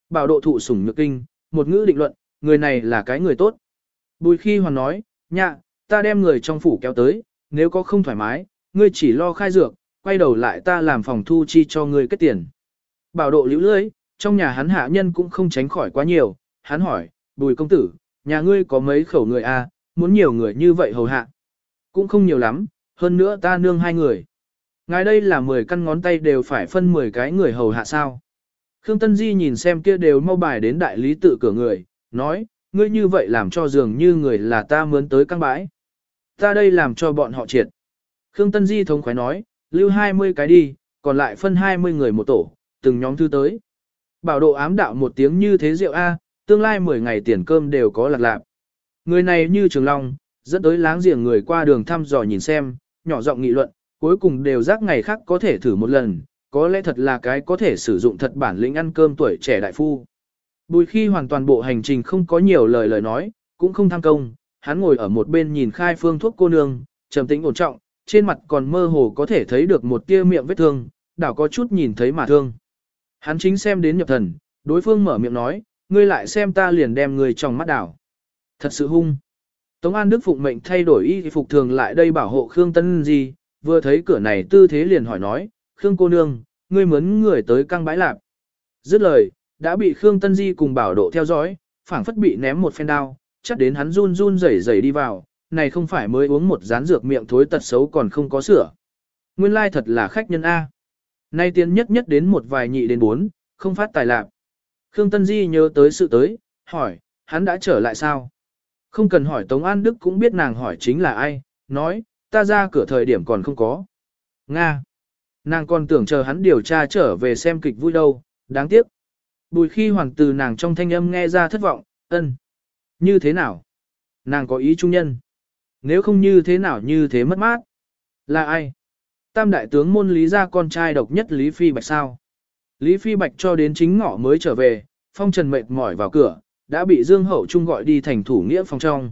Bảo độ thụ sủng nhược kinh, một ngữ định luận, người này là cái người tốt. Bùi khi hoàn nói, nhạ, ta đem người trong phủ kéo tới, nếu có không thoải mái, ngươi chỉ lo khai dược, quay đầu lại ta làm phòng thu chi cho ngươi kết tiền. Bảo độ liễu lưới, trong nhà hắn hạ nhân cũng không tránh khỏi quá nhiều, hắn hỏi, bùi công tử, nhà ngươi có mấy khẩu người a à, muốn nhiều người như vậy hầu hạ. Cũng không nhiều lắm, hơn nữa ta nương hai người. Ngài đây là 10 căn ngón tay đều phải phân 10 cái người hầu hạ sao. Khương Tân Di nhìn xem kia đều mau bài đến đại lý tự cửa người, nói, ngươi như vậy làm cho dường như người là ta mướn tới căng bãi. Ta đây làm cho bọn họ triệt. Khương Tân Di thống khoái nói, lưu 20 cái đi, còn lại phân 20 người một tổ, từng nhóm thư tới. Bảo độ ám đạo một tiếng như thế rượu A, tương lai 10 ngày tiền cơm đều có lạc lạc. Người này như Trường Long, dẫn tới láng giềng người qua đường thăm dò nhìn xem, nhỏ giọng nghị luận, cuối cùng đều rác ngày khác có thể thử một lần, có lẽ thật là cái có thể sử dụng thật bản lĩnh ăn cơm tuổi trẻ đại phu. Bùi khi hoàn toàn bộ hành trình không có nhiều lời lời nói, cũng không tham công, hắn ngồi ở một bên nhìn khai phương thuốc cô nương, trầm tĩnh ổn trọng, trên mặt còn mơ hồ có thể thấy được một tia miệng vết thương, đảo có chút nhìn thấy mà thương. Hắn chính xem đến nhập thần, đối phương mở miệng nói, ngươi lại xem ta liền đem người trong mắt đảo. Thật sự hung. Tống An Đức phụng mệnh thay đổi y phục thường lại đây bảo hộ Khương Tân Di, vừa thấy cửa này tư thế liền hỏi nói, Khương cô nương, ngươi mướn người tới căng bãi lạp. Dứt lời, đã bị Khương Tân Di cùng bảo độ theo dõi, phảng phất bị ném một phen đao, chắc đến hắn run run rẩy rẩy đi vào, này không phải mới uống một rán dược miệng thối tật xấu còn không có sửa. Nguyên lai thật là khách nhân A. Nay tiền nhất nhất đến một vài nhị đến bốn, không phát tài lạc. Khương Tân Di nhớ tới sự tới, hỏi, hắn đã trở lại sao? Không cần hỏi Tống An Đức cũng biết nàng hỏi chính là ai, nói, ta ra cửa thời điểm còn không có. Nga. Nàng còn tưởng chờ hắn điều tra trở về xem kịch vui đâu, đáng tiếc. Bùi khi hoàng từ nàng trong thanh âm nghe ra thất vọng, ân. Như thế nào? Nàng có ý trung nhân. Nếu không như thế nào như thế mất mát. Là ai? Tam đại tướng môn lý gia con trai độc nhất Lý Phi Bạch sao? Lý Phi Bạch cho đến chính ngọ mới trở về, phong trần mệt mỏi vào cửa, đã bị Dương Hậu Trung gọi đi thành thủ nghĩa phòng trong.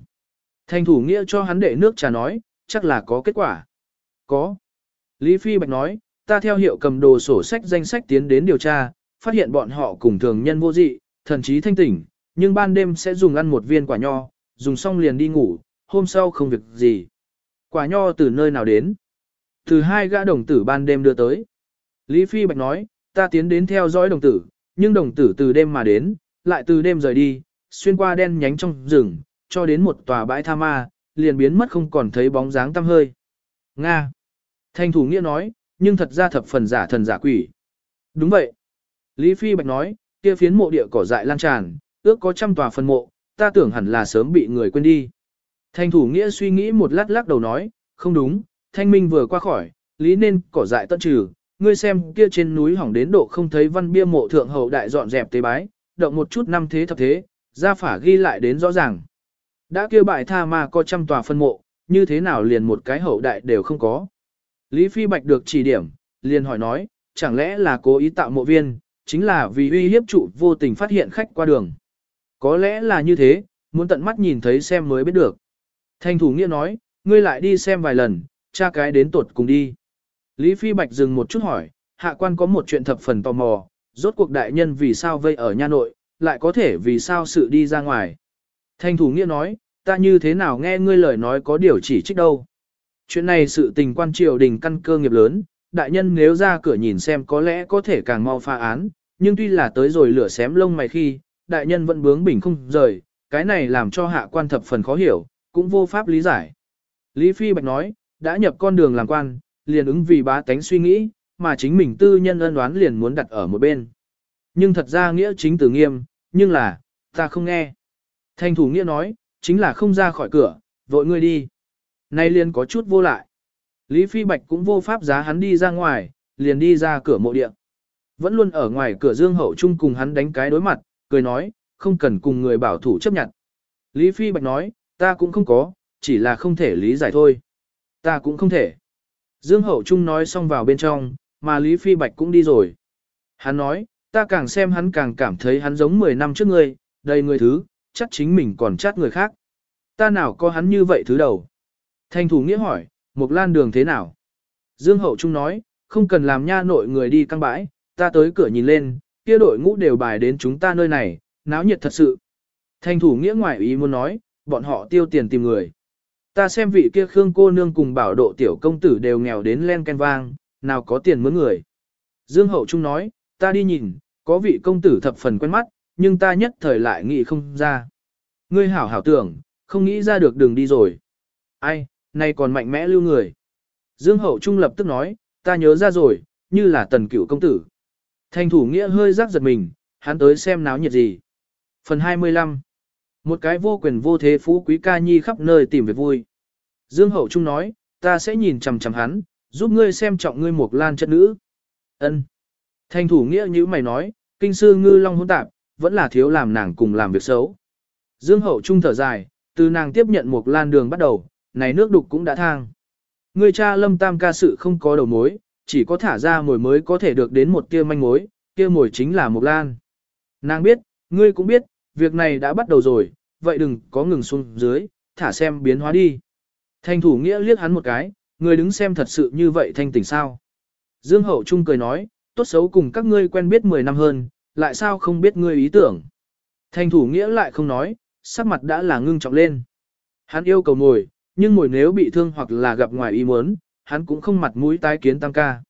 Thành thủ nghĩa cho hắn đệ nước trà nói, chắc là có kết quả. Có. Lý Phi Bạch nói, ta theo hiệu cầm đồ sổ sách danh sách tiến đến điều tra, phát hiện bọn họ cùng thường nhân vô dị, thần trí thanh tỉnh, nhưng ban đêm sẽ dùng ăn một viên quả nho, dùng xong liền đi ngủ, hôm sau không việc gì. Quả nho từ nơi nào đến? Từ hai gã đồng tử ban đêm đưa tới. Lý Phi Bạch nói, ta tiến đến theo dõi đồng tử, nhưng đồng tử từ đêm mà đến, lại từ đêm rời đi, xuyên qua đen nhánh trong rừng, cho đến một tòa bãi tha ma, liền biến mất không còn thấy bóng dáng tăm hơi. Nga. Thanh thủ nghĩa nói, nhưng thật ra thập phần giả thần giả quỷ. Đúng vậy. Lý Phi Bạch nói, kia phiến mộ địa cỏ dại lan tràn, ước có trăm tòa phân mộ, ta tưởng hẳn là sớm bị người quên đi. Thanh thủ nghĩa suy nghĩ một lát lắc đầu nói, không đúng, thanh minh vừa qua khỏi, lý nên cỏ dại tận trừ, ngươi xem kia trên núi hỏng đến độ không thấy văn bia mộ thượng hậu đại dọn dẹp tế bái, động một chút năm thế thập thế, gia phả ghi lại đến rõ ràng. Đã kêu bại tha ma có trăm tòa phân mộ, như thế nào liền một cái hậu đại đều không có. Lý Phi Bạch được chỉ điểm, liền hỏi nói, chẳng lẽ là cố ý tạo mộ viên, chính là vì uy hiếp trụ vô tình phát hiện khách qua đường. Có lẽ là như thế, muốn tận mắt nhìn thấy xem mới biết được. Thanh thủ nghĩa nói, ngươi lại đi xem vài lần, cha cái đến tột cùng đi. Lý Phi Bạch dừng một chút hỏi, hạ quan có một chuyện thập phần tò mò, rốt cuộc đại nhân vì sao vây ở nha nội, lại có thể vì sao sự đi ra ngoài. Thanh thủ nghĩa nói, ta như thế nào nghe ngươi lời nói có điều chỉ trích đâu. Chuyện này sự tình quan triều đình căn cơ nghiệp lớn, đại nhân nếu ra cửa nhìn xem có lẽ có thể càng mau pha án, nhưng tuy là tới rồi lửa xém lông mày khi, đại nhân vẫn bướng bỉnh không rời, cái này làm cho hạ quan thập phần khó hiểu, cũng vô pháp lý giải. Lý Phi Bạch nói, đã nhập con đường làm quan, liền ứng vì bá tánh suy nghĩ, mà chính mình tư nhân ân đoán liền muốn đặt ở một bên. Nhưng thật ra nghĩa chính từ nghiêm, nhưng là, ta không nghe. Thanh thủ nghĩa nói, chính là không ra khỏi cửa, vội ngươi đi. Nay liền có chút vô lại. Lý Phi Bạch cũng vô pháp giá hắn đi ra ngoài, liền đi ra cửa mộ địa. Vẫn luôn ở ngoài cửa Dương Hậu Trung cùng hắn đánh cái đối mặt, cười nói, không cần cùng người bảo thủ chấp nhận. Lý Phi Bạch nói, ta cũng không có, chỉ là không thể lý giải thôi. Ta cũng không thể. Dương Hậu Trung nói xong vào bên trong, mà Lý Phi Bạch cũng đi rồi. Hắn nói, ta càng xem hắn càng cảm thấy hắn giống 10 năm trước ngươi, đầy người thứ, chắc chính mình còn chát người khác. Ta nào có hắn như vậy thứ đầu. Thanh thủ nghĩa hỏi, Mộc lan đường thế nào? Dương Hậu Trung nói, không cần làm nha nội người đi căng bãi, ta tới cửa nhìn lên, kia đội ngũ đều bài đến chúng ta nơi này, náo nhiệt thật sự. Thanh thủ nghĩa ngoại ý muốn nói, bọn họ tiêu tiền tìm người. Ta xem vị kia Khương cô nương cùng bảo độ tiểu công tử đều nghèo đến len ken vang, nào có tiền mướn người. Dương Hậu Trung nói, ta đi nhìn, có vị công tử thập phần quen mắt, nhưng ta nhất thời lại nghĩ không ra. Ngươi hảo hảo tưởng, không nghĩ ra được đường đi rồi. Ai, nay còn mạnh mẽ lưu người. Dương Hậu Trung lập tức nói, ta nhớ ra rồi, như là tần cửu công tử. Thành thủ nghĩa hơi rắc giật mình, hắn tới xem náo nhiệt gì. Phần 25 Một cái vô quyền vô thế phú quý ca nhi khắp nơi tìm về vui. Dương Hậu Trung nói, ta sẽ nhìn chằm chằm hắn, giúp ngươi xem trọng ngươi một lan chất nữ. Ân. Thành thủ nghĩa như mày nói, kinh sư ngư long hôn tạp, vẫn là thiếu làm nàng cùng làm việc xấu. Dương Hậu Trung thở dài, từ nàng tiếp nhận một lan đường bắt đầu, này nước đục cũng đã thang. Người cha lâm tam ca sự không có đầu mối, chỉ có thả ra mồi mới có thể được đến một kia manh mối, kia mồi chính là một lan. Nàng biết, ngươi cũng biết, việc này đã bắt đầu rồi, vậy đừng có ngừng xuống dưới, thả xem biến hóa đi. Thanh thủ nghĩa liếc hắn một cái, người đứng xem thật sự như vậy thanh tỉnh sao. Dương Hậu Trung cười nói, tốt xấu cùng các ngươi quen biết 10 năm hơn, lại sao không biết ngươi ý tưởng. Thành thủ nghĩa lại không nói, sắc mặt đã là ngưng trọng lên. Hắn yêu cầu ngồi, nhưng ngồi nếu bị thương hoặc là gặp ngoài ý muốn, hắn cũng không mặt mũi tái kiến tam ca.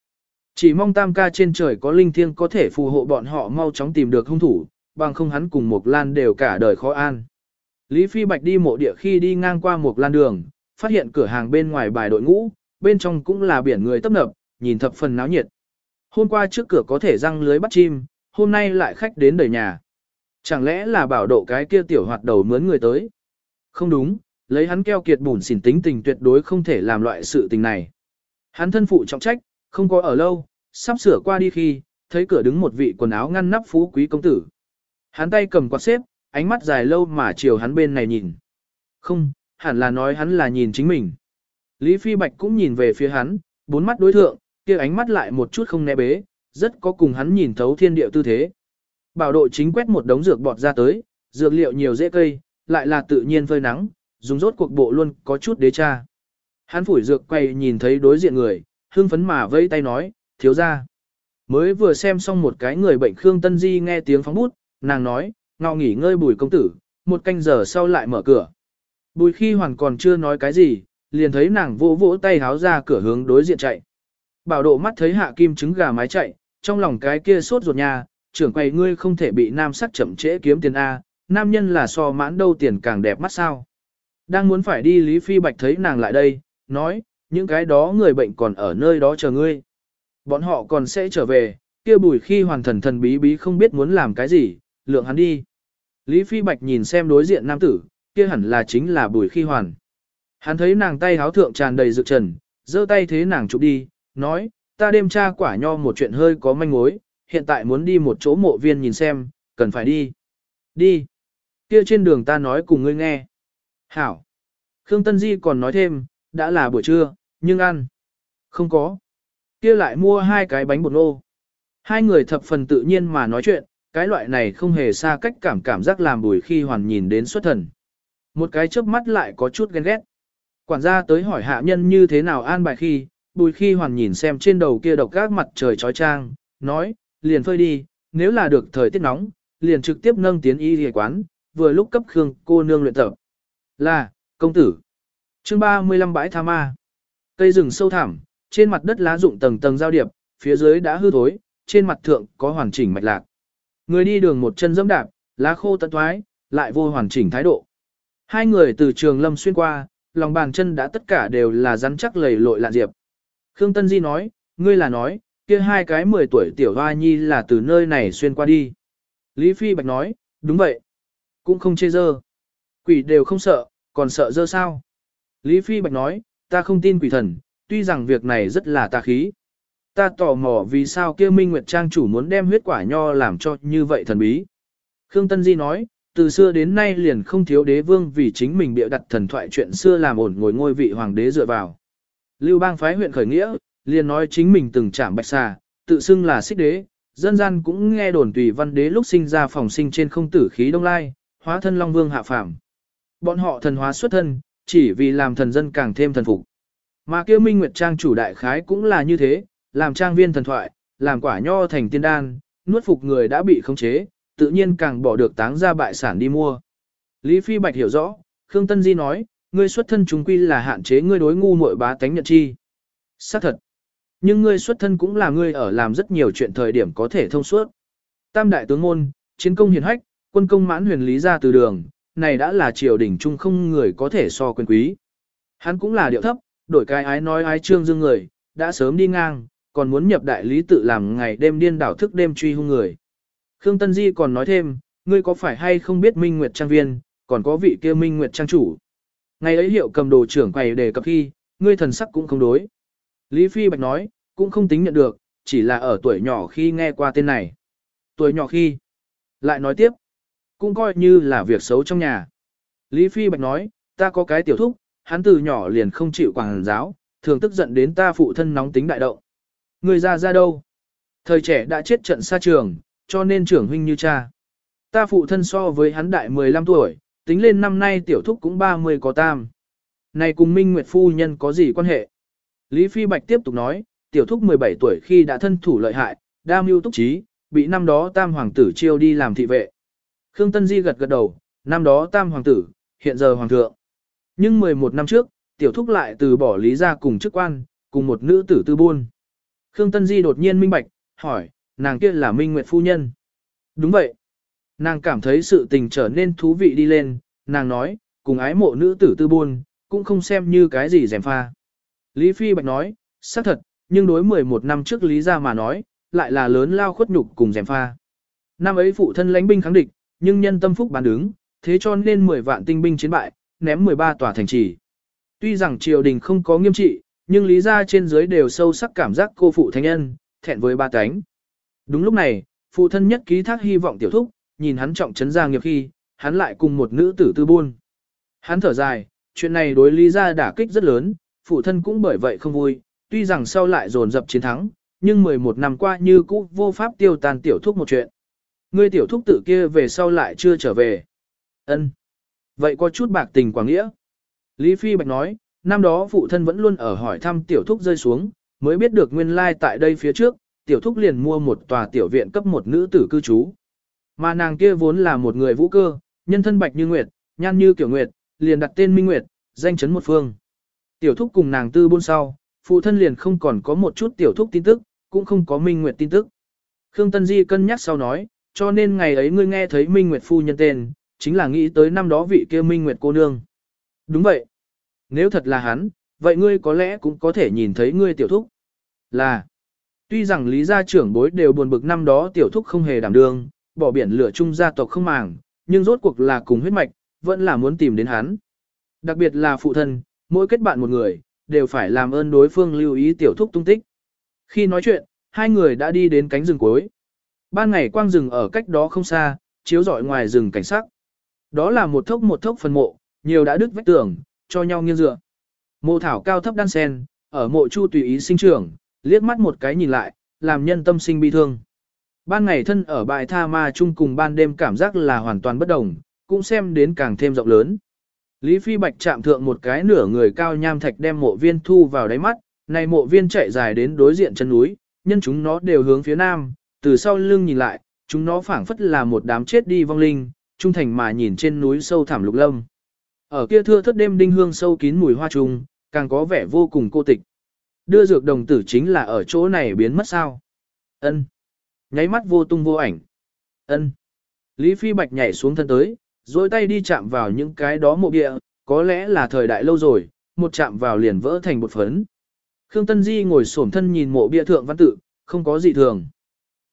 Chỉ mong tam ca trên trời có linh thiêng có thể phù hộ bọn họ mau chóng tìm được hung thủ, bằng không hắn cùng Mộc lan đều cả đời khó an. Lý Phi Bạch đi mộ địa khi đi ngang qua Mộc lan đường, phát hiện cửa hàng bên ngoài bài đội ngũ, bên trong cũng là biển người tấp nập, nhìn thập phần náo nhiệt. Hôm qua trước cửa có thể răng lưới bắt chim, hôm nay lại khách đến đời nhà. Chẳng lẽ là bảo độ cái kia tiểu hoạt đầu mướn người tới? Không đúng, lấy hắn keo kiệt bùn xỉn tính tình tuyệt đối không thể làm loại sự tình này. Hắn thân phụ trọng trách, không có ở lâu, sắp sửa qua đi khi, thấy cửa đứng một vị quần áo ngăn nắp phú quý công tử. Hắn tay cầm quạt xếp, ánh mắt dài lâu mà chiều hắn bên này nhìn. Không, hẳn là nói hắn là nhìn chính mình. Lý Phi Bạch cũng nhìn về phía hắn, bốn mắt đối thượng, kia ánh mắt lại một chút không né bế, rất có cùng hắn nhìn thấu thiên địa tư thế. Bảo độ chính quét một đống dược bọt ra tới, dược liệu nhiều dễ cây, lại là tự nhiên phơi nắng, dùng rốt cuộc bộ luôn có chút đế cha. Hắn phủi dược quay nhìn thấy đối diện người, hương phấn mà vẫy tay nói, thiếu ra. Mới vừa xem xong một cái người bệnh Khương Tân Di nghe tiếng phóng bút, nàng nói, ngọ nghỉ ngơi bùi công tử, một canh giờ sau lại mở cửa. Bùi khi hoàn còn chưa nói cái gì, liền thấy nàng vỗ vỗ tay háo ra cửa hướng đối diện chạy. Bảo độ mắt thấy hạ kim trứng gà mái chạy, trong lòng cái kia sốt ruột nha trưởng quầy ngươi không thể bị nam sắc chậm trễ kiếm tiền A, nam nhân là so mãn đâu tiền càng đẹp mắt sao. Đang muốn phải đi Lý Phi Bạch thấy nàng lại đây, nói, những cái đó người bệnh còn ở nơi đó chờ ngươi. Bọn họ còn sẽ trở về, kia bùi khi hoàn thần thần bí bí không biết muốn làm cái gì, lượng hắn đi. Lý Phi Bạch nhìn xem đối diện nam tử, kia hẳn là chính là bùi khi hoàn. Hắn thấy nàng tay háo thượng tràn đầy dược trần, giơ tay thế nàng chụp đi, nói, ta đêm tra quả nho một chuyện hơi có manh mối, hiện tại muốn đi một chỗ mộ viên nhìn xem, cần phải đi. Đi. Kia trên đường ta nói cùng ngươi nghe. Hảo. Khương Tân Di còn nói thêm, đã là buổi trưa, nhưng ăn. Không có. Kia lại mua hai cái bánh bột nô. Hai người thập phần tự nhiên mà nói chuyện, cái loại này không hề xa cách cảm cảm giác làm bùi khi hoàn nhìn đến xuất thần. Một cái chớp mắt lại có chút ghen ghét. Quản gia tới hỏi hạ nhân như thế nào an bài khi, bùi khi hoàn nhìn xem trên đầu kia độc gác mặt trời trói trang, nói, liền phơi đi, nếu là được thời tiết nóng, liền trực tiếp nâng tiến y hề quán, vừa lúc cấp Khương cô nương luyện tập. Là, công tử. chương 35 bãi tha ma. Cây rừng sâu thẳm, trên mặt đất lá rụng tầng tầng giao điệp, phía dưới đã hư thối, trên mặt thượng có hoàn chỉnh mạch lạc. Người đi đường một chân dẫm đạp, lá khô tận thoái, lại vô hoàn chỉnh thái độ. Hai người từ trường lâm xuyên qua, lòng bàn chân đã tất cả đều là rắn chắc lầy lội lạ diệp. Khương Tân Di nói, ngươi là nói, kia hai cái 10 tuổi tiểu hoa nhi là từ nơi này xuyên qua đi. Lý Phi Bạch nói, đúng vậy. Cũng không chê dơ. Quỷ đều không sợ, còn sợ dơ sao? Lý Phi Bạch nói, ta không tin quỷ thần, tuy rằng việc này rất là tà khí. Ta tò mò vì sao kia Minh Nguyệt Trang chủ muốn đem huyết quả nho làm cho như vậy thần bí. Khương Tân Di nói, từ xưa đến nay liền không thiếu đế vương vì chính mình bịa đặt thần thoại chuyện xưa làm ổn ngồi ngôi vị hoàng đế dựa vào. Lưu bang phái huyện khởi nghĩa, liền nói chính mình từng chạm bạch xà, tự xưng là xích đế, dân gian cũng nghe đồn tùy văn đế lúc sinh ra phòng sinh trên không tử khí đông lai, hóa thân long vương hạ phàm. Bọn họ thần hóa xuất thân, chỉ vì làm thần dân càng thêm thần phục. Mà kêu Minh Nguyệt Trang chủ đại khái cũng là như thế, làm trang viên thần thoại, làm quả nho thành tiên đan, nuốt phục người đã bị khống chế, tự nhiên càng bỏ được táng ra bại sản đi mua. Lý Phi Bạch hiểu rõ, Khương Tân Di nói, ngươi xuất thân chúng quy là hạn chế ngươi đối ngu muội bá tánh nhận chi. Xác thật. Nhưng ngươi xuất thân cũng là ngươi ở làm rất nhiều chuyện thời điểm có thể thông suốt. Tam đại tướng môn, chiến công hiền hách, quân công mãn huyền lý ra từ đường, này đã là triều đình trung không người có thể so quyền quý. Hắn cũng là điệu thấp, đổi cái ái nói ái trương dương người, đã sớm đi ngang, còn muốn nhập đại lý tự làm ngày đêm điên đảo thức đêm truy hung người. Khương Tân Di còn nói thêm, ngươi có phải hay không biết Minh Nguyệt Trang Viên, còn có vị kia Minh Nguyệt Trang Chủ. Ngày ấy hiệu cầm đồ trưởng quầy đề cập khi, ngươi thần sắc cũng không đối. Lý Phi Bạch nói, cũng không tính nhận được, chỉ là ở tuổi nhỏ khi nghe qua tên này. Tuổi nhỏ khi, lại nói tiếp, cũng coi như là việc xấu trong nhà. Lý Phi Bạch nói, ta có cái tiểu thúc, hắn từ nhỏ liền không chịu quảng giáo, thường tức giận đến ta phụ thân nóng tính đại động. Người ra ra đâu? Thời trẻ đã chết trận xa trường, cho nên trưởng huynh như cha. Ta phụ thân so với hắn đại 15 tuổi, tính lên năm nay tiểu thúc cũng 30 có tam. Này cùng Minh Nguyệt Phu Nhân có gì quan hệ? Lý Phi Bạch tiếp tục nói, tiểu thúc 17 tuổi khi đã thân thủ lợi hại, đa mưu túc trí, bị năm đó tam hoàng tử chiêu đi làm thị vệ. Khương Tân Di gật gật đầu, năm đó tam hoàng tử, hiện giờ hoàng thượng. Nhưng 11 năm trước, tiểu thúc lại từ bỏ lý ra cùng chức quan, cùng một nữ tử tư buôn. Khương Tân Di đột nhiên minh bạch, hỏi, nàng kia là Minh Nguyệt Phu Nhân. Đúng vậy. Nàng cảm thấy sự tình trở nên thú vị đi lên, nàng nói, cùng ái mộ nữ tử tư buôn, cũng không xem như cái gì dèm pha. Lý Phi Bạch nói, xác thật, nhưng đối 11 năm trước Lý ra mà nói, lại là lớn lao khuất nhục cùng dèm pha. Năm ấy phụ thân lãnh binh kháng địch, nhưng nhân tâm phúc bán đứng, thế cho nên 10 vạn tinh binh chiến bại, ném 13 tòa thành trì. Tuy rằng triều đình không có nghiêm trị, nhưng lý ra trên dưới đều sâu sắc cảm giác cô phụ thánh nhân, thẹn với ba cánh. Đúng lúc này, phụ thân nhất ký thác hy vọng tiểu thúc, nhìn hắn trọng trấn gia nghiệp khi, hắn lại cùng một nữ tử tư buôn. Hắn thở dài, chuyện này đối lý gia đả kích rất lớn, phụ thân cũng bởi vậy không vui, tuy rằng sau lại dồn dập chiến thắng, nhưng 11 năm qua như cũ vô pháp tiêu tan tiểu thúc một chuyện. Ngươi tiểu thúc tự kia về sau lại chưa trở về. Ân. Vậy có chút bạc tình quảng nghĩa. Lý Phi Bạch nói, năm đó phụ thân vẫn luôn ở hỏi thăm tiểu thúc rơi xuống, mới biết được nguyên lai like tại đây phía trước, tiểu thúc liền mua một tòa tiểu viện cấp một nữ tử cư trú. Mà nàng kia vốn là một người vũ cơ, nhân thân bạch như nguyệt, nhan như kiểu nguyệt, liền đặt tên Minh Nguyệt, danh chấn một phương. Tiểu thúc cùng nàng tư buôn sau, phụ thân liền không còn có một chút tiểu thúc tin tức, cũng không có Minh Nguyệt tin tức. Khương Tân Di cân nhắc sau nói, cho nên ngày ấy ngươi nghe thấy Minh Nguyệt phu nhân tên, chính là nghĩ tới năm đó vị kia Minh Nguyệt cô nương. Đúng vậy. Nếu thật là hắn, vậy ngươi có lẽ cũng có thể nhìn thấy ngươi tiểu thúc. Là, tuy rằng lý gia trưởng bối đều buồn bực năm đó tiểu thúc không hề đảm đương, bỏ biển lửa chung gia tộc không màng, nhưng rốt cuộc là cùng huyết mạch, vẫn là muốn tìm đến hắn. Đặc biệt là phụ thân, mỗi kết bạn một người, đều phải làm ơn đối phương lưu ý tiểu thúc tung tích. Khi nói chuyện, hai người đã đi đến cánh rừng cuối. Ban ngày quang rừng ở cách đó không xa, chiếu rọi ngoài rừng cảnh sắc. Đó là một thốc một thốc phần mộ, nhiều đã đứt vách tường, cho nhau nghiêng dựa. Mộ thảo cao thấp đan sen, ở mộ chu tùy ý sinh trưởng, liếc mắt một cái nhìn lại, làm nhân tâm sinh bi thương. Ban ngày thân ở bãi tha ma chung cùng ban đêm cảm giác là hoàn toàn bất đồng, cũng xem đến càng thêm rộng lớn. Lý Phi Bạch chạm thượng một cái nửa người cao nham thạch đem mộ viên thu vào đáy mắt, này mộ viên chạy dài đến đối diện chân núi, nhân chúng nó đều hướng phía nam, từ sau lưng nhìn lại, chúng nó phảng phất là một đám chết đi vong linh, trung thành mà nhìn trên núi sâu thẳm lục lâm. Ở kia thưa thất đêm đinh hương sâu kín mùi hoa trùng, càng có vẻ vô cùng cô tịch. Đưa dược đồng tử chính là ở chỗ này biến mất sao? Ân. Nháy mắt vô tung vô ảnh. Ân. Lý Phi Bạch nhảy xuống thân tới, dối tay đi chạm vào những cái đó mộ địa, có lẽ là thời đại lâu rồi, một chạm vào liền vỡ thành một phấn. Khương Tân Di ngồi xổm thân nhìn mộ bia thượng văn tự, không có gì thường.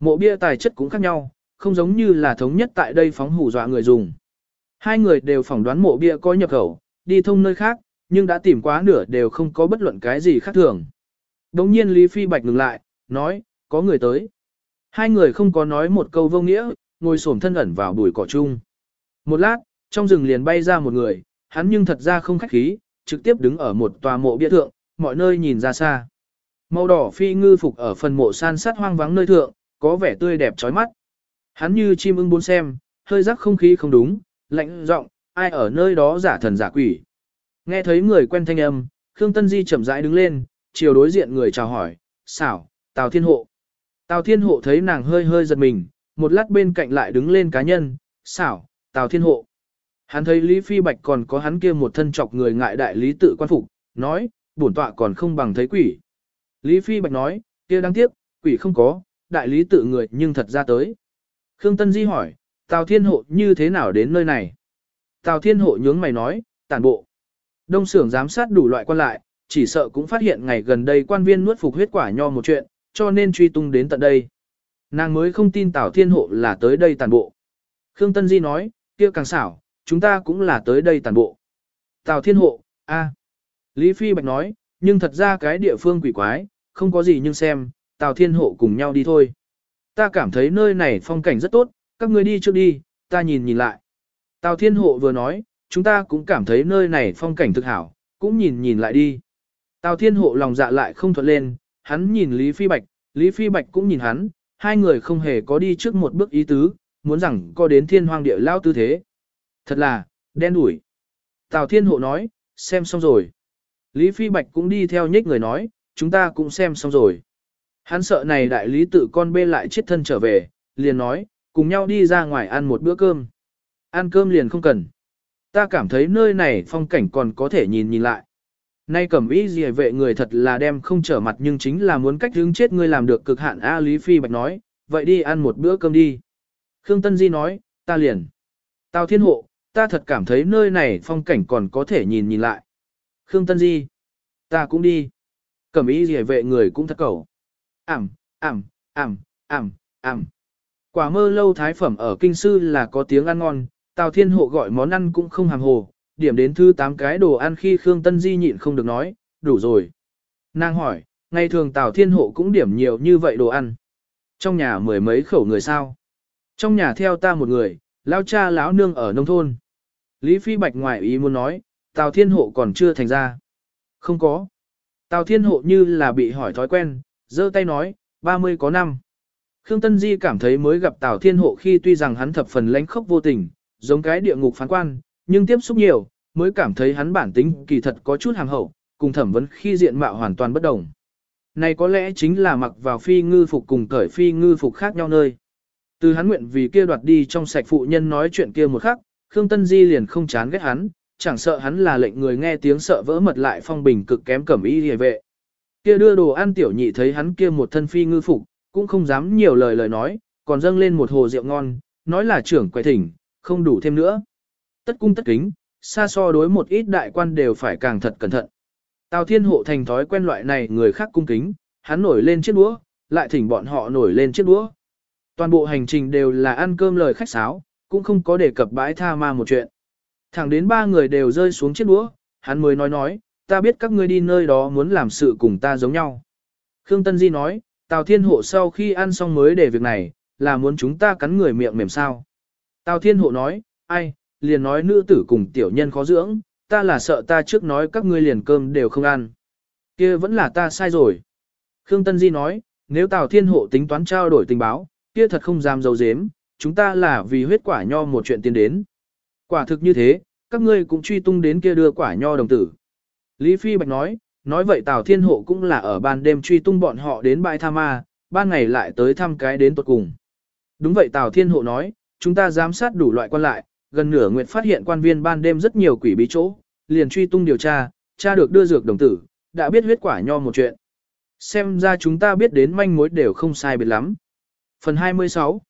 Mộ bia tài chất cũng khác nhau, không giống như là thống nhất tại đây phóng hủ dọa người dùng. Hai người đều phỏng đoán mộ bia có nhập khẩu, đi thông nơi khác, nhưng đã tìm quá nửa đều không có bất luận cái gì khác thường. Đồng nhiên Lý Phi Bạch ngừng lại, nói, có người tới. Hai người không có nói một câu vô nghĩa, ngồi xổm thân ẩn vào bụi cỏ chung. Một lát, trong rừng liền bay ra một người, hắn nhưng thật ra không khách khí, trực tiếp đứng ở một tòa mộ bia thượng, mọi nơi nhìn ra xa. Màu đỏ phi ngư phục ở phần mộ san sát hoang vắng nơi thượng, có vẻ tươi đẹp chói mắt. Hắn như chim ưng bốn xem, hơi rắc không khí không đúng, lạnh giọng, ai ở nơi đó giả thần giả quỷ. Nghe thấy người quen thanh âm, Khương Tân Di chậm rãi đứng lên, chiều đối diện người chào hỏi, xảo, Tào Thiên Hộ. Tào Thiên Hộ thấy nàng hơi hơi giật mình, một lát bên cạnh lại đứng lên cá nhân, xảo, Tào Thiên Hộ. Hắn thấy Lý Phi Bạch còn có hắn kia một thân chọc người ngại đại lý tự quan phục, nói, bổn tọa còn không bằng thấy quỷ. Lý Phi Bạch nói, kia đáng tiếc, quỷ không có, đại lý tự người nhưng thật ra tới. Khương Tân Di hỏi, Tào Thiên Hộ như thế nào đến nơi này? Tào Thiên Hộ nhướng mày nói, tản bộ. Đông xưởng giám sát đủ loại quan lại, chỉ sợ cũng phát hiện ngày gần đây quan viên nuốt phục huyết quả nho một chuyện, cho nên truy tung đến tận đây. Nàng mới không tin Tào Thiên Hộ là tới đây tàn bộ. Khương Tân Di nói, kia càng xảo, chúng ta cũng là tới đây tàn bộ. Tào Thiên Hộ, a. Lý Phi Bạch nói, nhưng thật ra cái địa phương quỷ quái, không có gì nhưng xem, Tào Thiên Hộ cùng nhau đi thôi. Ta cảm thấy nơi này phong cảnh rất tốt, các ngươi đi trước đi, ta nhìn nhìn lại. Tào Thiên Hộ vừa nói, chúng ta cũng cảm thấy nơi này phong cảnh thực hảo, cũng nhìn nhìn lại đi. Tào Thiên Hộ lòng dạ lại không thuận lên, hắn nhìn Lý Phi Bạch, Lý Phi Bạch cũng nhìn hắn, hai người không hề có đi trước một bước ý tứ, muốn rằng có đến thiên hoang địa lao tư thế. Thật là, đen đủi. Tào Thiên Hộ nói, xem xong rồi. Lý Phi Bạch cũng đi theo nhích người nói, chúng ta cũng xem xong rồi. Hắn sợ này đại lý tự con bê lại chết thân trở về, liền nói, cùng nhau đi ra ngoài ăn một bữa cơm. Ăn cơm liền không cần. Ta cảm thấy nơi này phong cảnh còn có thể nhìn nhìn lại. Nay cẩm ý gì vệ người thật là đem không trở mặt nhưng chính là muốn cách hướng chết ngươi làm được cực hạn A Lý Phi Bạch nói, vậy đi ăn một bữa cơm đi. Khương Tân Di nói, ta liền. Tào Thiên Hộ, ta thật cảm thấy nơi này phong cảnh còn có thể nhìn nhìn lại. Khương Tân Di, ta cũng đi. Cẩm ý gì vệ người cũng thật cầu. Ảm, ảm, ảm, ảm, ảm. Quả mơ lâu thái phẩm ở kinh sư là có tiếng ăn ngon, Tào Thiên Hộ gọi món ăn cũng không hàm hồ, điểm đến thứ 8 cái đồ ăn khi Khương Tân Di nhịn không được nói, đủ rồi. Nàng hỏi, Ngày thường Tào Thiên Hộ cũng điểm nhiều như vậy đồ ăn. Trong nhà mười mấy khẩu người sao. Trong nhà theo ta một người, lão cha lão nương ở nông thôn. Lý Phi Bạch ngoại ý muốn nói, Tào Thiên Hộ còn chưa thành ra. Không có. Tào Thiên Hộ như là bị hỏi thói quen, giơ tay nói, 30 có năm. Khương Tân Di cảm thấy mới gặp Tào Thiên Hộ khi tuy rằng hắn thập phần lãnh khốc vô tình, giống cái địa ngục phán quan, nhưng tiếp xúc nhiều, mới cảm thấy hắn bản tính kỳ thật có chút hàng hậu, cùng thẩm vấn khi diện mạo hoàn toàn bất đồng. Này có lẽ chính là mặc vào phi ngư phục cùng cởi phi ngư phục khác nhau nơi. Từ hắn nguyện vì kia đoạt đi trong sạch phụ nhân nói chuyện kia một khắc, Khương Tân Di liền không chán ghét hắn, chẳng sợ hắn là lệnh người nghe tiếng sợ vỡ mật lại phong bình cực kém cẩm y hề vệ. Kia đưa đồ ăn tiểu nhị thấy hắn kia một thân phi ngư phục, cũng không dám nhiều lời lời nói, còn dâng lên một hồ rượu ngon, nói là trưởng quầy thỉnh, không đủ thêm nữa. Tất cung tất kính, xa so đối một ít đại quan đều phải càng thật cẩn thận. Tào Thiên Hộ thành thói quen loại này người khác cung kính, hắn nổi lên chiếc đũa, lại thỉnh bọn họ nổi lên chiếc đũa. Toàn bộ hành trình đều là ăn cơm lời khách sáo, cũng không có đề cập bãi tha ma một chuyện. Thẳng đến ba người đều rơi xuống chiếc đũa, hắn mới nói nói, ta biết các ngươi đi nơi đó muốn làm sự cùng ta giống nhau. Khương Tân Di nói, Tào Thiên Hộ sau khi ăn xong mới để việc này, là muốn chúng ta cắn người miệng mềm sao. Tào Thiên Hộ nói, ai, liền nói nữ tử cùng tiểu nhân khó dưỡng, ta là sợ ta trước nói các ngươi liền cơm đều không ăn. kia vẫn là ta sai rồi. Khương Tân Di nói, nếu Tào Thiên Hộ tính toán trao đổi tình báo, kia thật không dám dấu dếm, chúng ta là vì huyết quả nho một chuyện tiến đến. Quả thực như thế, các ngươi cũng truy tung đến kia đưa quả nho đồng tử. Lý Phi Bạch nói, nói vậy Tào Thiên Hộ cũng là ở ban đêm truy tung bọn họ đến bãi tha ma, ban ngày lại tới thăm cái đến tuột cùng. Đúng vậy Tào Thiên Hộ nói, chúng ta giám sát đủ loại quan lại, gần nửa nguyệt phát hiện quan viên ban đêm rất nhiều quỷ bí chỗ, liền truy tung điều tra, tra được đưa dược đồng tử, đã biết huyết quả nho một chuyện. Xem ra chúng ta biết đến manh mối đều không sai biệt lắm. Phần 26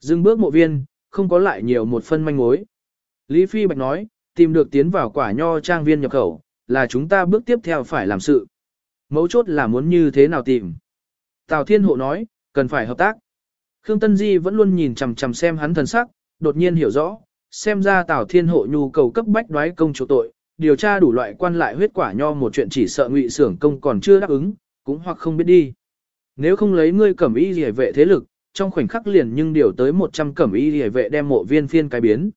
Dừng bước mộ viên, không có lại nhiều một phân manh mối. Lý Phi Bạch nói, tìm được tiến vào quả nho trang viên nhập khẩu, là chúng ta bước tiếp theo phải làm sự. Mấu chốt là muốn như thế nào tìm. Tào Thiên Hộ nói, cần phải hợp tác. Khương Tân Di vẫn luôn nhìn chằm chằm xem hắn thần sắc, đột nhiên hiểu rõ, xem ra Tào Thiên Hộ nhu cầu cấp bách đoái công chỗ tội, điều tra đủ loại quan lại huyết quả nho một chuyện chỉ sợ ngụy xưởng công còn chưa đáp ứng, cũng hoặc không biết đi. Nếu không lấy ngươi cẩm y rỉa vệ thế lực, trong khoảnh khắc liền nhưng điều tới 100 cẩm y rỉa vệ đem mộ viên phiên cái biến.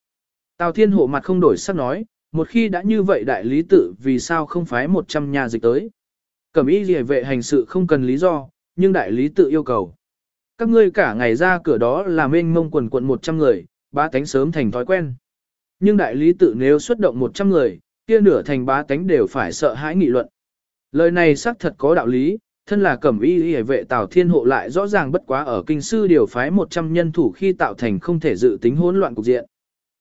Tào Thiên Hộ mặt không đổi sắc nói, một khi đã như vậy đại lý tự vì sao không phái 100 nhà dịch tới. Cẩm y rỉa vệ hành sự không cần lý do, nhưng đại lý tự yêu cầu. Các ngươi cả ngày ra cửa đó là mênh mông quần quận 100 người, Bá tánh sớm thành thói quen. Nhưng đại lý tự nếu xuất động 100 người, kia nửa thành bá tánh đều phải sợ hãi nghị luận. Lời này xác thật có đạo lý, thân là cẩm y y vệ Tào Thiên Hộ lại rõ ràng bất quá ở kinh sư điều phái 100 nhân thủ khi tạo thành không thể dự tính hỗn loạn cục diện.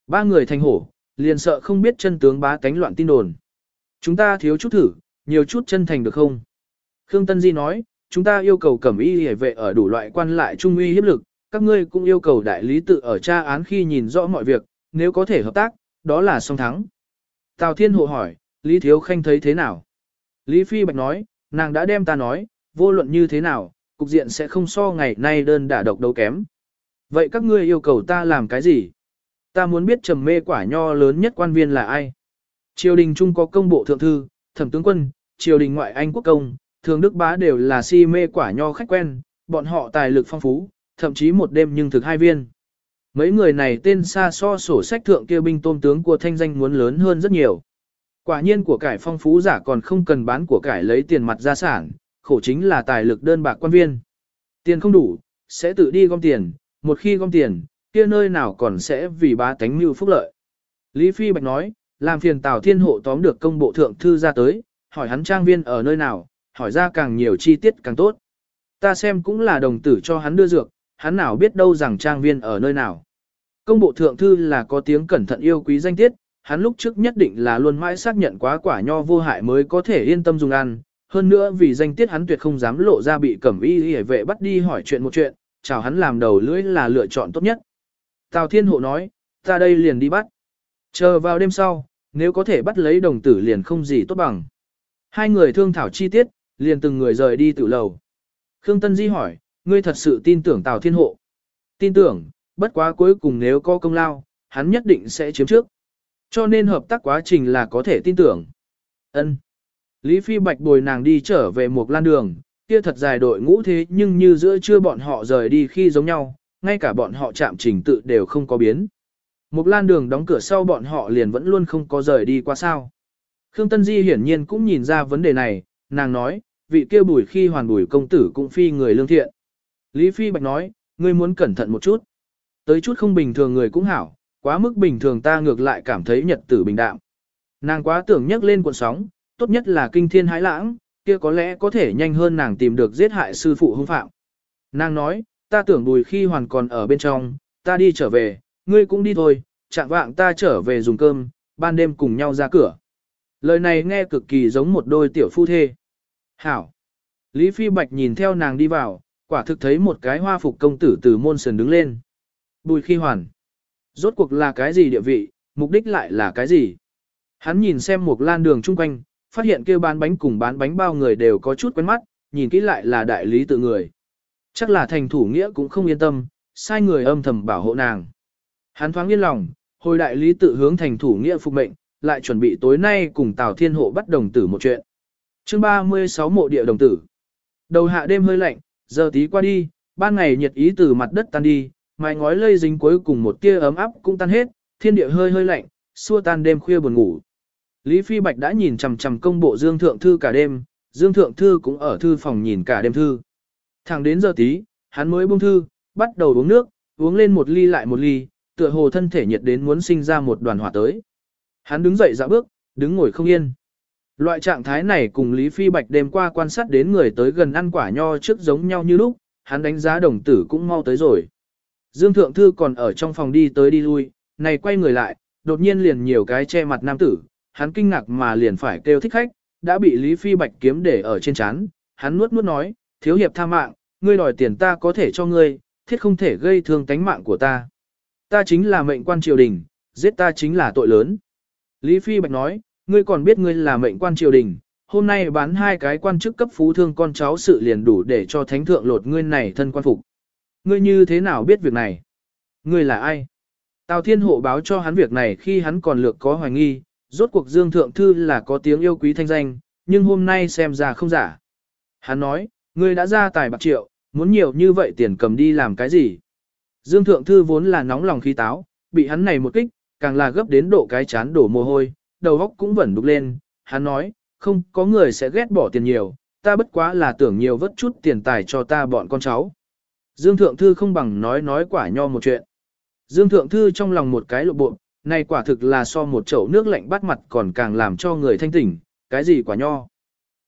Ba người thành hổ, liền sợ không biết chân tướng bá tánh loạn tin đồn. Chúng ta thiếu chút thử, nhiều chút chân thành được không? Khương Tân Di nói, chúng ta yêu cầu cẩm y y vệ ở đủ loại quan lại trung uy hiếp lực, các ngươi cũng yêu cầu đại lý tự ở tra án khi nhìn rõ mọi việc, nếu có thể hợp tác, đó là song thắng. Tào Thiên Hộ hỏi, Lý Thiếu Khanh thấy thế nào? Lý Phi Bạch nói, nàng đã đem ta nói, vô luận như thế nào, cục diện sẽ không so ngày nay đơn đả độc đấu kém. Vậy các ngươi yêu cầu ta làm cái gì? Ta muốn biết trầm mê quả nho lớn nhất quan viên là ai? Triều đình Trung có công bộ thượng thư, thẩm tướng quân, triều đình ngoại Anh quốc công, thường đức bá đều là si mê quả nho khách quen, bọn họ tài lực phong phú, thậm chí một đêm nhưng thực hai viên. Mấy người này tên xa so sổ sách thượng kia binh tôm tướng của thanh danh muốn lớn hơn rất nhiều. Quả nhiên của cải phong phú giả còn không cần bán của cải lấy tiền mặt gia sản, khổ chính là tài lực đơn bạc quan viên. Tiền không đủ, sẽ tự đi gom tiền, một khi gom tiền, kia nơi nào còn sẽ vì bá tánh mưu phúc lợi. Lý Phi Bạch nói, làm phiền Tào Thiên Hộ tóm được công bộ thượng thư ra tới, hỏi hắn trang viên ở nơi nào, hỏi ra càng nhiều chi tiết càng tốt. Ta xem cũng là đồng tử cho hắn đưa dược, hắn nào biết đâu rằng trang viên ở nơi nào. Công bộ thượng thư là có tiếng cẩn thận yêu quý danh tiết, hắn lúc trước nhất định là luôn mãi xác nhận quá quả nho vô hại mới có thể yên tâm dùng ăn. Hơn nữa vì danh tiết hắn tuyệt không dám lộ ra bị cẩm y hề vệ bắt đi hỏi chuyện một chuyện, chào hắn làm đầu lưỡi là lựa chọn tốt nhất. Tào Thiên Hộ nói, ta đây liền đi bắt. Chờ vào đêm sau, nếu có thể bắt lấy đồng tử liền không gì tốt bằng. Hai người thương thảo chi tiết, liền từng người rời đi tự lầu. Khương Tân Di hỏi, ngươi thật sự tin tưởng Tào Thiên Hộ? Tin tưởng, bất quá cuối cùng nếu có công lao, hắn nhất định sẽ chiếm trước. Cho nên hợp tác quá trình là có thể tin tưởng. Ân. Lý Phi Bạch bồi nàng đi trở về một lan đường, kia thật dài đội ngũ thế nhưng như giữa trưa bọn họ rời đi khi giống nhau, ngay cả bọn họ chạm trình tự đều không có biến. Một lan đường đóng cửa sau bọn họ liền vẫn luôn không có rời đi qua sao. Khương Tân Di hiển nhiên cũng nhìn ra vấn đề này, nàng nói, vị kia bùi khi hoàn bùi công tử cũng phi người lương thiện. Lý Phi Bạch nói, ngươi muốn cẩn thận một chút. Tới chút không bình thường người cũng hảo, quá mức bình thường ta ngược lại cảm thấy nhật tử bình đạm. Nàng quá tưởng nhắc lên cuộn sóng, tốt nhất là kinh thiên hãi lãng, kia có lẽ có thể nhanh hơn nàng tìm được giết hại sư phụ hung phạm. Nàng nói, ta tưởng bùi khi hoàn còn ở bên trong, ta đi trở về, ngươi cũng đi thôi, chạng vạng ta trở về dùng cơm, ban đêm cùng nhau ra cửa. Lời này nghe cực kỳ giống một đôi tiểu phu thê. Hảo. Lý Phi Bạch nhìn theo nàng đi vào, quả thực thấy một cái hoa phục công tử từ môn sườn đứng lên. Bùi khi hoàn. Rốt cuộc là cái gì địa vị, mục đích lại là cái gì? Hắn nhìn xem một lan đường chung quanh, phát hiện kêu bán bánh cùng bán bánh bao người đều có chút quen mắt, nhìn kỹ lại là đại lý tự người. Chắc là thành thủ nghĩa cũng không yên tâm, sai người âm thầm bảo hộ nàng. Hắn thoáng yên lòng, hồi đại lý tự hướng thành thủ nghĩa phục mệnh, lại chuẩn bị tối nay cùng Tào Thiên Hộ bắt đồng tử một chuyện. chương 36 mộ địa đồng tử. Đầu hạ đêm hơi lạnh, giờ tí qua đi, ban ngày nhiệt ý từ mặt đất tan đi, mái ngói lây dính cuối cùng một tia ấm áp cũng tan hết, thiên địa hơi hơi lạnh, xua tan đêm khuya buồn ngủ. Lý Phi Bạch đã nhìn chằm chằm công bộ Dương Thượng Thư cả đêm, Dương Thượng Thư cũng ở thư phòng nhìn cả đêm thư. Thẳng đến giờ tí, hắn mới buông thư, bắt đầu uống nước, uống lên một ly lại một ly, tựa hồ thân thể nhiệt đến muốn sinh ra một đoàn hỏa tới. Hắn đứng dậy dạo bước, đứng ngồi không yên. Loại trạng thái này cùng Lý Phi Bạch đêm qua quan sát đến người tới gần ăn quả nho trước giống nhau như lúc, hắn đánh giá đồng tử cũng mau tới rồi. Dương Thượng Thư còn ở trong phòng đi tới đi lui, này quay người lại, đột nhiên liền nhiều cái che mặt nam tử, hắn kinh ngạc mà liền phải kêu thích khách, đã bị Lý Phi Bạch kiếm để ở trên chán, hắn nuốt nuốt nói, thiếu hiệp tha mạng, ngươi đòi tiền ta có thể cho ngươi, thiết không thể gây thương tánh mạng của ta. Ta chính là mệnh quan triều đình, giết ta chính là tội lớn. Lý Phi Bạch nói, ngươi còn biết ngươi là mệnh quan triều đình, hôm nay bán hai cái quan chức cấp phú thương con cháu sự liền đủ để cho thánh thượng lột ngươi này thân quan phục. Ngươi như thế nào biết việc này? Ngươi là ai? Tào Thiên Hộ báo cho hắn việc này khi hắn còn lược có hoài nghi, rốt cuộc Dương Thượng Thư là có tiếng yêu quý thanh danh, nhưng hôm nay xem ra không giả. Hắn nói, ngươi đã ra tài bạc triệu, muốn nhiều như vậy tiền cầm đi làm cái gì? Dương Thượng Thư vốn là nóng lòng khí táo, bị hắn này một kích, càng là gấp đến độ cái chán đổ mồ hôi, đầu óc cũng vẫn đục lên. Hắn nói, không có người sẽ ghét bỏ tiền nhiều, ta bất quá là tưởng nhiều vất chút tiền tài cho ta bọn con cháu. Dương Thượng Thư không bằng nói nói quả nho một chuyện. Dương Thượng Thư trong lòng một cái lộ bộ, này quả thực là so một chậu nước lạnh bắt mặt còn càng làm cho người thanh tỉnh, cái gì quả nho.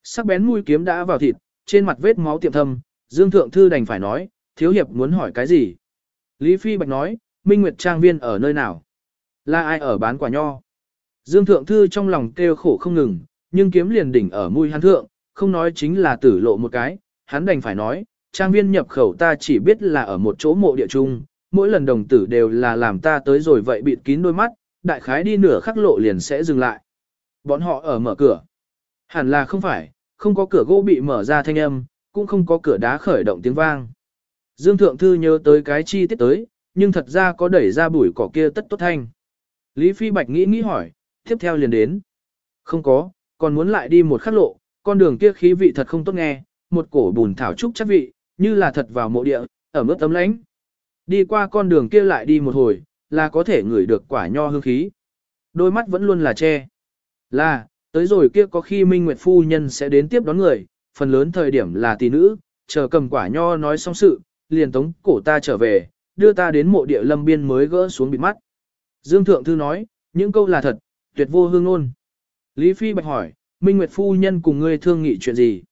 Sắc bén mũi kiếm đã vào thịt, trên mặt vết máu tiệm thâm, Dương Thượng Thư đành phải nói, thiếu hiệp muốn hỏi cái gì. Lý Phi Bạch nói, Minh Nguyệt Trang Viên ở nơi nào? Là ai ở bán quả nho? Dương Thượng Thư trong lòng kêu khổ không ngừng, nhưng kiếm liền đỉnh ở mũi hắn thượng, không nói chính là tử lộ một cái, hắn đành phải nói, Trang Viên nhập khẩu ta chỉ biết là ở một chỗ mộ địa chung, mỗi lần đồng tử đều là làm ta tới rồi vậy bịt kín đôi mắt, đại khái đi nửa khắc lộ liền sẽ dừng lại. Bọn họ ở mở cửa. Hẳn là không phải, không có cửa gỗ bị mở ra thanh âm, cũng không có cửa đá khởi động tiếng vang. Dương Thượng Thư nhớ tới cái chi tiết tới, nhưng thật ra có đẩy ra bụi cỏ kia tất tốt thanh. Lý Phi Bạch nghĩ nghĩ hỏi, tiếp theo liền đến. Không có, còn muốn lại đi một khắc lộ, con đường kia khí vị thật không tốt nghe, một cổ bùn thảo trúc chắc vị, như là thật vào mộ địa, ở mức tấm lãnh. Đi qua con đường kia lại đi một hồi, là có thể ngửi được quả nho hương khí. Đôi mắt vẫn luôn là che. Là, tới rồi kia có khi Minh Nguyệt Phu Nhân sẽ đến tiếp đón người, phần lớn thời điểm là tỷ nữ, chờ cầm quả nho nói xong sự, liền tống cổ ta trở về, đưa ta đến mộ địa lâm biên mới gỡ xuống bịt mắt. Dương Thượng Thư nói, những câu là thật, tuyệt vô hương ngôn. Lý Phi Bạch hỏi, Minh Nguyệt Phu Nhân cùng ngươi thương nghị chuyện gì?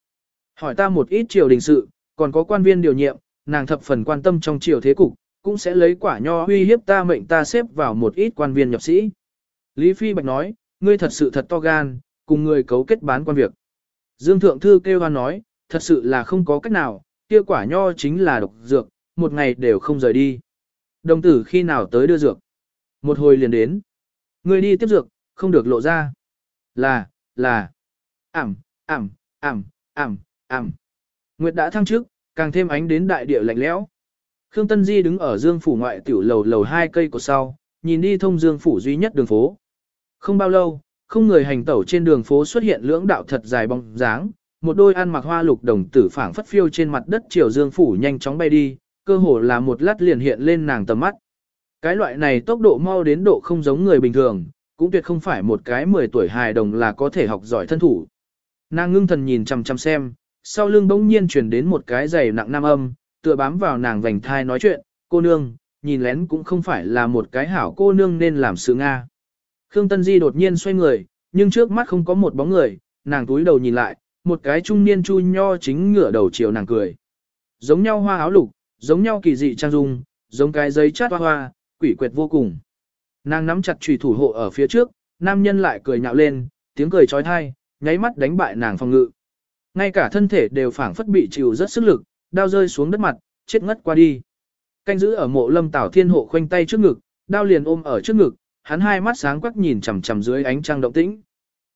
Hỏi ta một ít triều đình sự, còn có quan viên điều nhiệm, nàng thập phần quan tâm trong triều thế cục, cũng sẽ lấy quả nho uy hiếp ta mệnh ta xếp vào một ít quan viên nhập sĩ. Lý Phi Bạch nói, ngươi thật sự thật to gan, cùng ngươi cấu kết bán quan việc. Dương Thượng Thư kêu hoan nói, thật sự là không có cách nào, kia quả nho chính là độc dược, một ngày đều không rời đi. Đồng tử khi nào tới đưa dược? Một hồi liền đến. Ngươi đi tiếp dược, không được lộ ra. Là, là. Ảm, ảm, ảm, ảm, ảm. Nguyệt đã thăng trước, càng thêm ánh đến đại địa lạnh lẽo. Khương Tân Di đứng ở Dương phủ ngoại tiểu lầu lầu hai cây của sau, nhìn đi thông Dương phủ duy nhất đường phố. Không bao lâu, không người hành tẩu trên đường phố xuất hiện lưỡng đạo thật dài bóng dáng, một đôi ăn mặc hoa lục đồng tử phảng phất phiêu trên mặt đất chiều dương phủ nhanh chóng bay đi, cơ hồ là một lát liền hiện lên nàng tầm mắt. Cái loại này tốc độ mau đến độ không giống người bình thường, cũng tuyệt không phải một cái 10 tuổi hài đồng là có thể học giỏi thân thủ. Nàng ngưng thần nhìn chằm chằm xem, sau lưng bỗng nhiên truyền đến một cái giày nặng nam âm, tựa bám vào nàng vành thai nói chuyện, cô nương, nhìn lén cũng không phải là một cái hảo cô nương nên làm sự Nga. Khương Tân Di đột nhiên xoay người, nhưng trước mắt không có một bóng người, nàng túi đầu nhìn lại, một cái trung niên chu nho chính ngửa đầu chiều nàng cười. Giống nhau hoa áo lục, giống nhau kỳ dị trang dung, giống cái giấy chát hoa hoa, quỷ quyệt vô cùng. Nàng nắm chặt chùy thủ hộ ở phía trước, nam nhân lại cười nhạo lên, tiếng cười trói thai, nháy mắt đánh bại nàng phòng ngự. Ngay cả thân thể đều phảng phất bị chịu rất sức lực, đao rơi xuống đất mặt, chết ngất qua đi. Canh giữ ở mộ lâm tảo thiên hộ khoanh tay trước ngực, đao liền ôm ở trước ngực, hắn hai mắt sáng quắc nhìn chằm chằm dưới ánh trăng động tĩnh.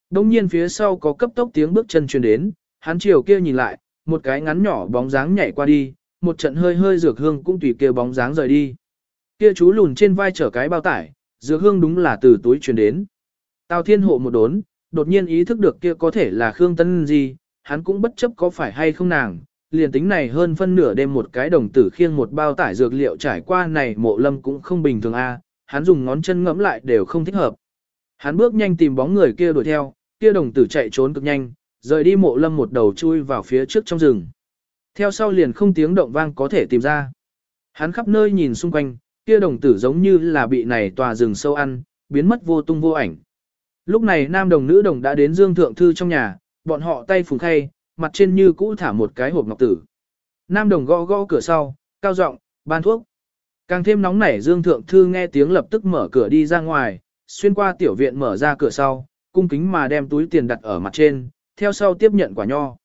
Đông nhiên phía sau có cấp tốc tiếng bước chân truyền đến, hắn chiều kia nhìn lại, một cái ngắn nhỏ bóng dáng nhảy qua đi, một trận hơi hơi dược hương cũng tùy kia bóng dáng rời đi. Kia chú lùn trên vai chở cái bao tải, dược hương đúng là từ túi truyền đến. Tào Thiên Hộ một đốn, đột nhiên ý thức được kia có thể là Khương Tân Di, hắn cũng bất chấp có phải hay không nàng, liền tính này hơn phân nửa đêm một cái đồng tử khiêng một bao tải dược liệu trải qua này mộ lâm cũng không bình thường a, hắn dùng ngón chân ngẫm lại đều không thích hợp. Hắn bước nhanh tìm bóng người kia đuổi theo, kia đồng tử chạy trốn cực nhanh, rời đi mộ lâm một đầu chui vào phía trước trong rừng. Theo sau liền không tiếng động vang có thể tìm ra. Hắn khắp nơi nhìn xung quanh, kia đồng tử giống như là bị này tòa rừng sâu ăn, biến mất vô tung vô ảnh. Lúc này nam đồng nữ đồng đã đến Dương Thượng Thư trong nhà, bọn họ tay phùng khay, mặt trên như cũ thả một cái hộp ngọc tử. Nam đồng gõ gõ cửa sau, cao giọng, ban thuốc. Càng thêm nóng nảy Dương Thượng Thư nghe tiếng lập tức mở cửa đi ra ngoài, xuyên qua tiểu viện mở ra cửa sau, cung kính mà đem túi tiền đặt ở mặt trên, theo sau tiếp nhận quả nho.